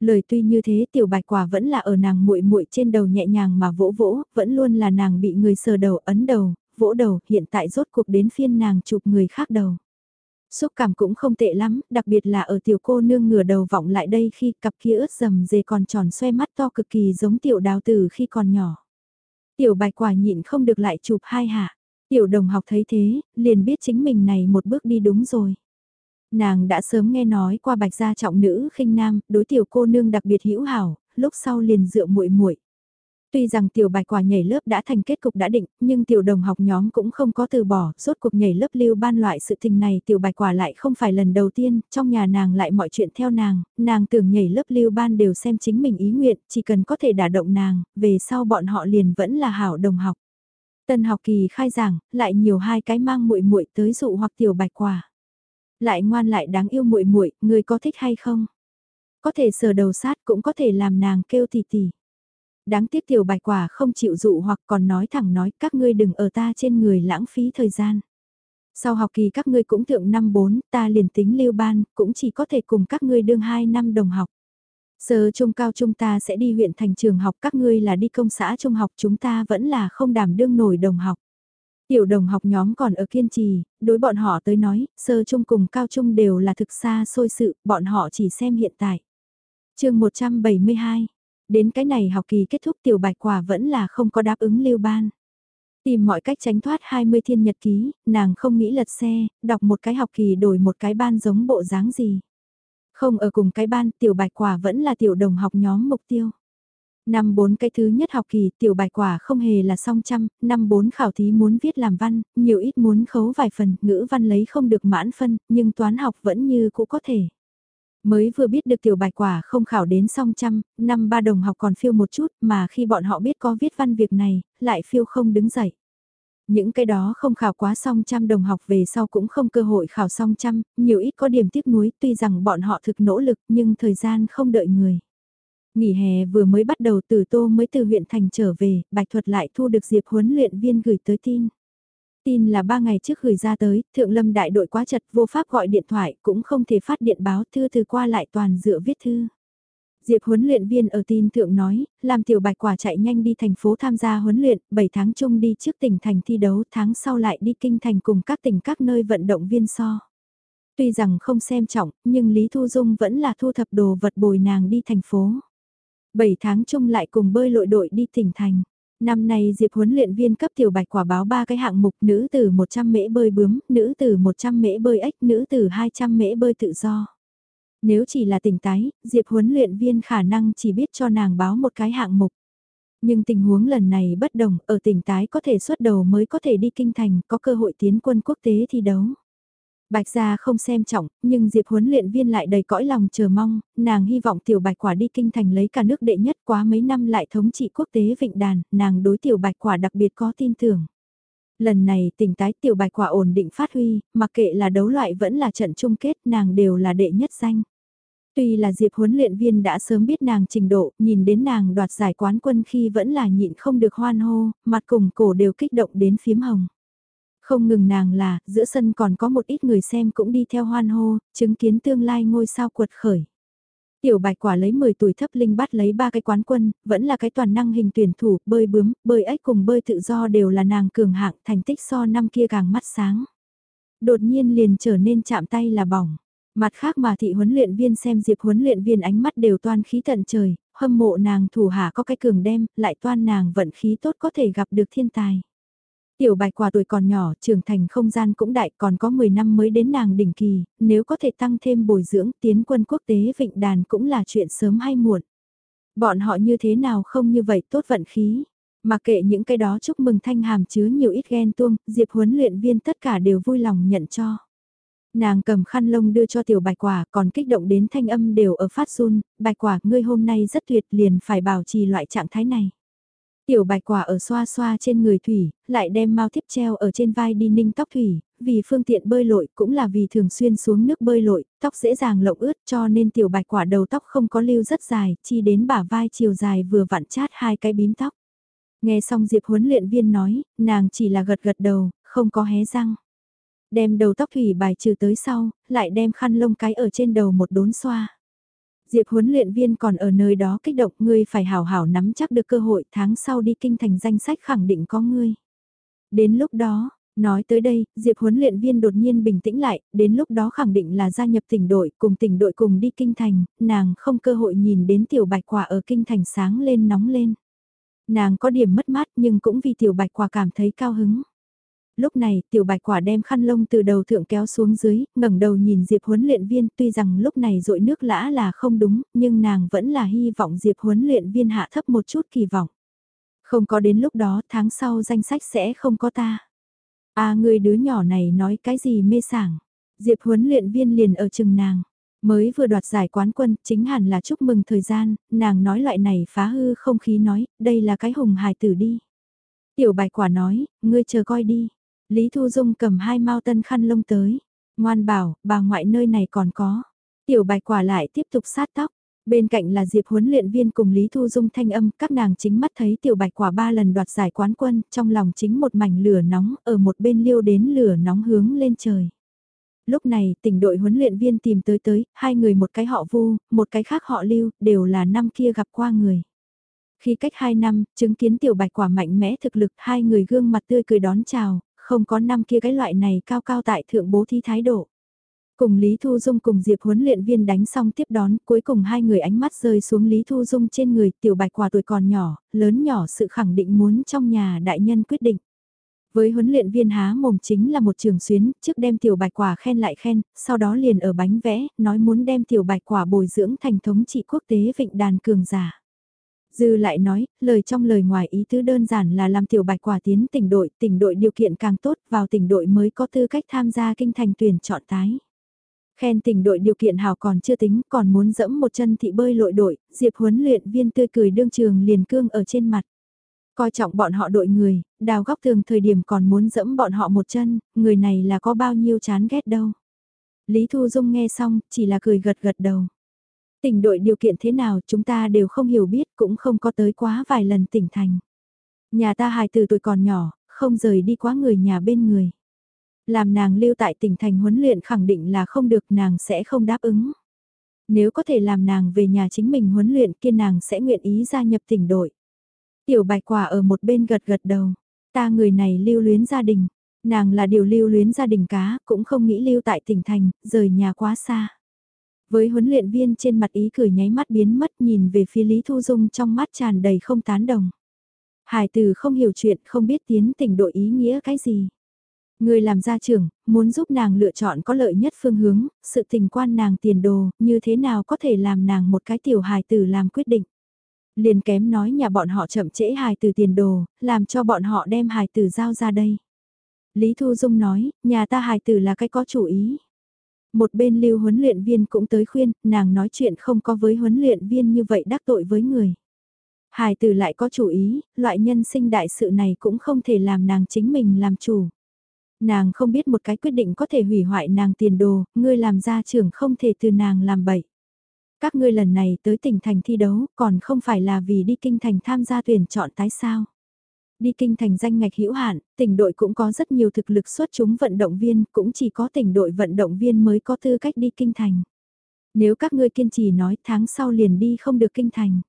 Lời tuy như thế tiểu bạch quả vẫn là ở nàng muội muội trên đầu nhẹ nhàng mà vỗ vỗ, vẫn luôn là nàng bị người sờ đầu ấn đầu, vỗ đầu, hiện tại rốt cuộc đến phiên nàng chụp người khác đầu. Xúc cảm cũng không tệ lắm, đặc biệt là ở tiểu cô nương ngửa đầu vọng lại đây khi cặp kia ướt dầm dề còn tròn xoe mắt to cực kỳ giống tiểu đào tử khi còn nhỏ. Tiểu bạch quả nhịn không được lại chụp hai hạ. Tiểu đồng học thấy thế, liền biết chính mình này một bước đi đúng rồi. Nàng đã sớm nghe nói qua bạch gia trọng nữ khinh nam, đối tiểu cô nương đặc biệt hữu hảo, lúc sau liền dựa muội muội. Tuy rằng tiểu bạch quả nhảy lớp đã thành kết cục đã định, nhưng tiểu đồng học nhóm cũng không có từ bỏ, rốt cuộc nhảy lớp lưu ban loại sự tình này tiểu bạch quả lại không phải lần đầu tiên, trong nhà nàng lại mọi chuyện theo nàng, nàng tưởng nhảy lớp lưu ban đều xem chính mình ý nguyện, chỉ cần có thể đả động nàng, về sau bọn họ liền vẫn là hảo đồng học. Tân học kỳ khai giảng, lại nhiều hai cái mang muội muội tới dụ hoặc tiểu bạch quả. Lại ngoan lại đáng yêu muội muội, người có thích hay không? Có thể sờ đầu sát cũng có thể làm nàng kêu tì tì. Đáng tiếc tiểu bạch quả không chịu dụ hoặc còn nói thẳng nói các ngươi đừng ở ta trên người lãng phí thời gian. Sau học kỳ các ngươi cũng thượng năm 4, ta liền tính lưu ban, cũng chỉ có thể cùng các ngươi đương 2 năm đồng học. Sơ trung cao trung ta sẽ đi huyện thành trường học các ngươi là đi công xã trung học chúng ta vẫn là không đảm đương nổi đồng học. Tiểu đồng học nhóm còn ở kiên trì, đối bọn họ tới nói, sơ trung cùng cao trung đều là thực xa xôi sự, bọn họ chỉ xem hiện tại. chương 172, đến cái này học kỳ kết thúc tiểu bạch quả vẫn là không có đáp ứng lưu ban. Tìm mọi cách tránh thoát 20 thiên nhật ký, nàng không nghĩ lật xe, đọc một cái học kỳ đổi một cái ban giống bộ dáng gì. Không ở cùng cái ban, tiểu bạch quả vẫn là tiểu đồng học nhóm mục tiêu. Năm 4 cái thứ nhất học kỳ tiểu bạch quả không hề là song trăm, năm 4 khảo thí muốn viết làm văn, nhiều ít muốn khấu vài phần, ngữ văn lấy không được mãn phân, nhưng toán học vẫn như cũ có thể. Mới vừa biết được tiểu bạch quả không khảo đến song trăm, năm ba đồng học còn phiêu một chút mà khi bọn họ biết có viết văn việc này, lại phiêu không đứng dậy. Những cái đó không khảo quá xong trăm đồng học về sau cũng không cơ hội khảo xong trăm, nhiều ít có điểm tiếc nuối tuy rằng bọn họ thực nỗ lực nhưng thời gian không đợi người. Nghỉ hè vừa mới bắt đầu từ tô mới từ huyện thành trở về, bạch thuật lại thu được diệp huấn luyện viên gửi tới tin. Tin là ba ngày trước gửi ra tới, thượng lâm đại đội quá chật vô pháp gọi điện thoại cũng không thể phát điện báo thư từ qua lại toàn dựa viết thư. Diệp huấn luyện viên ở tin thượng nói, làm tiểu bạch quả chạy nhanh đi thành phố tham gia huấn luyện, 7 tháng chung đi trước tỉnh thành thi đấu, tháng sau lại đi kinh thành cùng các tỉnh các nơi vận động viên so. Tuy rằng không xem trọng, nhưng Lý Thu Dung vẫn là thu thập đồ vật bồi nàng đi thành phố. 7 tháng chung lại cùng bơi lội đội đi tỉnh thành. Năm nay Diệp huấn luyện viên cấp tiểu bạch quả báo ba cái hạng mục nữ từ 100 mễ bơi bướm, nữ từ 100 mễ bơi ếch, nữ từ 200 mễ bơi tự do. Nếu chỉ là tỉnh tái, Diệp huấn luyện viên khả năng chỉ biết cho nàng báo một cái hạng mục. Nhưng tình huống lần này bất đồng, ở tỉnh tái có thể xuất đầu mới có thể đi kinh thành, có cơ hội tiến quân quốc tế thi đấu. Bạch gia không xem trọng, nhưng Diệp huấn luyện viên lại đầy cõi lòng chờ mong, nàng hy vọng tiểu bạch quả đi kinh thành lấy cả nước đệ nhất quá mấy năm lại thống trị quốc tế vịnh đàn, nàng đối tiểu bạch quả đặc biệt có tin tưởng. Lần này tỉnh tái tiểu bạch quả ổn định phát huy, mặc kệ là đấu loại vẫn là trận chung kết nàng đều là đệ nhất danh. Tuy là Diệp huấn luyện viên đã sớm biết nàng trình độ, nhìn đến nàng đoạt giải quán quân khi vẫn là nhịn không được hoan hô, mặt cùng cổ đều kích động đến phím hồng. Không ngừng nàng là, giữa sân còn có một ít người xem cũng đi theo hoan hô, chứng kiến tương lai ngôi sao cuột khởi. Tiểu bạch quả lấy 10 tuổi thấp linh bắt lấy ba cái quán quân, vẫn là cái toàn năng hình tuyển thủ, bơi bướm, bơi ếch cùng bơi tự do đều là nàng cường hạng, thành tích so năm kia càng mắt sáng. Đột nhiên liền trở nên chạm tay là bỏng. Mặt khác mà thị huấn luyện viên xem diệp huấn luyện viên ánh mắt đều toan khí tận trời, hâm mộ nàng thủ hạ có cái cường đem, lại toan nàng vận khí tốt có thể gặp được thiên tài. Tiểu bạch quả tuổi còn nhỏ, trưởng thành không gian cũng đại còn có 10 năm mới đến nàng đỉnh kỳ, nếu có thể tăng thêm bồi dưỡng tiến quân quốc tế vịnh đàn cũng là chuyện sớm hay muộn. Bọn họ như thế nào không như vậy tốt vận khí. Mà kệ những cái đó chúc mừng thanh hàm chứa nhiều ít ghen tuông, diệp huấn luyện viên tất cả đều vui lòng nhận cho. Nàng cầm khăn lông đưa cho tiểu bạch quả còn kích động đến thanh âm đều ở phát run, bạch quả ngươi hôm nay rất tuyệt liền phải bảo trì loại trạng thái này. Tiểu bạch quả ở xoa xoa trên người thủy, lại đem mau tiếp treo ở trên vai đi ninh tóc thủy, vì phương tiện bơi lội cũng là vì thường xuyên xuống nước bơi lội, tóc dễ dàng lộng ướt cho nên tiểu bạch quả đầu tóc không có lưu rất dài, chi đến bả vai chiều dài vừa vặn chát hai cái bím tóc. Nghe xong Diệp huấn luyện viên nói, nàng chỉ là gật gật đầu, không có hé răng. Đem đầu tóc thủy bài trừ tới sau, lại đem khăn lông cái ở trên đầu một đốn xoa. Diệp huấn luyện viên còn ở nơi đó kích động ngươi phải hảo hảo nắm chắc được cơ hội tháng sau đi kinh thành danh sách khẳng định có ngươi. Đến lúc đó, nói tới đây, Diệp huấn luyện viên đột nhiên bình tĩnh lại, đến lúc đó khẳng định là gia nhập tỉnh đội, cùng tỉnh đội cùng đi kinh thành, nàng không cơ hội nhìn đến tiểu bạch quả ở kinh thành sáng lên nóng lên. Nàng có điểm mất mát nhưng cũng vì tiểu bạch quả cảm thấy cao hứng lúc này tiểu bạch quả đem khăn lông từ đầu thượng kéo xuống dưới, ngẩng đầu nhìn Diệp huấn luyện viên tuy rằng lúc này rội nước lã là không đúng, nhưng nàng vẫn là hy vọng Diệp huấn luyện viên hạ thấp một chút kỳ vọng. Không có đến lúc đó tháng sau danh sách sẽ không có ta. À người đứa nhỏ này nói cái gì mê sảng. Diệp huấn luyện viên liền ở chừng nàng. Mới vừa đoạt giải quán quân, chính hẳn là chúc mừng thời gian, nàng nói loại này phá hư không khí nói, đây là cái hùng hài tử đi. Tiểu bạch quả nói, ngươi chờ coi đi. Lý Thu Dung cầm hai mao tân khăn lông tới. Ngoan bảo, bà ngoại nơi này còn có. Tiểu bạch quả lại tiếp tục sát tóc. Bên cạnh là Diệp huấn luyện viên cùng Lý Thu Dung thanh âm, các nàng chính mắt thấy tiểu bạch quả ba lần đoạt giải quán quân, trong lòng chính một mảnh lửa nóng, ở một bên liêu đến lửa nóng hướng lên trời. Lúc này, tỉnh đội huấn luyện viên tìm tới tới, hai người một cái họ vu, một cái khác họ lưu, đều là năm kia gặp qua người. Khi cách hai năm, chứng kiến tiểu bạch quả mạnh mẽ thực lực, hai người gương mặt tươi cười đón chào, không có năm kia cái loại này cao cao tại thượng bố thi thái độ. Cùng Lý Thu Dung cùng Diệp huấn luyện viên đánh xong tiếp đón, cuối cùng hai người ánh mắt rơi xuống Lý Thu Dung trên người, tiểu bạch quả tuổi còn nhỏ, lớn nhỏ sự khẳng định muốn trong nhà đại nhân quyết định. Với huấn luyện viên há mồm chính là một trường xuyến, trước đem tiểu bạch quả khen lại khen, sau đó liền ở bánh vẽ, nói muốn đem tiểu bạch quả bồi dưỡng thành thống trị quốc tế vịnh đàn cường giả. Dư lại nói, lời trong lời ngoài ý tứ đơn giản là làm tiểu bạch quả tiến tỉnh đội, tỉnh đội điều kiện càng tốt, vào tỉnh đội mới có tư cách tham gia kinh thành tuyển chọn tái. Khen tỉnh đội điều kiện hào còn chưa tính, còn muốn dẫm một chân thị bơi lội đội, Diệp huấn luyện viên tươi cười đương trường liền cương ở trên mặt. Coi trọng bọn họ đội người, đào góc tường thời điểm còn muốn dẫm bọn họ một chân, người này là có bao nhiêu chán ghét đâu. Lý Thu Dung nghe xong, chỉ là cười gật gật đầu. Tỉnh đội điều kiện thế nào chúng ta đều không hiểu biết cũng không có tới quá vài lần tỉnh thành. Nhà ta hài từ tuổi còn nhỏ, không rời đi quá người nhà bên người. Làm nàng lưu tại tỉnh thành huấn luyện khẳng định là không được nàng sẽ không đáp ứng. Nếu có thể làm nàng về nhà chính mình huấn luyện kia nàng sẽ nguyện ý gia nhập tỉnh đội. Tiểu bạch quả ở một bên gật gật đầu. Ta người này lưu luyến gia đình. Nàng là điều lưu luyến gia đình cá, cũng không nghĩ lưu tại tỉnh thành, rời nhà quá xa. Với huấn luyện viên trên mặt ý cười nháy mắt biến mất nhìn về phía Lý Thu Dung trong mắt tràn đầy không tán đồng. Hải Tử không hiểu chuyện không biết tiến tỉnh đội ý nghĩa cái gì. Người làm gia trưởng, muốn giúp nàng lựa chọn có lợi nhất phương hướng, sự tình quan nàng tiền đồ, như thế nào có thể làm nàng một cái tiểu hài tử làm quyết định. Liền kém nói nhà bọn họ chậm trễ hài tử tiền đồ, làm cho bọn họ đem hài tử giao ra đây. Lý Thu Dung nói, nhà ta hài tử là cái có chủ ý. Một bên lưu huấn luyện viên cũng tới khuyên, nàng nói chuyện không có với huấn luyện viên như vậy đắc tội với người. Hải tử lại có chủ ý, loại nhân sinh đại sự này cũng không thể làm nàng chính mình làm chủ. Nàng không biết một cái quyết định có thể hủy hoại nàng tiền đồ, ngươi làm gia trưởng không thể từ nàng làm bậy. Các ngươi lần này tới tỉnh thành thi đấu còn không phải là vì đi kinh thành tham gia tuyển chọn tái sao. Đi kinh thành danh ngạch hữu hạn, tỉnh đội cũng có rất nhiều thực lực xuất chúng vận động viên, cũng chỉ có tỉnh đội vận động viên mới có tư cách đi kinh thành. Nếu các ngươi kiên trì nói tháng sau liền đi không được kinh thành.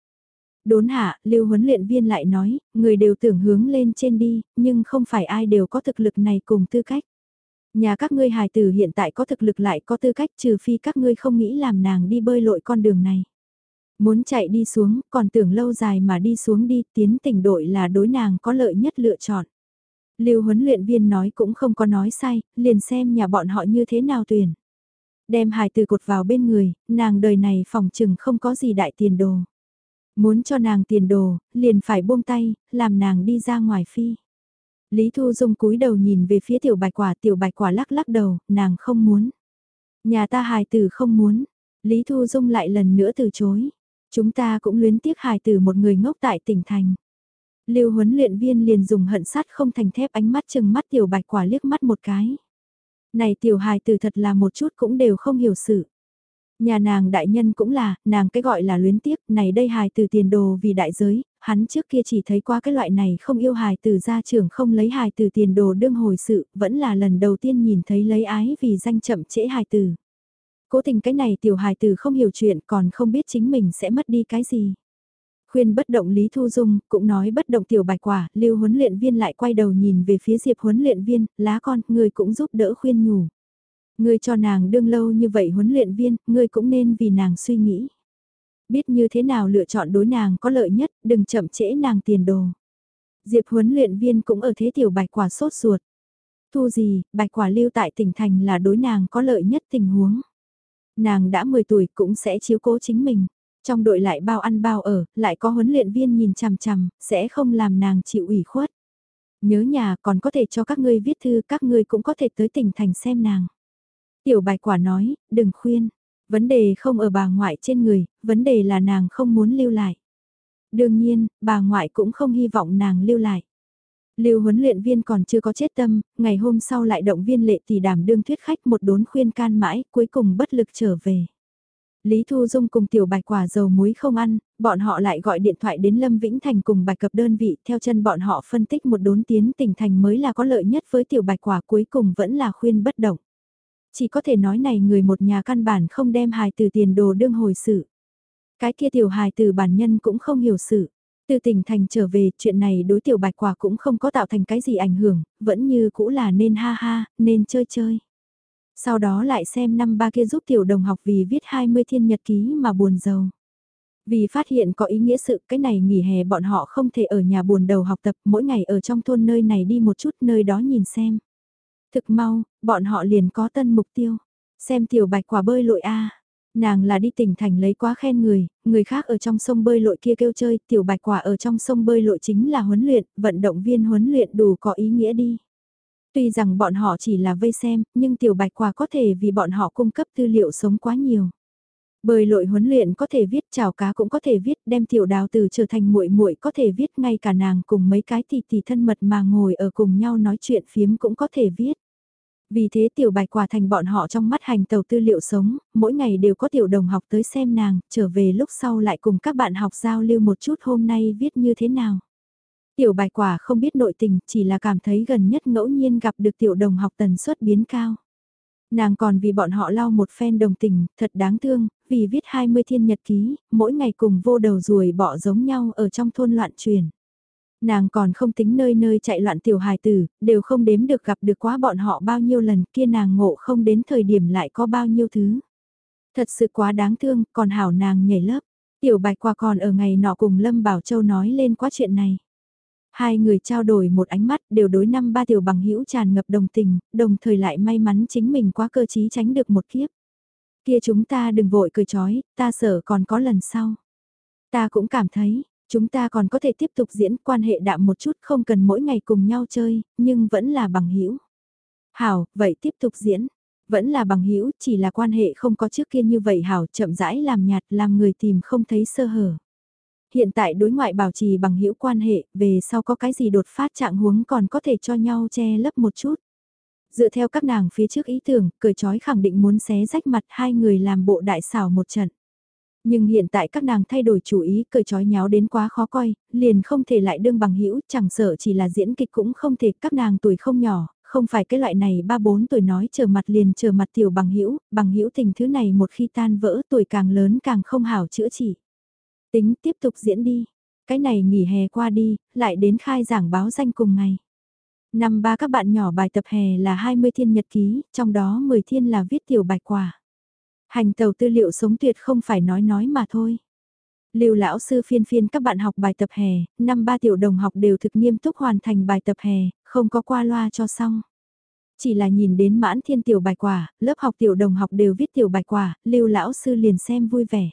Đốn hạ, lưu huấn luyện viên lại nói, người đều tưởng hướng lên trên đi, nhưng không phải ai đều có thực lực này cùng tư cách. Nhà các ngươi hài tử hiện tại có thực lực lại có tư cách trừ phi các ngươi không nghĩ làm nàng đi bơi lội con đường này. Muốn chạy đi xuống, còn tưởng lâu dài mà đi xuống đi, tiến tỉnh đội là đối nàng có lợi nhất lựa chọn. Lưu huấn luyện viên nói cũng không có nói sai, liền xem nhà bọn họ như thế nào tuyển. Đem hài từ cột vào bên người, nàng đời này phòng chừng không có gì đại tiền đồ. Muốn cho nàng tiền đồ, liền phải buông tay, làm nàng đi ra ngoài phi. Lý Thu Dung cúi đầu nhìn về phía tiểu bạch quả, tiểu bạch quả lắc lắc đầu, nàng không muốn. Nhà ta hài tử không muốn. Lý Thu Dung lại lần nữa từ chối. Chúng ta cũng luyến tiếc hài tử một người ngốc tại tỉnh thành. Lưu huấn luyện viên liền dùng hận sắt không thành thép ánh mắt chừng mắt tiểu bạch quả liếc mắt một cái. Này tiểu hài tử thật là một chút cũng đều không hiểu sự. Nhà nàng đại nhân cũng là, nàng cái gọi là luyến tiếc, này đây hài từ tiền đồ vì đại giới, hắn trước kia chỉ thấy qua cái loại này không yêu hài từ gia trưởng không lấy hài từ tiền đồ đương hồi sự, vẫn là lần đầu tiên nhìn thấy lấy ái vì danh chậm trễ hài từ. Cố tình cái này tiểu hài tử không hiểu chuyện còn không biết chính mình sẽ mất đi cái gì. Khuyên bất động Lý Thu Dung, cũng nói bất động tiểu bạch quả, lưu huấn luyện viên lại quay đầu nhìn về phía diệp huấn luyện viên, lá con, người cũng giúp đỡ khuyên nhủ. Ngươi cho nàng đương lâu như vậy huấn luyện viên, ngươi cũng nên vì nàng suy nghĩ. Biết như thế nào lựa chọn đối nàng có lợi nhất, đừng chậm trễ nàng tiền đồ. Diệp huấn luyện viên cũng ở thế tiểu bạch quả sốt ruột. Thu gì, bạch quả lưu tại tỉnh thành là đối nàng có lợi nhất tình huống. Nàng đã 10 tuổi cũng sẽ chiếu cố chính mình. Trong đội lại bao ăn bao ở, lại có huấn luyện viên nhìn chằm chằm, sẽ không làm nàng chịu ủy khuất. Nhớ nhà còn có thể cho các ngươi viết thư, các ngươi cũng có thể tới tỉnh thành xem nàng. Tiểu bài quả nói, đừng khuyên. Vấn đề không ở bà ngoại trên người, vấn đề là nàng không muốn lưu lại. Đương nhiên, bà ngoại cũng không hy vọng nàng lưu lại. Lưu huấn luyện viên còn chưa có chết tâm, ngày hôm sau lại động viên lệ tỷ đảm đương thuyết khách một đốn khuyên can mãi, cuối cùng bất lực trở về. Lý Thu Dung cùng tiểu bạch quả dầu muối không ăn, bọn họ lại gọi điện thoại đến Lâm Vĩnh Thành cùng bạch cập đơn vị, theo chân bọn họ phân tích một đốn tiến tỉnh thành mới là có lợi nhất với tiểu bạch quả cuối cùng vẫn là khuyên bất động chỉ có thể nói này người một nhà căn bản không đem hài từ tiền đồ đương hồi sự. Cái kia tiểu hài từ bản nhân cũng không hiểu sự. Từ tỉnh thành trở về, chuyện này đối tiểu bạch quả cũng không có tạo thành cái gì ảnh hưởng, vẫn như cũ là nên ha ha, nên chơi chơi. Sau đó lại xem năm ba kia giúp tiểu đồng học vì viết 20 thiên nhật ký mà buồn giàu. Vì phát hiện có ý nghĩa sự cái này nghỉ hè bọn họ không thể ở nhà buồn đầu học tập mỗi ngày ở trong thôn nơi này đi một chút nơi đó nhìn xem. Thực mau, bọn họ liền có tân mục tiêu. Xem tiểu bạch quả bơi lội a Nàng là đi tỉnh thành lấy quá khen người, người khác ở trong sông bơi lội kia kêu chơi, tiểu bạch quả ở trong sông bơi lội chính là huấn luyện, vận động viên huấn luyện đủ có ý nghĩa đi. Tuy rằng bọn họ chỉ là vây xem, nhưng tiểu bạch quả có thể vì bọn họ cung cấp tư liệu sống quá nhiều. Bơi lội huấn luyện có thể viết, chào cá cũng có thể viết, đem tiểu đào từ trở thành muội muội có thể viết, ngay cả nàng cùng mấy cái tỷ tỷ thân mật mà ngồi ở cùng nhau nói chuyện phiếm cũng có thể viết. Vì thế tiểu bạch quả thành bọn họ trong mắt hành tàu tư liệu sống, mỗi ngày đều có tiểu đồng học tới xem nàng, trở về lúc sau lại cùng các bạn học giao lưu một chút hôm nay viết như thế nào. Tiểu bạch quả không biết nội tình, chỉ là cảm thấy gần nhất ngẫu nhiên gặp được tiểu đồng học tần suất biến cao. Nàng còn vì bọn họ lau một phen đồng tình, thật đáng thương, vì viết 20 thiên nhật ký, mỗi ngày cùng vô đầu ruồi bỏ giống nhau ở trong thôn loạn truyền. Nàng còn không tính nơi nơi chạy loạn tiểu hài tử, đều không đếm được gặp được quá bọn họ bao nhiêu lần kia nàng ngộ không đến thời điểm lại có bao nhiêu thứ. Thật sự quá đáng thương, còn hảo nàng nhảy lớp. Tiểu bạch qua còn ở ngày nọ cùng Lâm Bảo Châu nói lên quá chuyện này. Hai người trao đổi một ánh mắt đều đối năm ba tiểu bằng hữu tràn ngập đồng tình, đồng thời lại may mắn chính mình quá cơ trí tránh được một kiếp. Kia chúng ta đừng vội cười chói, ta sợ còn có lần sau. Ta cũng cảm thấy, Chúng ta còn có thể tiếp tục diễn quan hệ đạm một chút không cần mỗi ngày cùng nhau chơi, nhưng vẫn là bằng hữu Hảo, vậy tiếp tục diễn. Vẫn là bằng hữu chỉ là quan hệ không có trước kia như vậy Hảo chậm rãi làm nhạt làm người tìm không thấy sơ hở. Hiện tại đối ngoại bảo trì bằng hữu quan hệ, về sau có cái gì đột phát trạng huống còn có thể cho nhau che lấp một chút. Dựa theo các nàng phía trước ý tưởng, cười chói khẳng định muốn xé rách mặt hai người làm bộ đại xảo một trận. Nhưng hiện tại các nàng thay đổi chủ ý, cởi trói nháo đến quá khó coi, liền không thể lại đương bằng hữu chẳng sợ chỉ là diễn kịch cũng không thể, các nàng tuổi không nhỏ, không phải cái loại này ba bốn tuổi nói chờ mặt liền chờ mặt tiểu bằng hữu bằng hữu tình thứ này một khi tan vỡ tuổi càng lớn càng không hảo chữa trị. Tính tiếp tục diễn đi, cái này nghỉ hè qua đi, lại đến khai giảng báo danh cùng ngày. Năm ba các bạn nhỏ bài tập hè là 20 thiên nhật ký, trong đó 10 thiên là viết tiểu bạch quả. Hành tàu tư liệu sống tuyệt không phải nói nói mà thôi. Lưu lão sư phiên phiên các bạn học bài tập hè, năm ba tiểu đồng học đều thực nghiêm túc hoàn thành bài tập hè, không có qua loa cho xong. Chỉ là nhìn đến mãn thiên tiểu bài quả, lớp học tiểu đồng học đều viết tiểu bài quả, lưu lão sư liền xem vui vẻ.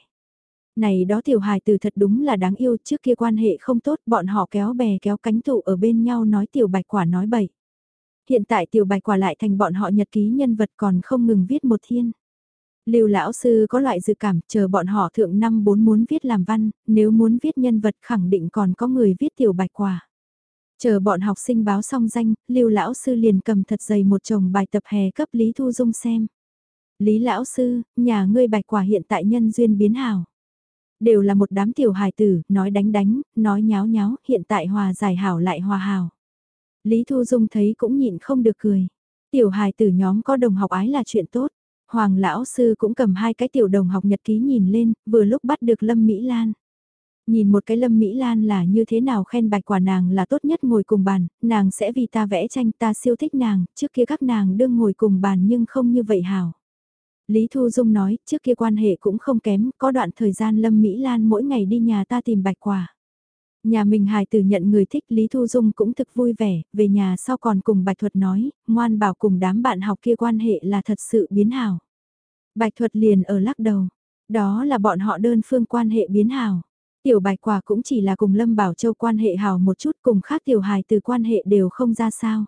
Này đó tiểu hài từ thật đúng là đáng yêu trước kia quan hệ không tốt bọn họ kéo bè kéo cánh tụ ở bên nhau nói tiểu bạch quả nói bậy. Hiện tại tiểu bạch quả lại thành bọn họ nhật ký nhân vật còn không ngừng viết một thiên. Lưu lão sư có loại dự cảm chờ bọn họ thượng năm bốn muốn viết làm văn, nếu muốn viết nhân vật khẳng định còn có người viết tiểu bạch quả. Chờ bọn học sinh báo xong danh, Lưu lão sư liền cầm thật dày một chồng bài tập hè cấp Lý Thu Dung xem. Lý lão sư, nhà ngươi bạch quả hiện tại nhân duyên biến hảo. Đều là một đám tiểu hài tử, nói đánh đánh, nói nháo nháo, hiện tại hòa giải hảo lại hòa hảo. Lý Thu Dung thấy cũng nhịn không được cười. Tiểu hài tử nhóm có đồng học ái là chuyện tốt. Hoàng lão sư cũng cầm hai cái tiểu đồng học nhật ký nhìn lên, vừa lúc bắt được Lâm Mỹ Lan. Nhìn một cái Lâm Mỹ Lan là như thế nào khen bạch quả nàng là tốt nhất ngồi cùng bàn, nàng sẽ vì ta vẽ tranh ta siêu thích nàng, trước kia các nàng đương ngồi cùng bàn nhưng không như vậy hảo. Lý Thu Dung nói, trước kia quan hệ cũng không kém, có đoạn thời gian Lâm Mỹ Lan mỗi ngày đi nhà ta tìm bạch quả. Nhà mình hài tử nhận người thích Lý Thu Dung cũng thực vui vẻ, về nhà sau còn cùng Bạch Thuật nói, ngoan bảo cùng đám bạn học kia quan hệ là thật sự biến hảo. Bạch Thuật liền ở lắc đầu, đó là bọn họ đơn phương quan hệ biến hảo. Tiểu Bạch Quả cũng chỉ là cùng Lâm Bảo Châu quan hệ hảo một chút cùng khác tiểu hài từ quan hệ đều không ra sao.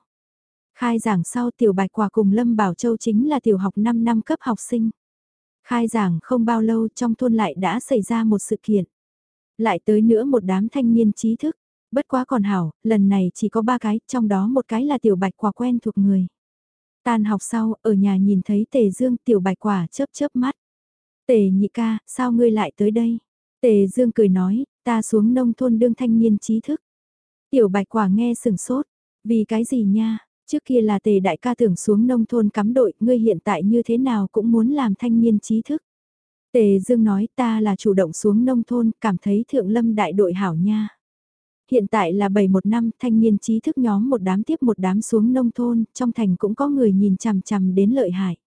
Khai giảng sau tiểu bạch quả cùng Lâm Bảo Châu chính là tiểu học 5 năm cấp học sinh. Khai giảng không bao lâu trong thôn lại đã xảy ra một sự kiện. Lại tới nữa một đám thanh niên trí thức. Bất quá còn hảo, lần này chỉ có ba cái, trong đó một cái là tiểu bạch quả quen thuộc người. Tan học sau, ở nhà nhìn thấy tề dương tiểu bạch quả chớp chớp mắt. Tề nhị ca, sao ngươi lại tới đây? Tề dương cười nói, ta xuống nông thôn đương thanh niên trí thức. Tiểu bạch quả nghe sừng sốt, vì cái gì nha? Trước kia là tề đại ca tưởng xuống nông thôn cắm đội, ngươi hiện tại như thế nào cũng muốn làm thanh niên trí thức. Tề Dương nói ta là chủ động xuống nông thôn, cảm thấy thượng lâm đại đội hảo nha. Hiện tại là 71 năm, thanh niên trí thức nhóm một đám tiếp một đám xuống nông thôn, trong thành cũng có người nhìn chằm chằm đến lợi hại.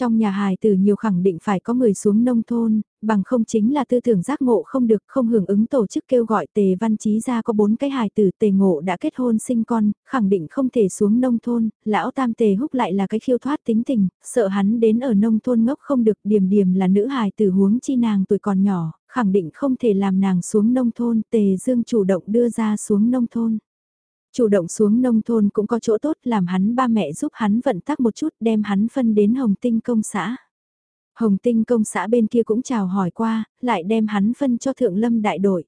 Trong nhà hài tử nhiều khẳng định phải có người xuống nông thôn, bằng không chính là tư tưởng giác ngộ không được không hưởng ứng tổ chức kêu gọi tề văn trí ra có bốn cái hài tử tề ngộ đã kết hôn sinh con, khẳng định không thể xuống nông thôn, lão tam tề húc lại là cái khiêu thoát tính tình, sợ hắn đến ở nông thôn ngốc không được điểm điểm là nữ hài tử huống chi nàng tuổi còn nhỏ, khẳng định không thể làm nàng xuống nông thôn, tề dương chủ động đưa ra xuống nông thôn. Chủ động xuống nông thôn cũng có chỗ tốt làm hắn ba mẹ giúp hắn vận tắc một chút đem hắn phân đến Hồng Tinh công xã. Hồng Tinh công xã bên kia cũng chào hỏi qua, lại đem hắn phân cho Thượng Lâm đại đội.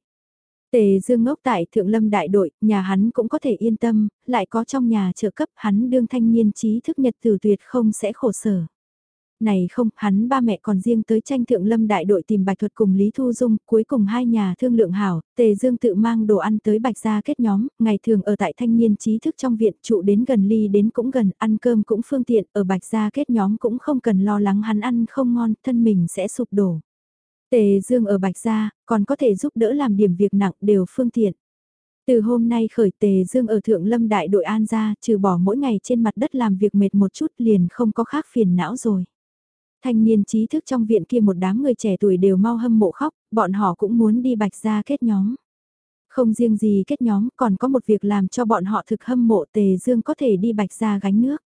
Tề Dương ngốc tại Thượng Lâm đại đội, nhà hắn cũng có thể yên tâm, lại có trong nhà trợ cấp hắn đương thanh niên trí thức nhật tử tuyệt không sẽ khổ sở này không, hắn ba mẹ còn riêng tới tranh thượng lâm đại đội tìm bạch thuật cùng Lý Thu Dung, cuối cùng hai nhà thương lượng hảo, Tề Dương tự mang đồ ăn tới bạch gia kết nhóm, ngày thường ở tại thanh niên trí thức trong viện trụ đến gần ly đến cũng gần, ăn cơm cũng phương tiện, ở bạch gia kết nhóm cũng không cần lo lắng hắn ăn không ngon, thân mình sẽ sụp đổ. Tề Dương ở bạch gia, còn có thể giúp đỡ làm điểm việc nặng đều phương tiện. Từ hôm nay khởi Tề Dương ở Thượng Lâm Đại đội An gia, trừ bỏ mỗi ngày trên mặt đất làm việc mệt một chút liền không có khác phiền não rồi. Thanh niên trí thức trong viện kia một đám người trẻ tuổi đều mau hâm mộ khóc, bọn họ cũng muốn đi bạch ra kết nhóm. Không riêng gì kết nhóm, còn có một việc làm cho bọn họ thực hâm mộ tề dương có thể đi bạch ra gánh nước.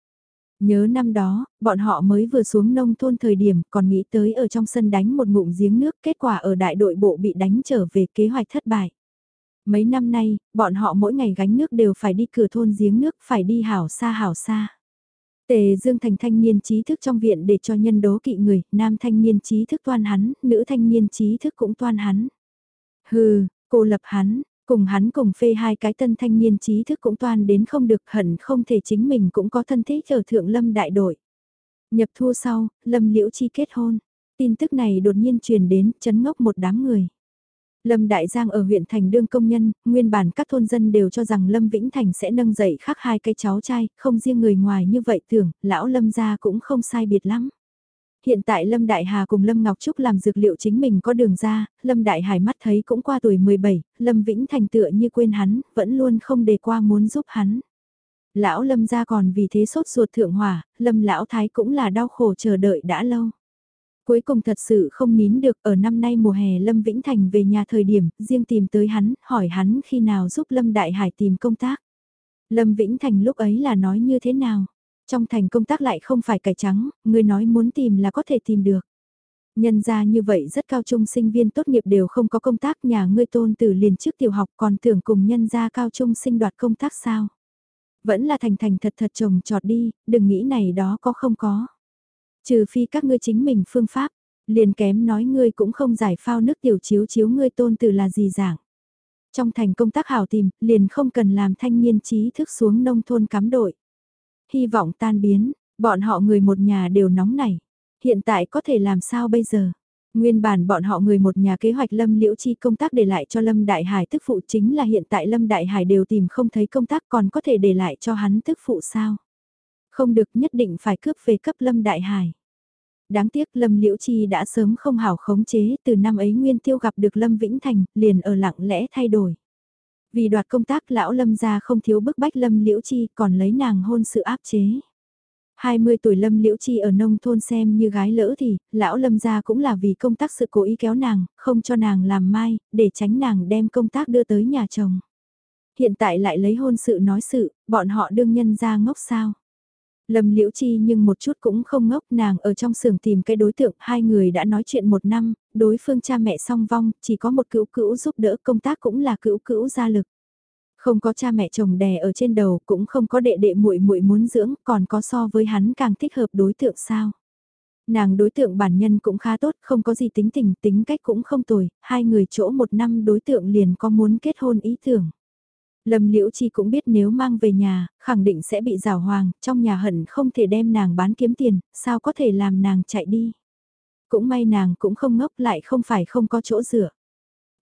Nhớ năm đó, bọn họ mới vừa xuống nông thôn thời điểm còn nghĩ tới ở trong sân đánh một ngụm giếng nước, kết quả ở đại đội bộ bị đánh trở về kế hoạch thất bại. Mấy năm nay, bọn họ mỗi ngày gánh nước đều phải đi cửa thôn giếng nước, phải đi hảo xa hảo xa. Tề Dương thành thanh niên trí thức trong viện để cho nhân đố kỵ người, nam thanh niên trí thức toan hắn, nữ thanh niên trí thức cũng toan hắn. Hừ, cô lập hắn, cùng hắn cùng phê hai cái tân thanh niên trí thức cũng toan đến không được hận không thể chính mình cũng có thân thích ở thượng lâm đại đội. Nhập thu sau, lâm liễu chi kết hôn. Tin tức này đột nhiên truyền đến, chấn ngốc một đám người. Lâm Đại Giang ở huyện thành đương công nhân, nguyên bản các thôn dân đều cho rằng Lâm Vĩnh Thành sẽ nâng dậy khác hai cái cháu trai, không riêng người ngoài như vậy tưởng, lão Lâm gia cũng không sai biệt lắm. Hiện tại Lâm Đại Hà cùng Lâm Ngọc Trúc làm dược liệu chính mình có đường ra, Lâm Đại Hải mắt thấy cũng qua tuổi 17, Lâm Vĩnh Thành tựa như quên hắn, vẫn luôn không đề qua muốn giúp hắn. Lão Lâm gia còn vì thế sốt ruột thượng hỏa, Lâm Lão Thái cũng là đau khổ chờ đợi đã lâu. Cuối cùng thật sự không nín được ở năm nay mùa hè Lâm Vĩnh Thành về nhà thời điểm, riêng tìm tới hắn, hỏi hắn khi nào giúp Lâm Đại Hải tìm công tác. Lâm Vĩnh Thành lúc ấy là nói như thế nào? Trong thành công tác lại không phải cải trắng, người nói muốn tìm là có thể tìm được. Nhân ra như vậy rất cao trung sinh viên tốt nghiệp đều không có công tác nhà ngươi tôn tử liền trước tiểu học còn tưởng cùng nhân ra cao trung sinh đoạt công tác sao. Vẫn là thành thành thật thật trồng trọt đi, đừng nghĩ này đó có không có. Trừ phi các ngươi chính mình phương pháp, liền kém nói ngươi cũng không giải phao nước tiểu chiếu chiếu ngươi tôn từ là gì dạng. Trong thành công tác hảo tìm, liền không cần làm thanh niên trí thức xuống nông thôn cắm đội. Hy vọng tan biến, bọn họ người một nhà đều nóng nảy. Hiện tại có thể làm sao bây giờ? Nguyên bản bọn họ người một nhà kế hoạch Lâm Liễu Chi công tác để lại cho Lâm Đại Hải tức phụ chính là hiện tại Lâm Đại Hải đều tìm không thấy công tác còn có thể để lại cho hắn tức phụ sao? Không được nhất định phải cướp về cấp Lâm Đại Hải. Đáng tiếc Lâm Liễu Chi đã sớm không hảo khống chế từ năm ấy Nguyên Tiêu gặp được Lâm Vĩnh Thành liền ở lặng lẽ thay đổi. Vì đoạt công tác lão Lâm ra không thiếu bức bách Lâm Liễu Chi còn lấy nàng hôn sự áp chế. 20 tuổi Lâm Liễu Chi ở nông thôn xem như gái lỡ thì, lão Lâm gia cũng là vì công tác sự cố ý kéo nàng, không cho nàng làm mai, để tránh nàng đem công tác đưa tới nhà chồng. Hiện tại lại lấy hôn sự nói sự, bọn họ đương nhân ra ngốc sao. Lâm Liễu Chi nhưng một chút cũng không ngốc nàng ở trong xưởng tìm cái đối tượng, hai người đã nói chuyện một năm, đối phương cha mẹ song vong, chỉ có một cữu cữu giúp đỡ công tác cũng là cữu cữu gia lực. Không có cha mẹ chồng đè ở trên đầu, cũng không có đệ đệ muội muội muốn dưỡng, còn có so với hắn càng thích hợp đối tượng sao. Nàng đối tượng bản nhân cũng khá tốt, không có gì tính tình, tính cách cũng không tồi, hai người chỗ một năm đối tượng liền có muốn kết hôn ý tưởng. Lâm Liễu Chi cũng biết nếu mang về nhà, khẳng định sẽ bị rào hoàng, trong nhà hận không thể đem nàng bán kiếm tiền, sao có thể làm nàng chạy đi. Cũng may nàng cũng không ngốc lại không phải không có chỗ dựa.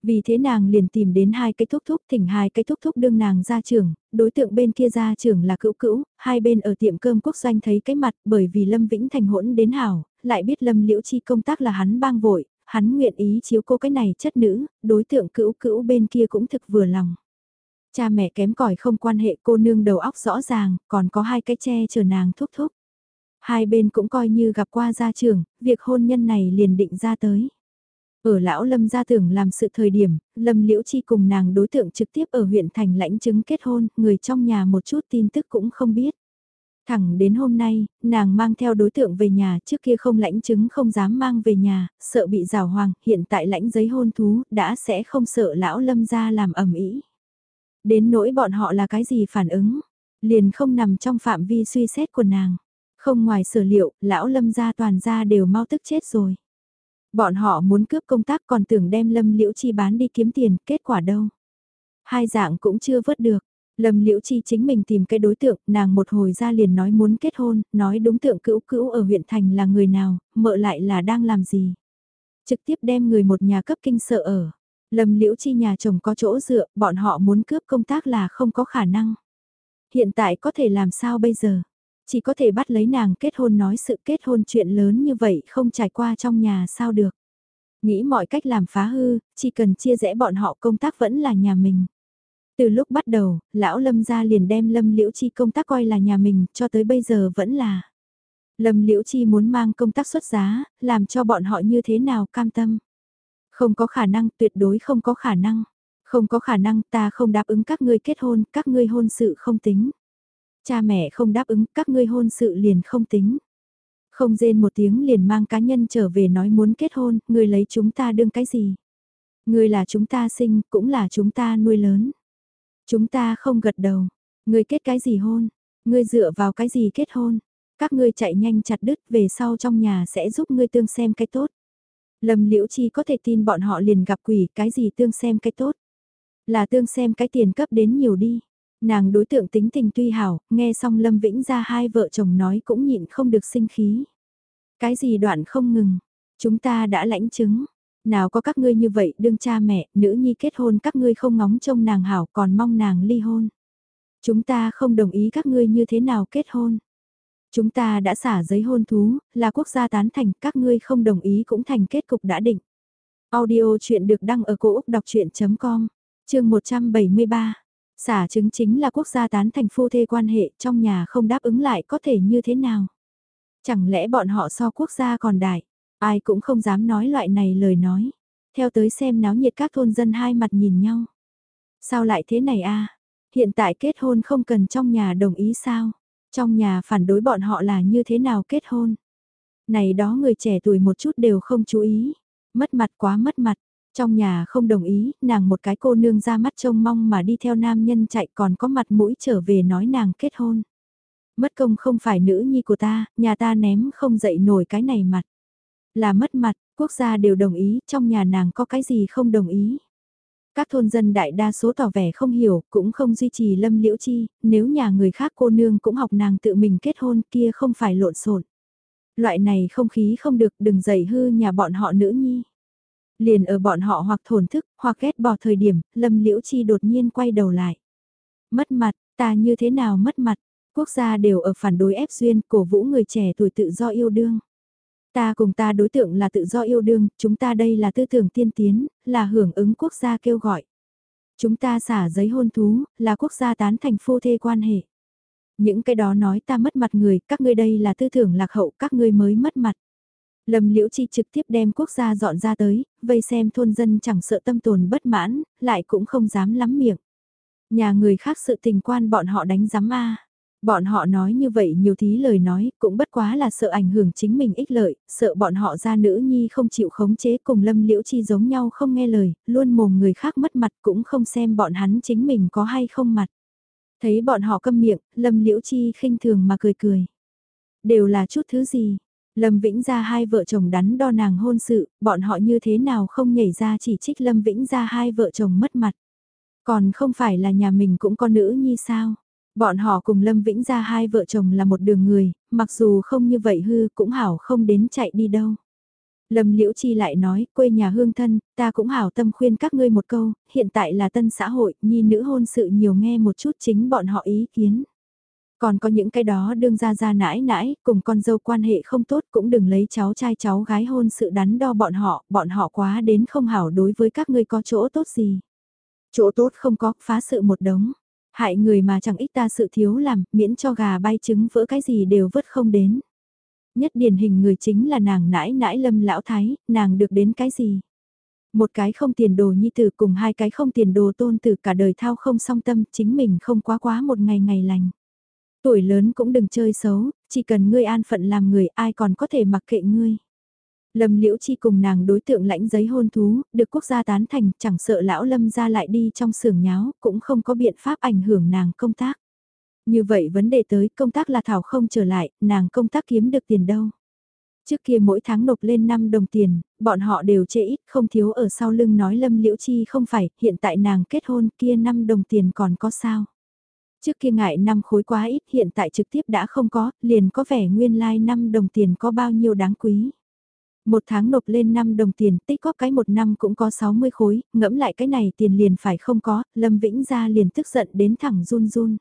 Vì thế nàng liền tìm đến hai cái thúc thúc thỉnh hai cái thúc thúc đương nàng ra trường, đối tượng bên kia ra trường là cữu cữu, hai bên ở tiệm cơm quốc doanh thấy cái mặt bởi vì Lâm Vĩnh Thành hỗn đến hảo, lại biết Lâm Liễu Chi công tác là hắn bang vội, hắn nguyện ý chiếu cô cái này chất nữ, đối tượng cữu cữu bên kia cũng thực vừa lòng. Cha mẹ kém cỏi không quan hệ cô nương đầu óc rõ ràng, còn có hai cái che chờ nàng thúc thúc. Hai bên cũng coi như gặp qua gia trưởng, việc hôn nhân này liền định ra tới. Ở lão Lâm gia tưởng làm sự thời điểm, Lâm Liễu Chi cùng nàng đối tượng trực tiếp ở huyện thành lãnh chứng kết hôn, người trong nhà một chút tin tức cũng không biết. Thẳng đến hôm nay, nàng mang theo đối tượng về nhà trước kia không lãnh chứng không dám mang về nhà, sợ bị rào hoàng, hiện tại lãnh giấy hôn thú, đã sẽ không sợ lão Lâm gia làm ẩm ý. Đến nỗi bọn họ là cái gì phản ứng, liền không nằm trong phạm vi suy xét của nàng. Không ngoài sở liệu, lão Lâm gia toàn gia đều mau tức chết rồi. Bọn họ muốn cướp công tác còn tưởng đem Lâm Liễu Chi bán đi kiếm tiền, kết quả đâu. Hai dạng cũng chưa vớt được. Lâm Liễu Chi chính mình tìm cái đối tượng, nàng một hồi ra liền nói muốn kết hôn, nói đúng tượng cữu cữu ở huyện thành là người nào, mợ lại là đang làm gì. Trực tiếp đem người một nhà cấp kinh sợ ở. Lâm Liễu Chi nhà chồng có chỗ dựa, bọn họ muốn cướp công tác là không có khả năng. Hiện tại có thể làm sao bây giờ? Chỉ có thể bắt lấy nàng kết hôn nói sự kết hôn chuyện lớn như vậy không trải qua trong nhà sao được. Nghĩ mọi cách làm phá hư, chỉ cần chia rẽ bọn họ công tác vẫn là nhà mình. Từ lúc bắt đầu, lão Lâm gia liền đem Lâm Liễu Chi công tác coi là nhà mình, cho tới bây giờ vẫn là. Lâm Liễu Chi muốn mang công tác xuất giá, làm cho bọn họ như thế nào cam tâm. Không có khả năng, tuyệt đối không có khả năng. Không có khả năng ta không đáp ứng các ngươi kết hôn, các ngươi hôn sự không tính. Cha mẹ không đáp ứng, các ngươi hôn sự liền không tính. Không rên một tiếng liền mang cá nhân trở về nói muốn kết hôn, ngươi lấy chúng ta đương cái gì? Ngươi là chúng ta sinh, cũng là chúng ta nuôi lớn. Chúng ta không gật đầu. Ngươi kết cái gì hôn? Ngươi dựa vào cái gì kết hôn? Các ngươi chạy nhanh chặt đứt về sau trong nhà sẽ giúp ngươi tương xem cái tốt. Lâm Liễu Chi có thể tin bọn họ liền gặp quỷ cái gì tương xem cái tốt. Là tương xem cái tiền cấp đến nhiều đi. Nàng đối tượng tính tình tuy hảo, nghe xong Lâm Vĩnh ra hai vợ chồng nói cũng nhịn không được sinh khí. Cái gì đoạn không ngừng, Chúng ta đã lãnh chứng. Nào có các ngươi như vậy đương cha mẹ, nữ nhi kết hôn các ngươi không ngóng trông nàng hảo còn mong nàng ly hôn. Chúng ta không đồng ý các ngươi như thế nào kết hôn. Chúng ta đã xả giấy hôn thú, là quốc gia tán thành, các ngươi không đồng ý cũng thành kết cục đã định. Audio chuyện được đăng ở cổ Úc đọc chuyện.com, chương 173. Xả chứng chính là quốc gia tán thành phu thê quan hệ trong nhà không đáp ứng lại có thể như thế nào. Chẳng lẽ bọn họ so quốc gia còn đại, ai cũng không dám nói loại này lời nói. Theo tới xem náo nhiệt các thôn dân hai mặt nhìn nhau. Sao lại thế này a Hiện tại kết hôn không cần trong nhà đồng ý sao? Trong nhà phản đối bọn họ là như thế nào kết hôn? Này đó người trẻ tuổi một chút đều không chú ý. Mất mặt quá mất mặt. Trong nhà không đồng ý, nàng một cái cô nương ra mắt trông mong mà đi theo nam nhân chạy còn có mặt mũi trở về nói nàng kết hôn. Mất công không phải nữ nhi của ta, nhà ta ném không dậy nổi cái này mặt. Là mất mặt, quốc gia đều đồng ý, trong nhà nàng có cái gì không đồng ý. Các thôn dân đại đa số tỏ vẻ không hiểu, cũng không duy trì lâm liễu chi, nếu nhà người khác cô nương cũng học nàng tự mình kết hôn kia không phải lộn xộn. Loại này không khí không được đừng dày hư nhà bọn họ nữ nhi. Liền ở bọn họ hoặc thổn thức, hoặc ghét bỏ thời điểm, lâm liễu chi đột nhiên quay đầu lại. Mất mặt, ta như thế nào mất mặt, quốc gia đều ở phản đối ép duyên, cổ vũ người trẻ tuổi tự do yêu đương. Ta cùng ta đối tượng là tự do yêu đương, chúng ta đây là tư tưởng tiên tiến, là hưởng ứng quốc gia kêu gọi. Chúng ta xả giấy hôn thú, là quốc gia tán thành phu thê quan hệ. Những cái đó nói ta mất mặt người, các ngươi đây là tư tưởng lạc hậu, các ngươi mới mất mặt. Lâm Liễu Chi trực tiếp đem quốc gia dọn ra tới, vây xem thôn dân chẳng sợ tâm tồn bất mãn, lại cũng không dám lắm miệng. Nhà người khác sự tình quan bọn họ đánh giám a Bọn họ nói như vậy nhiều thí lời nói, cũng bất quá là sợ ảnh hưởng chính mình ích lợi, sợ bọn họ ra nữ nhi không chịu khống chế cùng lâm liễu chi giống nhau không nghe lời, luôn mồm người khác mất mặt cũng không xem bọn hắn chính mình có hay không mặt. Thấy bọn họ câm miệng, lâm liễu chi khinh thường mà cười cười. Đều là chút thứ gì? Lâm Vĩnh ra hai vợ chồng đắn đo nàng hôn sự, bọn họ như thế nào không nhảy ra chỉ trích Lâm Vĩnh ra hai vợ chồng mất mặt. Còn không phải là nhà mình cũng có nữ nhi sao? Bọn họ cùng Lâm Vĩnh ra hai vợ chồng là một đường người, mặc dù không như vậy hư cũng hảo không đến chạy đi đâu. Lâm Liễu Chi lại nói, quê nhà hương thân, ta cũng hảo tâm khuyên các ngươi một câu, hiện tại là tân xã hội, nhi nữ hôn sự nhiều nghe một chút chính bọn họ ý kiến. Còn có những cái đó đương ra ra nãi nãi, cùng con dâu quan hệ không tốt cũng đừng lấy cháu trai cháu gái hôn sự đắn đo bọn họ, bọn họ quá đến không hảo đối với các ngươi có chỗ tốt gì. Chỗ tốt không có, phá sự một đống. Hại người mà chẳng ít ta sự thiếu làm, miễn cho gà bay trứng vỡ cái gì đều vứt không đến. Nhất điển hình người chính là nàng nãi nãi lâm lão thái, nàng được đến cái gì? Một cái không tiền đồ nhi tử cùng hai cái không tiền đồ tôn tử cả đời thao không song tâm, chính mình không quá quá một ngày ngày lành. Tuổi lớn cũng đừng chơi xấu, chỉ cần ngươi an phận làm người ai còn có thể mặc kệ ngươi. Lâm Liễu Chi cùng nàng đối tượng lãnh giấy hôn thú, được quốc gia tán thành, chẳng sợ lão Lâm ra lại đi trong xưởng nháo, cũng không có biện pháp ảnh hưởng nàng công tác. Như vậy vấn đề tới công tác là Thảo không trở lại, nàng công tác kiếm được tiền đâu. Trước kia mỗi tháng nộp lên 5 đồng tiền, bọn họ đều chê ít không thiếu ở sau lưng nói Lâm Liễu Chi không phải, hiện tại nàng kết hôn kia 5 đồng tiền còn có sao. Trước kia ngại năm khối quá ít hiện tại trực tiếp đã không có, liền có vẻ nguyên lai like 5 đồng tiền có bao nhiêu đáng quý. Một tháng nộp lên 5 đồng tiền, tích góp cái một năm cũng có 60 khối, ngẫm lại cái này tiền liền phải không có, Lâm Vĩnh gia liền tức giận đến thẳng run run.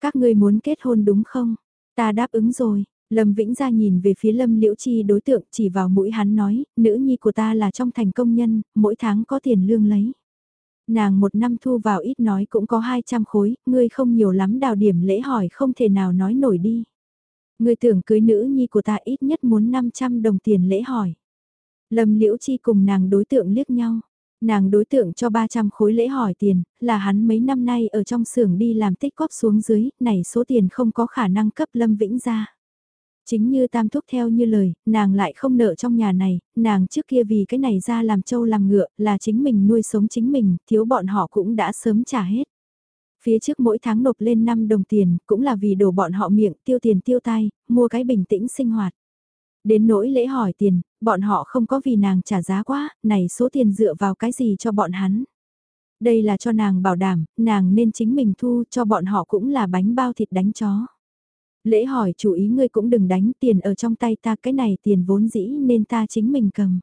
Các ngươi muốn kết hôn đúng không? Ta đáp ứng rồi. Lâm Vĩnh gia nhìn về phía Lâm Liễu Chi đối tượng chỉ vào mũi hắn nói, nữ nhi của ta là trong thành công nhân, mỗi tháng có tiền lương lấy. Nàng một năm thu vào ít nói cũng có 200 khối, ngươi không nhiều lắm đào điểm lễ hỏi không thể nào nói nổi đi người tưởng cưới nữ nhi của ta ít nhất muốn 500 đồng tiền lễ hỏi. Lâm Liễu Chi cùng nàng đối tượng liếc nhau. Nàng đối tượng cho 300 khối lễ hỏi tiền, là hắn mấy năm nay ở trong xưởng đi làm tích góp xuống dưới, này số tiền không có khả năng cấp Lâm Vĩnh ra. Chính như tam thúc theo như lời, nàng lại không nợ trong nhà này, nàng trước kia vì cái này ra làm trâu làm ngựa, là chính mình nuôi sống chính mình, thiếu bọn họ cũng đã sớm trả hết. Phía trước mỗi tháng nộp lên 5 đồng tiền, cũng là vì đổ bọn họ miệng, tiêu tiền tiêu tai, mua cái bình tĩnh sinh hoạt. Đến nỗi lễ hỏi tiền, bọn họ không có vì nàng trả giá quá, này số tiền dựa vào cái gì cho bọn hắn. Đây là cho nàng bảo đảm, nàng nên chính mình thu cho bọn họ cũng là bánh bao thịt đánh chó. Lễ hỏi chủ ý ngươi cũng đừng đánh tiền ở trong tay ta cái này tiền vốn dĩ nên ta chính mình cầm.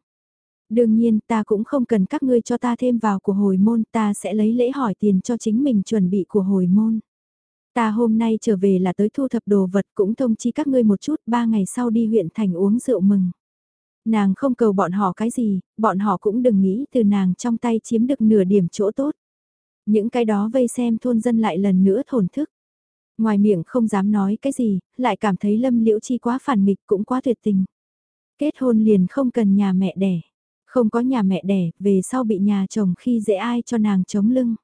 Đương nhiên ta cũng không cần các ngươi cho ta thêm vào của hồi môn ta sẽ lấy lễ hỏi tiền cho chính mình chuẩn bị của hồi môn. Ta hôm nay trở về là tới thu thập đồ vật cũng thông chi các ngươi một chút ba ngày sau đi huyện thành uống rượu mừng. Nàng không cầu bọn họ cái gì, bọn họ cũng đừng nghĩ từ nàng trong tay chiếm được nửa điểm chỗ tốt. Những cái đó vây xem thôn dân lại lần nữa thổn thức. Ngoài miệng không dám nói cái gì, lại cảm thấy lâm liễu chi quá phản nghịch cũng quá tuyệt tình. Kết hôn liền không cần nhà mẹ đẻ. Không có nhà mẹ đẻ, về sau bị nhà chồng khi dễ ai cho nàng chống lưng.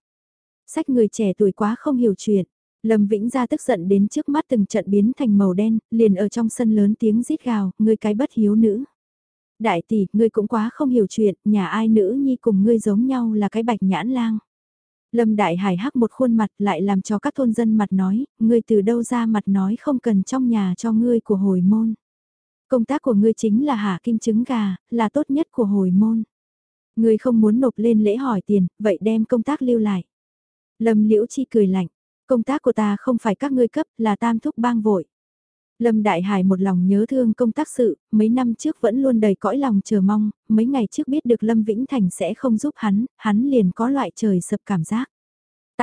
Sách người trẻ tuổi quá không hiểu chuyện. Lâm Vĩnh ra tức giận đến trước mắt từng trận biến thành màu đen, liền ở trong sân lớn tiếng rít gào, ngươi cái bất hiếu nữ. Đại tỷ, ngươi cũng quá không hiểu chuyện, nhà ai nữ nhi cùng ngươi giống nhau là cái bạch nhãn lang. Lâm Đại Hải hắc một khuôn mặt lại làm cho các thôn dân mặt nói, ngươi từ đâu ra mặt nói không cần trong nhà cho ngươi của hồi môn. Công tác của ngươi chính là hạ kim trứng gà, là tốt nhất của hồi môn. Ngươi không muốn nộp lên lễ hỏi tiền, vậy đem công tác lưu lại. Lâm Liễu Chi cười lạnh, công tác của ta không phải các ngươi cấp, là tam thúc bang vội. Lâm Đại Hải một lòng nhớ thương công tác sự, mấy năm trước vẫn luôn đầy cõi lòng chờ mong, mấy ngày trước biết được Lâm Vĩnh Thành sẽ không giúp hắn, hắn liền có loại trời sập cảm giác.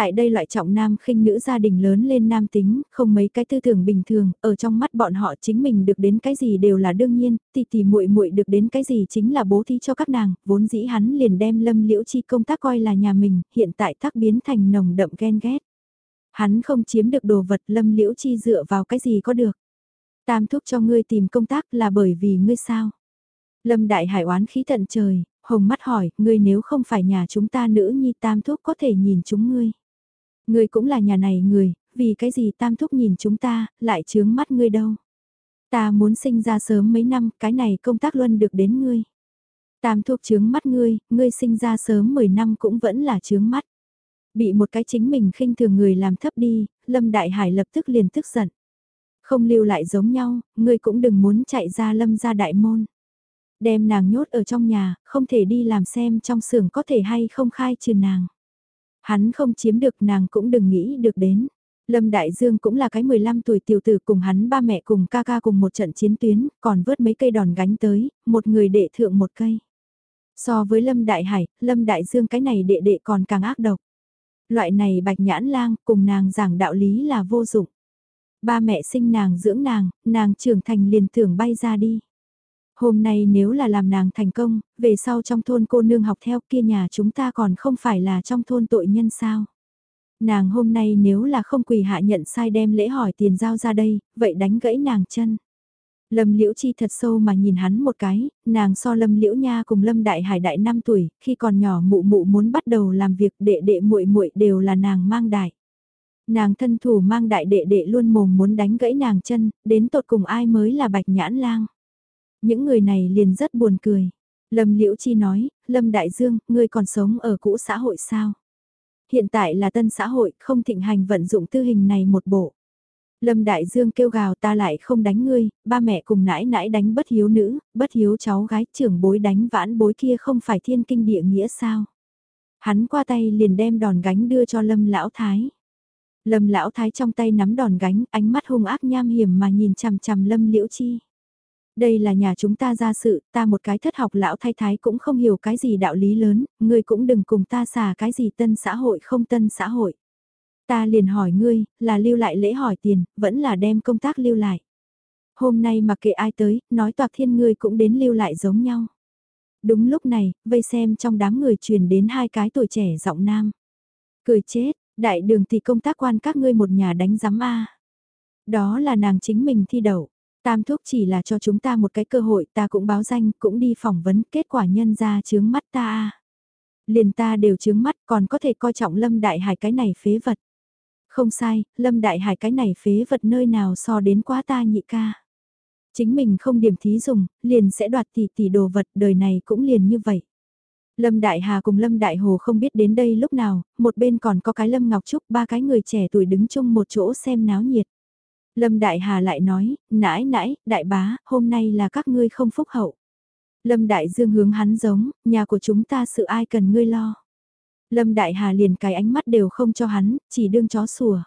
Tại đây loại trọng nam khinh nữ gia đình lớn lên nam tính, không mấy cái tư tưởng bình thường, ở trong mắt bọn họ chính mình được đến cái gì đều là đương nhiên, tỷ tỷ muội muội được đến cái gì chính là bố thí cho các nàng, vốn dĩ hắn liền đem lâm liễu chi công tác coi là nhà mình, hiện tại tác biến thành nồng đậm ghen ghét. Hắn không chiếm được đồ vật lâm liễu chi dựa vào cái gì có được. Tam thúc cho ngươi tìm công tác là bởi vì ngươi sao? Lâm đại hải oán khí tận trời, hồng mắt hỏi, ngươi nếu không phải nhà chúng ta nữ nhi tam thúc có thể nhìn chúng ngươi. Ngươi cũng là nhà này người, vì cái gì tam thúc nhìn chúng ta, lại chướng mắt ngươi đâu. Ta muốn sinh ra sớm mấy năm, cái này công tác luân được đến ngươi. Tam thúc chướng mắt ngươi, ngươi sinh ra sớm 10 năm cũng vẫn là chướng mắt. Bị một cái chính mình khinh thường người làm thấp đi, Lâm Đại Hải lập tức liền tức giận. Không lưu lại giống nhau, ngươi cũng đừng muốn chạy ra Lâm ra đại môn. Đem nàng nhốt ở trong nhà, không thể đi làm xem trong xưởng có thể hay không khai trừ nàng. Hắn không chiếm được nàng cũng đừng nghĩ được đến. Lâm Đại Dương cũng là cái 15 tuổi tiểu tử cùng hắn ba mẹ cùng ca ca cùng một trận chiến tuyến, còn vớt mấy cây đòn gánh tới, một người đệ thượng một cây. So với Lâm Đại Hải, Lâm Đại Dương cái này đệ đệ còn càng ác độc. Loại này bạch nhãn lang cùng nàng giảng đạo lý là vô dụng. Ba mẹ sinh nàng dưỡng nàng, nàng trưởng thành liền tưởng bay ra đi. Hôm nay nếu là làm nàng thành công, về sau trong thôn cô nương học theo kia nhà chúng ta còn không phải là trong thôn tội nhân sao. Nàng hôm nay nếu là không quỳ hạ nhận sai đem lễ hỏi tiền giao ra đây, vậy đánh gãy nàng chân. Lâm Liễu Chi thật sâu mà nhìn hắn một cái, nàng so Lâm Liễu Nha cùng Lâm Đại Hải đại 5 tuổi, khi còn nhỏ mụ mụ muốn bắt đầu làm việc đệ đệ muội muội đều là nàng mang đại. Nàng thân thủ mang đại đệ đệ luôn mồm muốn đánh gãy nàng chân, đến tột cùng ai mới là bạch nhãn lang. Những người này liền rất buồn cười. Lâm Liễu Chi nói, Lâm Đại Dương, ngươi còn sống ở cũ xã hội sao? Hiện tại là tân xã hội, không thịnh hành vận dụng tư hình này một bộ. Lâm Đại Dương kêu gào ta lại không đánh ngươi, ba mẹ cùng nãi nãi đánh bất hiếu nữ, bất hiếu cháu gái trưởng bối đánh vãn bối kia không phải thiên kinh địa nghĩa sao? Hắn qua tay liền đem đòn gánh đưa cho Lâm Lão Thái. Lâm Lão Thái trong tay nắm đòn gánh, ánh mắt hung ác nham hiểm mà nhìn chằm chằm Lâm Liễu Chi. Đây là nhà chúng ta ra sự, ta một cái thất học lão thay thái cũng không hiểu cái gì đạo lý lớn, ngươi cũng đừng cùng ta xả cái gì tân xã hội không tân xã hội. Ta liền hỏi ngươi, là lưu lại lễ hỏi tiền, vẫn là đem công tác lưu lại. Hôm nay mặc kệ ai tới, nói toạc thiên ngươi cũng đến lưu lại giống nhau. Đúng lúc này, vây xem trong đám người truyền đến hai cái tuổi trẻ giọng nam. Cười chết, đại đường thì công tác quan các ngươi một nhà đánh giám A. Đó là nàng chính mình thi đậu. Tam thúc chỉ là cho chúng ta một cái cơ hội ta cũng báo danh, cũng đi phỏng vấn, kết quả nhân ra chướng mắt ta. Liền ta đều chướng mắt còn có thể coi trọng Lâm Đại Hải cái này phế vật. Không sai, Lâm Đại Hải cái này phế vật nơi nào so đến quá ta nhị ca. Chính mình không điểm thí dùng, liền sẽ đoạt tỷ tỷ đồ vật đời này cũng liền như vậy. Lâm Đại Hà cùng Lâm Đại Hồ không biết đến đây lúc nào, một bên còn có cái Lâm Ngọc Trúc ba cái người trẻ tuổi đứng chung một chỗ xem náo nhiệt. Lâm Đại Hà lại nói, nãi nãi, đại bá, hôm nay là các ngươi không phúc hậu. Lâm Đại Dương hướng hắn giống, nhà của chúng ta sự ai cần ngươi lo. Lâm Đại Hà liền cái ánh mắt đều không cho hắn, chỉ đương chó sủa.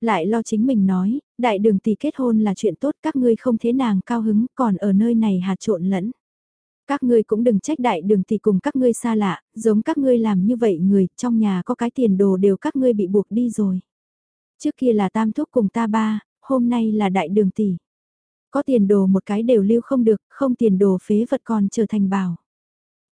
Lại lo chính mình nói, đại đường tỷ kết hôn là chuyện tốt các ngươi không thế nàng cao hứng còn ở nơi này hạt trộn lẫn. Các ngươi cũng đừng trách đại đường tỷ cùng các ngươi xa lạ, giống các ngươi làm như vậy người, trong nhà có cái tiền đồ đều các ngươi bị buộc đi rồi. Trước kia là tam thúc cùng ta ba, hôm nay là đại đường tỷ. Có tiền đồ một cái đều lưu không được, không tiền đồ phế vật còn trở thành bảo.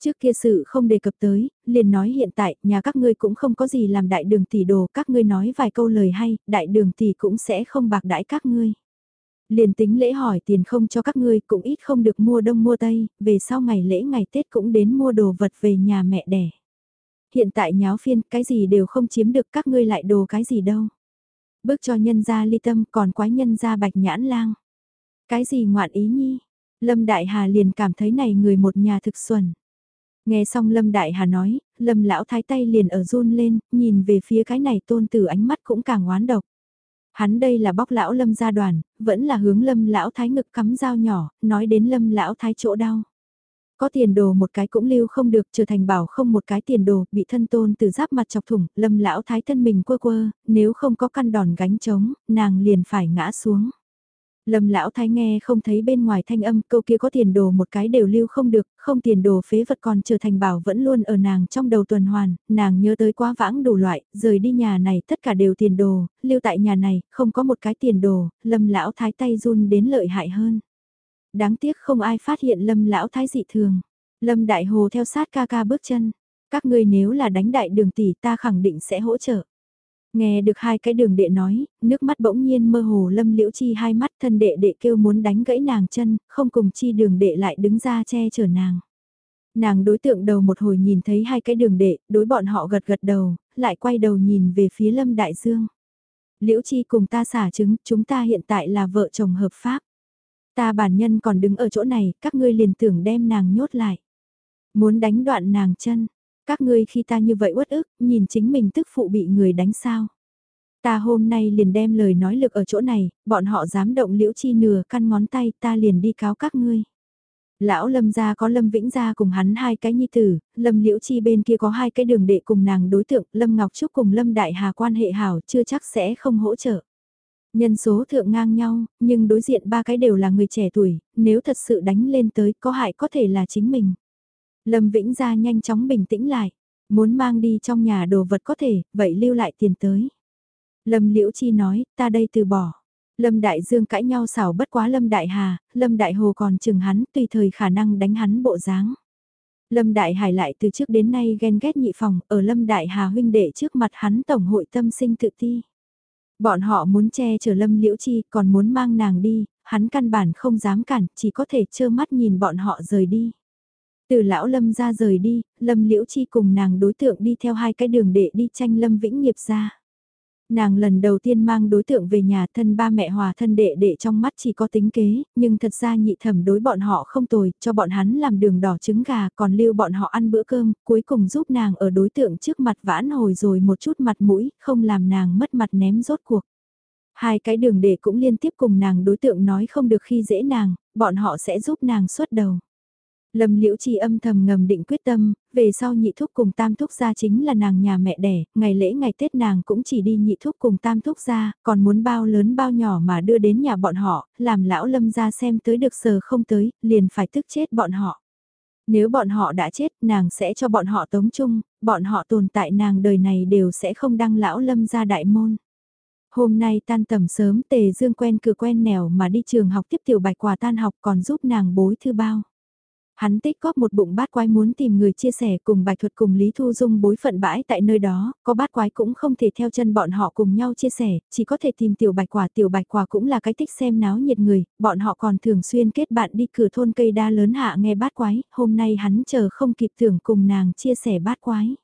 Trước kia sự không đề cập tới, liền nói hiện tại, nhà các ngươi cũng không có gì làm đại đường tỷ đồ, các ngươi nói vài câu lời hay, đại đường tỷ cũng sẽ không bạc đãi các ngươi. Liền tính lễ hỏi tiền không cho các ngươi cũng ít không được mua đông mua tây, về sau ngày lễ ngày Tết cũng đến mua đồ vật về nhà mẹ đẻ. Hiện tại nháo phiên, cái gì đều không chiếm được các ngươi lại đồ cái gì đâu. Bước cho nhân gia ly tâm còn quái nhân gia bạch nhãn lang. Cái gì ngoạn ý nhi? Lâm Đại Hà liền cảm thấy này người một nhà thực xuẩn. Nghe xong Lâm Đại Hà nói, Lâm Lão Thái tay liền ở run lên, nhìn về phía cái này tôn tử ánh mắt cũng càng oán độc. Hắn đây là bóc lão Lâm gia đoàn, vẫn là hướng Lâm Lão Thái ngực cắm dao nhỏ, nói đến Lâm Lão Thái chỗ đau. Có tiền đồ một cái cũng lưu không được trở thành bảo không một cái tiền đồ, bị thân tôn từ giáp mặt chọc thủng, Lâm Lão Thái thân mình quơ quơ, nếu không có căn đòn gánh trống, nàng liền phải ngã xuống. Lâm lão thái nghe không thấy bên ngoài thanh âm câu kia có tiền đồ một cái đều lưu không được, không tiền đồ phế vật còn trở thành bảo vẫn luôn ở nàng trong đầu tuần hoàn, nàng nhớ tới quá vãng đủ loại, rời đi nhà này tất cả đều tiền đồ, lưu tại nhà này, không có một cái tiền đồ, lâm lão thái tay run đến lợi hại hơn. Đáng tiếc không ai phát hiện lâm lão thái dị thường. Lâm đại hồ theo sát ca ca bước chân, các ngươi nếu là đánh đại đường tỷ ta khẳng định sẽ hỗ trợ. Nghe được hai cái đường đệ nói, nước mắt bỗng nhiên mơ hồ lâm liễu chi hai mắt thân đệ đệ kêu muốn đánh gãy nàng chân, không cùng chi đường đệ lại đứng ra che chở nàng. Nàng đối tượng đầu một hồi nhìn thấy hai cái đường đệ, đối bọn họ gật gật đầu, lại quay đầu nhìn về phía lâm đại dương. Liễu chi cùng ta xả trứng, chúng ta hiện tại là vợ chồng hợp pháp. Ta bản nhân còn đứng ở chỗ này, các ngươi liền tưởng đem nàng nhốt lại. Muốn đánh đoạn nàng chân, các ngươi khi ta như vậy uất ức, nhìn chính mình tức phụ bị người đánh sao. Ta hôm nay liền đem lời nói lực ở chỗ này, bọn họ dám động liễu chi nửa căn ngón tay ta liền đi cáo các ngươi. Lão Lâm gia có Lâm Vĩnh gia cùng hắn hai cái nhi tử, Lâm Liễu Chi bên kia có hai cái đường đệ cùng nàng đối tượng, Lâm Ngọc Trúc cùng Lâm Đại Hà quan hệ hảo chưa chắc sẽ không hỗ trợ. Nhân số thượng ngang nhau, nhưng đối diện ba cái đều là người trẻ tuổi, nếu thật sự đánh lên tới có hại có thể là chính mình. Lâm Vĩnh gia nhanh chóng bình tĩnh lại, muốn mang đi trong nhà đồ vật có thể, vậy lưu lại tiền tới. Lâm Liễu Chi nói, ta đây từ bỏ. Lâm Đại Dương cãi nhau xảo bất quá Lâm Đại Hà, Lâm Đại Hồ còn chừng hắn tùy thời khả năng đánh hắn bộ dáng. Lâm Đại Hải lại từ trước đến nay ghen ghét nhị phòng, ở Lâm Đại Hà huynh đệ trước mặt hắn tổng hội tâm sinh tự ti. Bọn họ muốn che chở Lâm Liễu Chi còn muốn mang nàng đi, hắn căn bản không dám cản, chỉ có thể trơ mắt nhìn bọn họ rời đi. Từ lão Lâm ra rời đi, Lâm Liễu Chi cùng nàng đối tượng đi theo hai cái đường để đi tranh Lâm Vĩnh nghiệp ra. Nàng lần đầu tiên mang đối tượng về nhà thân ba mẹ hòa thân đệ đệ trong mắt chỉ có tính kế, nhưng thật ra nhị thẩm đối bọn họ không tồi, cho bọn hắn làm đường đỏ trứng gà còn lưu bọn họ ăn bữa cơm, cuối cùng giúp nàng ở đối tượng trước mặt vãn hồi rồi một chút mặt mũi, không làm nàng mất mặt ném rốt cuộc. Hai cái đường đệ cũng liên tiếp cùng nàng đối tượng nói không được khi dễ nàng, bọn họ sẽ giúp nàng xuất đầu. Lâm Liễu Chi âm thầm ngầm định quyết tâm, về sau nhị thúc cùng tam thúc gia chính là nàng nhà mẹ đẻ, ngày lễ ngày Tết nàng cũng chỉ đi nhị thúc cùng tam thúc gia, còn muốn bao lớn bao nhỏ mà đưa đến nhà bọn họ, làm lão Lâm gia xem tới được sờ không tới, liền phải tức chết bọn họ. Nếu bọn họ đã chết, nàng sẽ cho bọn họ tống chung, bọn họ tồn tại nàng đời này đều sẽ không đăng lão Lâm gia đại môn. Hôm nay tan tầm sớm Tề Dương quen cửa quen nẻo mà đi trường học tiếp tiểu bạch quà tan học còn giúp nàng bối thư bao. Hắn tích góp một bụng bát quái muốn tìm người chia sẻ cùng bạch thuật cùng Lý Thu Dung bối phận bãi tại nơi đó, có bát quái cũng không thể theo chân bọn họ cùng nhau chia sẻ, chỉ có thể tìm tiểu bạch quả. Tiểu bạch quả cũng là cái thích xem náo nhiệt người, bọn họ còn thường xuyên kết bạn đi cửa thôn cây đa lớn hạ nghe bát quái, hôm nay hắn chờ không kịp tưởng cùng nàng chia sẻ bát quái.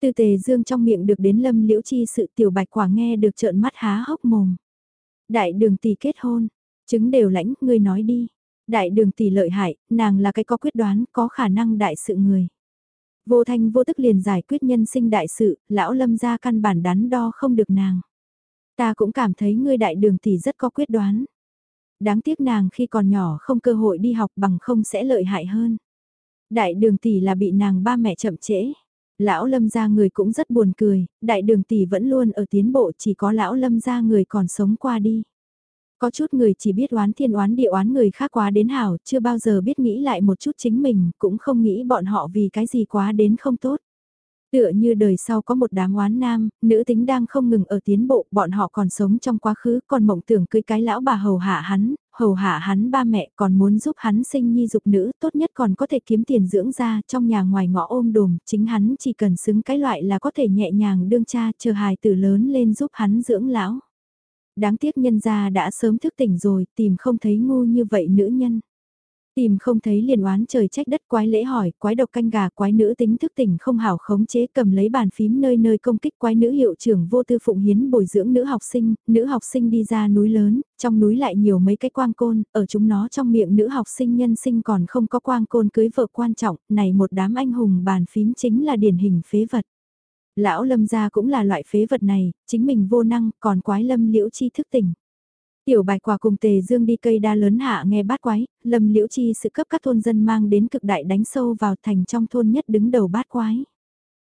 Từ tề dương trong miệng được đến lâm liễu chi sự tiểu bạch quả nghe được trợn mắt há hốc mồm. Đại đường tỷ kết hôn, chứng đều lãnh, ngươi nói đi. Đại đường tỷ lợi hại, nàng là cái có quyết đoán, có khả năng đại sự người. Vô thanh vô tức liền giải quyết nhân sinh đại sự, lão lâm ra căn bản đắn đo không được nàng. Ta cũng cảm thấy ngươi đại đường tỷ rất có quyết đoán. Đáng tiếc nàng khi còn nhỏ không cơ hội đi học bằng không sẽ lợi hại hơn. Đại đường tỷ là bị nàng ba mẹ chậm trễ. Lão lâm gia người cũng rất buồn cười, đại đường tỷ vẫn luôn ở tiến bộ chỉ có lão lâm gia người còn sống qua đi. Có chút người chỉ biết oán thiên oán địa oán người khác quá đến hảo, chưa bao giờ biết nghĩ lại một chút chính mình, cũng không nghĩ bọn họ vì cái gì quá đến không tốt. Tựa như đời sau có một đám oán nam, nữ tính đang không ngừng ở tiến bộ, bọn họ còn sống trong quá khứ, còn mộng tưởng cưới cái lão bà hầu hạ hắn, hầu hạ hắn ba mẹ còn muốn giúp hắn sinh nhi dục nữ, tốt nhất còn có thể kiếm tiền dưỡng ra trong nhà ngoài ngõ ôm đồm, chính hắn chỉ cần xứng cái loại là có thể nhẹ nhàng đương cha chờ hài tử lớn lên giúp hắn dưỡng lão. Đáng tiếc nhân gia đã sớm thức tỉnh rồi, tìm không thấy ngu như vậy nữ nhân. Tìm không thấy liền oán trời trách đất quái lễ hỏi, quái độc canh gà, quái nữ tính thức tỉnh không hảo khống chế cầm lấy bàn phím nơi nơi công kích quái nữ hiệu trưởng vô tư phụng hiến bồi dưỡng nữ học sinh, nữ học sinh đi ra núi lớn, trong núi lại nhiều mấy cái quang côn, ở chúng nó trong miệng nữ học sinh nhân sinh còn không có quang côn cưới vợ quan trọng, này một đám anh hùng bàn phím chính là điển hình phế vật. Lão lâm gia cũng là loại phế vật này, chính mình vô năng, còn quái lâm liễu chi thức tỉnh. Tiểu bạch quả cùng tề dương đi cây đa lớn hạ nghe bát quái, lâm liễu chi sự cấp các thôn dân mang đến cực đại đánh sâu vào thành trong thôn nhất đứng đầu bát quái.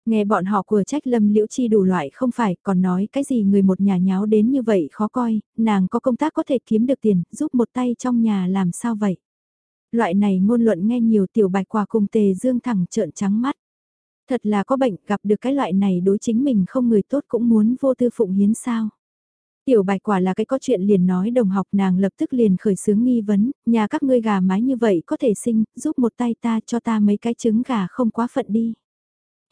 Nghe bọn họ của trách lâm liễu chi đủ loại không phải còn nói cái gì người một nhà nháo đến như vậy khó coi, nàng có công tác có thể kiếm được tiền, giúp một tay trong nhà làm sao vậy. Loại này ngôn luận nghe nhiều tiểu bạch quả cùng tề dương thẳng trợn trắng mắt. Thật là có bệnh gặp được cái loại này đối chính mình không người tốt cũng muốn vô tư phụng hiến sao. Tiểu bạch quả là cái có chuyện liền nói đồng học nàng lập tức liền khởi xướng nghi vấn, nhà các ngươi gà mái như vậy có thể sinh, giúp một tay ta cho ta mấy cái trứng gà không quá phận đi.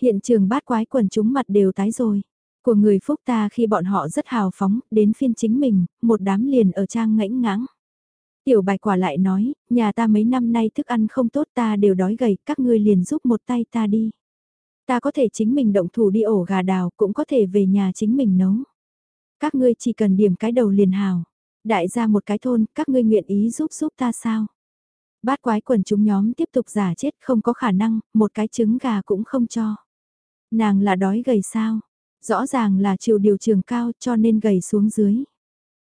Hiện trường bát quái quần chúng mặt đều tái rồi. Của người phúc ta khi bọn họ rất hào phóng, đến phiên chính mình, một đám liền ở trang ngãnh ngãng. Tiểu bạch quả lại nói, nhà ta mấy năm nay thức ăn không tốt ta đều đói gầy, các ngươi liền giúp một tay ta đi. Ta có thể chính mình động thủ đi ổ gà đào, cũng có thể về nhà chính mình nấu. Các ngươi chỉ cần điểm cái đầu liền hào. Đại gia một cái thôn, các ngươi nguyện ý giúp giúp ta sao? Bát quái quần chúng nhóm tiếp tục giả chết không có khả năng, một cái trứng gà cũng không cho. Nàng là đói gầy sao? Rõ ràng là chịu điều trường cao cho nên gầy xuống dưới.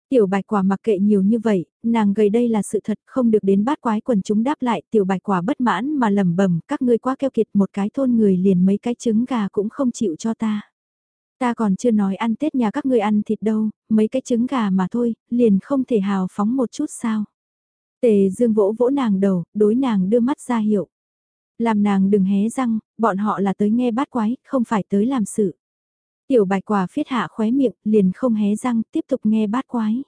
Tiểu bạch quả mặc kệ nhiều như vậy, nàng gầy đây là sự thật không được đến bát quái quần chúng đáp lại tiểu bạch quả bất mãn mà lẩm bẩm các ngươi quá keo kiệt một cái thôn người liền mấy cái trứng gà cũng không chịu cho ta. Ta còn chưa nói ăn Tết nhà các ngươi ăn thịt đâu, mấy cái trứng gà mà thôi, liền không thể hào phóng một chút sao. Tề dương vỗ vỗ nàng đầu, đối nàng đưa mắt ra hiệu. Làm nàng đừng hé răng, bọn họ là tới nghe bát quái, không phải tới làm sự. Tiểu bạch quả phiết hạ khóe miệng, liền không hé răng, tiếp tục nghe bát quái.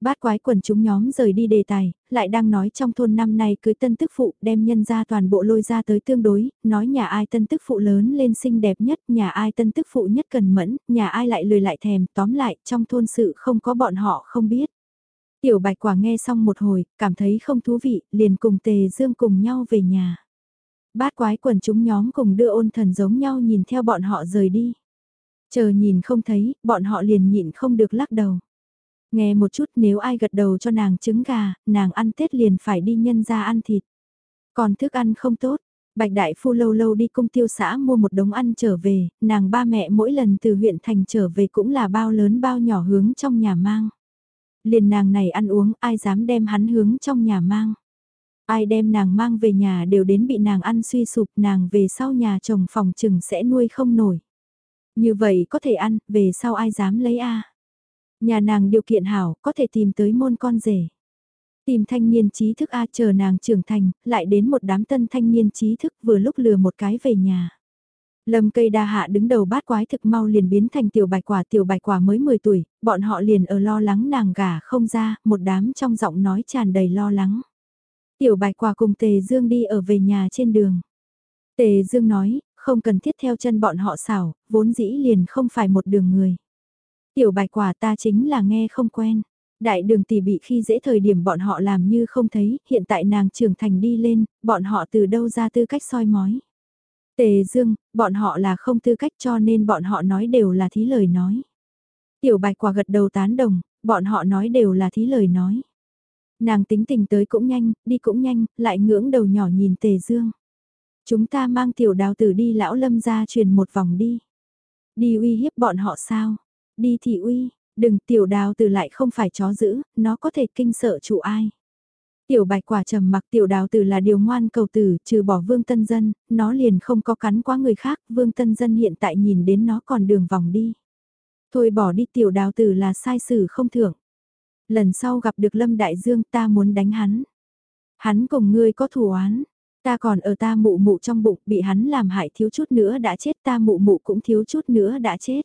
Bát quái quần chúng nhóm rời đi đề tài, lại đang nói trong thôn năm nay cưới tân tức phụ đem nhân ra toàn bộ lôi ra tới tương đối, nói nhà ai tân tức phụ lớn lên xinh đẹp nhất, nhà ai tân tức phụ nhất cần mẫn, nhà ai lại lười lại thèm, tóm lại trong thôn sự không có bọn họ không biết. Tiểu bạch quả nghe xong một hồi, cảm thấy không thú vị, liền cùng tề dương cùng nhau về nhà. Bát quái quần chúng nhóm cùng đưa ôn thần giống nhau nhìn theo bọn họ rời đi. Chờ nhìn không thấy, bọn họ liền nhịn không được lắc đầu. Nghe một chút nếu ai gật đầu cho nàng trứng gà, nàng ăn Tết liền phải đi nhân ra ăn thịt. Còn thức ăn không tốt, Bạch Đại Phu lâu lâu đi công tiêu xã mua một đống ăn trở về, nàng ba mẹ mỗi lần từ huyện thành trở về cũng là bao lớn bao nhỏ hướng trong nhà mang. Liền nàng này ăn uống ai dám đem hắn hướng trong nhà mang. Ai đem nàng mang về nhà đều đến bị nàng ăn suy sụp nàng về sau nhà chồng phòng chừng sẽ nuôi không nổi. Như vậy có thể ăn, về sau ai dám lấy a Nhà nàng điều kiện hảo, có thể tìm tới môn con rể. Tìm thanh niên trí thức A chờ nàng trưởng thành, lại đến một đám tân thanh niên trí thức vừa lúc lừa một cái về nhà. Lâm cây đa hạ đứng đầu bát quái thực mau liền biến thành tiểu bạch quả tiểu bạch quả mới 10 tuổi, bọn họ liền ở lo lắng nàng gả không ra, một đám trong giọng nói tràn đầy lo lắng. Tiểu bạch quả cùng Tề Dương đi ở về nhà trên đường. Tề Dương nói, không cần thiết theo chân bọn họ xảo, vốn dĩ liền không phải một đường người. Tiểu bạch quả ta chính là nghe không quen. Đại đường tỷ bị khi dễ thời điểm bọn họ làm như không thấy, hiện tại nàng trưởng thành đi lên, bọn họ từ đâu ra tư cách soi mói. Tề Dương, bọn họ là không tư cách cho nên bọn họ nói đều là thí lời nói. Tiểu bạch quả gật đầu tán đồng, bọn họ nói đều là thí lời nói. Nàng tính tình tới cũng nhanh, đi cũng nhanh, lại ngưỡng đầu nhỏ nhìn Tề Dương. Chúng ta mang tiểu đào tử đi lão lâm ra truyền một vòng đi. Đi uy hiếp bọn họ sao? Đi thì uy, đừng tiểu đào tử lại không phải chó giữ, nó có thể kinh sợ chủ ai. Tiểu bạch quả trầm mặc tiểu đào tử là điều ngoan cầu tử, trừ bỏ vương tân dân, nó liền không có cắn quá người khác, vương tân dân hiện tại nhìn đến nó còn đường vòng đi. Thôi bỏ đi tiểu đào tử là sai sử không thưởng. Lần sau gặp được Lâm Đại Dương ta muốn đánh hắn. Hắn cùng ngươi có thù oán, ta còn ở ta mụ mụ trong bụng bị hắn làm hại thiếu chút nữa đã chết ta mụ mụ cũng thiếu chút nữa đã chết.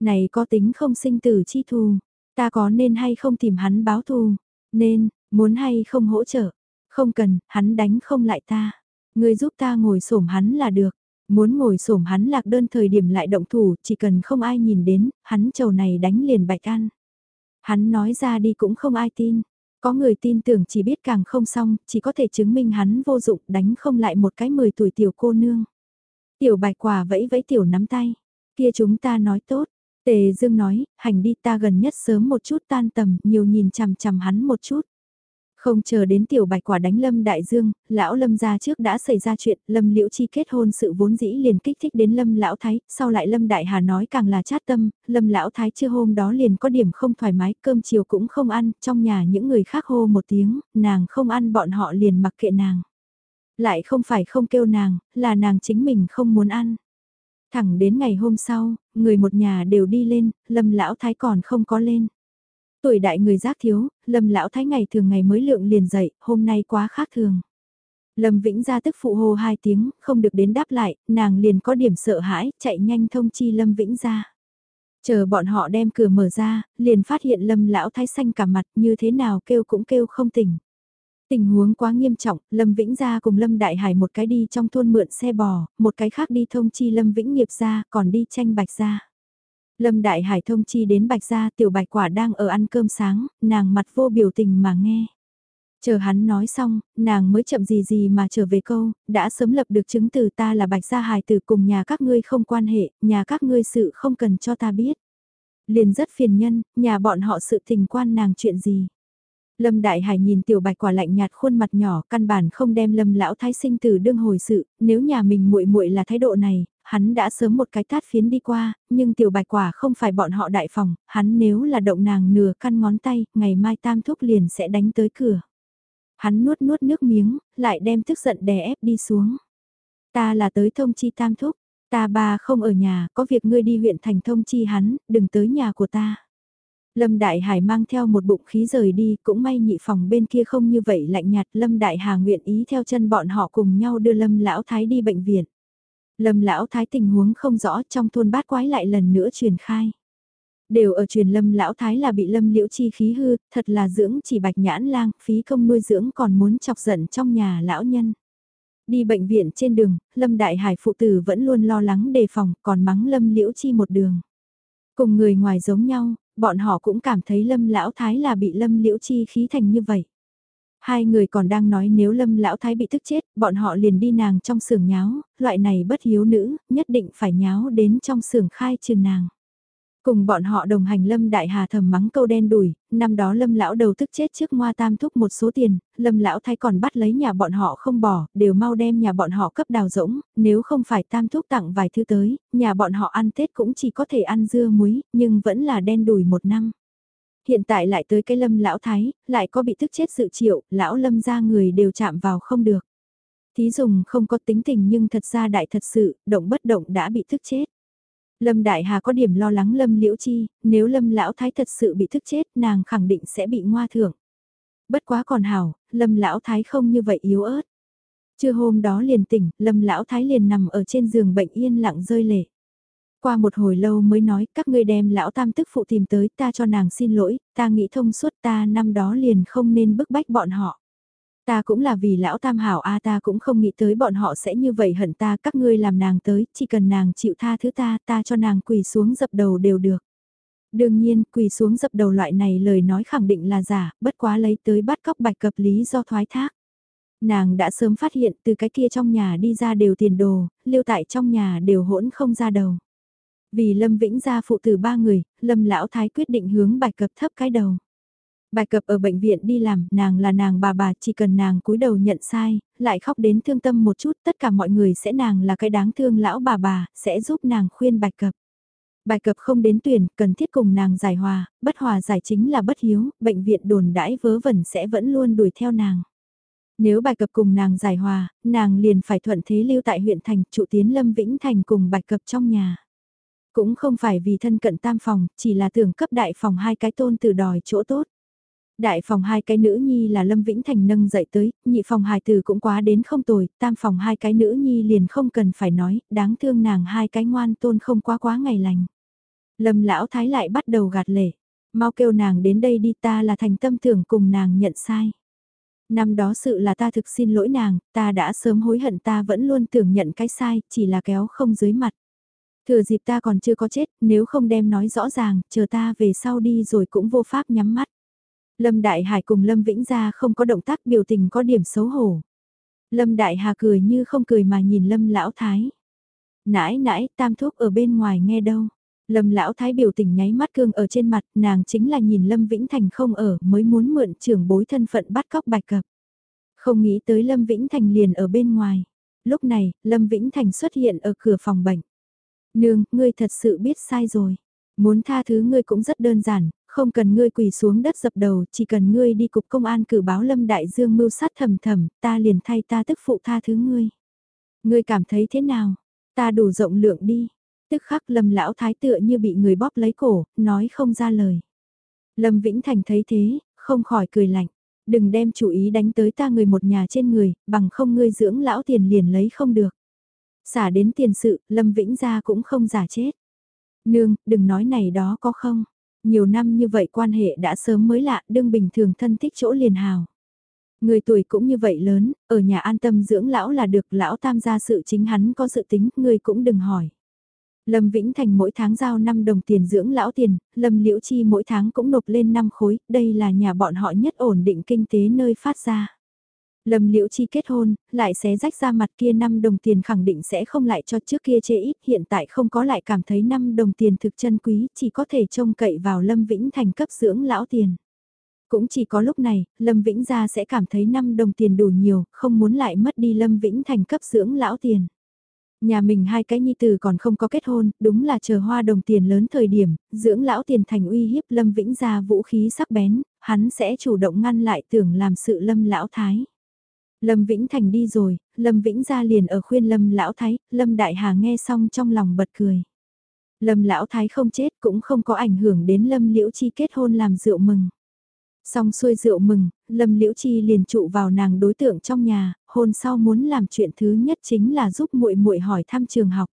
Này có tính không sinh tử chi thù, ta có nên hay không tìm hắn báo thù, nên, muốn hay không hỗ trợ, không cần, hắn đánh không lại ta. người giúp ta ngồi xổm hắn là được, muốn ngồi xổm hắn lạc đơn thời điểm lại động thủ, chỉ cần không ai nhìn đến, hắn trầu này đánh liền bạch ăn. Hắn nói ra đi cũng không ai tin. Có người tin tưởng chỉ biết càng không xong, chỉ có thể chứng minh hắn vô dụng đánh không lại một cái 10 tuổi tiểu cô nương. Tiểu bạch quả vẫy vẫy tiểu nắm tay. Kia chúng ta nói tốt. Tề Dương nói, hành đi ta gần nhất sớm một chút tan tầm, nhiều nhìn chằm chằm hắn một chút. Không chờ đến tiểu bạch quả đánh Lâm Đại Dương, lão Lâm ra trước đã xảy ra chuyện, Lâm Liễu Chi kết hôn sự vốn dĩ liền kích thích đến Lâm Lão Thái, sau lại Lâm Đại Hà nói càng là chát tâm, Lâm Lão Thái chưa hôm đó liền có điểm không thoải mái, cơm chiều cũng không ăn, trong nhà những người khác hô một tiếng, nàng không ăn bọn họ liền mặc kệ nàng. Lại không phải không kêu nàng, là nàng chính mình không muốn ăn. Thẳng đến ngày hôm sau, người một nhà đều đi lên, Lâm Lão Thái còn không có lên. Tuổi đại người giác thiếu, Lâm lão thái ngày thường ngày mới lượng liền dậy, hôm nay quá khác thường. Lâm Vĩnh ra tức phụ hô hai tiếng, không được đến đáp lại, nàng liền có điểm sợ hãi, chạy nhanh thông chi Lâm Vĩnh ra. Chờ bọn họ đem cửa mở ra, liền phát hiện Lâm lão thái xanh cả mặt như thế nào kêu cũng kêu không tỉnh. Tình huống quá nghiêm trọng, Lâm Vĩnh ra cùng Lâm Đại Hải một cái đi trong thôn mượn xe bò, một cái khác đi thông chi Lâm Vĩnh nghiệp ra, còn đi tranh bạch ra. Lâm Đại Hải thông chi đến Bạch Gia tiểu bạch quả đang ở ăn cơm sáng, nàng mặt vô biểu tình mà nghe. Chờ hắn nói xong, nàng mới chậm gì gì mà trở về câu, đã sớm lập được chứng từ ta là Bạch Gia Hải từ cùng nhà các ngươi không quan hệ, nhà các ngươi sự không cần cho ta biết. Liền rất phiền nhân, nhà bọn họ sự tình quan nàng chuyện gì. Lâm Đại Hải nhìn tiểu bạch quả lạnh nhạt khuôn mặt nhỏ, căn bản không đem Lâm lão thái sinh tử đương hồi sự, nếu nhà mình muội muội là thái độ này, hắn đã sớm một cái tát phiến đi qua, nhưng tiểu bạch quả không phải bọn họ đại phòng, hắn nếu là động nàng nửa căn ngón tay, ngày mai tam thúc liền sẽ đánh tới cửa. Hắn nuốt nuốt nước miếng, lại đem tức giận đè ép đi xuống. Ta là tới thông chi tam thúc, ta ba không ở nhà, có việc ngươi đi huyện thành thông chi hắn, đừng tới nhà của ta. Lâm Đại Hải mang theo một bụng khí rời đi, cũng may nhị phòng bên kia không như vậy lạnh nhạt, Lâm Đại Hà nguyện ý theo chân bọn họ cùng nhau đưa Lâm Lão Thái đi bệnh viện. Lâm lão thái tình huống không rõ trong thôn bát quái lại lần nữa truyền khai. Đều ở truyền lâm lão thái là bị lâm liễu chi khí hư, thật là dưỡng chỉ bạch nhãn lang, phí công nuôi dưỡng còn muốn chọc giận trong nhà lão nhân. Đi bệnh viện trên đường, lâm đại hải phụ tử vẫn luôn lo lắng đề phòng, còn mắng lâm liễu chi một đường. Cùng người ngoài giống nhau, bọn họ cũng cảm thấy lâm lão thái là bị lâm liễu chi khí thành như vậy. Hai người còn đang nói nếu lâm lão thái bị tức chết, bọn họ liền đi nàng trong xưởng nháo, loại này bất hiếu nữ, nhất định phải nháo đến trong xưởng khai trừ nàng. Cùng bọn họ đồng hành Lâm Đại Hà thầm mắng câu đen đùi, năm đó Lâm lão đầu tức chết trước ngoa tam thúc một số tiền, Lâm lão thái còn bắt lấy nhà bọn họ không bỏ, đều mau đem nhà bọn họ cấp đào rỗng, nếu không phải tam thúc tặng vài thứ tới, nhà bọn họ ăn Tết cũng chỉ có thể ăn dưa muối, nhưng vẫn là đen đùi một năm hiện tại lại tới cái lâm lão thái, lại có bị tức chết sự triệu, lão lâm ra người đều chạm vào không được. Thí dùng không có tính tình nhưng thật ra đại thật sự, động bất động đã bị tức chết. Lâm Đại Hà có điểm lo lắng Lâm Liễu Chi, nếu Lâm Lão Thái thật sự bị thức chết nàng khẳng định sẽ bị ngoa thưởng. Bất quá còn hảo, Lâm Lão Thái không như vậy yếu ớt. Trưa hôm đó liền tỉnh, Lâm Lão Thái liền nằm ở trên giường bệnh yên lặng rơi lệ. Qua một hồi lâu mới nói các ngươi đem lão tam tức phụ tìm tới ta cho nàng xin lỗi, ta nghĩ thông suốt ta năm đó liền không nên bức bách bọn họ. Ta cũng là vì lão tam hảo a ta cũng không nghĩ tới bọn họ sẽ như vậy hận ta các ngươi làm nàng tới, chỉ cần nàng chịu tha thứ ta ta cho nàng quỳ xuống dập đầu đều được. Đương nhiên quỳ xuống dập đầu loại này lời nói khẳng định là giả, bất quá lấy tới bắt cóc bạch cập lý do thoái thác. Nàng đã sớm phát hiện từ cái kia trong nhà đi ra đều tiền đồ, lưu tại trong nhà đều hỗn không ra đầu. Vì Lâm Vĩnh gia phụ tử ba người, Lâm Lão Thái quyết định hướng bạch cập thấp cái đầu. Bạch cập ở bệnh viện đi làm, nàng là nàng bà bà, chỉ cần nàng cúi đầu nhận sai, lại khóc đến thương tâm một chút, tất cả mọi người sẽ nàng là cái đáng thương lão bà bà, sẽ giúp nàng khuyên bạch cập. Bài cập không đến tuyển, cần thiết cùng nàng giải hòa, bất hòa giải chính là bất hiếu, bệnh viện đồn đãi vớ vẩn sẽ vẫn luôn đuổi theo nàng. Nếu bài cập cùng nàng giải hòa, nàng liền phải thuận thế lưu tại huyện thành, trụ tiến Lâm Vĩnh Thành cùng bài cập trong nhà. Cũng không phải vì thân cận tam phòng, chỉ là tưởng cấp đại phòng hai cái tôn từ đòi chỗ tốt. Đại phòng hai cái nữ nhi là Lâm Vĩnh Thành nâng dậy tới, nhị phòng hài từ cũng quá đến không tồi, tam phòng hai cái nữ nhi liền không cần phải nói, đáng thương nàng hai cái ngoan tôn không quá quá ngày lành. Lâm lão thái lại bắt đầu gạt lệ, mau kêu nàng đến đây đi ta là thành tâm tưởng cùng nàng nhận sai. Năm đó sự là ta thực xin lỗi nàng, ta đã sớm hối hận ta vẫn luôn tưởng nhận cái sai, chỉ là kéo không dưới mặt. Thừa dịp ta còn chưa có chết, nếu không đem nói rõ ràng, chờ ta về sau đi rồi cũng vô pháp nhắm mắt. Lâm Đại Hải cùng Lâm Vĩnh Gia không có động tác biểu tình có điểm xấu hổ. Lâm Đại Hà cười như không cười mà nhìn Lâm Lão Thái. Nãi nãi, tam thúc ở bên ngoài nghe đâu. Lâm Lão Thái biểu tình nháy mắt cương ở trên mặt, nàng chính là nhìn Lâm Vĩnh Thành không ở mới muốn mượn trưởng bối thân phận bắt cóc bạch cập. Không nghĩ tới Lâm Vĩnh Thành liền ở bên ngoài. Lúc này, Lâm Vĩnh Thành xuất hiện ở cửa phòng bệnh. Nương, ngươi thật sự biết sai rồi. Muốn tha thứ ngươi cũng rất đơn giản, không cần ngươi quỳ xuống đất dập đầu, chỉ cần ngươi đi cục công an cử báo Lâm Đại Dương mưu sát thầm thầm, ta liền thay ta tức phụ tha thứ ngươi. Ngươi cảm thấy thế nào? Ta đủ rộng lượng đi. Tức khắc Lâm lão thái tựa như bị người bóp lấy cổ, nói không ra lời. Lâm Vĩnh Thành thấy thế, không khỏi cười lạnh. Đừng đem chủ ý đánh tới ta người một nhà trên người, bằng không ngươi dưỡng lão tiền liền lấy không được. Xả đến tiền sự, Lâm Vĩnh gia cũng không giả chết. Nương, đừng nói này đó có không? Nhiều năm như vậy quan hệ đã sớm mới lạ, đương bình thường thân thích chỗ liền hào. Người tuổi cũng như vậy lớn, ở nhà an tâm dưỡng lão là được, lão tam gia sự chính hắn có sự tính, người cũng đừng hỏi. Lâm Vĩnh Thành mỗi tháng giao 5 đồng tiền dưỡng lão tiền, Lâm Liễu Chi mỗi tháng cũng nộp lên 5 khối, đây là nhà bọn họ nhất ổn định kinh tế nơi phát ra. Lâm Liễu Chi kết hôn, lại xé rách ra mặt kia 5 đồng tiền khẳng định sẽ không lại cho trước kia chê ít, hiện tại không có lại cảm thấy 5 đồng tiền thực chân quý, chỉ có thể trông cậy vào Lâm Vĩnh Thành cấp dưỡng lão tiền. Cũng chỉ có lúc này, Lâm Vĩnh gia sẽ cảm thấy 5 đồng tiền đủ nhiều, không muốn lại mất đi Lâm Vĩnh Thành cấp dưỡng lão tiền. Nhà mình hai cái nhi tử còn không có kết hôn, đúng là chờ hoa đồng tiền lớn thời điểm, dưỡng lão tiền thành uy hiếp Lâm Vĩnh gia vũ khí sắc bén, hắn sẽ chủ động ngăn lại tưởng làm sự Lâm lão thái. Lâm Vĩnh Thành đi rồi, Lâm Vĩnh ra liền ở khuyên Lâm Lão Thái, Lâm Đại Hà nghe xong trong lòng bật cười. Lâm Lão Thái không chết cũng không có ảnh hưởng đến Lâm Liễu Chi kết hôn làm rượu mừng. Xong xuôi rượu mừng, Lâm Liễu Chi liền trụ vào nàng đối tượng trong nhà, hôn sau muốn làm chuyện thứ nhất chính là giúp muội muội hỏi thăm trường học.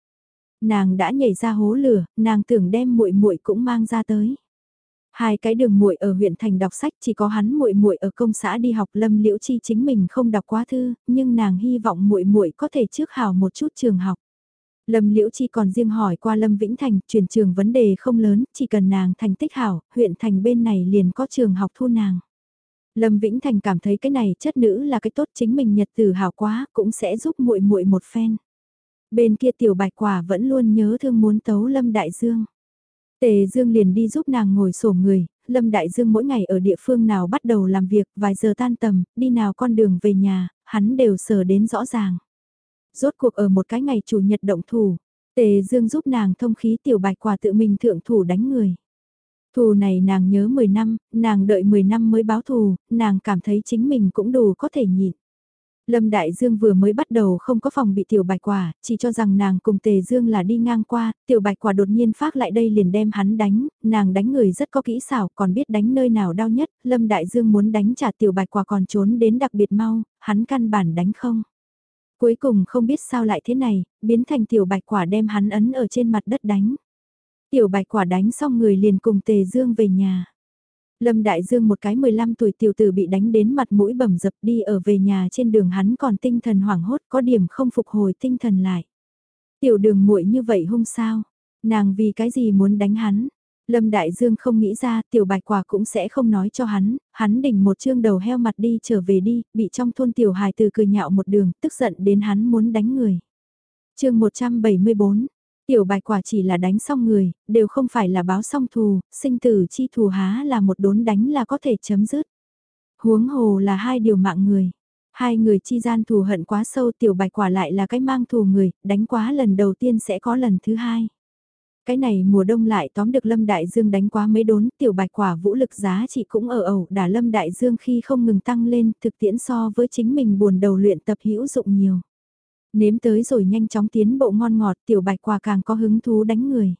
Nàng đã nhảy ra hố lửa, nàng tưởng đem muội muội cũng mang ra tới. Hai cái đường muội ở huyện thành đọc sách chỉ có hắn muội muội ở công xã đi học Lâm Liễu Chi chính mình không đọc quá thư, nhưng nàng hy vọng muội muội có thể trước hào một chút trường học. Lâm Liễu Chi còn riêng hỏi qua Lâm Vĩnh Thành, chuyển trường vấn đề không lớn, chỉ cần nàng thành tích hảo, huyện thành bên này liền có trường học thu nàng. Lâm Vĩnh Thành cảm thấy cái này chất nữ là cái tốt chính mình nhật tử hảo quá, cũng sẽ giúp muội muội một phen. Bên kia tiểu bạch quả vẫn luôn nhớ thương muốn tấu Lâm Đại Dương. Tề Dương liền đi giúp nàng ngồi sổ người, Lâm Đại Dương mỗi ngày ở địa phương nào bắt đầu làm việc, vài giờ tan tầm, đi nào con đường về nhà, hắn đều sờ đến rõ ràng. Rốt cuộc ở một cái ngày chủ nhật động thủ, Tề Dương giúp nàng thông khí tiểu bạch quả tự mình thượng thủ đánh người. Thù này nàng nhớ 10 năm, nàng đợi 10 năm mới báo thù, nàng cảm thấy chính mình cũng đủ có thể nhịn. Lâm Đại Dương vừa mới bắt đầu không có phòng bị tiểu bạch quả, chỉ cho rằng nàng cùng Tề Dương là đi ngang qua, tiểu bạch quả đột nhiên phát lại đây liền đem hắn đánh, nàng đánh người rất có kỹ xảo, còn biết đánh nơi nào đau nhất, Lâm Đại Dương muốn đánh trả tiểu bạch quả còn trốn đến đặc biệt mau, hắn căn bản đánh không. Cuối cùng không biết sao lại thế này, biến thành tiểu bạch quả đem hắn ấn ở trên mặt đất đánh. Tiểu bạch quả đánh xong người liền cùng Tề Dương về nhà. Lâm Đại Dương một cái 15 tuổi tiểu tử bị đánh đến mặt mũi bầm dập đi ở về nhà trên đường hắn còn tinh thần hoảng hốt có điểm không phục hồi tinh thần lại. Tiểu đường muội như vậy hung sao? Nàng vì cái gì muốn đánh hắn? Lâm Đại Dương không nghĩ ra tiểu bạch quả cũng sẽ không nói cho hắn, hắn đỉnh một chương đầu heo mặt đi trở về đi, bị trong thôn tiểu hài từ cười nhạo một đường, tức giận đến hắn muốn đánh người. chương 174, Tiểu bạch quả chỉ là đánh xong người, đều không phải là báo xong thù, sinh tử chi thù há là một đốn đánh là có thể chấm dứt. Huống hồ là hai điều mạng người. Hai người chi gian thù hận quá sâu tiểu bạch quả lại là cái mang thù người, đánh quá lần đầu tiên sẽ có lần thứ hai. Cái này mùa đông lại tóm được Lâm Đại Dương đánh quá mấy đốn, tiểu bạch quả vũ lực giá trị cũng ở ẩu đả Lâm Đại Dương khi không ngừng tăng lên, thực tiễn so với chính mình buồn đầu luyện tập hữu dụng nhiều. Nếm tới rồi nhanh chóng tiến bộ ngon ngọt, tiểu bạch quả càng có hứng thú đánh người.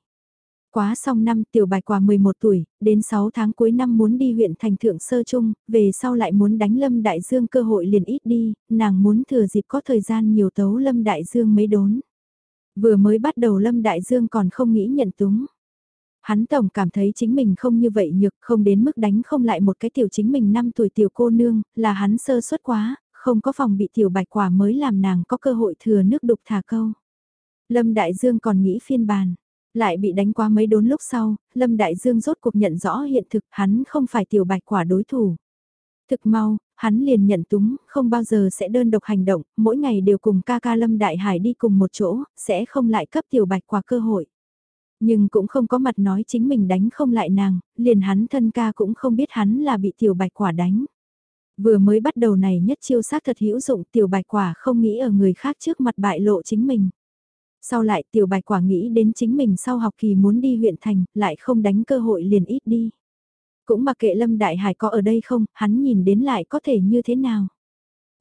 Quá xong năm tiểu bạch quả 11 tuổi, đến 6 tháng cuối năm muốn đi huyện thành thượng sơ chung về sau lại muốn đánh Lâm Đại Dương cơ hội liền ít đi, nàng muốn thừa dịp có thời gian nhiều tấu Lâm Đại Dương mấy đốn. Vừa mới bắt đầu Lâm Đại Dương còn không nghĩ nhận túng. Hắn tổng cảm thấy chính mình không như vậy nhược, không đến mức đánh không lại một cái tiểu chính mình 5 tuổi tiểu cô nương, là hắn sơ suất quá, không có phòng bị tiểu bạch quả mới làm nàng có cơ hội thừa nước đục thả câu. Lâm Đại Dương còn nghĩ phiên bàn, lại bị đánh qua mấy đốn lúc sau, Lâm Đại Dương rốt cuộc nhận rõ hiện thực hắn không phải tiểu bạch quả đối thủ. Thực mau, hắn liền nhận túng, không bao giờ sẽ đơn độc hành động, mỗi ngày đều cùng ca ca Lâm Đại Hải đi cùng một chỗ, sẽ không lại cấp tiểu bạch quả cơ hội. Nhưng cũng không có mặt nói chính mình đánh không lại nàng, liền hắn thân ca cũng không biết hắn là bị tiểu bạch quả đánh. Vừa mới bắt đầu này nhất chiêu xác thật hữu dụng tiểu bạch quả không nghĩ ở người khác trước mặt bại lộ chính mình. Sau lại tiểu bạch quả nghĩ đến chính mình sau học kỳ muốn đi huyện thành, lại không đánh cơ hội liền ít đi. Cũng mặc kệ Lâm Đại Hải có ở đây không, hắn nhìn đến lại có thể như thế nào.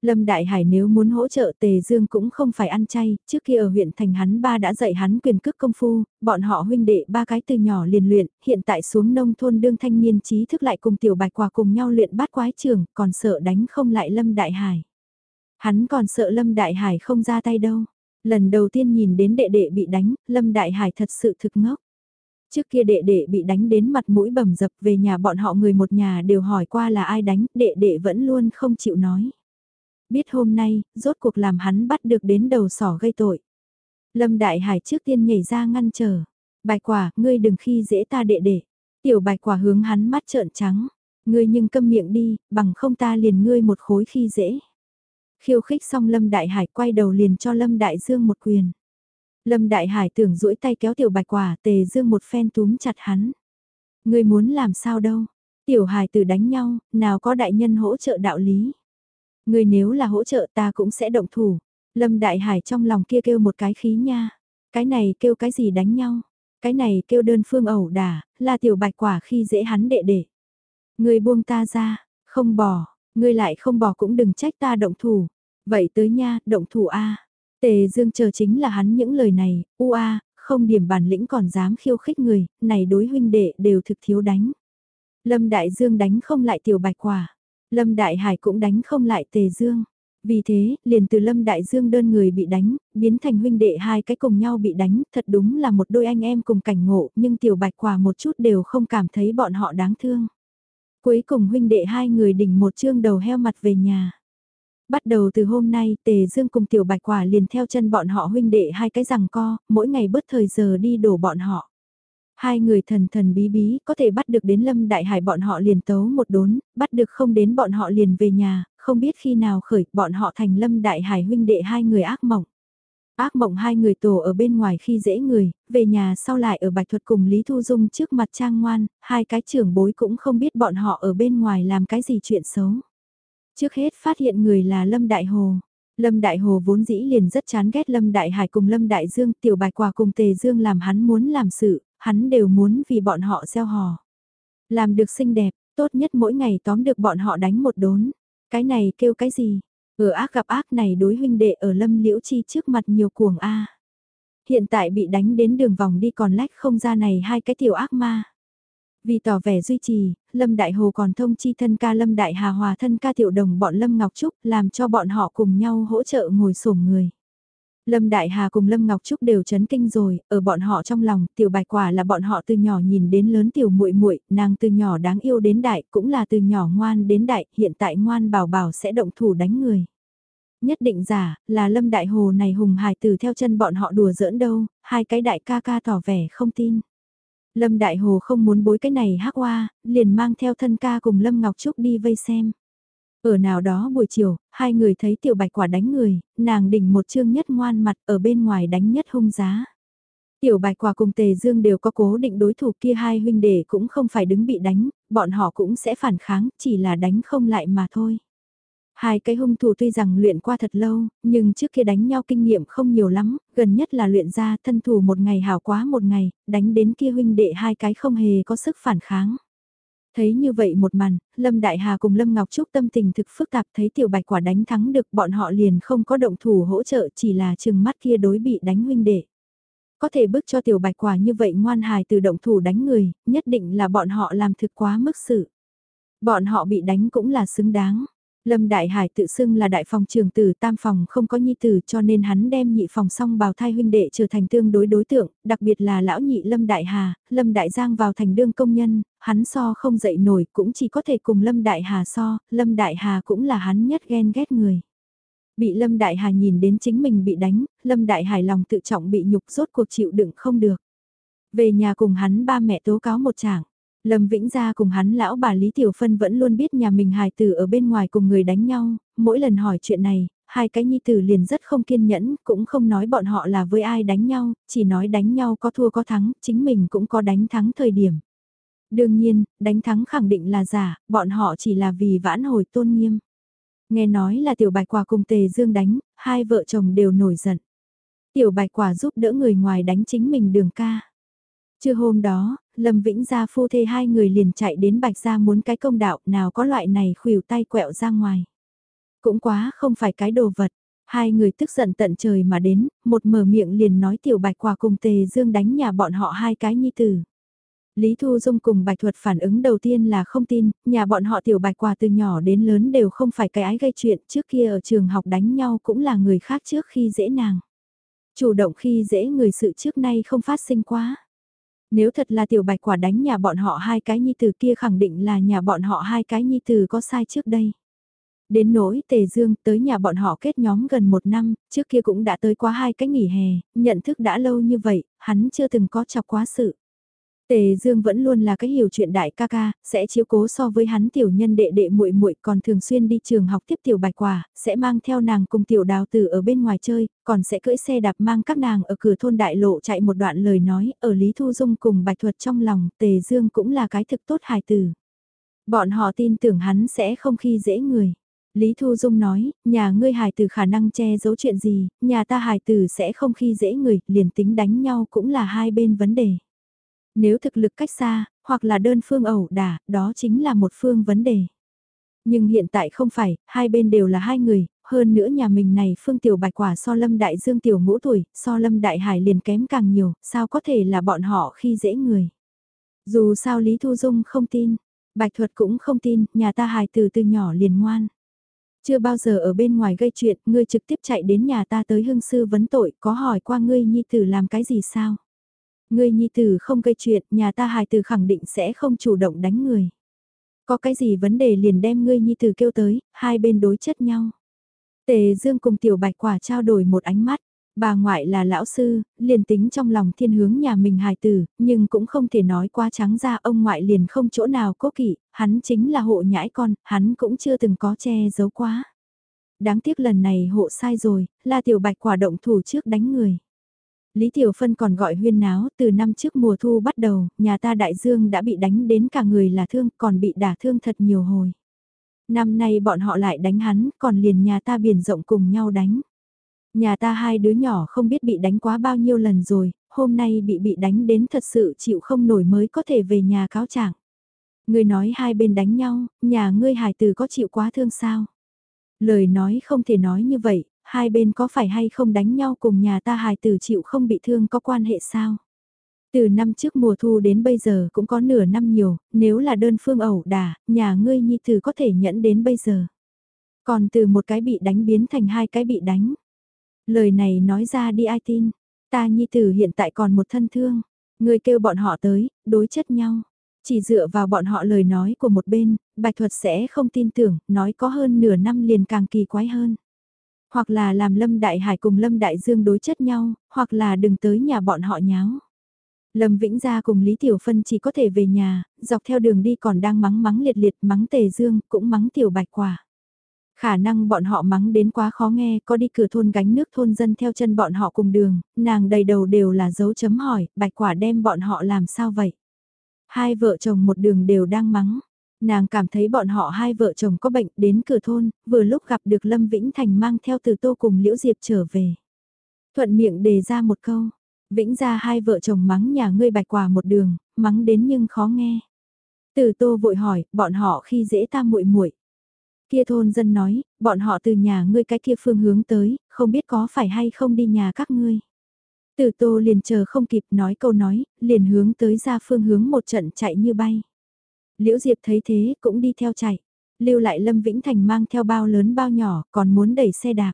Lâm Đại Hải nếu muốn hỗ trợ Tề Dương cũng không phải ăn chay, trước kia ở huyện thành hắn ba đã dạy hắn quyền cước công phu, bọn họ huynh đệ ba cái từ nhỏ liền luyện, hiện tại xuống nông thôn đương thanh niên trí thức lại cùng tiểu bạch quả cùng nhau luyện bát quái trường, còn sợ đánh không lại Lâm Đại Hải. Hắn còn sợ Lâm Đại Hải không ra tay đâu. Lần đầu tiên nhìn đến đệ đệ bị đánh, Lâm Đại Hải thật sự thực ngốc. Trước kia đệ đệ bị đánh đến mặt mũi bầm dập về nhà bọn họ người một nhà đều hỏi qua là ai đánh, đệ đệ vẫn luôn không chịu nói. Biết hôm nay, rốt cuộc làm hắn bắt được đến đầu sỏ gây tội. Lâm Đại Hải trước tiên nhảy ra ngăn trở. Bạch quả, ngươi đừng khi dễ ta đệ đệ. Tiểu bạch quả hướng hắn mắt trợn trắng. Ngươi nhưng câm miệng đi, bằng không ta liền ngươi một khối khi dễ. Khiêu khích xong Lâm Đại Hải quay đầu liền cho Lâm Đại Dương một quyền. Lâm Đại Hải tưởng duỗi tay kéo tiểu bạch quả tề dương một phen túm chặt hắn. Ngươi muốn làm sao đâu? Tiểu Hải tử đánh nhau, nào có đại nhân hỗ trợ đạo lý người nếu là hỗ trợ ta cũng sẽ động thủ. Lâm Đại Hải trong lòng kia kêu một cái khí nha. Cái này kêu cái gì đánh nhau? Cái này kêu đơn phương ẩu đả, là tiểu bạch quả khi dễ hắn đệ đệ. người buông ta ra, không bỏ, ngươi lại không bỏ cũng đừng trách ta động thủ. Vậy tới nha, động thủ A. Tề Dương chờ chính là hắn những lời này, u a, không điểm bản lĩnh còn dám khiêu khích người, này đối huynh đệ đều thực thiếu đánh. Lâm Đại Dương đánh không lại tiểu bạch quả, Lâm Đại Hải cũng đánh không lại Tề Dương. Vì thế, liền từ Lâm Đại Dương đơn người bị đánh, biến thành huynh đệ hai cái cùng nhau bị đánh, thật đúng là một đôi anh em cùng cảnh ngộ, nhưng tiểu bạch quả một chút đều không cảm thấy bọn họ đáng thương. Cuối cùng huynh đệ hai người đỉnh một chương đầu heo mặt về nhà. Bắt đầu từ hôm nay, Tề Dương cùng Tiểu Bạch Quả liền theo chân bọn họ huynh đệ hai cái rằng co, mỗi ngày bớt thời giờ đi đổ bọn họ. Hai người thần thần bí bí, có thể bắt được đến Lâm Đại Hải bọn họ liền tấu một đốn, bắt được không đến bọn họ liền về nhà, không biết khi nào khởi, bọn họ thành Lâm Đại Hải huynh đệ hai người ác mộng. Ác mộng hai người tổ ở bên ngoài khi dễ người, về nhà sau lại ở Bạch Thuật cùng Lý Thu Dung trước mặt trang ngoan, hai cái trưởng bối cũng không biết bọn họ ở bên ngoài làm cái gì chuyện xấu. Trước hết phát hiện người là Lâm Đại Hồ. Lâm Đại Hồ vốn dĩ liền rất chán ghét Lâm Đại Hải cùng Lâm Đại Dương, tiểu bạch quả cùng Tề Dương làm hắn muốn làm sự, hắn đều muốn vì bọn họ gieo hò. Làm được xinh đẹp, tốt nhất mỗi ngày tóm được bọn họ đánh một đốn. Cái này kêu cái gì? Ở ác gặp ác này đối huynh đệ ở Lâm Liễu Chi trước mặt nhiều cuồng A. Hiện tại bị đánh đến đường vòng đi còn lách không ra này hai cái tiểu ác ma. Vì tỏ vẻ duy trì, Lâm Đại Hồ còn thông chi thân ca Lâm Đại Hà Hòa thân ca tiểu đồng bọn Lâm Ngọc Trúc làm cho bọn họ cùng nhau hỗ trợ ngồi sổm người. Lâm Đại Hà cùng Lâm Ngọc Trúc đều chấn kinh rồi, ở bọn họ trong lòng, tiểu bạch quả là bọn họ từ nhỏ nhìn đến lớn tiểu muội muội, nàng từ nhỏ đáng yêu đến đại, cũng là từ nhỏ ngoan đến đại, hiện tại ngoan bảo bảo sẽ động thủ đánh người. Nhất định giả, là Lâm Đại Hồ này hùng hài từ theo chân bọn họ đùa giỡn đâu, hai cái đại ca ca tỏ vẻ không tin. Lâm Đại Hồ không muốn bối cái này hắc hoa, liền mang theo thân ca cùng Lâm Ngọc Trúc đi vây xem. Ở nào đó buổi chiều, hai người thấy tiểu bạch quả đánh người, nàng đỉnh một chương nhất ngoan mặt ở bên ngoài đánh nhất hung giá. Tiểu bạch quả cùng tề dương đều có cố định đối thủ kia hai huynh đệ cũng không phải đứng bị đánh, bọn họ cũng sẽ phản kháng, chỉ là đánh không lại mà thôi. Hai cái hung thủ tuy rằng luyện qua thật lâu, nhưng trước kia đánh nhau kinh nghiệm không nhiều lắm, gần nhất là luyện ra thân thủ một ngày hảo quá một ngày, đánh đến kia huynh đệ hai cái không hề có sức phản kháng. Thấy như vậy một màn, Lâm Đại Hà cùng Lâm Ngọc Trúc tâm tình thực phức tạp thấy tiểu bạch quả đánh thắng được bọn họ liền không có động thủ hỗ trợ chỉ là chừng mắt kia đối bị đánh huynh đệ. Có thể bước cho tiểu bạch quả như vậy ngoan hài từ động thủ đánh người, nhất định là bọn họ làm thực quá mức sự. Bọn họ bị đánh cũng là xứng đáng. Lâm Đại Hải tự xưng là đại phòng trường tử tam phòng không có nhi tử cho nên hắn đem nhị phòng song bào thai huynh đệ trở thành tương đối đối tượng, đặc biệt là lão nhị Lâm Đại Hà, Lâm Đại Giang vào thành đương công nhân, hắn so không dậy nổi cũng chỉ có thể cùng Lâm Đại Hà so, Lâm Đại Hà cũng là hắn nhất ghen ghét người. Bị Lâm Đại Hà nhìn đến chính mình bị đánh, Lâm Đại Hải lòng tự trọng bị nhục rốt cuộc chịu đựng không được. Về nhà cùng hắn ba mẹ tố cáo một chàng Lâm Vĩnh Gia cùng hắn lão bà Lý Tiểu Phân vẫn luôn biết nhà mình hài tử ở bên ngoài cùng người đánh nhau, mỗi lần hỏi chuyện này, hai cái nhi tử liền rất không kiên nhẫn, cũng không nói bọn họ là với ai đánh nhau, chỉ nói đánh nhau có thua có thắng, chính mình cũng có đánh thắng thời điểm. Đương nhiên, đánh thắng khẳng định là giả, bọn họ chỉ là vì vãn hồi tôn nghiêm. Nghe nói là tiểu bạch quả cùng tề dương đánh, hai vợ chồng đều nổi giận. Tiểu bạch quả giúp đỡ người ngoài đánh chính mình đường ca. Trưa hôm đó, Lâm Vĩnh Gia phu thê hai người liền chạy đến Bạch Gia muốn cái công đạo nào có loại này khuỷu tay quẹo ra ngoài. Cũng quá không phải cái đồ vật. Hai người tức giận tận trời mà đến, một mở miệng liền nói tiểu bạch quả cùng tề dương đánh nhà bọn họ hai cái nhi tử. Lý Thu Dung cùng Bạch Thuật phản ứng đầu tiên là không tin, nhà bọn họ tiểu bạch quà từ nhỏ đến lớn đều không phải cái ái gây chuyện, trước kia ở trường học đánh nhau cũng là người khác trước khi dễ nàng. Chủ động khi dễ người sự trước nay không phát sinh quá. Nếu thật là tiểu bạch quả đánh nhà bọn họ hai cái nhi tử kia khẳng định là nhà bọn họ hai cái nhi tử có sai trước đây. Đến nỗi Tề Dương tới nhà bọn họ kết nhóm gần một năm, trước kia cũng đã tới quá hai cái nghỉ hè, nhận thức đã lâu như vậy, hắn chưa từng có chọc quá sự. Tề Dương vẫn luôn là cái hiểu chuyện đại ca ca, sẽ chiếu cố so với hắn tiểu nhân đệ đệ muội muội còn thường xuyên đi trường học tiếp tiểu bạch quả, sẽ mang theo nàng cùng tiểu đào tử ở bên ngoài chơi, còn sẽ cưỡi xe đạp mang các nàng ở cửa thôn đại lộ chạy một đoạn lời nói, ở Lý Thu Dung cùng bạch thuật trong lòng, Tề Dương cũng là cái thực tốt hài tử. Bọn họ tin tưởng hắn sẽ không khi dễ người. Lý Thu Dung nói, nhà ngươi hài tử khả năng che giấu chuyện gì, nhà ta hài tử sẽ không khi dễ người, liền tính đánh nhau cũng là hai bên vấn đề. Nếu thực lực cách xa, hoặc là đơn phương ẩu đả, đó chính là một phương vấn đề. Nhưng hiện tại không phải, hai bên đều là hai người, hơn nữa nhà mình này phương tiểu bạch quả so lâm đại dương tiểu ngũ tuổi, so lâm đại hải liền kém càng nhiều, sao có thể là bọn họ khi dễ người. Dù sao Lý Thu Dung không tin, bạch thuật cũng không tin, nhà ta hài từ từ nhỏ liền ngoan. Chưa bao giờ ở bên ngoài gây chuyện, ngươi trực tiếp chạy đến nhà ta tới hương sư vấn tội, có hỏi qua ngươi nhi tử làm cái gì sao? Ngươi nhi tử không gây chuyện, nhà ta hài tử khẳng định sẽ không chủ động đánh người. Có cái gì vấn đề liền đem ngươi nhi tử kêu tới, hai bên đối chất nhau. Tề Dương cùng tiểu bạch quả trao đổi một ánh mắt. Bà ngoại là lão sư, liền tính trong lòng thiên hướng nhà mình hài tử, nhưng cũng không thể nói quá trắng ra ông ngoại liền không chỗ nào cố kỵ, hắn chính là hộ nhãi con, hắn cũng chưa từng có che giấu quá. Đáng tiếc lần này hộ sai rồi, là tiểu bạch quả động thủ trước đánh người. Lý Tiểu Phân còn gọi huyên náo, từ năm trước mùa thu bắt đầu, nhà ta đại dương đã bị đánh đến cả người là thương, còn bị đả thương thật nhiều hồi. Năm nay bọn họ lại đánh hắn, còn liền nhà ta biển rộng cùng nhau đánh. Nhà ta hai đứa nhỏ không biết bị đánh quá bao nhiêu lần rồi, hôm nay bị bị đánh đến thật sự chịu không nổi mới có thể về nhà cáo trạng. Ngươi nói hai bên đánh nhau, nhà ngươi hài tử có chịu quá thương sao? Lời nói không thể nói như vậy, hai bên có phải hay không đánh nhau cùng nhà ta hài tử chịu không bị thương có quan hệ sao? Từ năm trước mùa thu đến bây giờ cũng có nửa năm nhiều, nếu là đơn phương ẩu đả, nhà ngươi nhi tử có thể nhẫn đến bây giờ. Còn từ một cái bị đánh biến thành hai cái bị đánh. Lời này nói ra đi ai tin, ta nhi tử hiện tại còn một thân thương, ngươi kêu bọn họ tới, đối chất nhau. Chỉ dựa vào bọn họ lời nói của một bên, bạch thuật sẽ không tin tưởng, nói có hơn nửa năm liền càng kỳ quái hơn hoặc là làm Lâm Đại Hải cùng Lâm Đại Dương đối chất nhau, hoặc là đừng tới nhà bọn họ nháo. Lâm Vĩnh Gia cùng Lý Tiểu Phân chỉ có thể về nhà, dọc theo đường đi còn đang mắng mắng liệt liệt mắng Tề Dương, cũng mắng Tiểu Bạch Quả. Khả năng bọn họ mắng đến quá khó nghe, có đi cửa thôn gánh nước thôn dân theo chân bọn họ cùng đường, nàng đầy đầu đều là dấu chấm hỏi, Bạch Quả đem bọn họ làm sao vậy? Hai vợ chồng một đường đều đang mắng, Nàng cảm thấy bọn họ hai vợ chồng có bệnh đến cửa thôn, vừa lúc gặp được Lâm Vĩnh Thành mang theo từ tô cùng Liễu Diệp trở về. Thuận miệng đề ra một câu, Vĩnh ra hai vợ chồng mắng nhà ngươi bạch quả một đường, mắng đến nhưng khó nghe. Từ tô vội hỏi, bọn họ khi dễ ta muội muội Kia thôn dân nói, bọn họ từ nhà ngươi cái kia phương hướng tới, không biết có phải hay không đi nhà các ngươi. Từ tô liền chờ không kịp nói câu nói, liền hướng tới ra phương hướng một trận chạy như bay. Liễu Diệp thấy thế cũng đi theo chạy, lưu lại Lâm Vĩnh Thành mang theo bao lớn bao nhỏ còn muốn đẩy xe đạp.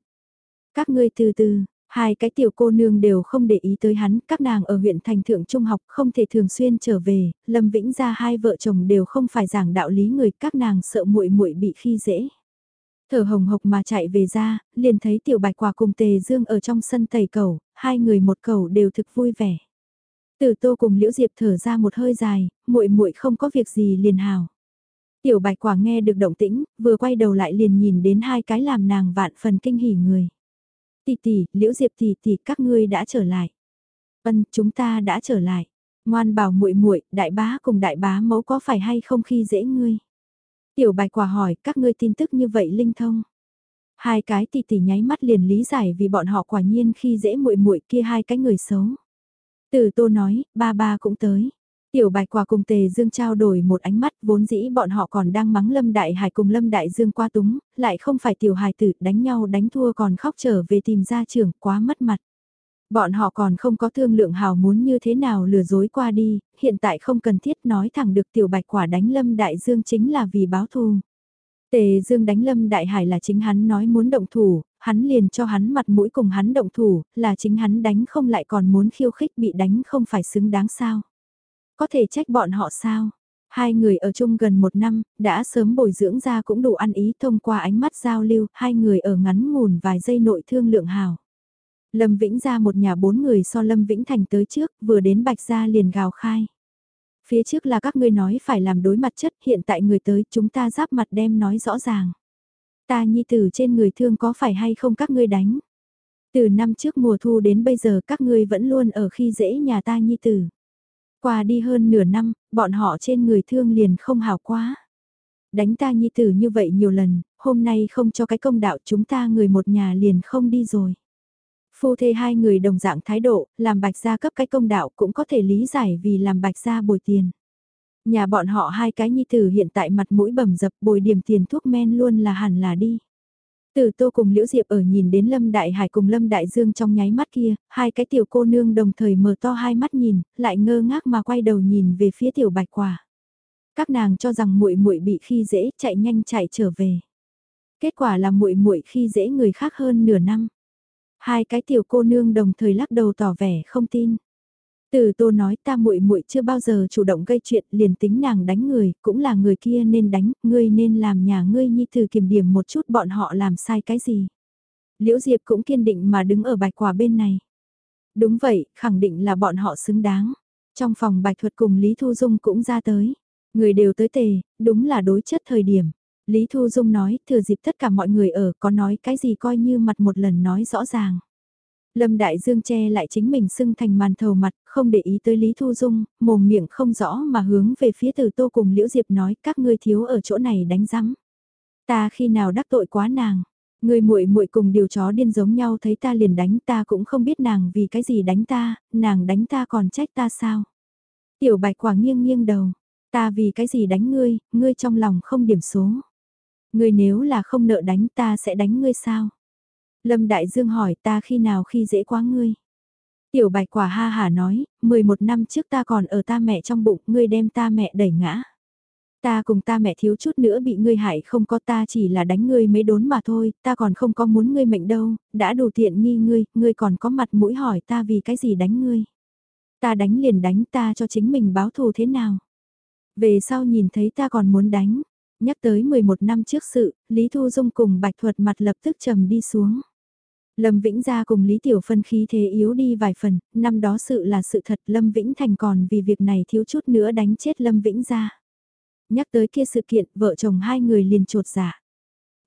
Các ngươi từ từ, hai cái tiểu cô nương đều không để ý tới hắn, các nàng ở huyện thành thượng trung học không thể thường xuyên trở về, Lâm Vĩnh ra hai vợ chồng đều không phải giảng đạo lý người, các nàng sợ muội muội bị khi dễ. Thở hồng hộc mà chạy về ra, liền thấy tiểu bạch quả cùng tề dương ở trong sân tẩy cầu, hai người một cầu đều thực vui vẻ từ tô cùng liễu diệp thở ra một hơi dài, muội muội không có việc gì liền hào. Tiểu bạch quả nghe được động tĩnh, vừa quay đầu lại liền nhìn đến hai cái làm nàng vạn phần kinh hỉ người. Tỷ tỷ, liễu diệp tỷ tỷ các ngươi đã trở lại. Ân, chúng ta đã trở lại. Ngoan bảo muội muội, đại bá cùng đại bá mẫu có phải hay không khi dễ ngươi? Tiểu bạch quả hỏi, các ngươi tin tức như vậy linh thông. Hai cái tỷ tỷ nháy mắt liền lý giải vì bọn họ quả nhiên khi dễ muội muội kia hai cái người xấu. Từ tô nói, ba ba cũng tới. Tiểu bạch quả cùng tề dương trao đổi một ánh mắt vốn dĩ bọn họ còn đang mắng lâm đại hải cùng lâm đại dương qua túng, lại không phải tiểu hài tử đánh nhau đánh thua còn khóc trở về tìm gia trưởng quá mất mặt. Bọn họ còn không có thương lượng hào muốn như thế nào lừa dối qua đi, hiện tại không cần thiết nói thẳng được tiểu bạch quả đánh lâm đại dương chính là vì báo thù. Tề Dương đánh Lâm Đại Hải là chính hắn nói muốn động thủ, hắn liền cho hắn mặt mũi cùng hắn động thủ, là chính hắn đánh không lại còn muốn khiêu khích bị đánh không phải xứng đáng sao. Có thể trách bọn họ sao? Hai người ở chung gần một năm, đã sớm bồi dưỡng ra cũng đủ ăn ý thông qua ánh mắt giao lưu, hai người ở ngắn ngủn vài giây nội thương lượng hào. Lâm Vĩnh ra một nhà bốn người so Lâm Vĩnh Thành tới trước, vừa đến Bạch Gia liền gào khai. Phía trước là các ngươi nói phải làm đối mặt chất, hiện tại người tới chúng ta giáp mặt đem nói rõ ràng. Ta nhi tử trên người thương có phải hay không các ngươi đánh. Từ năm trước mùa thu đến bây giờ các ngươi vẫn luôn ở khi dễ nhà ta nhi tử. Qua đi hơn nửa năm, bọn họ trên người thương liền không hào quá. Đánh ta nhi tử như vậy nhiều lần, hôm nay không cho cái công đạo chúng ta người một nhà liền không đi rồi. Phu thê hai người đồng dạng thái độ, làm bạch gia cấp cái công đạo cũng có thể lý giải vì làm bạch gia bồi tiền. Nhà bọn họ hai cái nhi tử hiện tại mặt mũi bầm dập bồi điểm tiền thuốc men luôn là hẳn là đi. Từ tô cùng Liễu Diệp ở nhìn đến Lâm Đại Hải cùng Lâm Đại Dương trong nháy mắt kia, hai cái tiểu cô nương đồng thời mở to hai mắt nhìn, lại ngơ ngác mà quay đầu nhìn về phía tiểu bạch quả. Các nàng cho rằng muội muội bị khi dễ chạy nhanh chạy trở về. Kết quả là muội muội khi dễ người khác hơn nửa năm. Hai cái tiểu cô nương đồng thời lắc đầu tỏ vẻ không tin. Từ tô nói ta muội muội chưa bao giờ chủ động gây chuyện liền tính nàng đánh người, cũng là người kia nên đánh, ngươi nên làm nhà ngươi nhi từ kiểm điểm một chút bọn họ làm sai cái gì. Liễu Diệp cũng kiên định mà đứng ở bạch quả bên này. Đúng vậy, khẳng định là bọn họ xứng đáng. Trong phòng bạch thuật cùng Lý Thu Dung cũng ra tới. Người đều tới tề, đúng là đối chất thời điểm. Lý Thu Dung nói, thừa dịp tất cả mọi người ở có nói cái gì coi như mặt một lần nói rõ ràng. Lâm Đại Dương che lại chính mình sưng thành màn thầu mặt, không để ý tới Lý Thu Dung, mồm miệng không rõ mà hướng về phía từ tô cùng Liễu Diệp nói các ngươi thiếu ở chỗ này đánh rắm. Ta khi nào đắc tội quá nàng, người muội muội cùng điều chó điên giống nhau thấy ta liền đánh ta cũng không biết nàng vì cái gì đánh ta, nàng đánh ta còn trách ta sao. Tiểu bạch quả nghiêng nghiêng đầu, ta vì cái gì đánh ngươi, ngươi trong lòng không điểm số. Ngươi nếu là không nợ đánh ta sẽ đánh ngươi sao? Lâm Đại Dương hỏi ta khi nào khi dễ quá ngươi? Tiểu bạch quả ha hà nói, 11 năm trước ta còn ở ta mẹ trong bụng, ngươi đem ta mẹ đẩy ngã. Ta cùng ta mẹ thiếu chút nữa bị ngươi hại không có ta chỉ là đánh ngươi mấy đốn mà thôi, ta còn không có muốn ngươi mệnh đâu, đã đủ tiện nghi ngươi, ngươi còn có mặt mũi hỏi ta vì cái gì đánh ngươi. Ta đánh liền đánh ta cho chính mình báo thù thế nào. Về sau nhìn thấy ta còn muốn đánh, Nhắc tới 11 năm trước sự, Lý Thu Dung cùng Bạch Thuật mặt lập tức trầm đi xuống. Lâm Vĩnh Gia cùng Lý Tiểu Phân khí thế yếu đi vài phần, năm đó sự là sự thật Lâm Vĩnh Thành còn vì việc này thiếu chút nữa đánh chết Lâm Vĩnh Gia. Nhắc tới kia sự kiện, vợ chồng hai người liền trột giả. Dạ.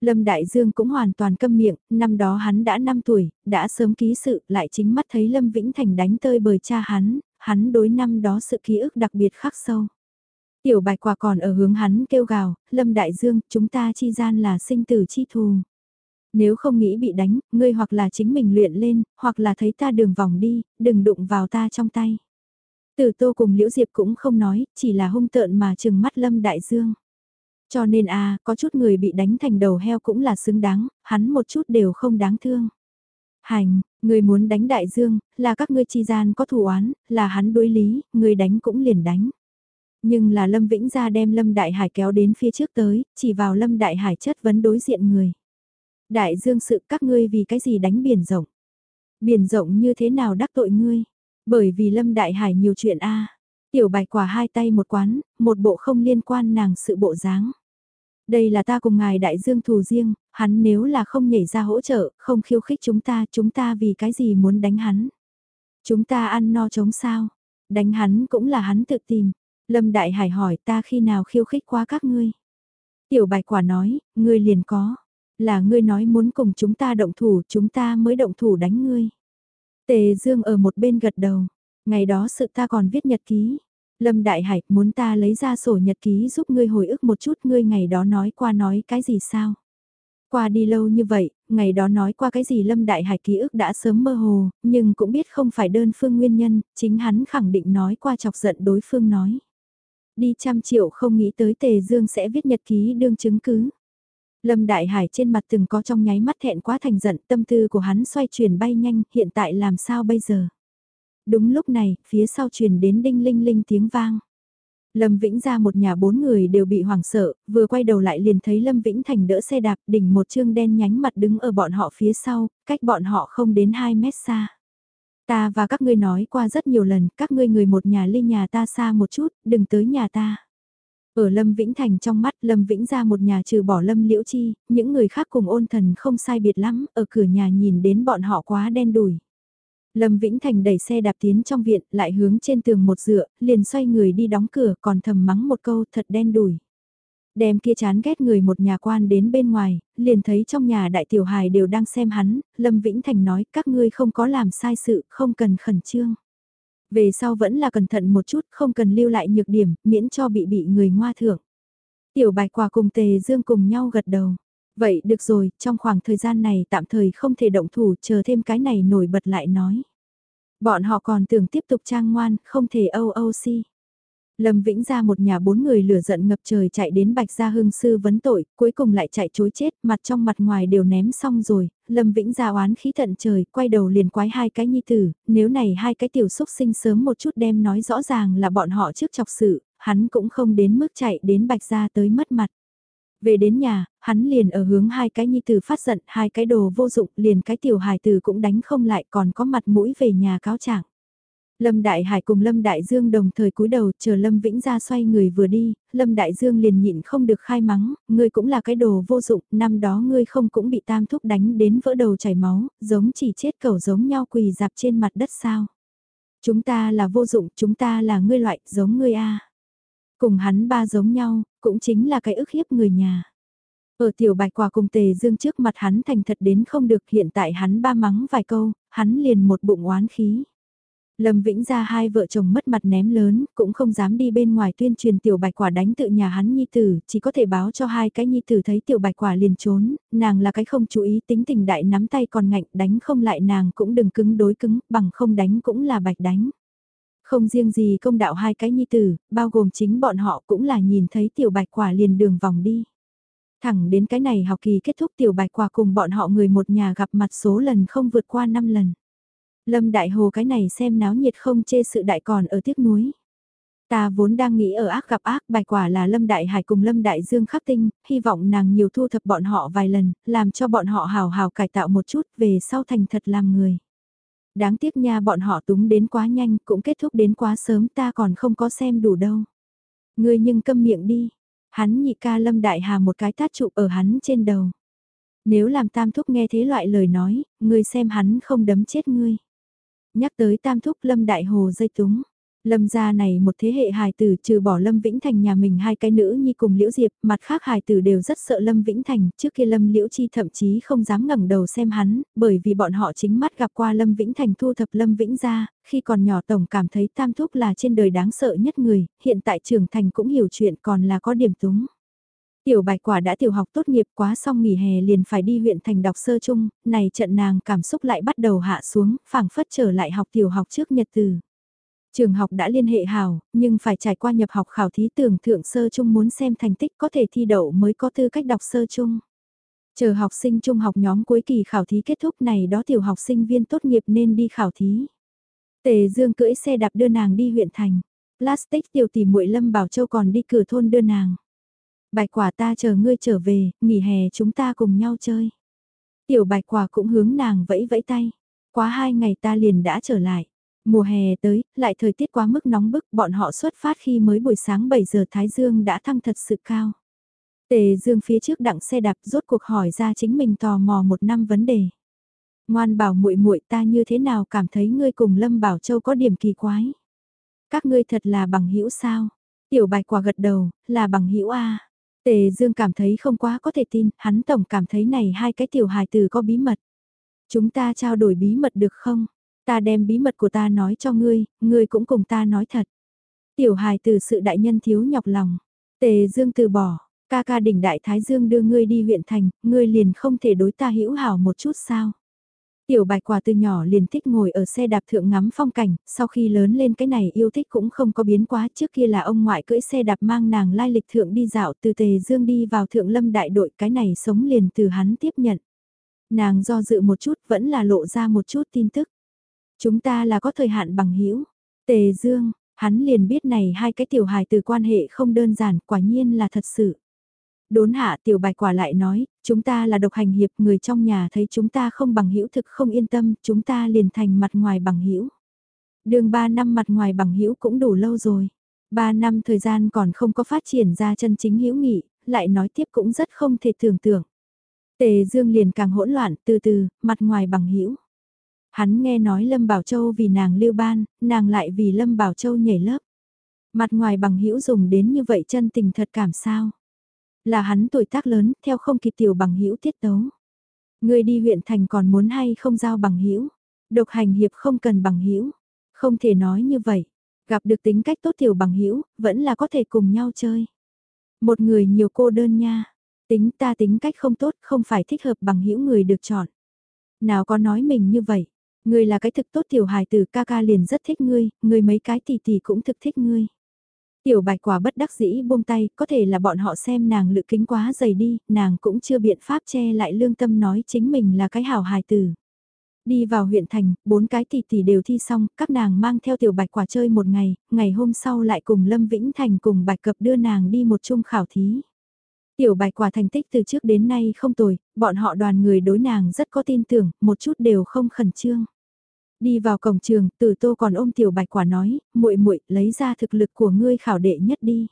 Lâm Đại Dương cũng hoàn toàn câm miệng, năm đó hắn đã 5 tuổi, đã sớm ký sự, lại chính mắt thấy Lâm Vĩnh Thành đánh tơi bời cha hắn, hắn đối năm đó sự ký ức đặc biệt khắc sâu. Tiểu bạch quả còn ở hướng hắn kêu gào, Lâm Đại Dương, chúng ta chi gian là sinh tử chi thù. Nếu không nghĩ bị đánh, ngươi hoặc là chính mình luyện lên, hoặc là thấy ta đường vòng đi, đừng đụng vào ta trong tay. Tử tô cùng Liễu Diệp cũng không nói, chỉ là hung tợn mà trừng mắt Lâm Đại Dương. Cho nên a có chút người bị đánh thành đầu heo cũng là xứng đáng, hắn một chút đều không đáng thương. Hành, người muốn đánh đại dương, là các ngươi chi gian có thù oán, là hắn đối lý, người đánh cũng liền đánh. Nhưng là Lâm Vĩnh ra đem Lâm Đại Hải kéo đến phía trước tới, chỉ vào Lâm Đại Hải chất vấn đối diện người. Đại dương sự các ngươi vì cái gì đánh biển rộng? Biển rộng như thế nào đắc tội ngươi? Bởi vì Lâm Đại Hải nhiều chuyện a Tiểu bạch quả hai tay một quán, một bộ không liên quan nàng sự bộ dáng. Đây là ta cùng ngài đại dương thù riêng, hắn nếu là không nhảy ra hỗ trợ, không khiêu khích chúng ta, chúng ta vì cái gì muốn đánh hắn. Chúng ta ăn no chống sao, đánh hắn cũng là hắn tự tìm. Lâm Đại Hải hỏi ta khi nào khiêu khích qua các ngươi. Tiểu bạch quả nói, ngươi liền có, là ngươi nói muốn cùng chúng ta động thủ, chúng ta mới động thủ đánh ngươi. Tề Dương ở một bên gật đầu, ngày đó sự ta còn viết nhật ký, Lâm Đại Hải, muốn ta lấy ra sổ nhật ký giúp ngươi hồi ức một chút ngươi ngày đó nói qua nói cái gì sao? Qua đi lâu như vậy, ngày đó nói qua cái gì Lâm Đại Hải ký ức đã sớm mơ hồ, nhưng cũng biết không phải đơn phương nguyên nhân, chính hắn khẳng định nói qua chọc giận đối phương nói. Đi trăm triệu không nghĩ tới Tề Dương sẽ viết nhật ký đương chứng cứ. Lâm Đại Hải trên mặt từng có trong nháy mắt thẹn quá thành giận tâm tư của hắn xoay chuyển bay nhanh, hiện tại làm sao bây giờ? Đúng lúc này, phía sau truyền đến đinh linh linh tiếng vang. Lâm Vĩnh ra một nhà bốn người đều bị hoảng sợ, vừa quay đầu lại liền thấy Lâm Vĩnh Thành đỡ xe đạp đỉnh một chương đen nhánh mặt đứng ở bọn họ phía sau, cách bọn họ không đến 2 mét xa. Ta và các ngươi nói qua rất nhiều lần, các ngươi người một nhà ly nhà ta xa một chút, đừng tới nhà ta. Ở Lâm Vĩnh Thành trong mắt Lâm Vĩnh ra một nhà trừ bỏ Lâm Liễu Chi, những người khác cùng ôn thần không sai biệt lắm, ở cửa nhà nhìn đến bọn họ quá đen đủi. Lâm Vĩnh Thành đẩy xe đạp tiến trong viện, lại hướng trên tường một dựa, liền xoay người đi đóng cửa, còn thầm mắng một câu thật đen đủi. Đem kia chán ghét người một nhà quan đến bên ngoài, liền thấy trong nhà đại tiểu hài đều đang xem hắn, Lâm Vĩnh Thành nói các ngươi không có làm sai sự, không cần khẩn trương. Về sau vẫn là cẩn thận một chút, không cần lưu lại nhược điểm, miễn cho bị bị người ngoa thưởng. Tiểu bạch quả cùng tề dương cùng nhau gật đầu. Vậy được rồi, trong khoảng thời gian này tạm thời không thể động thủ chờ thêm cái này nổi bật lại nói. Bọn họ còn tưởng tiếp tục trang ngoan, không thể âu âu si. Lâm Vĩnh ra một nhà bốn người lửa giận ngập trời chạy đến Bạch Gia Hưng Sư vấn tội, cuối cùng lại chạy chối chết, mặt trong mặt ngoài đều ném xong rồi, Lâm Vĩnh ra oán khí tận trời, quay đầu liền quái hai cái nhi tử, nếu này hai cái tiểu xúc sinh sớm một chút đem nói rõ ràng là bọn họ trước chọc sự, hắn cũng không đến mức chạy đến Bạch Gia tới mất mặt. Về đến nhà, hắn liền ở hướng hai cái nhi tử phát giận, hai cái đồ vô dụng, liền cái tiểu hài tử cũng đánh không lại còn có mặt mũi về nhà cáo trạng. Lâm Đại Hải cùng Lâm Đại Dương đồng thời cúi đầu chờ Lâm Vĩnh ra xoay người vừa đi, Lâm Đại Dương liền nhịn không được khai mắng, ngươi cũng là cái đồ vô dụng, năm đó ngươi không cũng bị tam thúc đánh đến vỡ đầu chảy máu, giống chỉ chết cẩu giống nhau quỳ dạp trên mặt đất sao. Chúng ta là vô dụng, chúng ta là ngươi loại, giống ngươi a. Cùng hắn ba giống nhau, cũng chính là cái ức hiếp người nhà. Ở tiểu bạch quả cùng tề dương trước mặt hắn thành thật đến không được hiện tại hắn ba mắng vài câu, hắn liền một bụng oán khí. Lâm Vĩnh ra hai vợ chồng mất mặt ném lớn, cũng không dám đi bên ngoài tuyên truyền tiểu bạch quả đánh tự nhà hắn nhi tử, chỉ có thể báo cho hai cái nhi tử thấy tiểu bạch quả liền trốn, nàng là cái không chú ý tính tình đại nắm tay còn ngạnh đánh không lại nàng cũng đừng cứng đối cứng, bằng không đánh cũng là bạch đánh. Không riêng gì công đạo hai cái nhi tử, bao gồm chính bọn họ cũng là nhìn thấy tiểu bạch quả liền đường vòng đi. Thẳng đến cái này học kỳ kết thúc tiểu bạch quả cùng bọn họ người một nhà gặp mặt số lần không vượt qua 5 lần. Lâm Đại Hồ cái này xem náo nhiệt không chê sự đại còn ở tiếc núi. Ta vốn đang nghĩ ở ác gặp ác bài quả là Lâm Đại Hải cùng Lâm Đại Dương khắc tinh, hy vọng nàng nhiều thu thập bọn họ vài lần, làm cho bọn họ hào hào cải tạo một chút về sau thành thật làm người. Đáng tiếc nha bọn họ túng đến quá nhanh, cũng kết thúc đến quá sớm ta còn không có xem đủ đâu. Ngươi nhưng câm miệng đi, hắn nhị ca Lâm Đại Hà một cái tát trụ ở hắn trên đầu. Nếu làm tam thúc nghe thế loại lời nói, ngươi xem hắn không đấm chết ngươi. Nhắc tới tam thúc lâm đại hồ dây túng. Lâm gia này một thế hệ hài tử trừ bỏ Lâm Vĩnh Thành nhà mình hai cái nữ nhi cùng Liễu Diệp, mặt khác hài tử đều rất sợ Lâm Vĩnh Thành, trước kia Lâm Liễu Chi thậm chí không dám ngẩng đầu xem hắn, bởi vì bọn họ chính mắt gặp qua Lâm Vĩnh Thành thu thập Lâm Vĩnh gia, khi còn nhỏ tổng cảm thấy Tam Thúc là trên đời đáng sợ nhất người, hiện tại trưởng thành cũng hiểu chuyện còn là có điểm túng. Tiểu bạch quả đã tiểu học tốt nghiệp quá xong nghỉ hè liền phải đi huyện thành đọc sơ chung, này trận nàng cảm xúc lại bắt đầu hạ xuống, phảng phất trở lại học tiểu học trước nhật từ. Trường học đã liên hệ hào, nhưng phải trải qua nhập học khảo thí tưởng thượng sơ chung muốn xem thành tích có thể thi đậu mới có tư cách đọc sơ chung. Chờ học sinh trung học nhóm cuối kỳ khảo thí kết thúc này đó tiểu học sinh viên tốt nghiệp nên đi khảo thí. Tề Dương cưỡi xe đạp đưa nàng đi huyện thành. Plastic tiểu tỷ muội Lâm Bảo Châu còn đi cửa thôn đưa nàng. Bạch quả ta chờ ngươi trở về, nghỉ hè chúng ta cùng nhau chơi. Tiểu bạch quả cũng hướng nàng vẫy vẫy tay. Quá hai ngày ta liền đã trở lại. Mùa hè tới, lại thời tiết quá mức nóng bức, bọn họ xuất phát khi mới buổi sáng 7 giờ Thái Dương đã thăng thật sự cao. Tề Dương phía trước đặng xe đạp rốt cuộc hỏi ra chính mình tò mò một năm vấn đề. Ngoan bảo muội muội ta như thế nào cảm thấy ngươi cùng Lâm Bảo Châu có điểm kỳ quái. Các ngươi thật là bằng hữu sao? Tiểu bạch quả gật đầu, là bằng hữu a. Tề Dương cảm thấy không quá có thể tin, hắn tổng cảm thấy này hai cái tiểu hài tử có bí mật. Chúng ta trao đổi bí mật được không? Ta đem bí mật của ta nói cho ngươi, ngươi cũng cùng ta nói thật. Tiểu hài tử sự đại nhân thiếu nhọc lòng. Tề Dương từ bỏ, ca ca đỉnh đại thái dương đưa ngươi đi huyện thành, ngươi liền không thể đối ta hữu hảo một chút sao? Tiểu bạch quả từ nhỏ liền thích ngồi ở xe đạp thượng ngắm phong cảnh, sau khi lớn lên cái này yêu thích cũng không có biến quá trước kia là ông ngoại cưỡi xe đạp mang nàng lai lịch thượng đi dạo từ tề dương đi vào thượng lâm đại đội cái này sống liền từ hắn tiếp nhận. Nàng do dự một chút vẫn là lộ ra một chút tin tức. Chúng ta là có thời hạn bằng hữu Tề dương, hắn liền biết này hai cái tiểu hài từ quan hệ không đơn giản quả nhiên là thật sự. Đốn hạ tiểu bạch quả lại nói, chúng ta là độc hành hiệp, người trong nhà thấy chúng ta không bằng hữu thực không yên tâm, chúng ta liền thành mặt ngoài bằng hữu. Đường 3 năm mặt ngoài bằng hữu cũng đủ lâu rồi. 3 năm thời gian còn không có phát triển ra chân chính hữu nghị, lại nói tiếp cũng rất không thể tưởng tượng. Tề Dương liền càng hỗn loạn, từ từ, mặt ngoài bằng hữu. Hắn nghe nói Lâm Bảo Châu vì nàng lưu ban, nàng lại vì Lâm Bảo Châu nhảy lớp. Mặt ngoài bằng hữu dùng đến như vậy chân tình thật cảm sao. Là hắn tuổi tác lớn, theo không kịp tiểu bằng hữu tiết tấu. Người đi huyện thành còn muốn hay không giao bằng hữu Độc hành hiệp không cần bằng hữu Không thể nói như vậy. Gặp được tính cách tốt tiểu bằng hữu vẫn là có thể cùng nhau chơi. Một người nhiều cô đơn nha. Tính ta tính cách không tốt, không phải thích hợp bằng hữu người được chọn. Nào có nói mình như vậy. Ngươi là cái thực tốt tiểu hài tử ca ca liền rất thích ngươi, ngươi mấy cái tỷ tỷ cũng thực thích ngươi. Tiểu bạch quả bất đắc dĩ buông tay, có thể là bọn họ xem nàng lự kính quá dày đi, nàng cũng chưa biện pháp che lại lương tâm nói chính mình là cái hảo hài tử. Đi vào huyện thành, bốn cái tỷ tỷ đều thi xong, các nàng mang theo tiểu bạch quả chơi một ngày, ngày hôm sau lại cùng Lâm Vĩnh Thành cùng bạch cập đưa nàng đi một chung khảo thí. Tiểu bạch quả thành tích từ trước đến nay không tồi, bọn họ đoàn người đối nàng rất có tin tưởng, một chút đều không khẩn trương. Đi vào cổng trường, Tử Tô còn ôm Tiểu Bạch Quả nói, "Muội muội, lấy ra thực lực của ngươi khảo đệ nhất đi."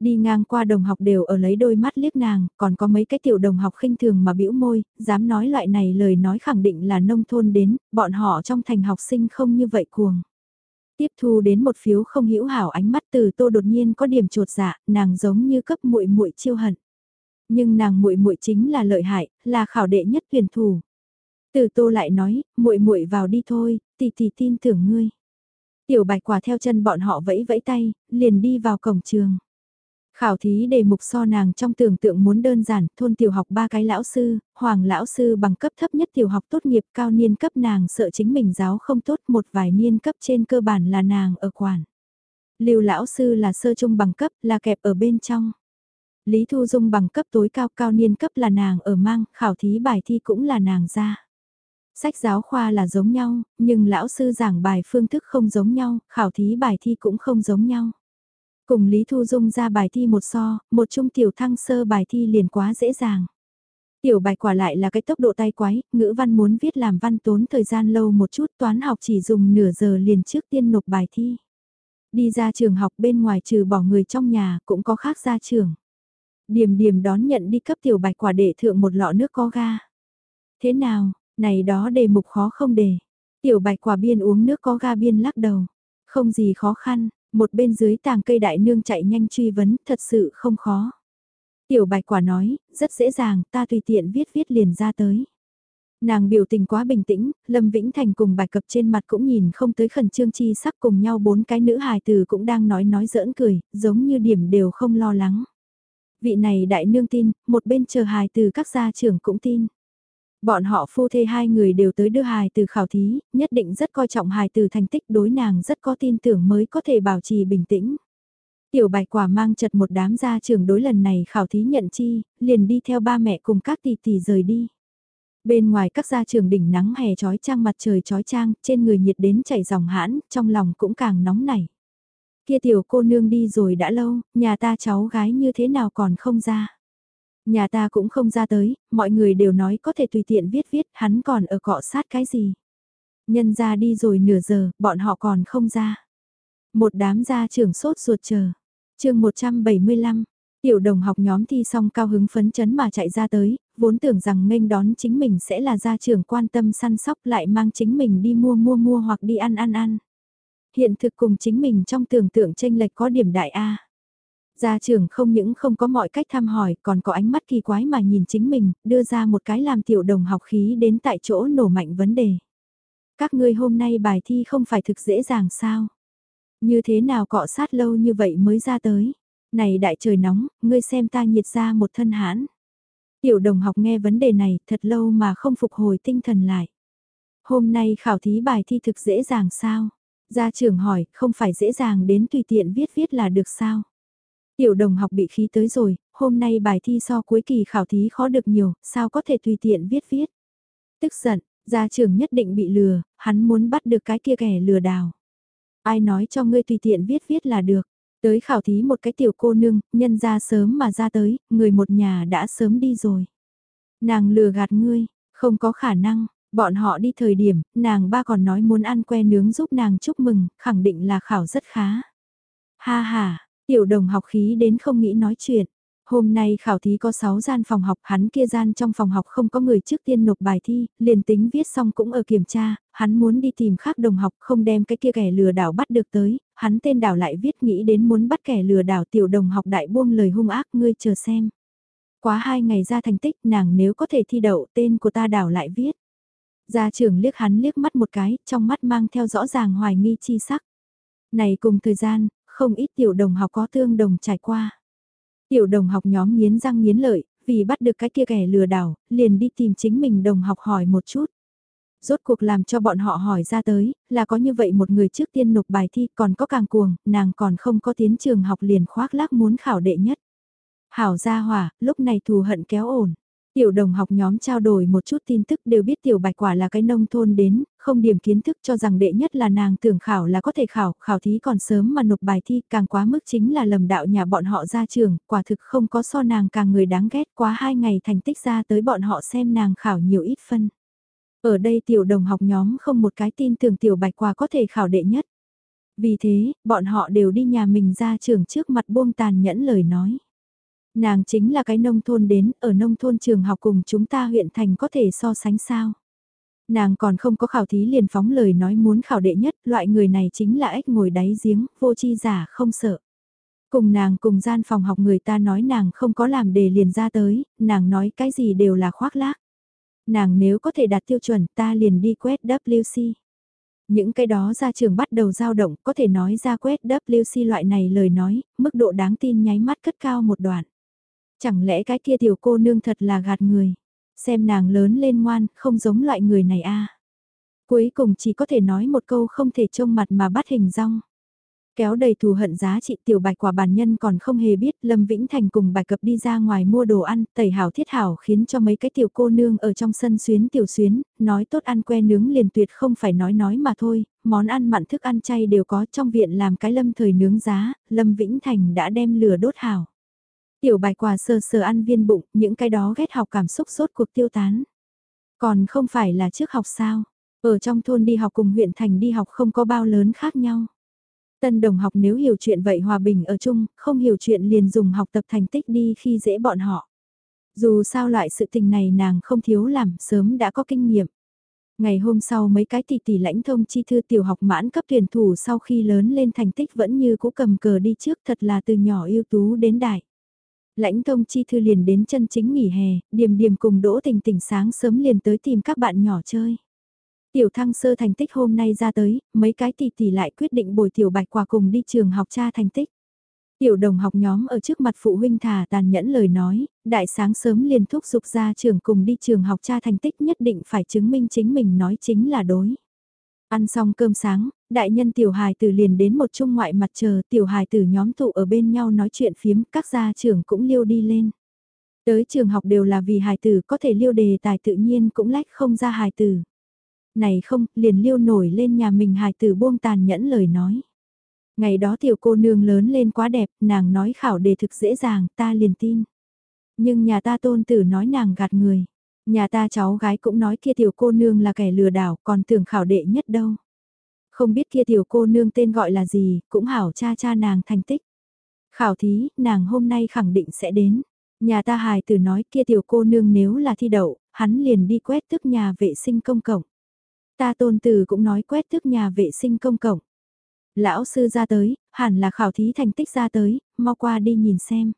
Đi ngang qua đồng học đều ở lấy đôi mắt liếc nàng, còn có mấy cái tiểu đồng học khinh thường mà bĩu môi, dám nói loại này lời nói khẳng định là nông thôn đến, bọn họ trong thành học sinh không như vậy cuồng. Tiếp thu đến một phiếu không hữu hảo ánh mắt từ tô đột nhiên có điểm trột dạ, nàng giống như cấp muội muội chiêu hận. Nhưng nàng muội muội chính là lợi hại, là khảo đệ nhất tuyển thủ. Từ tô lại nói, muội muội vào đi thôi, tỷ tỷ tin tưởng ngươi. Tiểu bạch quả theo chân bọn họ vẫy vẫy tay, liền đi vào cổng trường. Khảo thí đề mục so nàng trong tưởng tượng muốn đơn giản, thôn tiểu học ba cái lão sư, hoàng lão sư bằng cấp thấp nhất tiểu học tốt nghiệp cao niên cấp nàng sợ chính mình giáo không tốt một vài niên cấp trên cơ bản là nàng ở quản. Lưu lão sư là sơ trung bằng cấp là kẹp ở bên trong. Lý Thu Dung bằng cấp tối cao cao niên cấp là nàng ở mang, khảo thí bài thi cũng là nàng ra. Sách giáo khoa là giống nhau, nhưng lão sư giảng bài phương thức không giống nhau, khảo thí bài thi cũng không giống nhau. Cùng Lý Thu Dung ra bài thi một so, một trung tiểu thăng sơ bài thi liền quá dễ dàng. Tiểu bài quả lại là cái tốc độ tay quái, ngữ văn muốn viết làm văn tốn thời gian lâu một chút toán học chỉ dùng nửa giờ liền trước tiên nộp bài thi. Đi ra trường học bên ngoài trừ bỏ người trong nhà cũng có khác ra trường. Điểm điểm đón nhận đi cấp tiểu bạch quả để thượng một lọ nước có ga. Thế nào, này đó đề mục khó không đề. Tiểu bạch quả biên uống nước có ga biên lắc đầu. Không gì khó khăn, một bên dưới tàng cây đại nương chạy nhanh truy vấn, thật sự không khó. Tiểu bạch quả nói, rất dễ dàng, ta tùy tiện viết viết liền ra tới. Nàng biểu tình quá bình tĩnh, Lâm Vĩnh Thành cùng bài cập trên mặt cũng nhìn không tới khẩn trương chi sắc cùng nhau bốn cái nữ hài từ cũng đang nói nói giỡn cười, giống như điểm đều không lo lắng. Vị này đại nương tin, một bên chờ hài từ các gia trưởng cũng tin. Bọn họ phu thê hai người đều tới đưa hài từ khảo thí, nhất định rất coi trọng hài từ thành tích đối nàng rất có tin tưởng mới có thể bảo trì bình tĩnh. Tiểu bạch quả mang chật một đám gia trưởng đối lần này khảo thí nhận chi, liền đi theo ba mẹ cùng các tỷ tỷ rời đi. Bên ngoài các gia trưởng đỉnh nắng hè trói trang mặt trời trói trang, trên người nhiệt đến chảy dòng hãn, trong lòng cũng càng nóng nảy. Kia tiểu cô nương đi rồi đã lâu, nhà ta cháu gái như thế nào còn không ra. Nhà ta cũng không ra tới, mọi người đều nói có thể tùy tiện viết viết, hắn còn ở cọ sát cái gì. Nhân ra đi rồi nửa giờ, bọn họ còn không ra. Một đám gia trưởng sốt ruột chờ. chương 175, Tiểu đồng học nhóm thi xong cao hứng phấn chấn mà chạy ra tới, vốn tưởng rằng nghênh đón chính mình sẽ là gia trưởng quan tâm săn sóc lại mang chính mình đi mua mua mua hoặc đi ăn ăn ăn. Hiện thực cùng chính mình trong tưởng tượng tranh lệch có điểm đại A. Gia trưởng không những không có mọi cách thăm hỏi còn có ánh mắt kỳ quái mà nhìn chính mình, đưa ra một cái làm tiểu đồng học khí đến tại chỗ nổ mạnh vấn đề. Các ngươi hôm nay bài thi không phải thực dễ dàng sao? Như thế nào cọ sát lâu như vậy mới ra tới? Này đại trời nóng, ngươi xem ta nhiệt ra một thân hãn. Tiểu đồng học nghe vấn đề này thật lâu mà không phục hồi tinh thần lại. Hôm nay khảo thí bài thi thực dễ dàng sao? Gia trưởng hỏi, không phải dễ dàng đến tùy tiện viết viết là được sao? Tiểu đồng học bị khí tới rồi, hôm nay bài thi so cuối kỳ khảo thí khó được nhiều, sao có thể tùy tiện viết viết? Tức giận, gia trưởng nhất định bị lừa, hắn muốn bắt được cái kia kẻ lừa đảo. Ai nói cho ngươi tùy tiện viết viết là được? Tới khảo thí một cái tiểu cô nương, nhân ra sớm mà ra tới, người một nhà đã sớm đi rồi. Nàng lừa gạt ngươi, không có khả năng, bọn họ đi thời điểm, nàng ba còn nói muốn ăn que nướng giúp nàng chúc mừng, khẳng định là khảo rất khá. Ha ha, tiểu đồng học khí đến không nghĩ nói chuyện. Hôm nay khảo thí có 6 gian phòng học, hắn kia gian trong phòng học không có người trước tiên nộp bài thi, liền tính viết xong cũng ở kiểm tra, hắn muốn đi tìm khác đồng học không đem cái kia kẻ lừa đảo bắt được tới, hắn tên đảo lại viết nghĩ đến muốn bắt kẻ lừa đảo tiểu đồng học đại buông lời hung ác ngươi chờ xem. Quá hai ngày ra thành tích nàng nếu có thể thi đậu tên của ta đảo lại viết. Gia trưởng liếc hắn liếc mắt một cái, trong mắt mang theo rõ ràng hoài nghi chi sắc. Này cùng thời gian, không ít tiểu đồng học có tương đồng trải qua. Tiểu đồng học nhóm nghiến răng nghiến lợi, vì bắt được cái kia kẻ lừa đảo, liền đi tìm chính mình đồng học hỏi một chút. Rốt cuộc làm cho bọn họ hỏi ra tới, là có như vậy một người trước tiên nộp bài thi còn có càng cuồng, nàng còn không có tiến trường học liền khoác lác muốn khảo đệ nhất. Hảo gia hỏa, lúc này thù hận kéo ổn. Tiểu đồng học nhóm trao đổi một chút tin tức đều biết tiểu bạch quả là cái nông thôn đến, không điểm kiến thức cho rằng đệ nhất là nàng tưởng khảo là có thể khảo, khảo thí còn sớm mà nộp bài thi càng quá mức chính là lầm đạo nhà bọn họ ra trường, quả thực không có so nàng càng người đáng ghét quá hai ngày thành tích ra tới bọn họ xem nàng khảo nhiều ít phân. Ở đây tiểu đồng học nhóm không một cái tin tưởng tiểu bạch quả có thể khảo đệ nhất. Vì thế, bọn họ đều đi nhà mình ra trường trước mặt buông tàn nhẫn lời nói. Nàng chính là cái nông thôn đến, ở nông thôn trường học cùng chúng ta huyện thành có thể so sánh sao. Nàng còn không có khảo thí liền phóng lời nói muốn khảo đệ nhất, loại người này chính là ếch ngồi đáy giếng, vô chi giả không sợ. Cùng nàng cùng gian phòng học người ta nói nàng không có làm đề liền ra tới, nàng nói cái gì đều là khoác lác. Nàng nếu có thể đạt tiêu chuẩn ta liền đi quét WC. Những cái đó ra trường bắt đầu dao động có thể nói ra quét WC loại này lời nói, mức độ đáng tin nháy mắt cất cao một đoạn. Chẳng lẽ cái kia tiểu cô nương thật là gạt người. Xem nàng lớn lên ngoan, không giống loại người này a Cuối cùng chỉ có thể nói một câu không thể trông mặt mà bắt hình rong. Kéo đầy thù hận giá trị tiểu bạch quả bản nhân còn không hề biết Lâm Vĩnh Thành cùng bạch cập đi ra ngoài mua đồ ăn, tẩy hảo thiết hảo khiến cho mấy cái tiểu cô nương ở trong sân xuyến tiểu xuyến, nói tốt ăn que nướng liền tuyệt không phải nói nói mà thôi, món ăn mặn thức ăn chay đều có trong viện làm cái lâm thời nướng giá, Lâm Vĩnh Thành đã đem lửa đốt hảo. Tiểu bài quà sờ sờ ăn viên bụng, những cái đó ghét học cảm xúc sốt cuộc tiêu tán. Còn không phải là trước học sao, ở trong thôn đi học cùng huyện thành đi học không có bao lớn khác nhau. Tân đồng học nếu hiểu chuyện vậy hòa bình ở chung, không hiểu chuyện liền dùng học tập thành tích đi khi dễ bọn họ. Dù sao loại sự tình này nàng không thiếu làm, sớm đã có kinh nghiệm. Ngày hôm sau mấy cái tỷ tỷ lãnh thông chi thư tiểu học mãn cấp tuyển thủ sau khi lớn lên thành tích vẫn như cũ cầm cờ đi trước thật là từ nhỏ ưu tú đến đại. Lãnh thông chi thư liền đến chân chính nghỉ hè, điểm điểm cùng đỗ tình tỉnh sáng sớm liền tới tìm các bạn nhỏ chơi. Tiểu thăng sơ thành tích hôm nay ra tới, mấy cái tỷ tỷ lại quyết định bồi tiểu bạch quả cùng đi trường học tra thành tích. Tiểu đồng học nhóm ở trước mặt phụ huynh thả tàn nhẫn lời nói, đại sáng sớm liền thúc giục ra trường cùng đi trường học tra thành tích nhất định phải chứng minh chính mình nói chính là đối. Ăn xong cơm sáng, đại nhân tiểu hài tử liền đến một trung ngoại mặt chờ tiểu hài tử nhóm tụ ở bên nhau nói chuyện phiếm, các gia trưởng cũng liêu đi lên. Tới trường học đều là vì hài tử có thể liêu đề tài tự nhiên cũng lách không ra hài tử. Này không, liền liêu nổi lên nhà mình hài tử buông tàn nhẫn lời nói. Ngày đó tiểu cô nương lớn lên quá đẹp, nàng nói khảo đề thực dễ dàng, ta liền tin. Nhưng nhà ta tôn tử nói nàng gạt người. Nhà ta cháu gái cũng nói kia tiểu cô nương là kẻ lừa đảo, còn tưởng khảo đệ nhất đâu. Không biết kia tiểu cô nương tên gọi là gì, cũng hảo cha cha nàng thành tích. Khảo thí, nàng hôm nay khẳng định sẽ đến. Nhà ta hài tử nói kia tiểu cô nương nếu là thi đậu, hắn liền đi quét tức nhà vệ sinh công cộng. Ta tôn tử cũng nói quét tức nhà vệ sinh công cộng. Lão sư ra tới, hẳn là khảo thí thành tích ra tới, mau qua đi nhìn xem.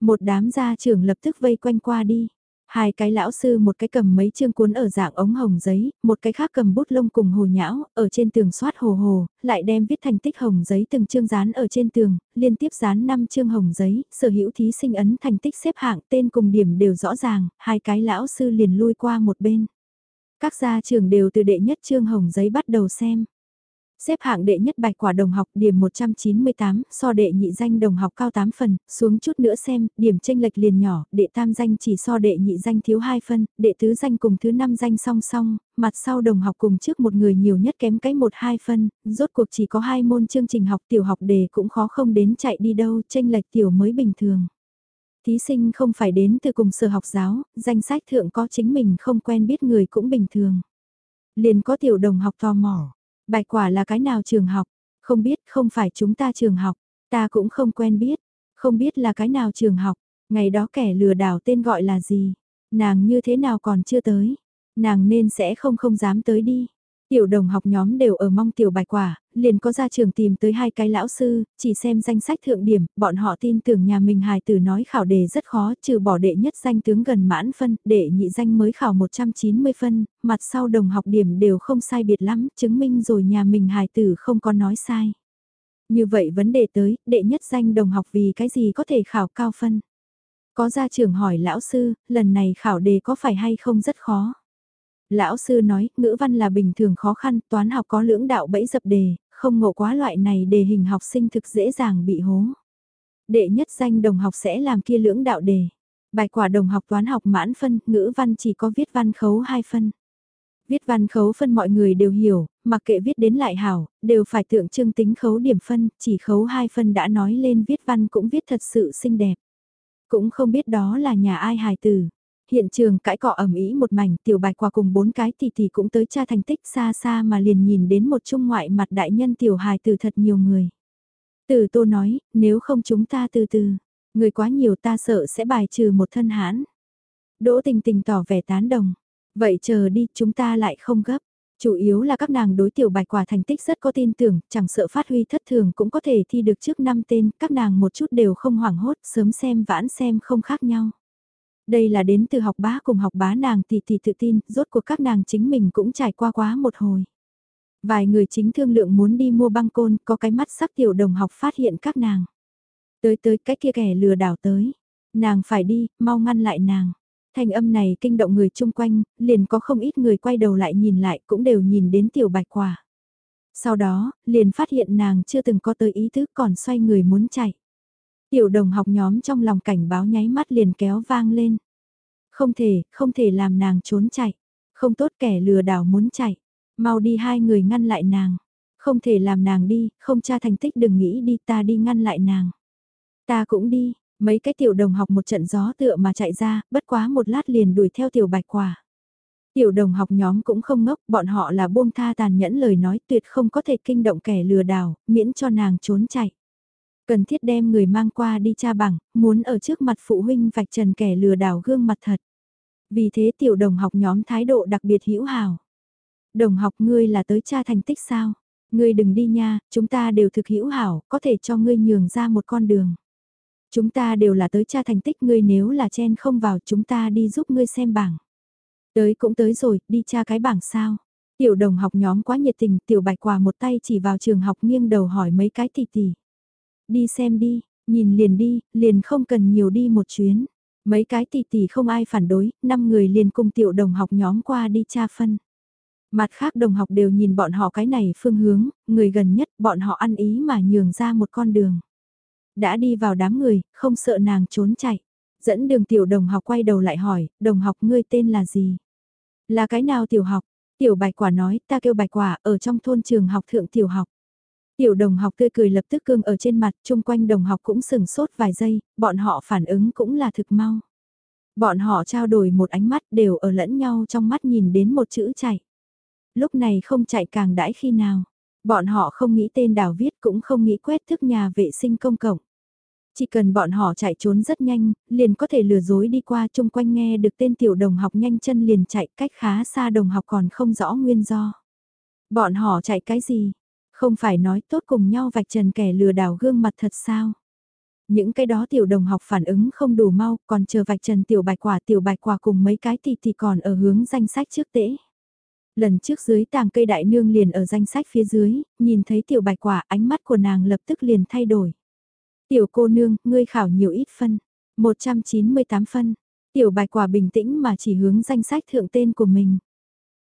Một đám gia trưởng lập tức vây quanh qua đi. Hai cái lão sư một cái cầm mấy chương cuốn ở dạng ống hồng giấy, một cái khác cầm bút lông cùng hồ nhão, ở trên tường soát hồ hồ, lại đem viết thành tích hồng giấy từng chương dán ở trên tường, liên tiếp dán 5 chương hồng giấy, sở hữu thí sinh ấn thành tích xếp hạng tên cùng điểm đều rõ ràng, hai cái lão sư liền lui qua một bên. Các gia trưởng đều từ đệ nhất chương hồng giấy bắt đầu xem. Xếp hạng đệ nhất bạch quả đồng học điểm 198, so đệ nhị danh đồng học cao 8 phần, xuống chút nữa xem, điểm tranh lệch liền nhỏ, đệ tam danh chỉ so đệ nhị danh thiếu 2 phân, đệ tứ danh cùng thứ năm danh song song, mặt sau đồng học cùng trước một người nhiều nhất kém cái 1-2 phân, rốt cuộc chỉ có hai môn chương trình học tiểu học đề cũng khó không đến chạy đi đâu, tranh lệch tiểu mới bình thường. Thí sinh không phải đến từ cùng sở học giáo, danh sách thượng có chính mình không quen biết người cũng bình thường. Liền có tiểu đồng học tò mò Bạch quả là cái nào trường học? Không biết, không phải chúng ta trường học. Ta cũng không quen biết. Không biết là cái nào trường học. Ngày đó kẻ lừa đảo tên gọi là gì? Nàng như thế nào còn chưa tới? Nàng nên sẽ không không dám tới đi. Tiểu đồng học nhóm đều ở mong tiểu bài quả, liền có ra trường tìm tới hai cái lão sư, chỉ xem danh sách thượng điểm, bọn họ tin tưởng nhà mình hài tử nói khảo đề rất khó, trừ bỏ đệ nhất danh tướng gần mãn phân, đệ nhị danh mới khảo 190 phân, mặt sau đồng học điểm đều không sai biệt lắm, chứng minh rồi nhà mình hài tử không có nói sai. Như vậy vấn đề tới, đệ nhất danh đồng học vì cái gì có thể khảo cao phân? Có gia trưởng hỏi lão sư, lần này khảo đề có phải hay không rất khó? Lão sư nói, ngữ văn là bình thường khó khăn, toán học có lưỡng đạo bẫy dập đề, không ngộ quá loại này đề hình học sinh thực dễ dàng bị hố. Đệ nhất danh đồng học sẽ làm kia lưỡng đạo đề. Bài quả đồng học toán học mãn phân, ngữ văn chỉ có viết văn khấu 2 phân. Viết văn khấu phân mọi người đều hiểu, mặc kệ viết đến lại hảo, đều phải tượng trưng tính khấu điểm phân, chỉ khấu 2 phân đã nói lên viết văn cũng viết thật sự xinh đẹp. Cũng không biết đó là nhà ai hài tử hiện trường cãi cọ ẩm ý một mảnh tiểu bạch quả cùng bốn cái tỷ tỷ cũng tới tra thành tích xa xa mà liền nhìn đến một trung ngoại mặt đại nhân tiểu hài từ thật nhiều người. Từ tô nói, nếu không chúng ta từ từ, người quá nhiều ta sợ sẽ bài trừ một thân hãn. Đỗ tình tình tỏ vẻ tán đồng, vậy chờ đi chúng ta lại không gấp. Chủ yếu là các nàng đối tiểu bạch quả thành tích rất có tin tưởng, chẳng sợ phát huy thất thường cũng có thể thi được trước năm tên, các nàng một chút đều không hoảng hốt, sớm xem vãn xem không khác nhau. Đây là đến từ học bá cùng học bá nàng tỷ tỷ tự tin, rốt cuộc các nàng chính mình cũng trải qua quá một hồi. Vài người chính thương lượng muốn đi mua băng côn, có cái mắt sắc tiểu đồng học phát hiện các nàng. Tới tới cái kia kẻ lừa đảo tới. Nàng phải đi, mau ngăn lại nàng. Thanh âm này kinh động người chung quanh, liền có không ít người quay đầu lại nhìn lại cũng đều nhìn đến tiểu bạch quả. Sau đó, liền phát hiện nàng chưa từng có tới ý thức còn xoay người muốn chạy. Tiểu đồng học nhóm trong lòng cảnh báo nháy mắt liền kéo vang lên. Không thể, không thể làm nàng trốn chạy. Không tốt kẻ lừa đảo muốn chạy. Mau đi hai người ngăn lại nàng. Không thể làm nàng đi, không tra thành tích đừng nghĩ đi ta đi ngăn lại nàng. Ta cũng đi, mấy cái tiểu đồng học một trận gió tựa mà chạy ra, bất quá một lát liền đuổi theo tiểu bạch quả. Tiểu đồng học nhóm cũng không ngốc, bọn họ là buông tha tàn nhẫn lời nói tuyệt không có thể kinh động kẻ lừa đảo, miễn cho nàng trốn chạy. Cần thiết đem người mang qua đi tra bằng, muốn ở trước mặt phụ huynh vạch trần kẻ lừa đảo gương mặt thật. Vì thế tiểu đồng học nhóm thái độ đặc biệt hữu hào. Đồng học ngươi là tới tra thành tích sao? Ngươi đừng đi nha, chúng ta đều thực hữu hảo, có thể cho ngươi nhường ra một con đường. Chúng ta đều là tới tra thành tích ngươi nếu là chen không vào chúng ta đi giúp ngươi xem bảng. Tới cũng tới rồi, đi tra cái bảng sao. Tiểu đồng học nhóm quá nhiệt tình, tiểu bạch quả một tay chỉ vào trường học nghiêng đầu hỏi mấy cái tỷ tỷ. Đi xem đi, nhìn liền đi, liền không cần nhiều đi một chuyến. Mấy cái tỷ tỷ không ai phản đối, năm người liền cùng tiểu đồng học nhóm qua đi tra phân. Mặt khác đồng học đều nhìn bọn họ cái này phương hướng, người gần nhất bọn họ ăn ý mà nhường ra một con đường. Đã đi vào đám người, không sợ nàng trốn chạy. Dẫn đường tiểu đồng học quay đầu lại hỏi, đồng học ngươi tên là gì? Là cái nào tiểu học? Tiểu bạch quả nói, ta kêu bạch quả, ở trong thôn trường học thượng tiểu học. Tiểu đồng học tươi cười lập tức cương ở trên mặt, chung quanh đồng học cũng sừng sốt vài giây, bọn họ phản ứng cũng là thực mau. Bọn họ trao đổi một ánh mắt đều ở lẫn nhau trong mắt nhìn đến một chữ chạy. Lúc này không chạy càng đãi khi nào. Bọn họ không nghĩ tên đào viết cũng không nghĩ quét thức nhà vệ sinh công cộng. Chỉ cần bọn họ chạy trốn rất nhanh, liền có thể lừa dối đi qua chung quanh nghe được tên tiểu đồng học nhanh chân liền chạy cách khá xa đồng học còn không rõ nguyên do. Bọn họ chạy cái gì? Không phải nói tốt cùng nhau vạch trần kẻ lừa đảo gương mặt thật sao? Những cái đó tiểu đồng học phản ứng không đủ mau, còn chờ vạch trần tiểu bạch quả tiểu bạch quả cùng mấy cái thì thì còn ở hướng danh sách trước tễ. Lần trước dưới tàng cây đại nương liền ở danh sách phía dưới, nhìn thấy tiểu bạch quả ánh mắt của nàng lập tức liền thay đổi. Tiểu cô nương, ngươi khảo nhiều ít phân. 198 phân. Tiểu bạch quả bình tĩnh mà chỉ hướng danh sách thượng tên của mình.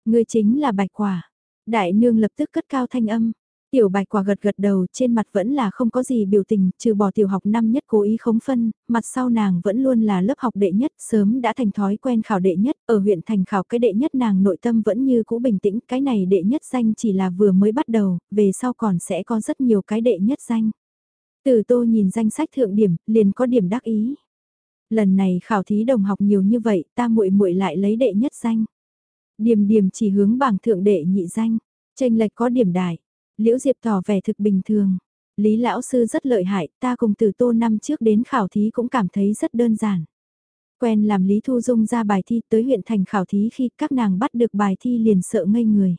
Ngươi chính là bạch quả. Đại nương lập tức cất cao thanh âm. Tiểu bạch quả gật gật đầu trên mặt vẫn là không có gì biểu tình, trừ bỏ tiểu học năm nhất cố ý khống phân, mặt sau nàng vẫn luôn là lớp học đệ nhất, sớm đã thành thói quen khảo đệ nhất, ở huyện thành khảo cái đệ nhất nàng nội tâm vẫn như cũ bình tĩnh, cái này đệ nhất danh chỉ là vừa mới bắt đầu, về sau còn sẽ có rất nhiều cái đệ nhất danh. Từ tô nhìn danh sách thượng điểm, liền có điểm đắc ý. Lần này khảo thí đồng học nhiều như vậy, ta muội muội lại lấy đệ nhất danh. Điểm điểm chỉ hướng bảng thượng đệ nhị danh, tranh lệch có điểm đại. Liễu Diệp tỏ vẻ thực bình thường. Lý lão sư rất lợi hại, ta cùng từ tô năm trước đến khảo thí cũng cảm thấy rất đơn giản. Quen làm Lý Thu Dung ra bài thi tới huyện thành khảo thí khi các nàng bắt được bài thi liền sợ ngây người.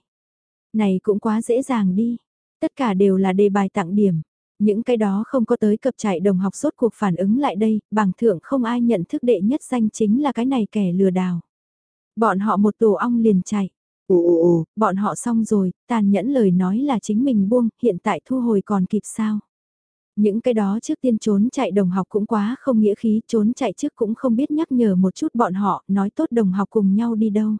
Này cũng quá dễ dàng đi. Tất cả đều là đề bài tặng điểm. Những cái đó không có tới cập trại đồng học sốt cuộc phản ứng lại đây, bằng thượng không ai nhận thức đệ nhất danh chính là cái này kẻ lừa đảo. Bọn họ một tổ ong liền chạy. Ồ ồ ồ, bọn họ xong rồi, tàn nhẫn lời nói là chính mình buông, hiện tại thu hồi còn kịp sao. Những cái đó trước tiên trốn chạy đồng học cũng quá không nghĩa khí, trốn chạy trước cũng không biết nhắc nhở một chút bọn họ, nói tốt đồng học cùng nhau đi đâu.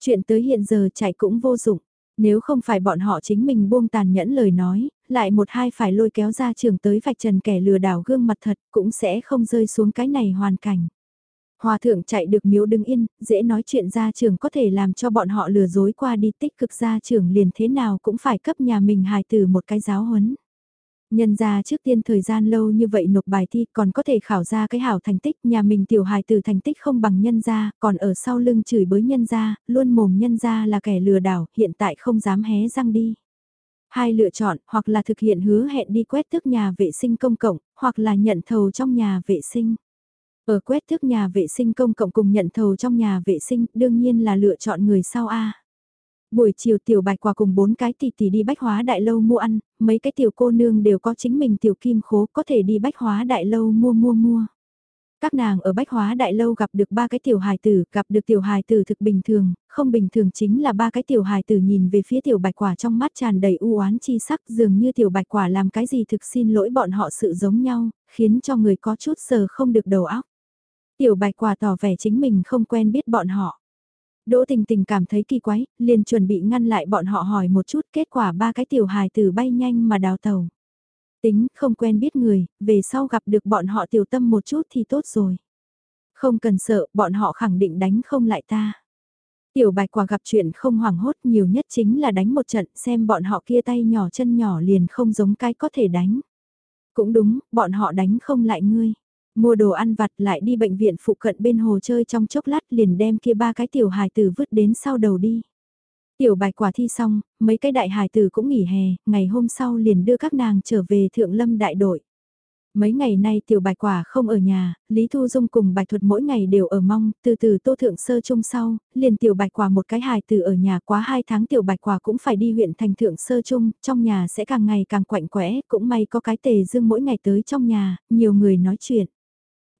Chuyện tới hiện giờ chạy cũng vô dụng, nếu không phải bọn họ chính mình buông tàn nhẫn lời nói, lại một hai phải lôi kéo ra trường tới vạch trần kẻ lừa đảo gương mặt thật cũng sẽ không rơi xuống cái này hoàn cảnh. Hòa thượng chạy được miếu đứng yên, dễ nói chuyện ra trường có thể làm cho bọn họ lừa dối qua đi tích cực ra trường liền thế nào cũng phải cấp nhà mình hài từ một cái giáo huấn. Nhân ra trước tiên thời gian lâu như vậy nộp bài thi còn có thể khảo ra cái hảo thành tích nhà mình tiểu hài từ thành tích không bằng nhân ra còn ở sau lưng chửi bới nhân ra, luôn mồm nhân ra là kẻ lừa đảo hiện tại không dám hé răng đi. Hai lựa chọn hoặc là thực hiện hứa hẹn đi quét tước nhà vệ sinh công cộng hoặc là nhận thầu trong nhà vệ sinh. Ở quét thước nhà vệ sinh công cộng cùng nhận thầu trong nhà vệ sinh đương nhiên là lựa chọn người sau A. Buổi chiều tiểu bạch quả cùng bốn cái tỷ tỷ đi bách hóa đại lâu mua ăn, mấy cái tiểu cô nương đều có chính mình tiểu kim khố có thể đi bách hóa đại lâu mua mua mua. Các nàng ở bách hóa đại lâu gặp được ba cái tiểu hài tử, gặp được tiểu hài tử thực bình thường, không bình thường chính là ba cái tiểu hài tử nhìn về phía tiểu bạch quả trong mắt tràn đầy u oán chi sắc dường như tiểu bạch quả làm cái gì thực xin lỗi bọn họ sự giống nhau, khiến cho người có chút sờ không được đầu óc. Tiểu bạch quả tỏ vẻ chính mình không quen biết bọn họ. Đỗ tình tình cảm thấy kỳ quái, liền chuẩn bị ngăn lại bọn họ hỏi một chút kết quả ba cái tiểu hài tử bay nhanh mà đào tàu. Tính không quen biết người, về sau gặp được bọn họ tiểu tâm một chút thì tốt rồi. Không cần sợ, bọn họ khẳng định đánh không lại ta. Tiểu bạch quả gặp chuyện không hoảng hốt nhiều nhất chính là đánh một trận xem bọn họ kia tay nhỏ chân nhỏ liền không giống cái có thể đánh. Cũng đúng, bọn họ đánh không lại ngươi. Mua đồ ăn vặt lại đi bệnh viện phụ cận bên hồ chơi trong chốc lát liền đem kia ba cái tiểu hài tử vứt đến sau đầu đi. Tiểu bạch quả thi xong, mấy cái đại hài tử cũng nghỉ hè, ngày hôm sau liền đưa các nàng trở về thượng lâm đại đội. Mấy ngày nay tiểu bạch quả không ở nhà, Lý Thu Dung cùng bạch thuật mỗi ngày đều ở mong, từ từ tô thượng sơ trung sau, liền tiểu bạch quả một cái hài từ ở nhà quá hai tháng tiểu bạch quả cũng phải đi huyện thành thượng sơ trung trong nhà sẽ càng ngày càng quạnh quẽ, cũng may có cái tề dương mỗi ngày tới trong nhà, nhiều người nói chuyện.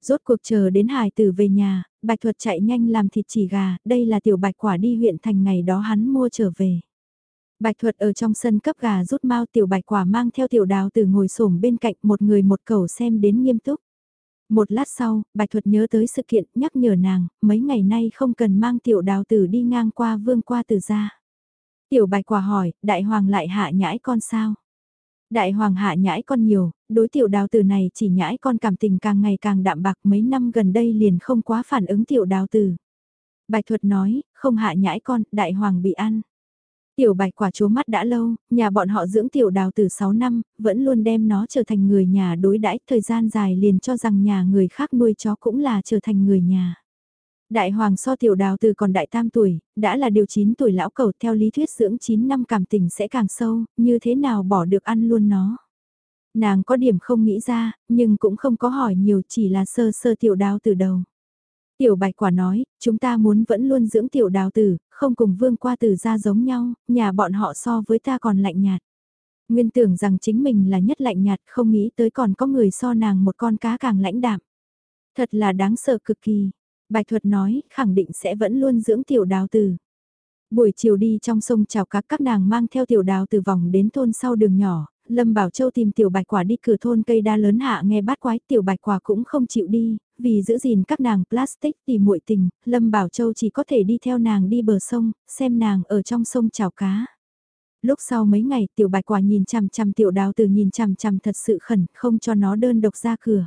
Rốt cuộc chờ đến hài tử về nhà, bạch thuật chạy nhanh làm thịt chỉ gà, đây là tiểu bạch quả đi huyện thành ngày đó hắn mua trở về. Bạch thuật ở trong sân cấp gà rút mau tiểu bạch quả mang theo tiểu đào từ ngồi xổm bên cạnh một người một cầu xem đến nghiêm túc. Một lát sau, bạch thuật nhớ tới sự kiện nhắc nhở nàng, mấy ngày nay không cần mang tiểu đào tử đi ngang qua vương qua từ ra. Tiểu bạch quả hỏi, đại hoàng lại hạ nhãi con sao? Đại hoàng hạ nhãi con nhiều, đối tiểu đào tử này chỉ nhãi con cảm tình càng ngày càng đạm bạc mấy năm gần đây liền không quá phản ứng tiểu đào tử. Bạch thuật nói, không hạ nhãi con, đại hoàng bị ăn. Tiểu bạch quả chố mắt đã lâu, nhà bọn họ dưỡng tiểu đào từ 6 năm, vẫn luôn đem nó trở thành người nhà đối đãi thời gian dài liền cho rằng nhà người khác nuôi chó cũng là trở thành người nhà. Đại hoàng so tiểu đào từ còn đại tam tuổi, đã là điều 9 tuổi lão cầu theo lý thuyết dưỡng 9 năm cảm tình sẽ càng sâu, như thế nào bỏ được ăn luôn nó. Nàng có điểm không nghĩ ra, nhưng cũng không có hỏi nhiều chỉ là sơ sơ tiểu đào từ đầu. Tiểu bạch quả nói, chúng ta muốn vẫn luôn dưỡng tiểu đào tử, không cùng vương qua tử ra giống nhau, nhà bọn họ so với ta còn lạnh nhạt. Nguyên tưởng rằng chính mình là nhất lạnh nhạt, không nghĩ tới còn có người so nàng một con cá càng lãnh đạm. Thật là đáng sợ cực kỳ. Bạch thuật nói, khẳng định sẽ vẫn luôn dưỡng tiểu đào từ Buổi chiều đi trong sông chào cá các nàng mang theo tiểu đào từ vòng đến thôn sau đường nhỏ, Lâm Bảo Châu tìm tiểu bạch quả đi cửa thôn cây đa lớn hạ nghe bát quái tiểu bạch quả cũng không chịu đi, vì giữ gìn các nàng plastic thì muội tình, Lâm Bảo Châu chỉ có thể đi theo nàng đi bờ sông, xem nàng ở trong sông chảo cá. Lúc sau mấy ngày tiểu bạch quả nhìn chằm chằm tiểu đào từ nhìn chằm chằm thật sự khẩn không cho nó đơn độc ra cửa.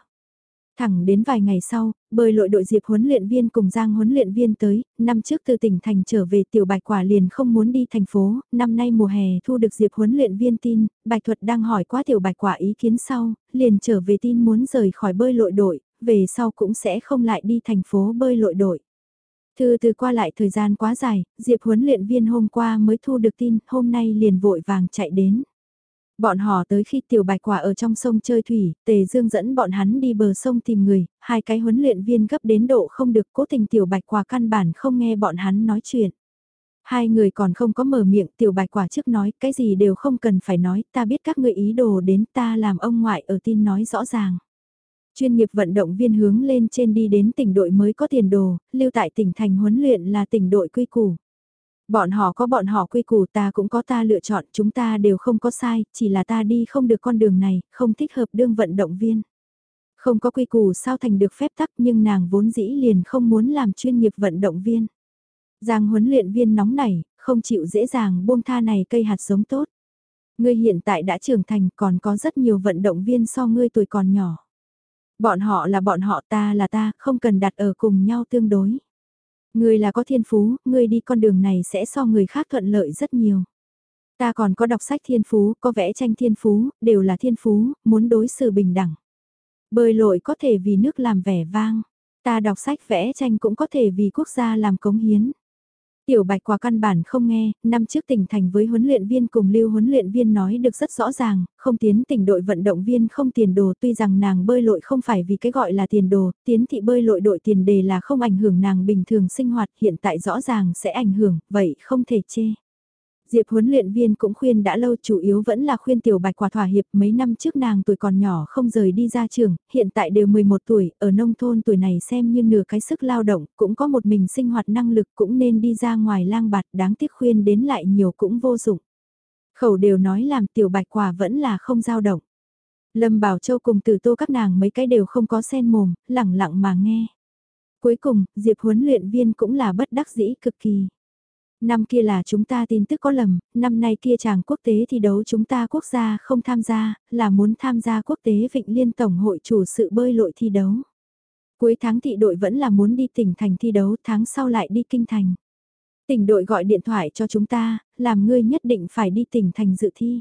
Thẳng đến vài ngày sau, bơi lội đội Diệp huấn luyện viên cùng Giang huấn luyện viên tới, năm trước từ tỉnh thành trở về tiểu bạch quả liền không muốn đi thành phố, năm nay mùa hè thu được Diệp huấn luyện viên tin, bạch thuật đang hỏi quá tiểu bạch quả ý kiến sau, liền trở về tin muốn rời khỏi bơi lội đội, về sau cũng sẽ không lại đi thành phố bơi lội đội. Thư từ qua lại thời gian quá dài, Diệp huấn luyện viên hôm qua mới thu được tin, hôm nay liền vội vàng chạy đến. Bọn họ tới khi tiểu bạch quả ở trong sông chơi thủy, tề dương dẫn bọn hắn đi bờ sông tìm người, hai cái huấn luyện viên gấp đến độ không được cố tình tiểu bạch quả căn bản không nghe bọn hắn nói chuyện. Hai người còn không có mở miệng tiểu bạch quả trước nói cái gì đều không cần phải nói ta biết các người ý đồ đến ta làm ông ngoại ở tin nói rõ ràng. Chuyên nghiệp vận động viên hướng lên trên đi đến tỉnh đội mới có tiền đồ, lưu tại tỉnh thành huấn luyện là tỉnh đội quy củ. Bọn họ có bọn họ quy củ ta cũng có ta lựa chọn chúng ta đều không có sai, chỉ là ta đi không được con đường này, không thích hợp đương vận động viên. Không có quy củ sao thành được phép tắc nhưng nàng vốn dĩ liền không muốn làm chuyên nghiệp vận động viên. Giang huấn luyện viên nóng nảy, không chịu dễ dàng buông tha này cây hạt giống tốt. Ngươi hiện tại đã trưởng thành còn có rất nhiều vận động viên so ngươi tuổi còn nhỏ. Bọn họ là bọn họ ta là ta, không cần đặt ở cùng nhau tương đối. Ngươi là có thiên phú, ngươi đi con đường này sẽ so người khác thuận lợi rất nhiều. Ta còn có đọc sách thiên phú, có vẽ tranh thiên phú, đều là thiên phú, muốn đối xử bình đẳng. Bơi lội có thể vì nước làm vẻ vang, ta đọc sách vẽ tranh cũng có thể vì quốc gia làm cống hiến. Tiểu bạch quả căn bản không nghe, năm trước tỉnh thành với huấn luyện viên cùng lưu huấn luyện viên nói được rất rõ ràng, không tiến tỉnh đội vận động viên không tiền đồ tuy rằng nàng bơi lội không phải vì cái gọi là tiền đồ, tiến thị bơi lội đội tiền đề là không ảnh hưởng nàng bình thường sinh hoạt hiện tại rõ ràng sẽ ảnh hưởng, vậy không thể chê. Diệp huấn luyện viên cũng khuyên đã lâu chủ yếu vẫn là khuyên tiểu bạch quả thỏa hiệp mấy năm trước nàng tuổi còn nhỏ không rời đi ra trường, hiện tại đều 11 tuổi, ở nông thôn tuổi này xem như nửa cái sức lao động, cũng có một mình sinh hoạt năng lực cũng nên đi ra ngoài lang bạt đáng tiếc khuyên đến lại nhiều cũng vô dụng. Khẩu đều nói làm tiểu bạch quả vẫn là không dao động. Lâm Bảo Châu cùng từ tô các nàng mấy cái đều không có sen mồm, lẳng lặng mà nghe. Cuối cùng, Diệp huấn luyện viên cũng là bất đắc dĩ cực kỳ. Năm kia là chúng ta tin tức có lầm, năm nay kia chàng quốc tế thi đấu chúng ta quốc gia không tham gia, là muốn tham gia quốc tế Vịnh Liên Tổng hội chủ sự bơi lội thi đấu. Cuối tháng thị đội vẫn là muốn đi tỉnh thành thi đấu, tháng sau lại đi kinh thành. Tỉnh đội gọi điện thoại cho chúng ta, làm ngươi nhất định phải đi tỉnh thành dự thi.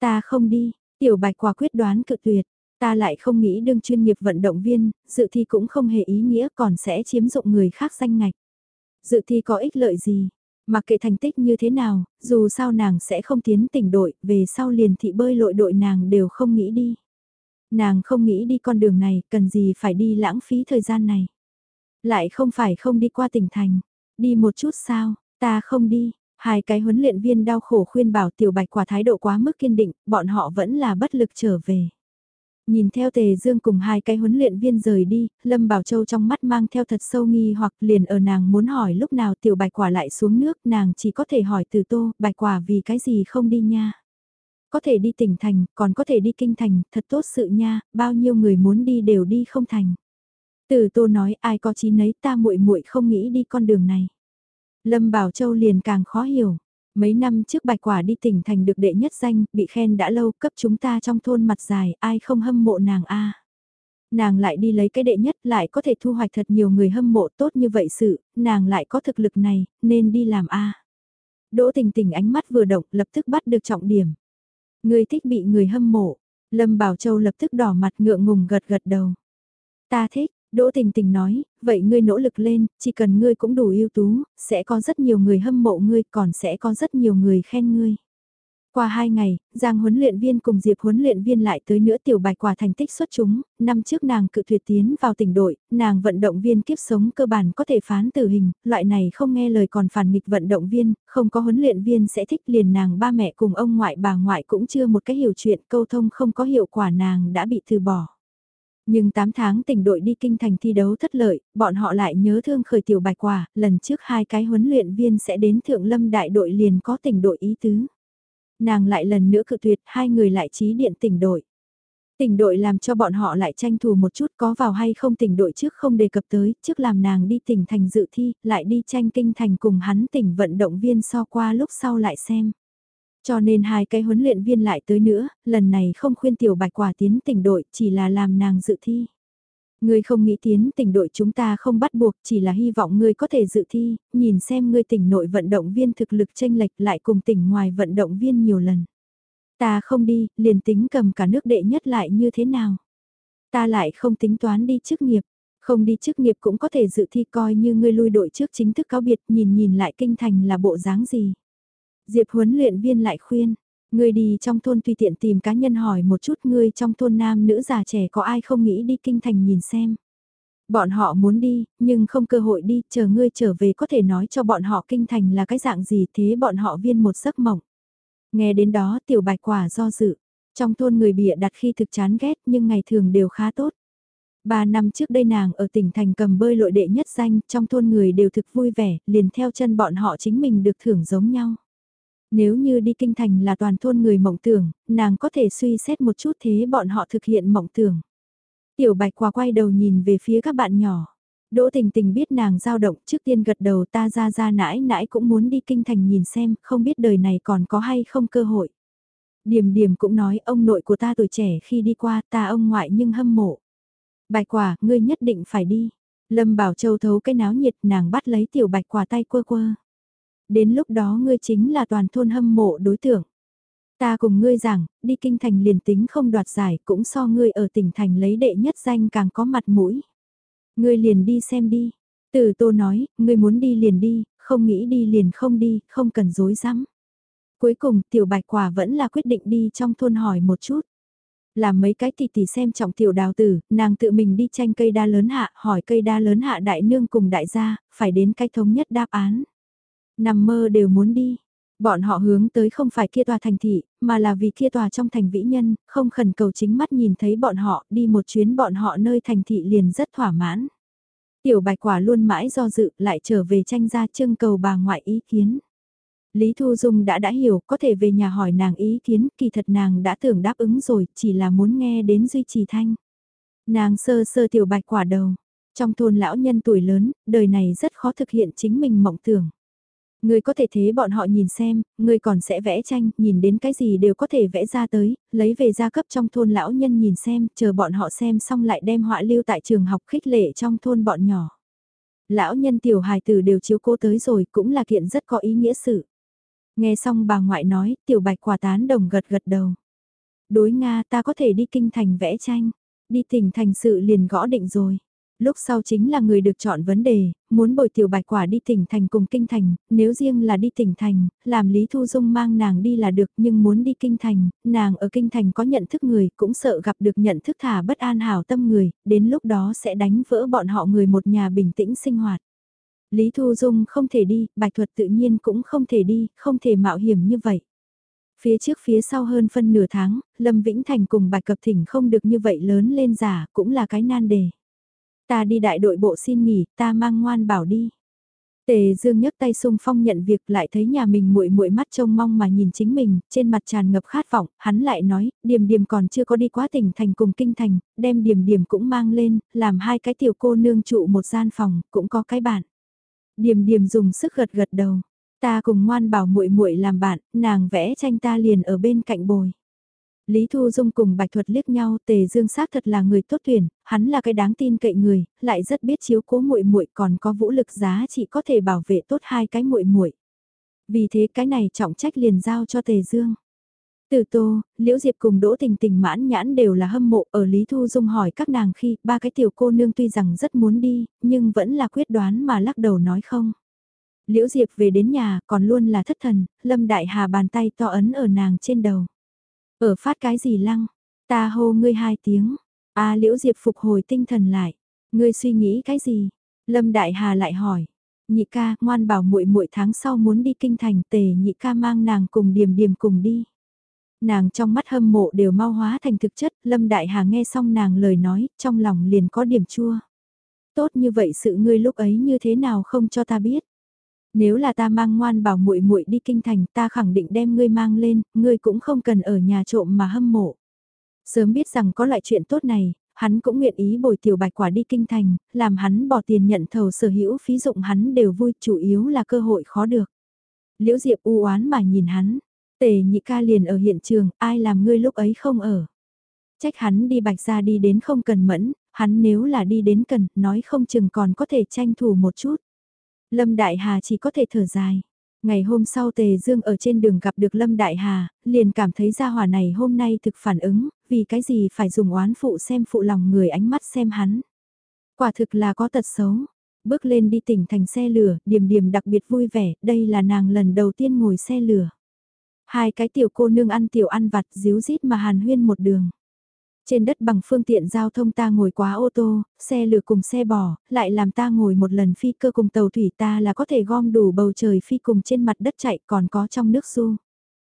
Ta không đi, tiểu bạch quả quyết đoán cự tuyệt, ta lại không nghĩ đương chuyên nghiệp vận động viên, dự thi cũng không hề ý nghĩa còn sẽ chiếm dụng người khác danh ngạch. Dự thi có ích lợi gì, Mặc kệ thành tích như thế nào, dù sao nàng sẽ không tiến tỉnh đội, về sau liền thị bơi lội đội nàng đều không nghĩ đi. Nàng không nghĩ đi con đường này, cần gì phải đi lãng phí thời gian này. Lại không phải không đi qua tỉnh thành. Đi một chút sao, ta không đi. Hai cái huấn luyện viên đau khổ khuyên bảo tiểu bạch quả thái độ quá mức kiên định, bọn họ vẫn là bất lực trở về. Nhìn theo Tề Dương cùng hai cái huấn luyện viên rời đi, Lâm Bảo Châu trong mắt mang theo thật sâu nghi hoặc liền ở nàng muốn hỏi lúc nào tiểu bạch quả lại xuống nước, nàng chỉ có thể hỏi từ tô, bạch quả vì cái gì không đi nha. Có thể đi tỉnh thành, còn có thể đi kinh thành, thật tốt sự nha, bao nhiêu người muốn đi đều đi không thành. Từ tô nói ai có chí nấy ta muội muội không nghĩ đi con đường này. Lâm Bảo Châu liền càng khó hiểu. Mấy năm trước bạch quả đi tỉnh thành được đệ nhất danh, bị khen đã lâu, cấp chúng ta trong thôn mặt dài, ai không hâm mộ nàng a Nàng lại đi lấy cái đệ nhất, lại có thể thu hoạch thật nhiều người hâm mộ tốt như vậy sự, nàng lại có thực lực này, nên đi làm a Đỗ tình tình ánh mắt vừa động, lập tức bắt được trọng điểm. Người thích bị người hâm mộ, Lâm Bảo Châu lập tức đỏ mặt ngượng ngùng gật gật đầu. Ta thích, Đỗ Tình Tình nói, vậy ngươi nỗ lực lên, chỉ cần ngươi cũng đủ ưu tú, sẽ có rất nhiều người hâm mộ ngươi, còn sẽ có rất nhiều người khen ngươi. Qua hai ngày, Giang huấn luyện viên cùng Diệp huấn luyện viên lại tới nữa tiểu bài quả thành tích xuất chúng, năm trước nàng cự tuyệt tiến vào tỉnh đội, nàng vận động viên kiếp sống cơ bản có thể phán tử hình, loại này không nghe lời còn phản nghịch vận động viên, không có huấn luyện viên sẽ thích liền nàng ba mẹ cùng ông ngoại bà ngoại cũng chưa một cái hiểu chuyện câu thông không có hiệu quả nàng đã bị từ bỏ. Nhưng 8 tháng tỉnh đội đi kinh thành thi đấu thất lợi, bọn họ lại nhớ thương khởi tiểu bạch quả, lần trước hai cái huấn luyện viên sẽ đến thượng lâm đại đội liền có tỉnh đội ý tứ. Nàng lại lần nữa cự tuyệt, hai người lại trí điện tỉnh đội. Tỉnh đội làm cho bọn họ lại tranh thủ một chút có vào hay không tỉnh đội trước không đề cập tới, trước làm nàng đi tỉnh thành dự thi, lại đi tranh kinh thành cùng hắn tỉnh vận động viên so qua lúc sau lại xem. Cho nên hai cái huấn luyện viên lại tới nữa, lần này không khuyên tiểu bạch quả tiến tỉnh đội, chỉ là làm nàng dự thi. Ngươi không nghĩ tiến tỉnh đội chúng ta không bắt buộc, chỉ là hy vọng ngươi có thể dự thi, nhìn xem ngươi tỉnh nội vận động viên thực lực tranh lệch lại cùng tỉnh ngoài vận động viên nhiều lần. Ta không đi, liền tính cầm cả nước đệ nhất lại như thế nào. Ta lại không tính toán đi chức nghiệp, không đi chức nghiệp cũng có thể dự thi coi như ngươi lui đội trước chính thức cáo biệt nhìn nhìn lại kinh thành là bộ dáng gì. Diệp huấn luyện viên lại khuyên, ngươi đi trong thôn tùy tiện tìm cá nhân hỏi một chút ngươi trong thôn nam nữ già trẻ có ai không nghĩ đi kinh thành nhìn xem. Bọn họ muốn đi, nhưng không cơ hội đi, chờ ngươi trở về có thể nói cho bọn họ kinh thành là cái dạng gì thế bọn họ viên một giấc mộng. Nghe đến đó tiểu bạch quả do dự, trong thôn người bịa đặt khi thực chán ghét nhưng ngày thường đều khá tốt. Ba năm trước đây nàng ở tỉnh thành cầm bơi lội đệ nhất danh, trong thôn người đều thực vui vẻ, liền theo chân bọn họ chính mình được thưởng giống nhau. Nếu như đi kinh thành là toàn thôn người mộng tưởng, nàng có thể suy xét một chút thế bọn họ thực hiện mộng tưởng. Tiểu bạch quả quay đầu nhìn về phía các bạn nhỏ. Đỗ tình tình biết nàng dao động trước tiên gật đầu ta ra ra nãi nãi cũng muốn đi kinh thành nhìn xem, không biết đời này còn có hay không cơ hội. Điềm điềm cũng nói ông nội của ta tuổi trẻ khi đi qua ta ông ngoại nhưng hâm mộ. Bạch quả, ngươi nhất định phải đi. Lâm Bảo Châu thấu cái náo nhiệt nàng bắt lấy tiểu bạch quả tay quơ quơ đến lúc đó ngươi chính là toàn thôn hâm mộ đối tượng. Ta cùng ngươi rằng, đi kinh thành liền tính không đoạt giải cũng so ngươi ở tỉnh thành lấy đệ nhất danh càng có mặt mũi. Ngươi liền đi xem đi. Từ tô nói, ngươi muốn đi liền đi, không nghĩ đi liền không đi, không cần dối rắm Cuối cùng tiểu bạch quả vẫn là quyết định đi trong thôn hỏi một chút. Làm mấy cái tỷ tỷ xem trọng tiểu đào tử, nàng tự mình đi tranh cây đa lớn hạ, hỏi cây đa lớn hạ đại nương cùng đại gia, phải đến cái thống nhất đáp án. Nằm mơ đều muốn đi. Bọn họ hướng tới không phải kia tòa thành thị, mà là vì kia tòa trong thành vĩ nhân, không khẩn cầu chính mắt nhìn thấy bọn họ, đi một chuyến bọn họ nơi thành thị liền rất thỏa mãn. Tiểu bạch quả luôn mãi do dự, lại trở về tranh ra trưng cầu bà ngoại ý kiến. Lý Thu Dung đã đã hiểu, có thể về nhà hỏi nàng ý kiến, kỳ thật nàng đã tưởng đáp ứng rồi, chỉ là muốn nghe đến duy trì thanh. Nàng sơ sơ tiểu bạch quả đầu, trong thôn lão nhân tuổi lớn, đời này rất khó thực hiện chính mình mộng tưởng. Người có thể thế bọn họ nhìn xem, người còn sẽ vẽ tranh, nhìn đến cái gì đều có thể vẽ ra tới, lấy về gia cấp trong thôn lão nhân nhìn xem, chờ bọn họ xem xong lại đem họa lưu tại trường học khích lệ trong thôn bọn nhỏ. Lão nhân tiểu hài tử đều chiếu cố tới rồi cũng là kiện rất có ý nghĩa sự. Nghe xong bà ngoại nói, tiểu bạch quả tán đồng gật gật đầu. Đối Nga ta có thể đi kinh thành vẽ tranh, đi tỉnh thành sự liền gõ định rồi. Lúc sau chính là người được chọn vấn đề, muốn bồi tiểu bạch quả đi tỉnh thành cùng kinh thành, nếu riêng là đi tỉnh thành, làm Lý Thu Dung mang nàng đi là được nhưng muốn đi kinh thành, nàng ở kinh thành có nhận thức người cũng sợ gặp được nhận thức thả bất an hảo tâm người, đến lúc đó sẽ đánh vỡ bọn họ người một nhà bình tĩnh sinh hoạt. Lý Thu Dung không thể đi, bạch thuật tự nhiên cũng không thể đi, không thể mạo hiểm như vậy. Phía trước phía sau hơn phân nửa tháng, Lâm Vĩnh Thành cùng bạch cập thỉnh không được như vậy lớn lên giả, cũng là cái nan đề. Ta đi đại đội bộ xin nghỉ, ta mang ngoan bảo đi. Tề Dương nhấc tay sung phong nhận việc lại thấy nhà mình muội muội mắt trông mong mà nhìn chính mình, trên mặt tràn ngập khát vọng, hắn lại nói, Điềm Điềm còn chưa có đi quá tỉnh thành cùng kinh thành, đem Điềm Điềm cũng mang lên, làm hai cái tiểu cô nương trụ một gian phòng, cũng có cái bạn. Điềm Điềm dùng sức gật gật đầu, ta cùng ngoan bảo muội muội làm bạn, nàng vẽ tranh ta liền ở bên cạnh bồi. Lý Thu Dung cùng Bạch Thuật liếc nhau, Tề Dương xác thật là người tốt tuyển, hắn là cái đáng tin cậy người, lại rất biết chiếu cố muội muội, còn có vũ lực giá trị có thể bảo vệ tốt hai cái muội muội. Vì thế cái này trọng trách liền giao cho Tề Dương. Từ Tô, Liễu Diệp cùng Đỗ Tình Tình mãn nhãn đều là hâm mộ ở Lý Thu Dung hỏi các nàng khi ba cái tiểu cô nương tuy rằng rất muốn đi, nhưng vẫn là quyết đoán mà lắc đầu nói không. Liễu Diệp về đến nhà còn luôn là thất thần, Lâm Đại Hà bàn tay to ấn ở nàng trên đầu. Ở phát cái gì lăng? Ta hô ngươi hai tiếng. A Liễu Diệp phục hồi tinh thần lại. Ngươi suy nghĩ cái gì? Lâm Đại Hà lại hỏi. Nhị ca, ngoan bảo muội muội tháng sau muốn đi kinh thành, tề nhị ca mang nàng cùng Điềm Điềm cùng đi. Nàng trong mắt hâm mộ đều mau hóa thành thực chất, Lâm Đại Hà nghe xong nàng lời nói, trong lòng liền có điểm chua. Tốt như vậy sự ngươi lúc ấy như thế nào không cho ta biết. Nếu là ta mang ngoan bảo muội muội đi kinh thành ta khẳng định đem ngươi mang lên, ngươi cũng không cần ở nhà trộm mà hâm mộ. Sớm biết rằng có loại chuyện tốt này, hắn cũng nguyện ý bồi tiểu bạch quả đi kinh thành, làm hắn bỏ tiền nhận thầu sở hữu phí dụng hắn đều vui, chủ yếu là cơ hội khó được. Liễu Diệp u oán mà nhìn hắn, tề nhị ca liền ở hiện trường, ai làm ngươi lúc ấy không ở. Trách hắn đi bạch ra đi đến không cần mẫn, hắn nếu là đi đến cần, nói không chừng còn có thể tranh thủ một chút. Lâm Đại Hà chỉ có thể thở dài. Ngày hôm sau Tề Dương ở trên đường gặp được Lâm Đại Hà, liền cảm thấy gia hỏa này hôm nay thực phản ứng, vì cái gì phải dùng oán phụ xem phụ lòng người ánh mắt xem hắn. Quả thực là có tật xấu. Bước lên đi tỉnh thành xe lửa, điểm điểm đặc biệt vui vẻ, đây là nàng lần đầu tiên ngồi xe lửa. Hai cái tiểu cô nương ăn tiểu ăn vặt díu dít mà hàn huyên một đường. Trên đất bằng phương tiện giao thông ta ngồi quá ô tô, xe lửa cùng xe bò, lại làm ta ngồi một lần phi cơ cùng tàu thủy ta là có thể gom đủ bầu trời phi cùng trên mặt đất chạy còn có trong nước su.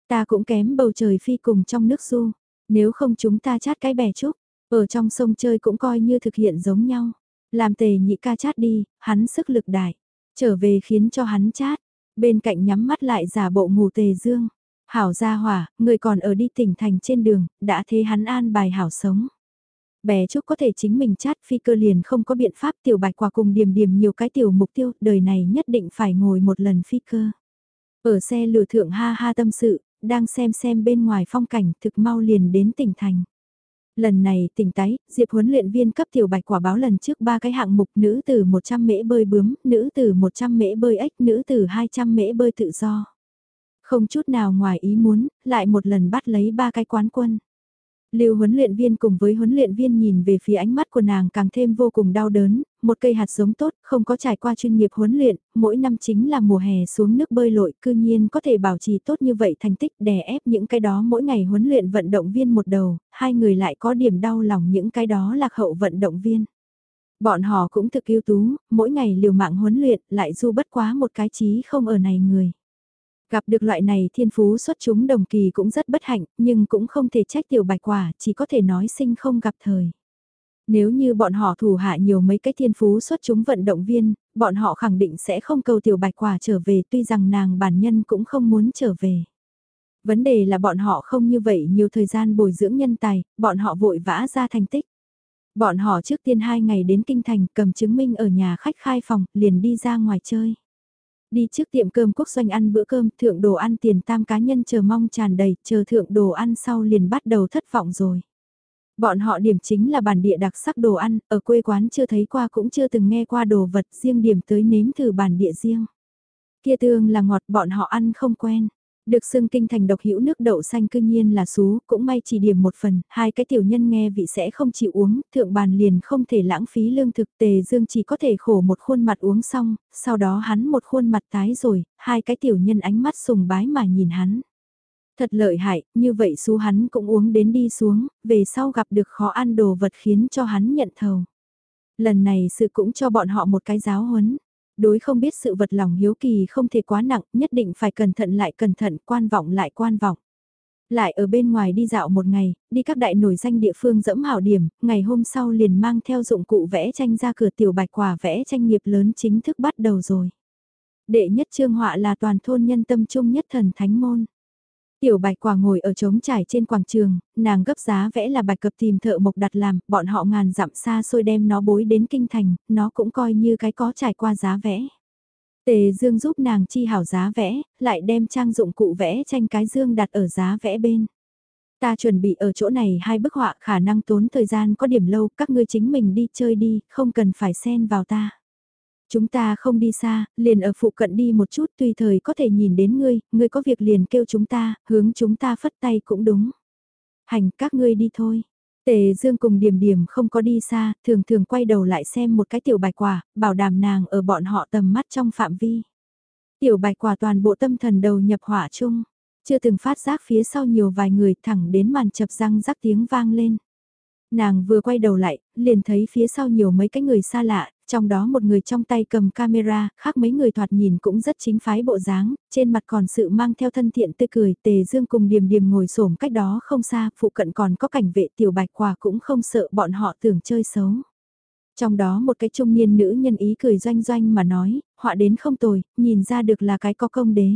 Ta cũng kém bầu trời phi cùng trong nước su, nếu không chúng ta chát cái bè trúc, ở trong sông chơi cũng coi như thực hiện giống nhau. Làm tề nhị ca chát đi, hắn sức lực đại, trở về khiến cho hắn chát, bên cạnh nhắm mắt lại giả bộ ngủ tề dương. Hảo gia hỏa, người còn ở đi tỉnh thành trên đường, đã thế hắn an bài hảo sống. Bé Trúc có thể chính mình chát phi cơ liền không có biện pháp tiểu bạch quả cùng điểm điểm nhiều cái tiểu mục tiêu, đời này nhất định phải ngồi một lần phi cơ. Ở xe lửa thượng ha ha tâm sự, đang xem xem bên ngoài phong cảnh thực mau liền đến tỉnh thành. Lần này tỉnh tái, Diệp huấn luyện viên cấp tiểu bạch quả báo lần trước ba cái hạng mục nữ từ 100 mễ bơi bướm, nữ từ 100 mễ bơi ếch, nữ từ 200 mễ bơi tự do. Không chút nào ngoài ý muốn, lại một lần bắt lấy ba cái quán quân. Lưu huấn luyện viên cùng với huấn luyện viên nhìn về phía ánh mắt của nàng càng thêm vô cùng đau đớn, một cây hạt giống tốt, không có trải qua chuyên nghiệp huấn luyện, mỗi năm chính là mùa hè xuống nước bơi lội, cư nhiên có thể bảo trì tốt như vậy thành tích đè ép những cái đó mỗi ngày huấn luyện vận động viên một đầu, hai người lại có điểm đau lòng những cái đó lạc hậu vận động viên. Bọn họ cũng thực yêu tú, mỗi ngày liều mạng huấn luyện lại du bất quá một cái trí không ở này người. Gặp được loại này thiên phú xuất chúng đồng kỳ cũng rất bất hạnh, nhưng cũng không thể trách tiểu bạch quả, chỉ có thể nói sinh không gặp thời. Nếu như bọn họ thủ hạ nhiều mấy cái thiên phú xuất chúng vận động viên, bọn họ khẳng định sẽ không cầu tiểu bạch quả trở về tuy rằng nàng bản nhân cũng không muốn trở về. Vấn đề là bọn họ không như vậy nhiều thời gian bồi dưỡng nhân tài, bọn họ vội vã ra thành tích. Bọn họ trước tiên hai ngày đến kinh thành cầm chứng minh ở nhà khách khai phòng, liền đi ra ngoài chơi. Đi trước tiệm cơm quốc doanh ăn bữa cơm, thượng đồ ăn tiền tam cá nhân chờ mong tràn đầy, chờ thượng đồ ăn sau liền bắt đầu thất vọng rồi. Bọn họ điểm chính là bản địa đặc sắc đồ ăn, ở quê quán chưa thấy qua cũng chưa từng nghe qua đồ vật riêng điểm tới nếm thử bản địa riêng. Kia tương là ngọt bọn họ ăn không quen. Được xưng kinh thành độc hữu nước đậu xanh cư nhiên là xú, cũng may chỉ điểm một phần, hai cái tiểu nhân nghe vị sẽ không chịu uống, thượng bàn liền không thể lãng phí lương thực tề dương chỉ có thể khổ một khuôn mặt uống xong, sau đó hắn một khuôn mặt tái rồi, hai cái tiểu nhân ánh mắt sùng bái mà nhìn hắn. Thật lợi hại, như vậy xú hắn cũng uống đến đi xuống, về sau gặp được khó ăn đồ vật khiến cho hắn nhận thầu. Lần này sự cũng cho bọn họ một cái giáo huấn đối không biết sự vật lòng hiếu kỳ không thể quá nặng, nhất định phải cẩn thận lại cẩn thận, quan vọng lại quan vọng. Lại ở bên ngoài đi dạo một ngày, đi các đại nổi danh địa phương dẫm hảo điểm, ngày hôm sau liền mang theo dụng cụ vẽ tranh ra cửa tiểu bạch quả vẽ tranh nghiệp lớn chính thức bắt đầu rồi. Đệ nhất trương họa là toàn thôn nhân tâm trung nhất thần thánh môn. Tiểu bạch quả ngồi ở trống trải trên quảng trường, nàng gấp giá vẽ là bạch cập tìm thợ mộc đặt làm, bọn họ ngàn dặm xa xôi đem nó bối đến kinh thành, nó cũng coi như cái có trải qua giá vẽ. Tề Dương giúp nàng chi hảo giá vẽ, lại đem trang dụng cụ vẽ tranh cái dương đặt ở giá vẽ bên. Ta chuẩn bị ở chỗ này hai bức họa khả năng tốn thời gian có điểm lâu, các ngươi chính mình đi chơi đi, không cần phải xen vào ta. Chúng ta không đi xa, liền ở phụ cận đi một chút tùy thời có thể nhìn đến ngươi, ngươi có việc liền kêu chúng ta, hướng chúng ta phất tay cũng đúng. Hành các ngươi đi thôi. Tề Dương cùng Điềm Điềm không có đi xa, thường thường quay đầu lại xem một cái tiểu bài quả, bảo đảm nàng ở bọn họ tầm mắt trong phạm vi. Tiểu bài quả toàn bộ tâm thần đầu nhập hỏa chung, chưa từng phát giác phía sau nhiều vài người thẳng đến màn chập răng rắc tiếng vang lên. Nàng vừa quay đầu lại, liền thấy phía sau nhiều mấy cái người xa lạ, trong đó một người trong tay cầm camera, khác mấy người thoạt nhìn cũng rất chính phái bộ dáng, trên mặt còn sự mang theo thân thiện tươi cười, tề dương cùng điềm điềm ngồi xổm cách đó không xa, phụ cận còn có cảnh vệ tiểu bạch quả cũng không sợ bọn họ tưởng chơi xấu. Trong đó một cái trung niên nữ nhân ý cười doanh doanh mà nói, họa đến không tồi, nhìn ra được là cái có công đế.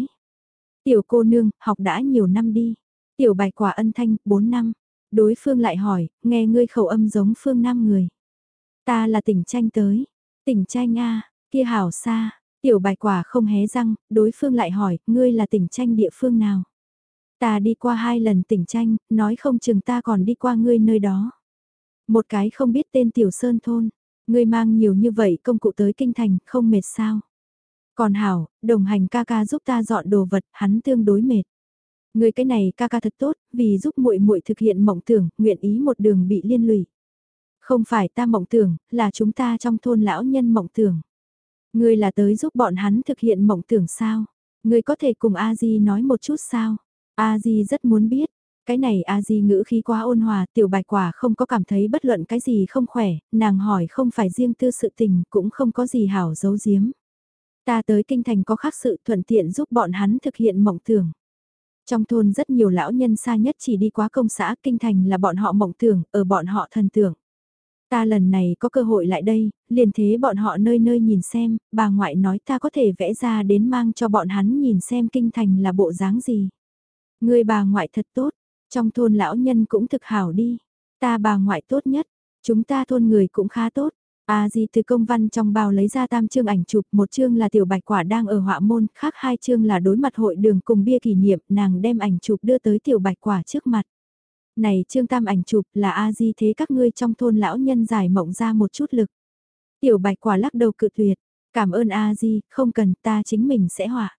Tiểu cô nương, học đã nhiều năm đi. Tiểu bạch quả ân thanh, 4 năm. Đối phương lại hỏi, nghe ngươi khẩu âm giống phương nam người. Ta là tỉnh tranh tới. Tỉnh tranh a kia hảo xa. Tiểu bài quả không hé răng, đối phương lại hỏi, ngươi là tỉnh tranh địa phương nào? Ta đi qua hai lần tỉnh tranh, nói không chừng ta còn đi qua ngươi nơi đó. Một cái không biết tên tiểu sơn thôn, ngươi mang nhiều như vậy công cụ tới kinh thành, không mệt sao? Còn hảo, đồng hành ca ca giúp ta dọn đồ vật, hắn tương đối mệt. Người cái này ca ca thật tốt, vì giúp muội muội thực hiện mộng tưởng, nguyện ý một đường bị liên lụy. Không phải ta mộng tưởng, là chúng ta trong thôn lão nhân mộng tưởng. Ngươi là tới giúp bọn hắn thực hiện mộng tưởng sao? Ngươi có thể cùng A Di nói một chút sao? A Di rất muốn biết. Cái này A Di ngữ khí quá ôn hòa, tiểu bạch quả không có cảm thấy bất luận cái gì không khỏe, nàng hỏi không phải riêng tư sự tình, cũng không có gì hảo giấu giếm. Ta tới kinh thành có khác sự thuận tiện giúp bọn hắn thực hiện mộng tưởng. Trong thôn rất nhiều lão nhân xa nhất chỉ đi qua công xã kinh thành là bọn họ mộng tưởng, ở bọn họ thần tưởng. Ta lần này có cơ hội lại đây, liền thế bọn họ nơi nơi nhìn xem, bà ngoại nói ta có thể vẽ ra đến mang cho bọn hắn nhìn xem kinh thành là bộ dáng gì. Người bà ngoại thật tốt, trong thôn lão nhân cũng thực hảo đi, ta bà ngoại tốt nhất, chúng ta thôn người cũng khá tốt, A Di từ công văn trong bao lấy ra tam chương ảnh chụp, một chương là tiểu bạch quả đang ở họa môn, khác hai chương là đối mặt hội đường cùng bia kỷ niệm, nàng đem ảnh chụp đưa tới tiểu bạch quả trước mặt. Này trương tam ảnh chụp là A Di thế các ngươi trong thôn lão nhân giải mộng ra một chút lực. Tiểu bạch quả lắc đầu cự tuyệt, cảm ơn A Di, không cần ta chính mình sẽ họa.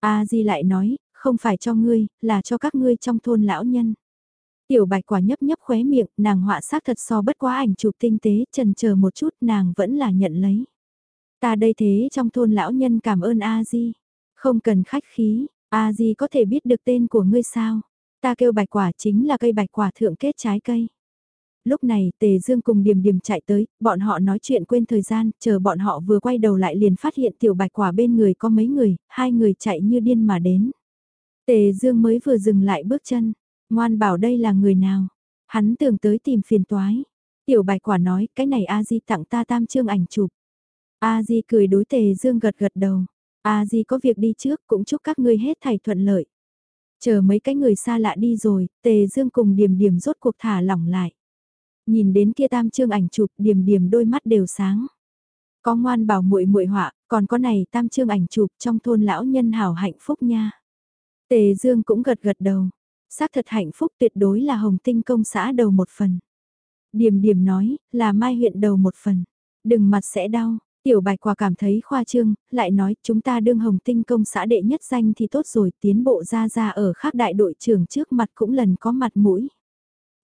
A Di lại nói, không phải cho ngươi, là cho các ngươi trong thôn lão nhân. Tiểu bạch quả nhấp nhấp khóe miệng, nàng họa xác thật so bất quá ảnh chụp tinh tế, trần chờ một chút nàng vẫn là nhận lấy. Ta đây thế trong thôn lão nhân cảm ơn A Di. Không cần khách khí, A Di có thể biết được tên của ngươi sao? Ta kêu bạch quả chính là cây bạch quả thượng kết trái cây. Lúc này Tề Dương cùng Điềm Điềm chạy tới, bọn họ nói chuyện quên thời gian, chờ bọn họ vừa quay đầu lại liền phát hiện tiểu bạch quả bên người có mấy người, hai người chạy như điên mà đến. Tề Dương mới vừa dừng lại bước chân, Ngoan bảo đây là người nào? Hắn tưởng tới tìm phiền toái. Tiểu bạch quả nói, cái này A Di tặng ta tam chương ảnh chụp. A Di cười đối tề dương gật gật đầu. A Di có việc đi trước, cũng chúc các ngươi hết thảy thuận lợi. Chờ mấy cái người xa lạ đi rồi, tề dương cùng điểm điểm rốt cuộc thả lỏng lại. Nhìn đến kia tam Trương ảnh chụp, điểm điểm đôi mắt đều sáng. Có ngoan bảo muội muội họa, còn có này tam Trương ảnh chụp trong thôn lão nhân hảo hạnh phúc nha. Tề Dương cũng gật gật đầu xác thật hạnh phúc tuyệt đối là hồng tinh công xã đầu một phần. Điểm điểm nói, là mai huyện đầu một phần. Đừng mặt sẽ đau, Tiểu bạch quả cảm thấy khoa trương, lại nói chúng ta đương hồng tinh công xã đệ nhất danh thì tốt rồi tiến bộ ra ra ở khác đại đội trưởng trước mặt cũng lần có mặt mũi.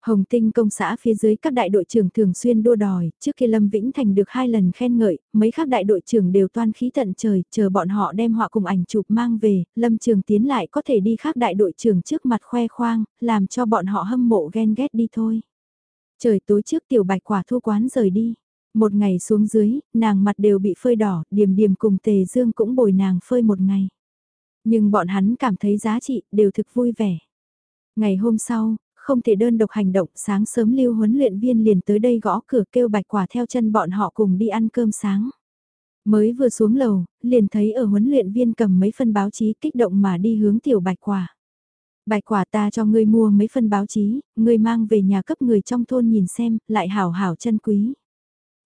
Hồng Tinh công xã phía dưới các đại đội trưởng thường xuyên đua đòi, trước khi Lâm Vĩnh Thành được hai lần khen ngợi, mấy khác đại đội trưởng đều toan khí tận trời, chờ bọn họ đem họa cùng ảnh chụp mang về, Lâm Trường Tiến lại có thể đi khác đại đội trưởng trước mặt khoe khoang, làm cho bọn họ hâm mộ ghen ghét đi thôi. Trời tối trước tiểu bạch quả thu quán rời đi. Một ngày xuống dưới, nàng mặt đều bị phơi đỏ, điểm điểm cùng tề dương cũng bồi nàng phơi một ngày. Nhưng bọn hắn cảm thấy giá trị, đều thực vui vẻ. Ngày hôm sau, không thể đơn độc hành động, sáng sớm lưu huấn luyện viên liền tới đây gõ cửa kêu bạch quả theo chân bọn họ cùng đi ăn cơm sáng. Mới vừa xuống lầu, liền thấy ở huấn luyện viên cầm mấy phân báo chí kích động mà đi hướng tiểu bạch quả. Bạch quả ta cho ngươi mua mấy phân báo chí, ngươi mang về nhà cấp người trong thôn nhìn xem, lại hảo hảo chân quý.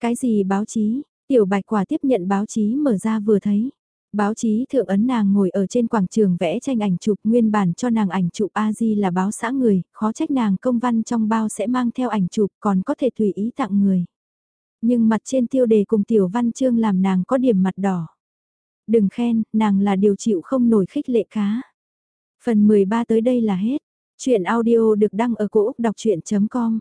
Cái gì báo chí? Tiểu bạch quả tiếp nhận báo chí mở ra vừa thấy. Báo chí thượng ấn nàng ngồi ở trên quảng trường vẽ tranh ảnh chụp nguyên bản cho nàng ảnh chụp A-di là báo xã người, khó trách nàng công văn trong bao sẽ mang theo ảnh chụp còn có thể tùy ý tặng người. Nhưng mặt trên tiêu đề cùng tiểu văn chương làm nàng có điểm mặt đỏ. Đừng khen, nàng là điều chịu không nổi khích lệ cá. Phần 13 tới đây là hết. Chuyện audio được đăng ở cổ Úc đọc chuyện.com